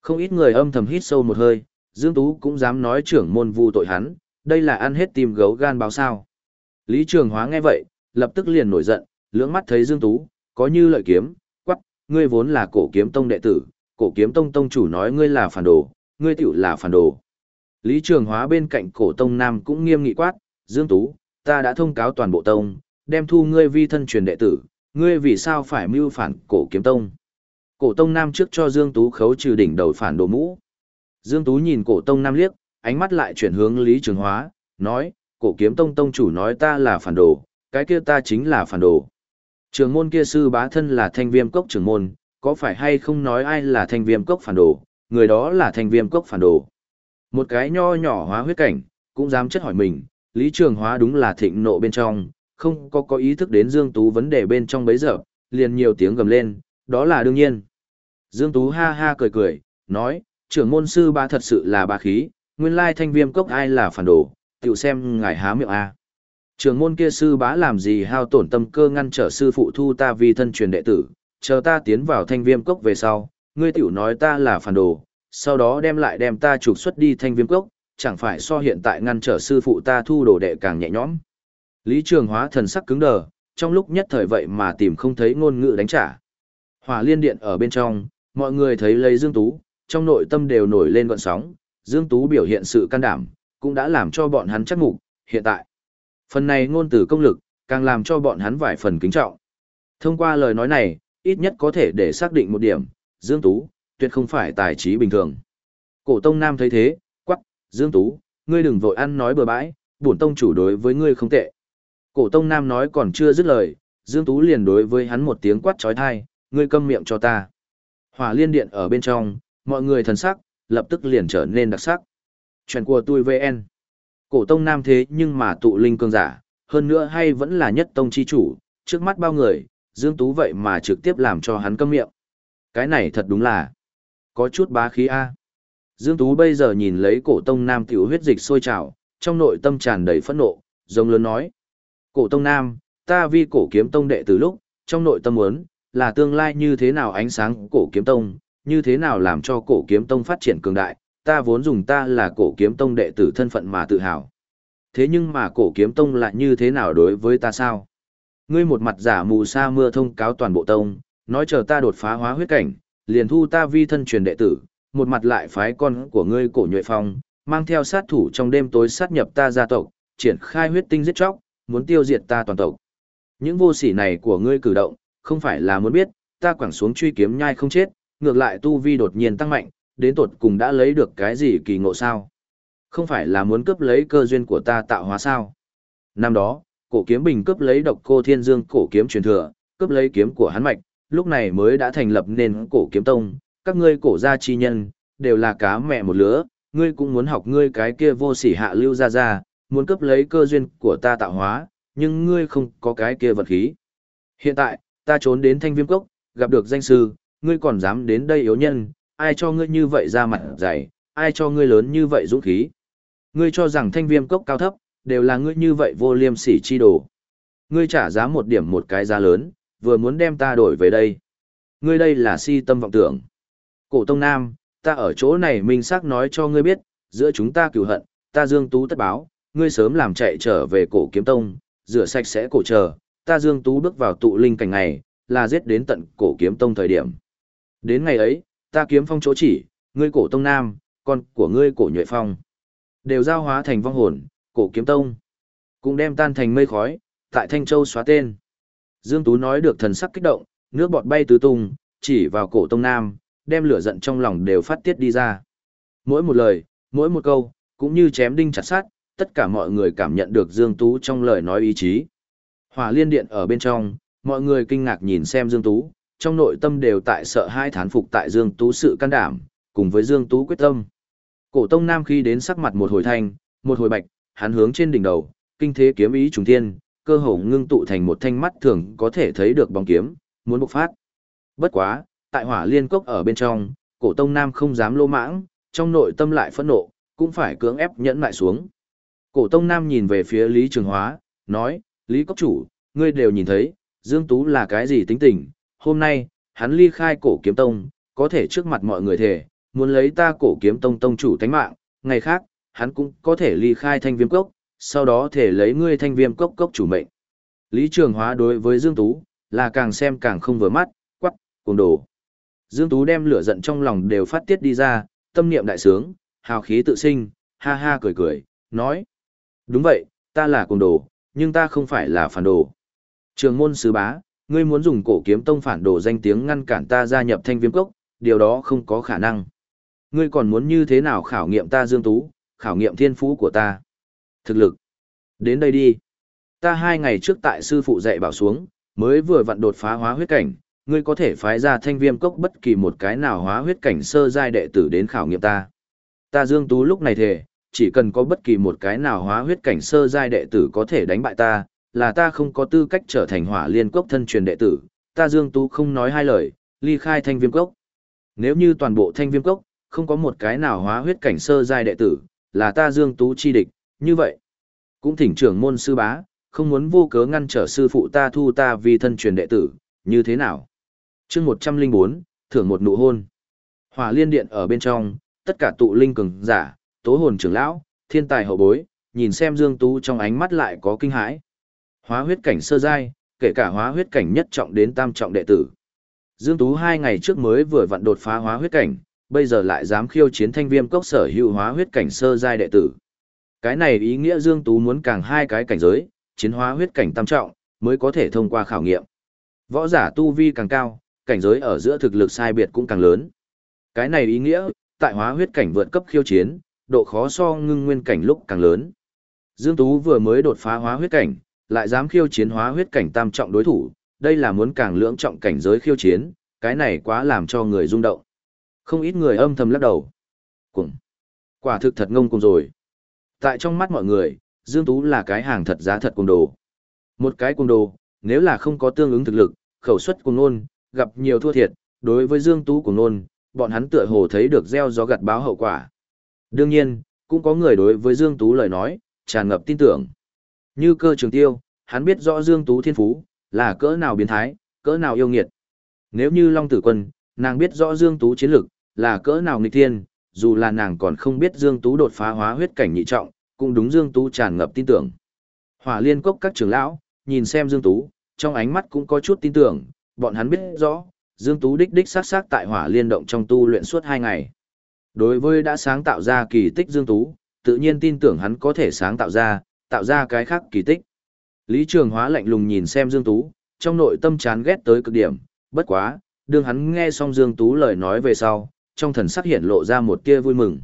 Không ít người âm thầm hít sâu một hơi, Dương Tú cũng dám nói trưởng môn vu tội hắn, đây là ăn hết tim gấu gan báo sao. Lý Trường Hóa nghe vậy, lập tức liền nổi giận, lưỡng mắt thấy Dương Tú, có như lợi kiếm, quắc, ngươi vốn là cổ kiếm tông đệ tử, cổ kiếm tông tông chủ nói ngươi là phản đồ, ngươi tiểu là phản đồ. Lý Trường Hóa bên cạnh cổ tông nam cũng nghiêm nghị quát, Dương Tú, ta đã thông cáo toàn bộ tông, đem thu ngươi vi thân truyền đệ tử, ngươi vì sao phải mưu phản cổ kiếm tông. Cổ tông nam trước cho Dương Tú khấu trừ đỉnh đầu phản đồ mũ. Dương Tú nhìn cổ tông nam liếc, ánh mắt lại chuyển hướng Lý Trường Hóa, nói, cổ kiếm tông tông chủ nói ta là phản đồ, cái kia ta chính là phản đồ. Trường môn kia sư bá thân là thanh viêm cốc trường môn, có phải hay không nói ai là thành viêm cốc phản đồ, người đó là thành viêm cốc phản đồ. Một cái nho nhỏ hóa huyết cảnh, cũng dám chất hỏi mình, Lý Trường Hóa đúng là thịnh nộ bên trong, không có có ý thức đến Dương Tú vấn đề bên trong bấy giờ, liền nhiều tiếng gầm lên, đó là đương nhiên. Dương Tú ha ha cười cười, nói, trưởng môn sư ba thật sự là ba khí, nguyên lai thanh viêm cốc ai là phản đồ, tiểu xem ngài há miệng a. Trưởng môn kia sư bá làm gì hao tổn tâm cơ ngăn trở sư phụ thu ta vì thân truyền đệ tử, chờ ta tiến vào thanh viêm cốc về sau, ngươi tiểu nói ta là phản đồ, sau đó đem lại đem ta trục xuất đi thanh viêm cốc, chẳng phải so hiện tại ngăn trở sư phụ ta thu đồ đệ càng nhẹ nhõm. Lý Trường Hóa thần sắc cứng đờ, trong lúc nhất thời vậy mà tìm không thấy ngôn ngữ đánh trả. Hỏa liên điện ở bên trong, mọi người thấy lấy Dương Tú, trong nội tâm đều nổi lên gọn sóng, Dương Tú biểu hiện sự can đảm, cũng đã làm cho bọn hắn chắc mục, hiện tại. Phần này ngôn từ công lực, càng làm cho bọn hắn vài phần kính trọng. Thông qua lời nói này, ít nhất có thể để xác định một điểm, Dương Tú, tuyệt không phải tài trí bình thường. Cổ Tông Nam thấy thế, quắc, Dương Tú, ngươi đừng vội ăn nói bừa bãi, bổn tông chủ đối với ngươi không tệ. Cổ Tông Nam nói còn chưa dứt lời, Dương Tú liền đối với hắn một tiếng quát trói thai, ngươi câm miệng cho ta. Hỏa liên điện ở bên trong, mọi người thần sắc, lập tức liền trở nên đặc sắc. Chuyện của tôi VN. Cổ Tông Nam thế nhưng mà tụ linh cường giả, hơn nữa hay vẫn là nhất tông chi chủ, trước mắt bao người, Dương Tú vậy mà trực tiếp làm cho hắn câm miệng. Cái này thật đúng là có chút bá khí A. Dương Tú bây giờ nhìn lấy cổ tông nam tiểu huyết dịch sôi trào, trong nội tâm tràn đầy phẫn nộ, giống lớn nói. Cổ tông nam, ta vi cổ kiếm tông đệ từ lúc, trong nội tâm muốn, là tương lai như thế nào ánh sáng cổ kiếm tông, như thế nào làm cho cổ kiếm tông phát triển cường đại, ta vốn dùng ta là cổ kiếm tông đệ tử thân phận mà tự hào. Thế nhưng mà cổ kiếm tông lại như thế nào đối với ta sao? Ngươi một mặt giả mù sa mưa thông cáo toàn bộ tông, nói chờ ta đột phá hóa huyết cảnh, liền thu ta vi thân truyền đệ tử, một mặt lại phái con của ngươi cổ nhuệ phong, mang theo sát thủ trong đêm tối sát nhập ta gia tộc, triển khai huyết tinh giết chóc, muốn tiêu diệt ta toàn tộc. Những vô sỉ này của ngươi cử động, không phải là muốn biết, ta quẳng xuống truy kiếm nhai không chết, ngược lại tu vi đột nhiên tăng mạnh, đến tột cùng đã lấy được cái gì kỳ ngộ sao? Không phải là muốn cướp lấy cơ duyên của ta tạo hóa sao? Năm đó, cổ kiếm bình cướp lấy độc cô thiên dương cổ kiếm truyền thừa, cướp lấy kiếm của hắn mạch, lúc này mới đã thành lập nên cổ kiếm tông, các ngươi cổ gia chi nhân, đều là cá mẹ một lứa, ngươi cũng muốn học ngươi cái kia vô sỉ hạ lưu ra ra, muốn cướp lấy cơ duyên của ta tạo hóa, nhưng ngươi không có cái kia vật khí. Hiện tại, ta trốn đến thanh viêm cốc, gặp được danh sư, ngươi còn dám đến đây yếu nhân, ai cho ngươi như vậy ra mặt dày, ai cho ngươi lớn như vậy dũng khí. Ngươi cho rằng thanh viêm cốc cao thấp, đều là ngươi như vậy vô liêm sỉ chi đồ. Ngươi trả giá một điểm một cái giá lớn, vừa muốn đem ta đổi về đây. Ngươi đây là si tâm vọng tưởng. Cổ Tông Nam, ta ở chỗ này minh xác nói cho ngươi biết, giữa chúng ta cửu hận, ta Dương Tú tất báo, ngươi sớm làm chạy trở về cổ kiếm tông, rửa sạch sẽ cổ chờ, ta Dương Tú bước vào tụ linh cảnh này, là giết đến tận cổ kiếm tông thời điểm. Đến ngày ấy, ta kiếm phong chỗ chỉ, ngươi cổ tông nam, con của ngươi cổ nhuệ phong, đều giao hóa thành vong hồn, cổ kiếm tông, cũng đem tan thành mây khói, tại Thanh Châu xóa tên. Dương Tú nói được thần sắc kích động, nước bọt bay tứ tung, chỉ vào cổ tông nam, đem lửa giận trong lòng đều phát tiết đi ra. Mỗi một lời, mỗi một câu, cũng như chém đinh chặt sát, tất cả mọi người cảm nhận được Dương Tú trong lời nói ý chí. Hỏa liên điện ở bên trong, mọi người kinh ngạc nhìn xem Dương Tú, trong nội tâm đều tại sợ hai thán phục tại Dương Tú sự can đảm, cùng với Dương Tú quyết tâm. Cổ Tông Nam khi đến sắc mặt một hồi thanh, một hồi bạch, hắn hướng trên đỉnh đầu, kinh thế kiếm ý trùng thiên, cơ hồ ngưng tụ thành một thanh mắt thường có thể thấy được bóng kiếm, muốn bộc phát. Bất quá, tại hỏa liên cốc ở bên trong, cổ tông nam không dám lô mãng, trong nội tâm lại phẫn nộ, cũng phải cưỡng ép nhẫn lại xuống. Cổ tông nam nhìn về phía Lý Trường Hóa, nói, Lý Cốc Chủ, ngươi đều nhìn thấy, Dương Tú là cái gì tính tình, hôm nay, hắn ly khai cổ kiếm tông, có thể trước mặt mọi người thể, muốn lấy ta cổ kiếm tông tông chủ thánh mạng, ngày khác, hắn cũng có thể ly khai thanh viêm cốc, sau đó thể lấy ngươi thanh viêm cốc cốc chủ mệnh. Lý Trường Hóa đối với Dương Tú, là càng xem càng không vừa mắt, quắc, cùng đồ. Dương Tú đem lửa giận trong lòng đều phát tiết đi ra, tâm niệm đại sướng, hào khí tự sinh, ha ha cười cười, nói. Đúng vậy, ta là cùng đồ, nhưng ta không phải là phản đồ. Trường môn sứ bá, ngươi muốn dùng cổ kiếm tông phản đồ danh tiếng ngăn cản ta gia nhập thanh viêm cốc, điều đó không có khả năng. Ngươi còn muốn như thế nào khảo nghiệm ta Dương Tú, khảo nghiệm thiên phú của ta. Thực lực. Đến đây đi. Ta hai ngày trước tại sư phụ dạy bảo xuống, mới vừa vặn đột phá hóa huyết cảnh, ngươi có thể phái ra thanh viêm cốc bất kỳ một cái nào hóa huyết cảnh sơ giai đệ tử đến khảo nghiệm ta. Ta Dương Tú lúc này thề, chỉ cần có bất kỳ một cái nào hóa huyết cảnh sơ giai đệ tử có thể đánh bại ta, là ta không có tư cách trở thành hỏa liên cốc thân truyền đệ tử, ta Dương Tú không nói hai lời, ly khai thanh viêm cốc. Nếu như toàn bộ thanh viêm cốc, không có một cái nào hóa huyết cảnh sơ giai đệ tử, là ta Dương Tú chi địch, như vậy. Cũng thỉnh trưởng môn sư bá, không muốn vô cớ ngăn trở sư phụ ta thu ta vì thân truyền đệ tử, như thế nào? chương 104, thưởng một nụ hôn. Hỏa liên điện ở bên trong, tất cả tụ linh cường giả, tố hồn trưởng lão, thiên tài hậu bối, nhìn xem Dương Tú trong ánh mắt lại có kinh hãi. Hóa huyết cảnh sơ giai, kể cả hóa huyết cảnh nhất trọng đến tam trọng đệ tử. Dương Tú hai ngày trước mới vừa vặn đột phá hóa huyết cảnh, bây giờ lại dám khiêu chiến thanh viêm cốc sở hữu hóa huyết cảnh sơ giai đệ tử. Cái này ý nghĩa Dương Tú muốn càng hai cái cảnh giới, chiến hóa huyết cảnh tam trọng, mới có thể thông qua khảo nghiệm. Võ giả tu vi càng cao, cảnh giới ở giữa thực lực sai biệt cũng càng lớn. Cái này ý nghĩa, tại hóa huyết cảnh vượt cấp khiêu chiến, độ khó so ngưng nguyên cảnh lúc càng lớn. Dương Tú vừa mới đột phá hóa huyết cảnh, lại dám khiêu chiến hóa huyết cảnh tam trọng đối thủ, đây là muốn càng lưỡng trọng cảnh giới khiêu chiến, cái này quá làm cho người rung động. Không ít người âm thầm lắc đầu. Cùng. Quả thực thật ngông cùng rồi. Tại trong mắt mọi người, Dương Tú là cái hàng thật giá thật cùng đồ. Một cái cùng đồ, nếu là không có tương ứng thực lực, khẩu suất cùng nôn, gặp nhiều thua thiệt, đối với Dương Tú cùng nôn, bọn hắn tựa hồ thấy được gieo gió gặt báo hậu quả. Đương nhiên, cũng có người đối với Dương Tú lời nói, tràn ngập tin tưởng. Như cơ trường tiêu, hắn biết rõ Dương Tú thiên phú, là cỡ nào biến thái, cỡ nào yêu nghiệt. Nếu như Long Tử Quân, nàng biết rõ Dương Tú chiến lực, là cỡ nào nghịch thiên, dù là nàng còn không biết Dương Tú đột phá hóa huyết cảnh nhị trọng, cũng đúng Dương Tú tràn ngập tin tưởng. Hỏa liên cốc các trưởng lão, nhìn xem Dương Tú, trong ánh mắt cũng có chút tin tưởng, bọn hắn biết rõ, Dương Tú đích đích sát sát tại hỏa liên động trong tu luyện suốt 2 ngày. Đối với đã sáng tạo ra kỳ tích Dương Tú, tự nhiên tin tưởng hắn có thể sáng tạo ra, tạo ra cái khác kỳ tích. Lý Trường Hóa lạnh lùng nhìn xem Dương Tú, trong nội tâm chán ghét tới cực điểm, bất quá, đương hắn nghe xong Dương Tú lời nói về sau, trong thần sắc hiện lộ ra một tia vui mừng.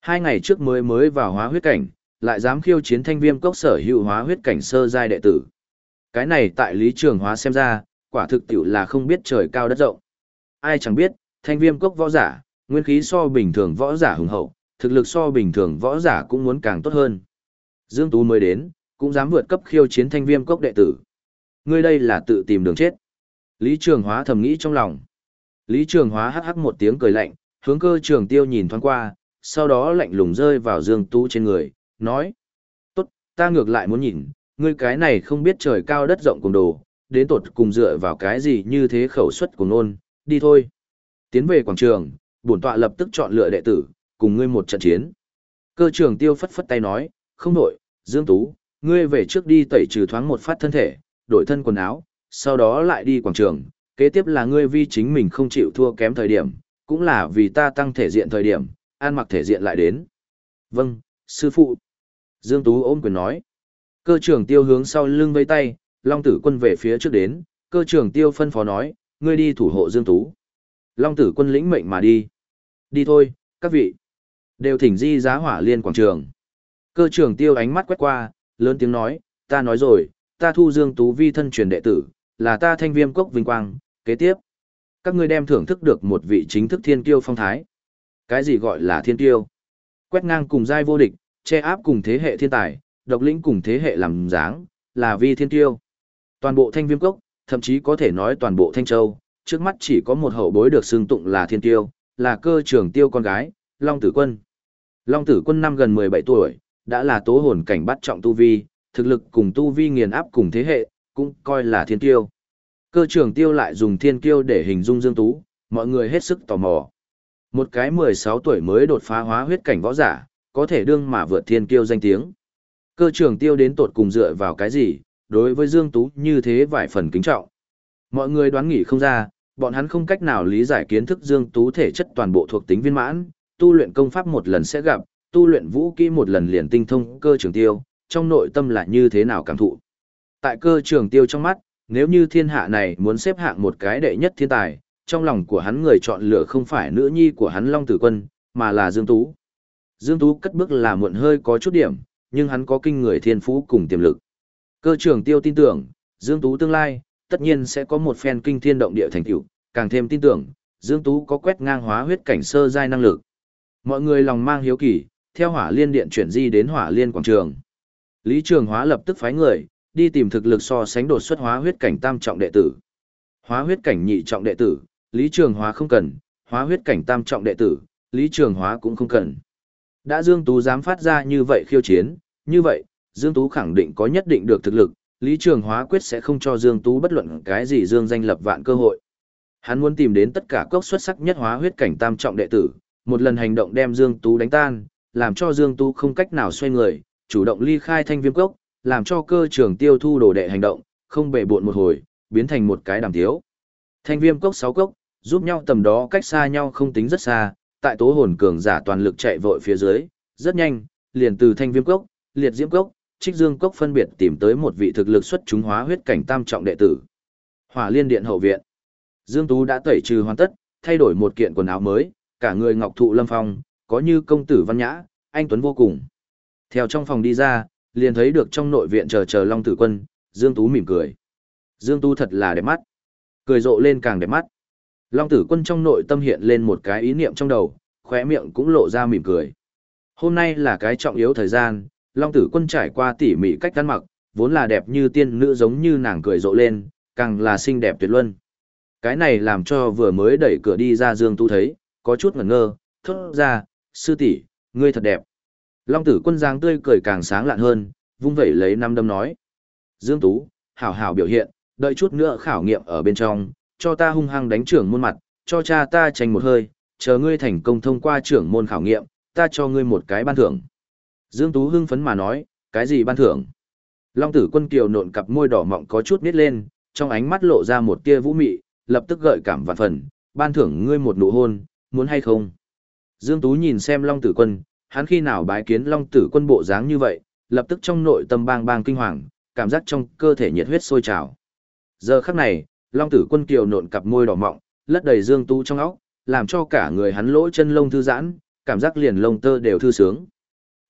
Hai ngày trước mới mới vào hóa huyết cảnh, lại dám khiêu chiến thanh viêm cốc sở hữu hóa huyết cảnh sơ giai đệ tử. Cái này tại Lý Trường Hóa xem ra, quả thực tiểu là không biết trời cao đất rộng. Ai chẳng biết, thanh viêm cốc võ giả, nguyên khí so bình thường võ giả hùng hậu, thực lực so bình thường võ giả cũng muốn càng tốt hơn. Dương Tú mới đến, cũng dám vượt cấp khiêu chiến thanh viêm cốc đệ tử. Ngươi đây là tự tìm đường chết. Lý Trường Hóa thầm nghĩ trong lòng. Lý Trường Hóa hắc hắc một tiếng cười lạnh, hướng cơ trường tiêu nhìn thoáng qua, sau đó lạnh lùng rơi vào Dương Tú trên người, nói. Tốt, ta ngược lại muốn nhìn, ngươi cái này không biết trời cao đất rộng cùng đồ, đến tột cùng dựa vào cái gì như thế khẩu suất của nôn, đi thôi. Tiến về quảng trường, bổn tọa lập tức chọn lựa đệ tử, cùng ngươi một trận chiến. Cơ trường tiêu phất phất tay nói, không đổi, Dương Tú, ngươi về trước đi tẩy trừ thoáng một phát thân thể, đổi thân quần áo, sau đó lại đi quảng trường, kế tiếp là ngươi vi chính mình không chịu thua kém thời điểm, cũng là vì ta tăng thể diện thời điểm, an mặc thể diện lại đến. Vâng, sư phụ. Dương Tú ôm quyền nói. Cơ trưởng tiêu hướng sau lưng vây tay, Long tử quân về phía trước đến, cơ trưởng tiêu phân phó nói, ngươi đi thủ hộ Dương Tú. Long tử quân lĩnh mệnh mà đi. Đi thôi, các vị. Đều thỉnh di giá hỏa liên quảng trường. Cơ trưởng tiêu ánh mắt quét qua, lớn tiếng nói, ta nói rồi, ta thu Dương Tú vi thân truyền đệ tử, là ta thanh viêm cốc vinh quang, kế tiếp. Các ngươi đem thưởng thức được một vị chính thức thiên kiêu phong thái. Cái gì gọi là thiên kiêu? Quét ngang cùng giai vô địch, che áp cùng thế hệ thiên tài, độc lĩnh cùng thế hệ làm dáng, là vi thiên kiêu. Toàn bộ thanh viêm cốc, thậm chí có thể nói toàn bộ thanh châu, trước mắt chỉ có một hậu bối được xưng tụng là thiên tiêu, là cơ trưởng tiêu con gái, Long Tử Quân. Long Tử Quân năm gần 17 tuổi, đã là tố hồn cảnh bắt trọng tu vi, thực lực cùng tu vi nghiền áp cùng thế hệ, cũng coi là thiên tiêu. Cơ trưởng tiêu lại dùng thiên kiêu để hình dung Dương Tú, mọi người hết sức tò mò. Một cái 16 tuổi mới đột phá hóa huyết cảnh võ giả, có thể đương mà vượt thiên kiêu danh tiếng. Cơ trưởng tiêu đến tột cùng dựa vào cái gì, đối với Dương Tú như thế vài phần kính trọng. Mọi người đoán nghĩ không ra, bọn hắn không cách nào lý giải kiến thức Dương Tú thể chất toàn bộ thuộc tính viên mãn, tu luyện công pháp một lần sẽ gặp, tu luyện vũ kỹ một lần liền tinh thông cơ trường tiêu, trong nội tâm là như thế nào cảm thụ. Tại cơ trường tiêu trong mắt, nếu như thiên hạ này muốn xếp hạng một cái đệ nhất thiên tài, trong lòng của hắn người chọn lựa không phải nữ nhi của hắn Long Tử Quân, mà là Dương Tú. Dương Tú cất bước là muộn hơi có chút điểm, nhưng hắn có kinh người thiên phú cùng tiềm lực. Cơ trưởng tiêu tin tưởng, Dương Tú tương lai, tất nhiên sẽ có một phen kinh thiên động địa thành tựu, càng thêm tin tưởng, Dương Tú có quét ngang hóa huyết cảnh sơ giai năng lực. Mọi người lòng mang hiếu kỳ, theo hỏa liên điện chuyển di đến hỏa liên quảng trường. Lý Trường Hóa lập tức phái người, đi tìm thực lực so sánh đột xuất hóa huyết cảnh tam trọng đệ tử. Hóa huyết cảnh nhị trọng đệ tử, Lý Trường Hóa không cần, hóa huyết cảnh tam trọng đệ tử, Lý Trường Hóa cũng không cần. Đã Dương Tú dám phát ra như vậy khiêu chiến, như vậy, Dương Tú khẳng định có nhất định được thực lực, Lý Trường Hóa quyết sẽ không cho Dương Tú bất luận cái gì Dương danh lập vạn cơ hội. Hắn muốn tìm đến tất cả cốc xuất sắc nhất hóa huyết cảnh tam trọng đệ tử, một lần hành động đem Dương Tú đánh tan, làm cho Dương Tú không cách nào xoay người, chủ động ly khai thanh viêm cốc, làm cho cơ trường tiêu thu đồ đệ hành động, không bể buộn một hồi, biến thành một cái đàm thiếu. Thanh viêm cốc sáu cốc, giúp nhau tầm đó cách xa nhau không tính rất xa, tại tố hồn cường giả toàn lực chạy vội phía dưới, rất nhanh, liền từ thanh viêm cốc, liệt diễm cốc, trích dương cốc phân biệt tìm tới một vị thực lực xuất chúng hóa huyết cảnh tam trọng đệ tử. Hỏa liên điện hậu viện. Dương Tú đã tẩy trừ hoàn tất, thay đổi một kiện quần áo mới, cả người ngọc thụ lâm phong, có như công tử văn nhã, anh Tuấn vô cùng. Theo trong phòng đi ra, liền thấy được trong nội viện chờ chờ Long Tử Quân, Dương Tú mỉm cười. Dương Tú thật là đẹp mắt. Cười rộ lên càng đẹp mắt. Long Tử Quân trong nội tâm hiện lên một cái ý niệm trong đầu, khóe miệng cũng lộ ra mỉm cười. Hôm nay là cái trọng yếu thời gian, Long Tử Quân trải qua tỉ mỉ cách ăn mặc, vốn là đẹp như tiên nữ giống như nàng cười rộ lên, càng là xinh đẹp tuyệt luân. Cái này làm cho vừa mới đẩy cửa đi ra Dương Tu thấy, có chút ngẩn ngơ, thốt ra, sư tỷ, ngươi thật đẹp. Long tử quân giang tươi cười càng sáng lạn hơn, vung vẩy lấy năm đâm nói. Dương Tú, hảo hảo biểu hiện, đợi chút nữa khảo nghiệm ở bên trong, cho ta hung hăng đánh trưởng môn mặt, cho cha ta tranh một hơi, chờ ngươi thành công thông qua trưởng môn khảo nghiệm, ta cho ngươi một cái ban thưởng. Dương Tú hưng phấn mà nói, cái gì ban thưởng? Long tử quân kiều nộn cặp môi đỏ mọng có chút nít lên, trong ánh mắt lộ ra một tia vũ mị, lập tức gợi cảm vạn phần, ban thưởng ngươi một nụ hôn, muốn hay không? Dương Tú nhìn xem Long tử quân, hắn khi nào bái kiến Long tử quân bộ dáng như vậy, lập tức trong nội tâm bang bang kinh hoàng, cảm giác trong cơ thể nhiệt huyết sôi trào. Giờ khắc này, Long tử quân kiều nộn cặp môi đỏ mọng, lất đầy Dương Tú trong óc, làm cho cả người hắn lỗ chân lông thư giãn, cảm giác liền lông tơ đều thư sướng.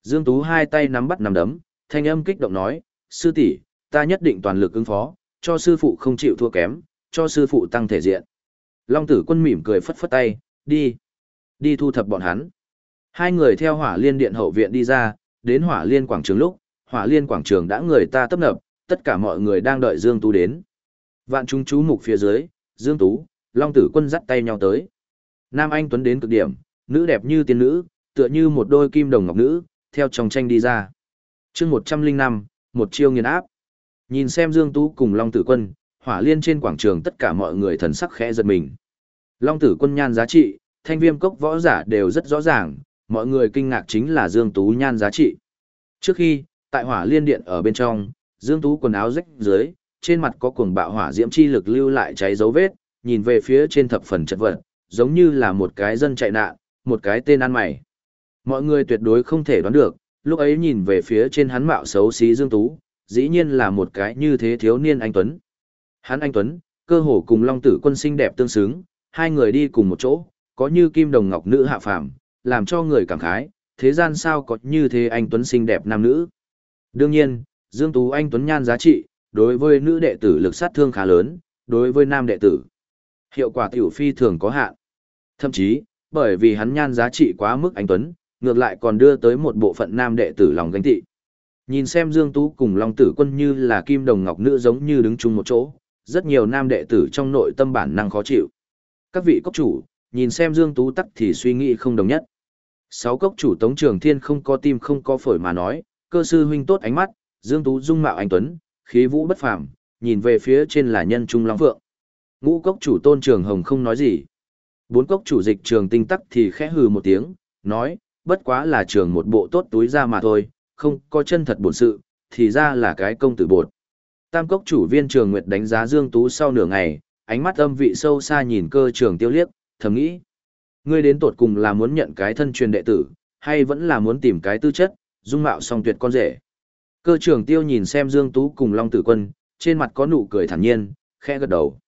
Dương Tú hai tay nắm bắt nắm đấm, thanh âm kích động nói, sư tỷ, ta nhất định toàn lực ứng phó, cho sư phụ không chịu thua kém, cho sư phụ tăng thể diện. Long tử quân mỉm cười phất phất tay, đi, đi thu thập bọn hắn. Hai người theo hỏa liên điện hậu viện đi ra, đến hỏa liên quảng trường lúc, hỏa liên quảng trường đã người ta tấp nập, tất cả mọi người đang đợi Dương Tú đến. Vạn chúng chú mục phía dưới, Dương Tú, Long tử quân dắt tay nhau tới. Nam Anh Tuấn đến cực điểm, nữ đẹp như tiên nữ, tựa như một đôi kim đồng ngọc nữ, theo trong tranh đi ra. chương 105, một chiêu nghiền áp. Nhìn xem Dương Tú cùng Long Tử Quân, hỏa liên trên quảng trường tất cả mọi người thần sắc khẽ giật mình. Long Tử Quân nhan giá trị, thanh viêm cốc võ giả đều rất rõ ràng, mọi người kinh ngạc chính là Dương Tú nhan giá trị. Trước khi, tại hỏa liên điện ở bên trong, Dương Tú quần áo rách dưới, trên mặt có cuồng bạo hỏa diễm chi lực lưu lại cháy dấu vết, nhìn về phía trên thập phần chật vật, giống như là một cái dân chạy nạn, một cái tên ăn mày. Mọi người tuyệt đối không thể đoán được, lúc ấy nhìn về phía trên hắn mạo xấu xí Dương Tú, dĩ nhiên là một cái như thế thiếu niên anh Tuấn. Hắn anh Tuấn, cơ hồ cùng Long Tử quân xinh đẹp tương xứng, hai người đi cùng một chỗ, có như kim đồng ngọc nữ hạ phàm, làm cho người cảm khái, thế gian sao có như thế anh Tuấn xinh đẹp nam nữ. Đương nhiên, Dương Tú anh Tuấn nhan giá trị, đối với nữ đệ tử lực sát thương khá lớn, đối với nam đệ tử, hiệu quả tiểu phi thường có hạn. Thậm chí, bởi vì hắn nhan giá trị quá mức anh Tuấn, ngược lại còn đưa tới một bộ phận nam đệ tử lòng gánh tị. Nhìn xem Dương Tú cùng Long Tử Quân như là kim đồng ngọc nữ giống như đứng chung một chỗ, rất nhiều nam đệ tử trong nội tâm bản năng khó chịu. Các vị cốc chủ, nhìn xem Dương Tú tắc thì suy nghĩ không đồng nhất. Sáu cốc chủ Tống Trường Thiên không có tim không có phổi mà nói, cơ sư huynh tốt ánh mắt, Dương Tú dung mạo anh Tuấn, khí vũ bất phàm, nhìn về phía trên là nhân trung long vượng. Ngũ cốc chủ Tôn Trường Hồng không nói gì. Bốn cốc chủ dịch trường tinh tắc thì khẽ hừ một tiếng, nói, bất quá là trường một bộ tốt túi ra mà thôi, không có chân thật bổn sự, thì ra là cái công tử bột. Tam cốc chủ viên trường Nguyệt đánh giá Dương Tú sau nửa ngày, ánh mắt âm vị sâu xa nhìn cơ trường tiêu liếc, thầm nghĩ. Ngươi đến tột cùng là muốn nhận cái thân truyền đệ tử, hay vẫn là muốn tìm cái tư chất, dung mạo song tuyệt con rể. Cơ trưởng tiêu nhìn xem Dương Tú cùng Long Tử Quân, trên mặt có nụ cười thản nhiên, khẽ gật đầu.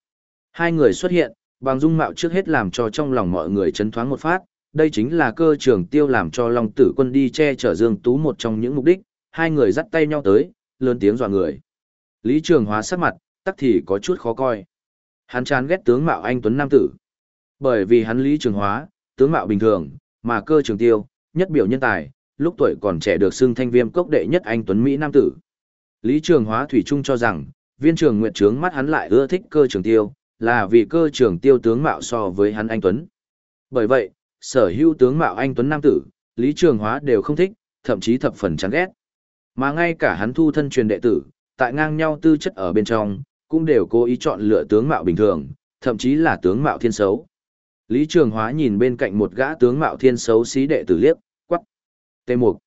Hai người xuất hiện, bằng dung mạo trước hết làm cho trong lòng mọi người chấn thoáng một phát, đây chính là cơ trưởng tiêu làm cho Long Tử Quân đi che chở Dương Tú một trong những mục đích, hai người dắt tay nhau tới, lớn tiếng dọa người. Lý Trường Hóa sắc mặt, tắc thì có chút khó coi. Hắn chán ghét tướng mạo anh Tuấn Nam Tử. Bởi vì hắn Lý Trường Hóa, tướng mạo bình thường, mà cơ trường tiêu, nhất biểu nhân tài, lúc tuổi còn trẻ được xưng thanh viêm cốc đệ nhất anh Tuấn Mỹ Nam Tử. Lý Trường Hóa Thủy Trung cho rằng, viên trường nguyệt trướng mắt hắn lại ưa thích cơ trường tiêu, là vì cơ trường tiêu tướng mạo so với hắn anh Tuấn. Bởi vậy, sở hữu tướng mạo anh Tuấn Nam Tử, Lý Trường Hóa đều không thích, thậm chí thập phần chán ghét. Mà ngay cả hắn thu thân truyền đệ tử, tại ngang nhau tư chất ở bên trong, cũng đều cố ý chọn lựa tướng mạo bình thường, thậm chí là tướng mạo thiên xấu. Lý Trường Hóa nhìn bên cạnh một gã tướng mạo thiên xấu xí đệ tử liếc, quắc. Tê Mục.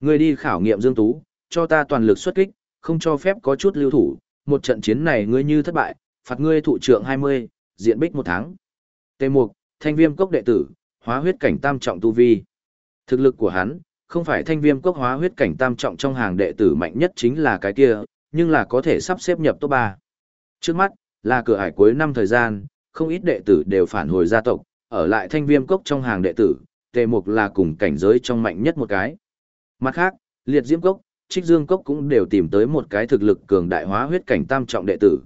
Người đi khảo nghiệm Dương Tú, cho ta toàn lực xuất kích, không cho phép có chút lưu thủ, một trận chiến này ngươi như thất bại, phạt ngươi thụ trưởng 20, diện bích một tháng. Tê Mục, thanh viêm cốc đệ tử, hóa huyết cảnh tam trọng tu vi. Thực lực của hắn, không phải thanh viêm cốc hóa huyết cảnh tam trọng trong hàng đệ tử mạnh nhất chính là cái kia, nhưng là có thể sắp xếp nhập top 3. Trước mắt, là cửa hải cuối năm thời gian, không ít đệ tử đều phản hồi gia tộc, ở lại thanh viêm cốc trong hàng đệ tử, tề mục là cùng cảnh giới trong mạnh nhất một cái. Mặt khác, liệt diễm cốc, trích dương cốc cũng đều tìm tới một cái thực lực cường đại hóa huyết cảnh tam trọng đệ tử.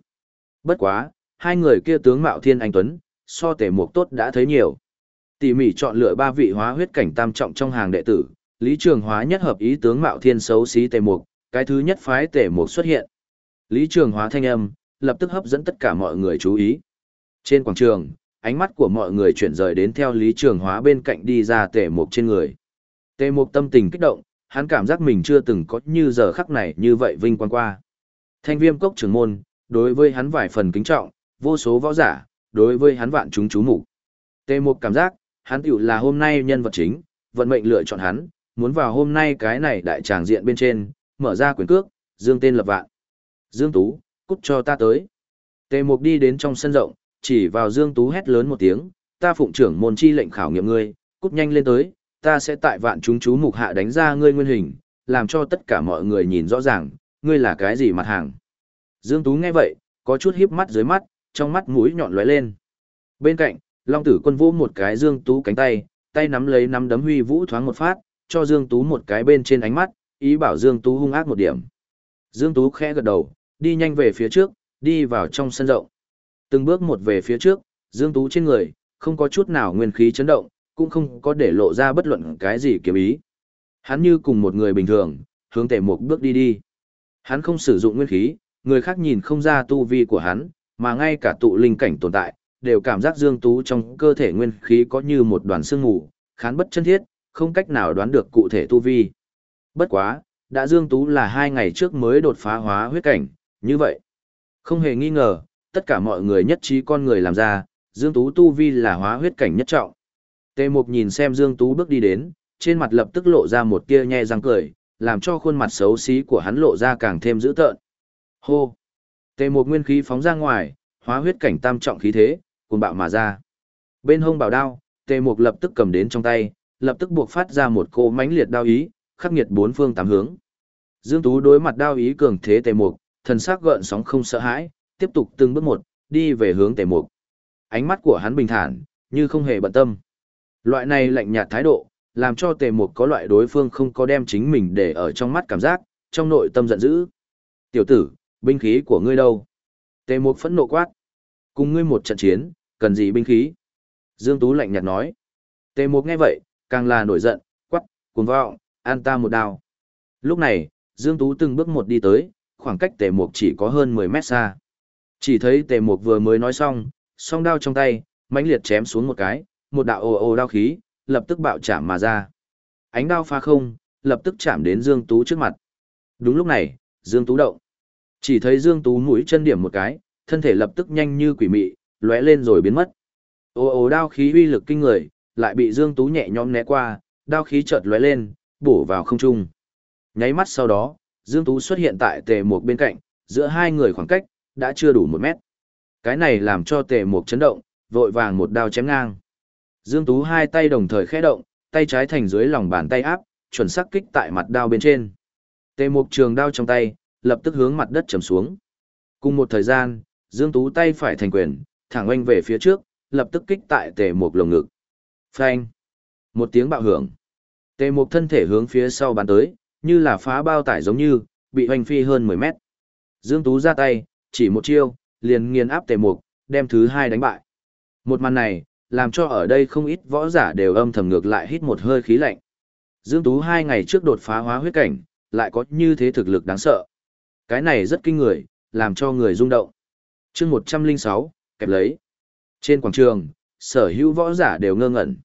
Bất quá, hai người kia tướng mạo thiên anh tuấn, so tề mục tốt đã thấy nhiều. Tỉ mỉ chọn lựa ba vị hóa huyết cảnh tam trọng trong hàng đệ tử, Lý Trường Hóa nhất hợp ý tướng mạo thiên xấu xí tề mục, cái thứ nhất phái tề mục xuất hiện. Lý Trường Hóa thanh âm, lập tức hấp dẫn tất cả mọi người chú ý. Trên quảng trường, ánh mắt của mọi người chuyển rời đến theo Lý Trường Hóa bên cạnh đi ra tề mục trên người. Tề mục tâm tình kích động, hắn cảm giác mình chưa từng có như giờ khắc này như vậy vinh quang qua. Thanh viêm cốc trưởng môn, đối với hắn vài phần kính trọng, vô số võ giả, đối với hắn vạn chúng chú mục Tề mục cảm giác, hắn tiểu là hôm nay nhân vật chính, vận mệnh lựa chọn hắn, muốn vào hôm nay cái này đại tràng diện bên trên, mở ra quyền cước, dương tên lập vạn. Dương Tú, cút cho ta tới. Tề Mục đi đến trong sân rộng, chỉ vào Dương Tú hét lớn một tiếng, ta phụng trưởng môn chi lệnh khảo nghiệm ngươi, cút nhanh lên tới, ta sẽ tại vạn chúng chú mục hạ đánh ra ngươi nguyên hình, làm cho tất cả mọi người nhìn rõ ràng, ngươi là cái gì mặt hàng. Dương Tú nghe vậy, có chút híp mắt dưới mắt, trong mắt mũi nhọn lóe lên. Bên cạnh, Long Tử Quân vũ một cái Dương Tú cánh tay, tay nắm lấy nắm đấm huy vũ thoáng một phát, cho Dương Tú một cái bên trên ánh mắt, ý bảo Dương Tú hung ác một điểm. Dương Tú khẽ gật đầu, đi nhanh về phía trước, đi vào trong sân rộng. Từng bước một về phía trước, Dương Tú trên người, không có chút nào nguyên khí chấn động, cũng không có để lộ ra bất luận cái gì kiếm ý. Hắn như cùng một người bình thường, hướng tề một bước đi đi. Hắn không sử dụng nguyên khí, người khác nhìn không ra tu vi của hắn, mà ngay cả tụ linh cảnh tồn tại, đều cảm giác Dương Tú trong cơ thể nguyên khí có như một đoàn sương mù, khán bất chân thiết, không cách nào đoán được cụ thể tu vi. Bất quá, đã Dương Tú là hai ngày trước mới đột phá hóa huyết cảnh, như vậy. Không hề nghi ngờ, tất cả mọi người nhất trí con người làm ra, Dương Tú tu vi là hóa huyết cảnh nhất trọng. Tề Mục nhìn xem Dương Tú bước đi đến, trên mặt lập tức lộ ra một tia nhe răng cười, làm cho khuôn mặt xấu xí của hắn lộ ra càng thêm dữ tợn. Hô! Tề Mục nguyên khí phóng ra ngoài, hóa huyết cảnh tam trọng khí thế, cuồng bạo mà ra. Bên hông bảo đao, Tề Mục lập tức cầm đến trong tay, lập tức buộc phát ra một cô mãnh liệt đao ý, khắc nghiệt bốn phương tám hướng. Dương Tú đối mặt đao ý cường thế Tề Mục, thần sắc gợn sóng không sợ hãi, tiếp tục từng bước một, đi về hướng Tề Mục. Ánh mắt của hắn bình thản, như không hề bận tâm. Loại này lạnh nhạt thái độ, làm cho Tề Mục có loại đối phương không có đem chính mình để ở trong mắt cảm giác, trong nội tâm giận dữ. "Tiểu tử, binh khí của ngươi đâu?" Tề Mục phẫn nộ quát. "Cùng ngươi một trận chiến, cần gì binh khí?" Dương Tú lạnh nhạt nói. Tề Mục nghe vậy, càng là nổi giận, quắc, cuồng vọng, an ta một đao. Lúc này, Dương Tú từng bước một đi tới, khoảng cách tề mục chỉ có hơn 10 mét xa. Chỉ thấy tề mục vừa mới nói xong, song đao trong tay, mãnh liệt chém xuống một cái, một đạo ồ ồ đao khí, lập tức bạo chạm mà ra. Ánh đao pha không, lập tức chạm đến Dương Tú trước mặt. Đúng lúc này, Dương Tú động. Chỉ thấy Dương Tú mũi chân điểm một cái, thân thể lập tức nhanh như quỷ mị, lóe lên rồi biến mất. Ồ ồ đao khí uy lực kinh người, lại bị Dương Tú nhẹ nhõm né qua, đao khí chợt lóe lên, bổ vào không trung. Nháy mắt sau đó, Dương Tú xuất hiện tại tề mục bên cạnh, giữa hai người khoảng cách, đã chưa đủ một mét. Cái này làm cho tề mục chấn động, vội vàng một đao chém ngang. Dương Tú hai tay đồng thời khẽ động, tay trái thành dưới lòng bàn tay áp, chuẩn xác kích tại mặt đao bên trên. Tề mục trường đao trong tay, lập tức hướng mặt đất chầm xuống. Cùng một thời gian, Dương Tú tay phải thành quyền, thẳng oanh về phía trước, lập tức kích tại tề mục lồng ngực. Phanh! Một tiếng bạo hưởng. Tề mục thân thể hướng phía sau bắn tới, như là phá bao tải giống như, bị hoành phi hơn 10 mét. Dương Tú ra tay, chỉ một chiêu, liền nghiền áp tề mục, đem thứ hai đánh bại. Một màn này, làm cho ở đây không ít võ giả đều âm thầm ngược lại hít một hơi khí lạnh. Dương Tú hai ngày trước đột phá hóa huyết cảnh, lại có như thế thực lực đáng sợ. Cái này rất kinh người, làm cho người rung động. chương 106, kẹp lấy. Trên quảng trường, sở hữu võ giả đều ngơ ngẩn.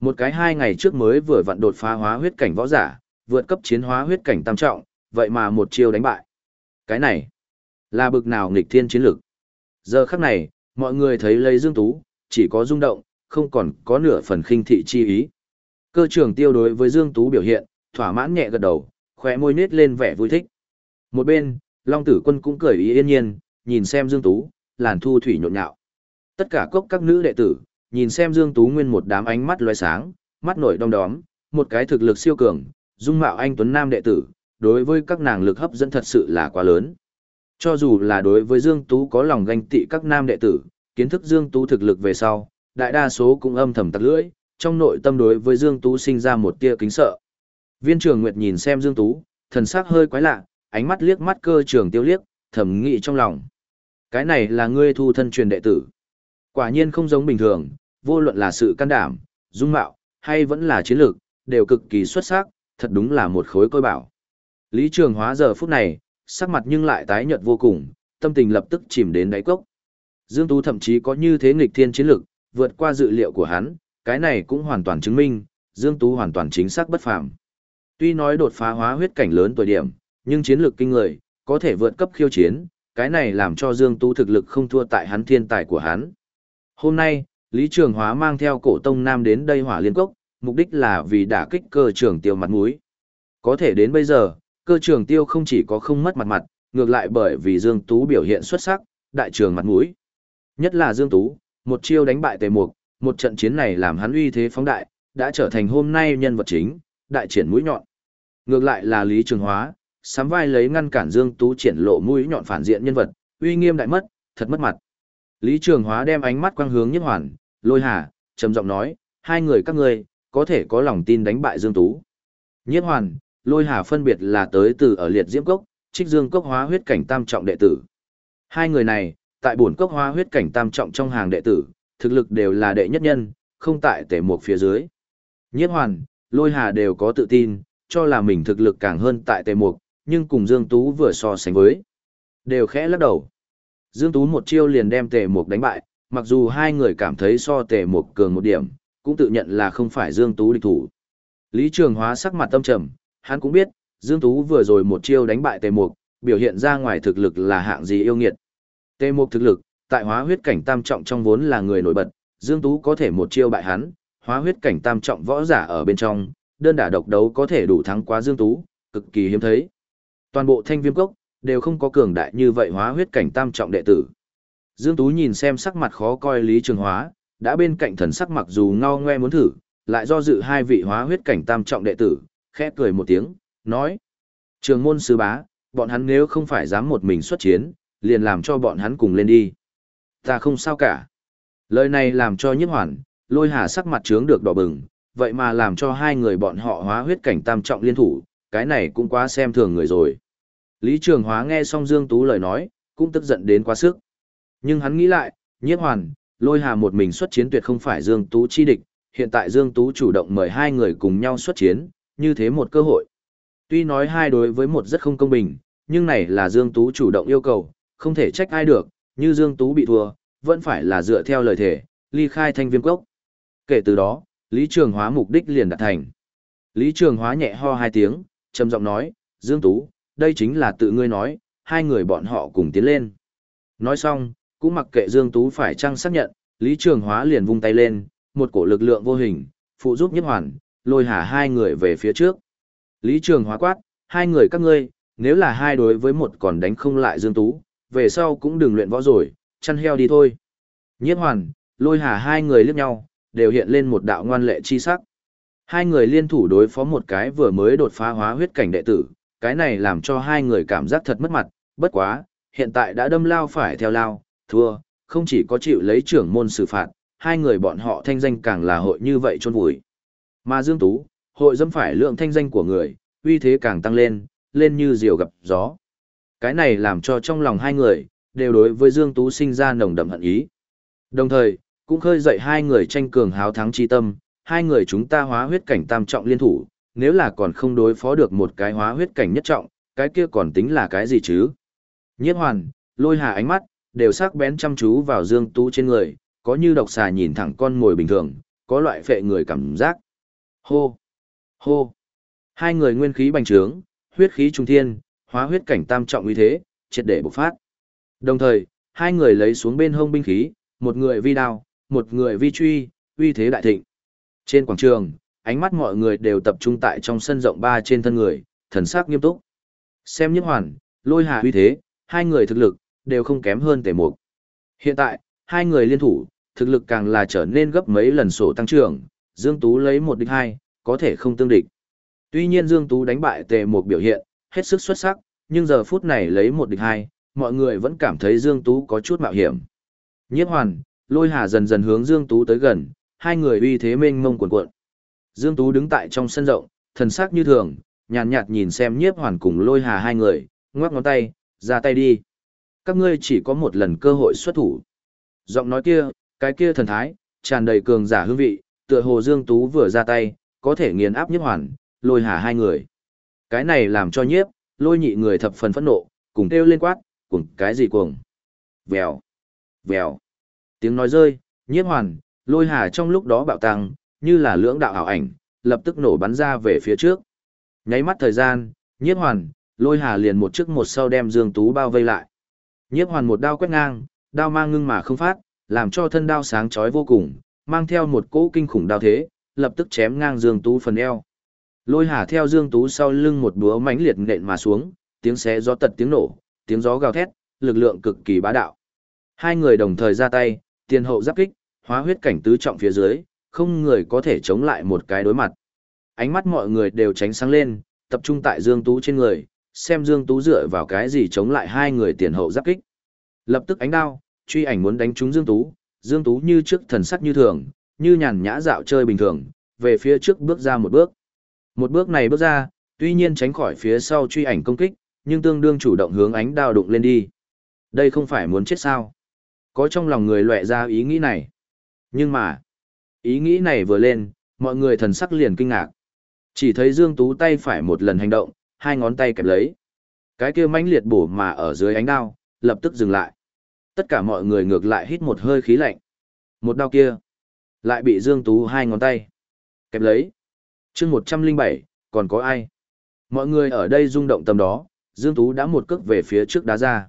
Một cái hai ngày trước mới vừa vặn đột phá hóa huyết cảnh võ giả, vượt cấp chiến hóa huyết cảnh tam trọng, vậy mà một chiêu đánh bại. Cái này, là bực nào nghịch thiên chiến lực. Giờ khắc này, mọi người thấy lấy Dương Tú, chỉ có rung động, không còn có nửa phần khinh thị chi ý. Cơ trưởng tiêu đối với Dương Tú biểu hiện, thỏa mãn nhẹ gật đầu, khỏe môi nết lên vẻ vui thích. Một bên, Long Tử Quân cũng cười ý yên nhiên, nhìn xem Dương Tú, làn thu thủy nhộn nhạo. Tất cả cốc các nữ đệ tử, nhìn xem Dương Tú nguyên một đám ánh mắt loé sáng, mắt nổi đom đóm, một cái thực lực siêu cường, dung mạo anh tuấn nam đệ tử, đối với các nàng lực hấp dẫn thật sự là quá lớn. Cho dù là đối với Dương Tú có lòng ganh tị các nam đệ tử, kiến thức Dương Tú thực lực về sau, đại đa số cũng âm thầm tặc lưỡi, trong nội tâm đối với Dương Tú sinh ra một tia kính sợ. Viên trường Nguyệt nhìn xem Dương Tú, thần sắc hơi quái lạ, ánh mắt liếc mắt cơ trường tiêu liếc, thầm nghĩ trong lòng. Cái này là ngươi thu thân truyền đệ tử. Quả nhiên không giống bình thường, vô luận là sự can đảm, dung mạo, hay vẫn là chiến lược, đều cực kỳ xuất sắc, thật đúng là một khối coi bảo. Lý Trường Hóa giờ phút này, sắc mặt nhưng lại tái nhợt vô cùng, tâm tình lập tức chìm đến đáy cốc. Dương Tú thậm chí có như thế nghịch thiên chiến lực, vượt qua dự liệu của hắn, cái này cũng hoàn toàn chứng minh, Dương Tú hoàn toàn chính xác bất phàm. Tuy nói đột phá hóa huyết cảnh lớn tuổi điểm, nhưng chiến lược kinh người, có thể vượt cấp khiêu chiến, cái này làm cho Dương Tú thực lực không thua tại hắn thiên tài của hắn. Hôm nay, Lý Trường Hóa mang theo cổ tông nam đến đây hỏa liên cốc, mục đích là vì đả kích cơ trường tiêu mặt mũi. Có thể đến bây giờ, cơ trường tiêu không chỉ có không mất mặt mặt, ngược lại bởi vì Dương Tú biểu hiện xuất sắc, đại trường mặt mũi. Nhất là Dương Tú, một chiêu đánh bại tề mục, một trận chiến này làm hắn uy thế phóng đại, đã trở thành hôm nay nhân vật chính, đại triển mũi nhọn. Ngược lại là Lý Trường Hóa, sắm vai lấy ngăn cản Dương Tú triển lộ mũi nhọn phản diện nhân vật, uy nghiêm đại mất, thật mất mặt. Lý Trường Hóa đem ánh mắt quang hướng Nhiếp Hoàn, Lôi Hà, trầm giọng nói, hai người các ngươi có thể có lòng tin đánh bại Dương Tú. Nhiếp Hoàn, Lôi Hà phân biệt là tới từ ở Liệt Diễm Cốc, Trích Dương Cốc hóa huyết cảnh tam trọng đệ tử. Hai người này, tại bổn cốc hóa huyết cảnh tam trọng trong hàng đệ tử, thực lực đều là đệ nhất nhân, không tại tể mục phía dưới. Nhiếp Hoàn, Lôi Hà đều có tự tin, cho là mình thực lực càng hơn tại tề mục, nhưng cùng Dương Tú vừa so sánh với. Đều khẽ lắc đầu. Dương Tú một chiêu liền đem tề mục đánh bại, mặc dù hai người cảm thấy so tề mục cường một điểm, cũng tự nhận là không phải Dương Tú địch thủ. Lý Trường Hóa sắc mặt tâm trầm, hắn cũng biết, Dương Tú vừa rồi một chiêu đánh bại tề mục, biểu hiện ra ngoài thực lực là hạng gì yêu nghiệt. Tề mục thực lực, tại hóa huyết cảnh tam trọng trong vốn là người nổi bật, Dương Tú có thể một chiêu bại hắn, hóa huyết cảnh tam trọng võ giả ở bên trong, đơn đả độc đấu có thể đủ thắng quá Dương Tú, cực kỳ hiếm thấy. Toàn bộ thanh viêm cốc, đều không có cường đại như vậy hóa huyết cảnh tam trọng đệ tử. Dương Tú nhìn xem sắc mặt khó coi Lý Trường Hóa, đã bên cạnh thần sắc mặc dù ngao ngoe muốn thử, lại do dự hai vị hóa huyết cảnh tam trọng đệ tử, khẽ cười một tiếng, nói. Trường môn sư bá, bọn hắn nếu không phải dám một mình xuất chiến, liền làm cho bọn hắn cùng lên đi. Ta không sao cả. Lời này làm cho nhiếp hoàn, lôi hà sắc mặt trướng được đỏ bừng, vậy mà làm cho hai người bọn họ hóa huyết cảnh tam trọng liên thủ, cái này cũng quá xem thường người rồi. Lý Trường Hóa nghe xong Dương Tú lời nói, cũng tức giận đến quá sức. Nhưng hắn nghĩ lại, nhiếp hoàn, lôi hà một mình xuất chiến tuyệt không phải Dương Tú chi địch, hiện tại Dương Tú chủ động mời hai người cùng nhau xuất chiến, như thế một cơ hội. Tuy nói hai đối với một rất không công bình, nhưng này là Dương Tú chủ động yêu cầu, không thể trách ai được, như Dương Tú bị thua, vẫn phải là dựa theo lời thể, ly khai thanh viêm cốc. Kể từ đó, Lý Trường Hóa mục đích liền đạt thành. Lý Trường Hóa nhẹ ho hai tiếng, trầm giọng nói, Dương Tú, đây chính là tự ngươi nói, hai người bọn họ cùng tiến lên. Nói xong, cũng mặc kệ Dương Tú phải chăng xác nhận, Lý Trường Hóa liền vung tay lên, một cổ lực lượng vô hình, phụ giúp nhất hoàn, lôi hả hai người về phía trước. Lý Trường Hóa quát, hai người các ngươi, nếu là hai đối với một còn đánh không lại Dương Tú, về sau cũng đừng luyện võ rồi, chăn heo đi thôi. Nhiếp hoàn, lôi hà hai người liếc nhau, đều hiện lên một đạo ngoan lệ chi sắc. Hai người liên thủ đối phó một cái vừa mới đột phá hóa huyết cảnh đệ tử, cái này làm cho hai người cảm giác thật mất mặt, bất quá, hiện tại đã đâm lao phải theo lao, thua, không chỉ có chịu lấy trưởng môn xử phạt, hai người bọn họ thanh danh càng là hội như vậy chôn vùi. Mà Dương Tú, hội dâm phải lượng thanh danh của người, uy thế càng tăng lên, lên như diều gặp gió. Cái này làm cho trong lòng hai người, đều đối với Dương Tú sinh ra nồng đậm hận ý. Đồng thời, cũng khơi dậy hai người tranh cường háo thắng chi tâm, hai người chúng ta hóa huyết cảnh tam trọng liên thủ, nếu là còn không đối phó được một cái hóa huyết cảnh nhất trọng, cái kia còn tính là cái gì chứ? Nhiếp hoàn, lôi hà ánh mắt, đều sắc bén chăm chú vào Dương Tú trên người, có như độc xà nhìn thẳng con mồi bình thường, có loại phệ người cảm giác. Hô! Hô! Hai người nguyên khí bành trướng, huyết khí trung thiên, hóa huyết cảnh tam trọng uy thế, triệt để bộc phát. Đồng thời, hai người lấy xuống bên hông binh khí, một người vi đao, một người vi truy, uy thế đại thịnh. Trên quảng trường, ánh mắt mọi người đều tập trung tại trong sân rộng ba trên thân người, thần sắc nghiêm túc. Xem nhiếp hoàn, lôi hà uy thế, hai người thực lực, đều không kém hơn tề mục. Hiện tại, hai người liên thủ, thực lực càng là trở nên gấp mấy lần sổ tăng trưởng, Dương Tú lấy một địch hai, có thể không tương địch. Tuy nhiên Dương Tú đánh bại tề mục biểu hiện, hết sức xuất sắc, nhưng giờ phút này lấy một địch hai, mọi người vẫn cảm thấy Dương Tú có chút mạo hiểm. Nhiếp hoàn, lôi hà dần dần hướng Dương Tú tới gần, hai người uy thế mênh mông cuộn cuộn. Dương Tú đứng tại trong sân rộng, thần sắc như thường, nhàn nhạt, nhìn xem nhiếp hoàn cùng lôi hà hai người, ngoắc ngón tay, ra tay đi. Các ngươi chỉ có một lần cơ hội xuất thủ. Giọng nói kia, cái kia thần thái, tràn đầy cường giả hương vị, tựa hồ Dương Tú vừa ra tay, có thể nghiền áp nhiếp hoàn, lôi hà hai người. Cái này làm cho nhiếp, lôi nhị người thập phần phẫn nộ, cùng kêu lên quát, cùng cái gì cuồng. Vèo, vèo. Tiếng nói rơi, nhiếp hoàn, lôi hà trong lúc đó bạo tăng, như là lưỡng đạo ảo ảnh, lập tức nổ bắn ra về phía trước. Nháy mắt thời gian, nhiếp hoàn, lôi hà liền một trước một sau đem Dương Tú bao vây lại. Nhiếp hoàn một đao quét ngang, đao mang ngưng mà không phát, làm cho thân đao sáng chói vô cùng, mang theo một cỗ kinh khủng đao thế, lập tức chém ngang Dương Tú phần eo. Lôi hà theo Dương Tú sau lưng một búa mãnh liệt nện mà xuống, tiếng xé gió tật tiếng nổ, tiếng gió gào thét, lực lượng cực kỳ bá đạo. Hai người đồng thời ra tay, tiền hậu giáp kích, hóa huyết cảnh tứ trọng phía dưới, không người có thể chống lại một cái đối mặt. Ánh mắt mọi người đều tránh sáng lên, tập trung tại Dương Tú trên người, xem Dương Tú dựa vào cái gì chống lại hai người tiền hậu giáp kích. Lập tức ánh đao, truy ảnh muốn đánh trúng Dương Tú, Dương Tú như trước thần sắc như thường, như nhàn nhã dạo chơi bình thường, về phía trước bước ra một bước. Một bước này bước ra, tuy nhiên tránh khỏi phía sau truy ảnh công kích, nhưng tương đương chủ động hướng ánh đao đụng lên đi. Đây không phải muốn chết sao? Có trong lòng người lệ ra ý nghĩ này. Nhưng mà, ý nghĩ này vừa lên, mọi người thần sắc liền kinh ngạc. Chỉ thấy Dương Tú tay phải một lần hành động, hai ngón tay kẹp lấy. Cái kia mãnh liệt bổ mà ở dưới ánh đao, lập tức dừng lại. Tất cả mọi người ngược lại hít một hơi khí lạnh. Một đao kia, lại bị Dương Tú hai ngón tay kẹp lấy. chương 107, còn có ai? Mọi người ở đây rung động tầm đó, Dương Tú đã một cước về phía trước đá ra.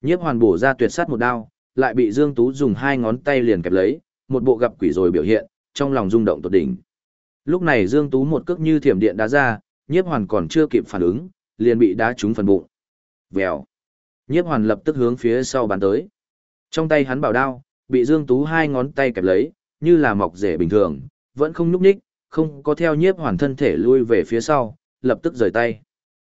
Nhiếp hoàn bổ ra tuyệt sát một đao, lại bị Dương Tú dùng hai ngón tay liền kẹp lấy, một bộ gặp quỷ rồi biểu hiện, trong lòng rung động tột đỉnh. Lúc này Dương Tú một cước như thiểm điện đá ra, nhiếp hoàn còn chưa kịp phản ứng, liền bị đá trúng phần bụng. Vèo. Nhiếp hoàn lập tức hướng phía sau bàn tới. Trong tay hắn bảo đao, bị Dương Tú hai ngón tay kẹp lấy, như là mọc rể bình thường, vẫn không nhúc nhích, không có theo nhiếp hoàn thân thể lui về phía sau, lập tức rời tay.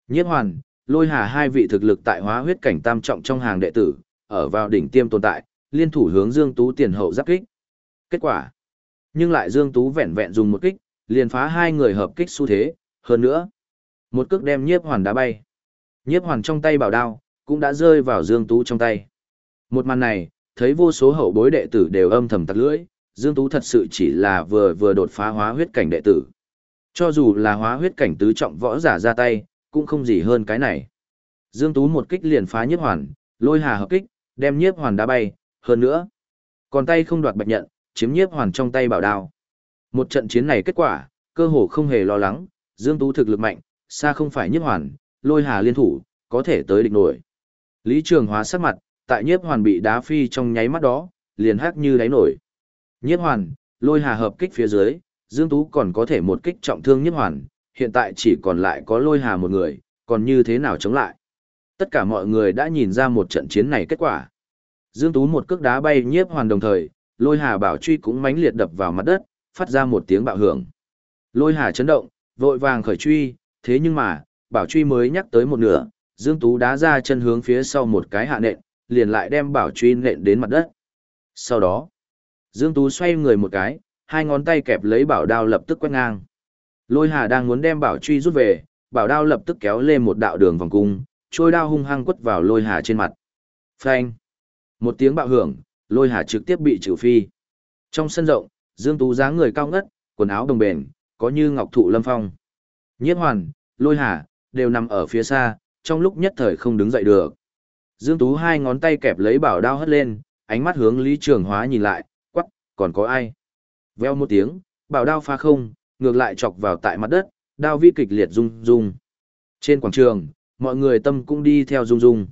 Nhiếp hoàn, lôi hà hai vị thực lực tại hóa huyết cảnh tam trọng trong hàng đệ tử, ở vào đỉnh tiêm tồn tại, liên thủ hướng Dương Tú tiền hậu giáp kích. Kết quả, nhưng lại Dương Tú vẹn vẹn dùng một kích, liền phá hai người hợp kích xu thế, hơn nữa, một cước đem nhiếp hoàn đá bay. Nhiếp hoàn trong tay bảo đao, cũng đã rơi vào Dương Tú trong tay. Một màn này, thấy vô số hậu bối đệ tử đều âm thầm tặc lưỡi, Dương Tú thật sự chỉ là vừa vừa đột phá hóa huyết cảnh đệ tử. Cho dù là hóa huyết cảnh tứ trọng võ giả ra tay, cũng không gì hơn cái này. Dương Tú một kích liền phá nhiếp hoàn, lôi hà hợp kích, đem nhiếp hoàn đá bay, hơn nữa. Còn tay không đoạt bạch nhận, chiếm nhiếp hoàn trong tay bảo đao. Một trận chiến này kết quả, cơ hồ không hề lo lắng, Dương Tú thực lực mạnh, xa không phải nhiếp hoàn, lôi hà liên thủ, có thể tới địch nổi. Lý Trường Hóa sắc mặt, tại nhiếp hoàn bị đá phi trong nháy mắt đó, liền hắc như đáy nổi. Nhiếp hoàn, lôi hà hợp kích phía dưới, Dương Tú còn có thể một kích trọng thương nhiếp hoàn, hiện tại chỉ còn lại có lôi hà một người, còn như thế nào chống lại. Tất cả mọi người đã nhìn ra một trận chiến này kết quả. Dương Tú một cước đá bay nhiếp hoàn đồng thời, lôi hà bảo truy cũng mãnh liệt đập vào mặt đất, phát ra một tiếng bạo hưởng. Lôi hà chấn động, vội vàng khởi truy, thế nhưng mà, bảo truy mới nhắc tới một nửa, Dương Tú đá ra chân hướng phía sau một cái hạ nện, liền lại đem bảo truy nện đến mặt đất. Sau đó, Dương Tú xoay người một cái, hai ngón tay kẹp lấy bảo đao lập tức quét ngang. Lôi Hà đang muốn đem bảo truy rút về, bảo đao lập tức kéo lên một đạo đường vòng cung, trôi đao hung hăng quất vào Lôi Hà trên mặt. Phanh! Một tiếng bạo hưởng, Lôi Hà trực tiếp bị trừ phi. Trong sân rộng, Dương Tú dáng người cao ngất, quần áo đồng bền, có như ngọc thụ lâm phong. Nhiếp hoàn, Lôi Hà, đều nằm ở phía xa, trong lúc nhất thời không đứng dậy được. Dương Tú hai ngón tay kẹp lấy bảo đao hất lên, ánh mắt hướng Lý Trường Hóa nhìn lại, quắc, còn có ai? Veo một tiếng, bảo đao pha không, ngược lại chọc vào tại mặt đất, đao vi kịch liệt rung rung. Trên quảng trường, mọi người tâm cũng đi theo rung rung.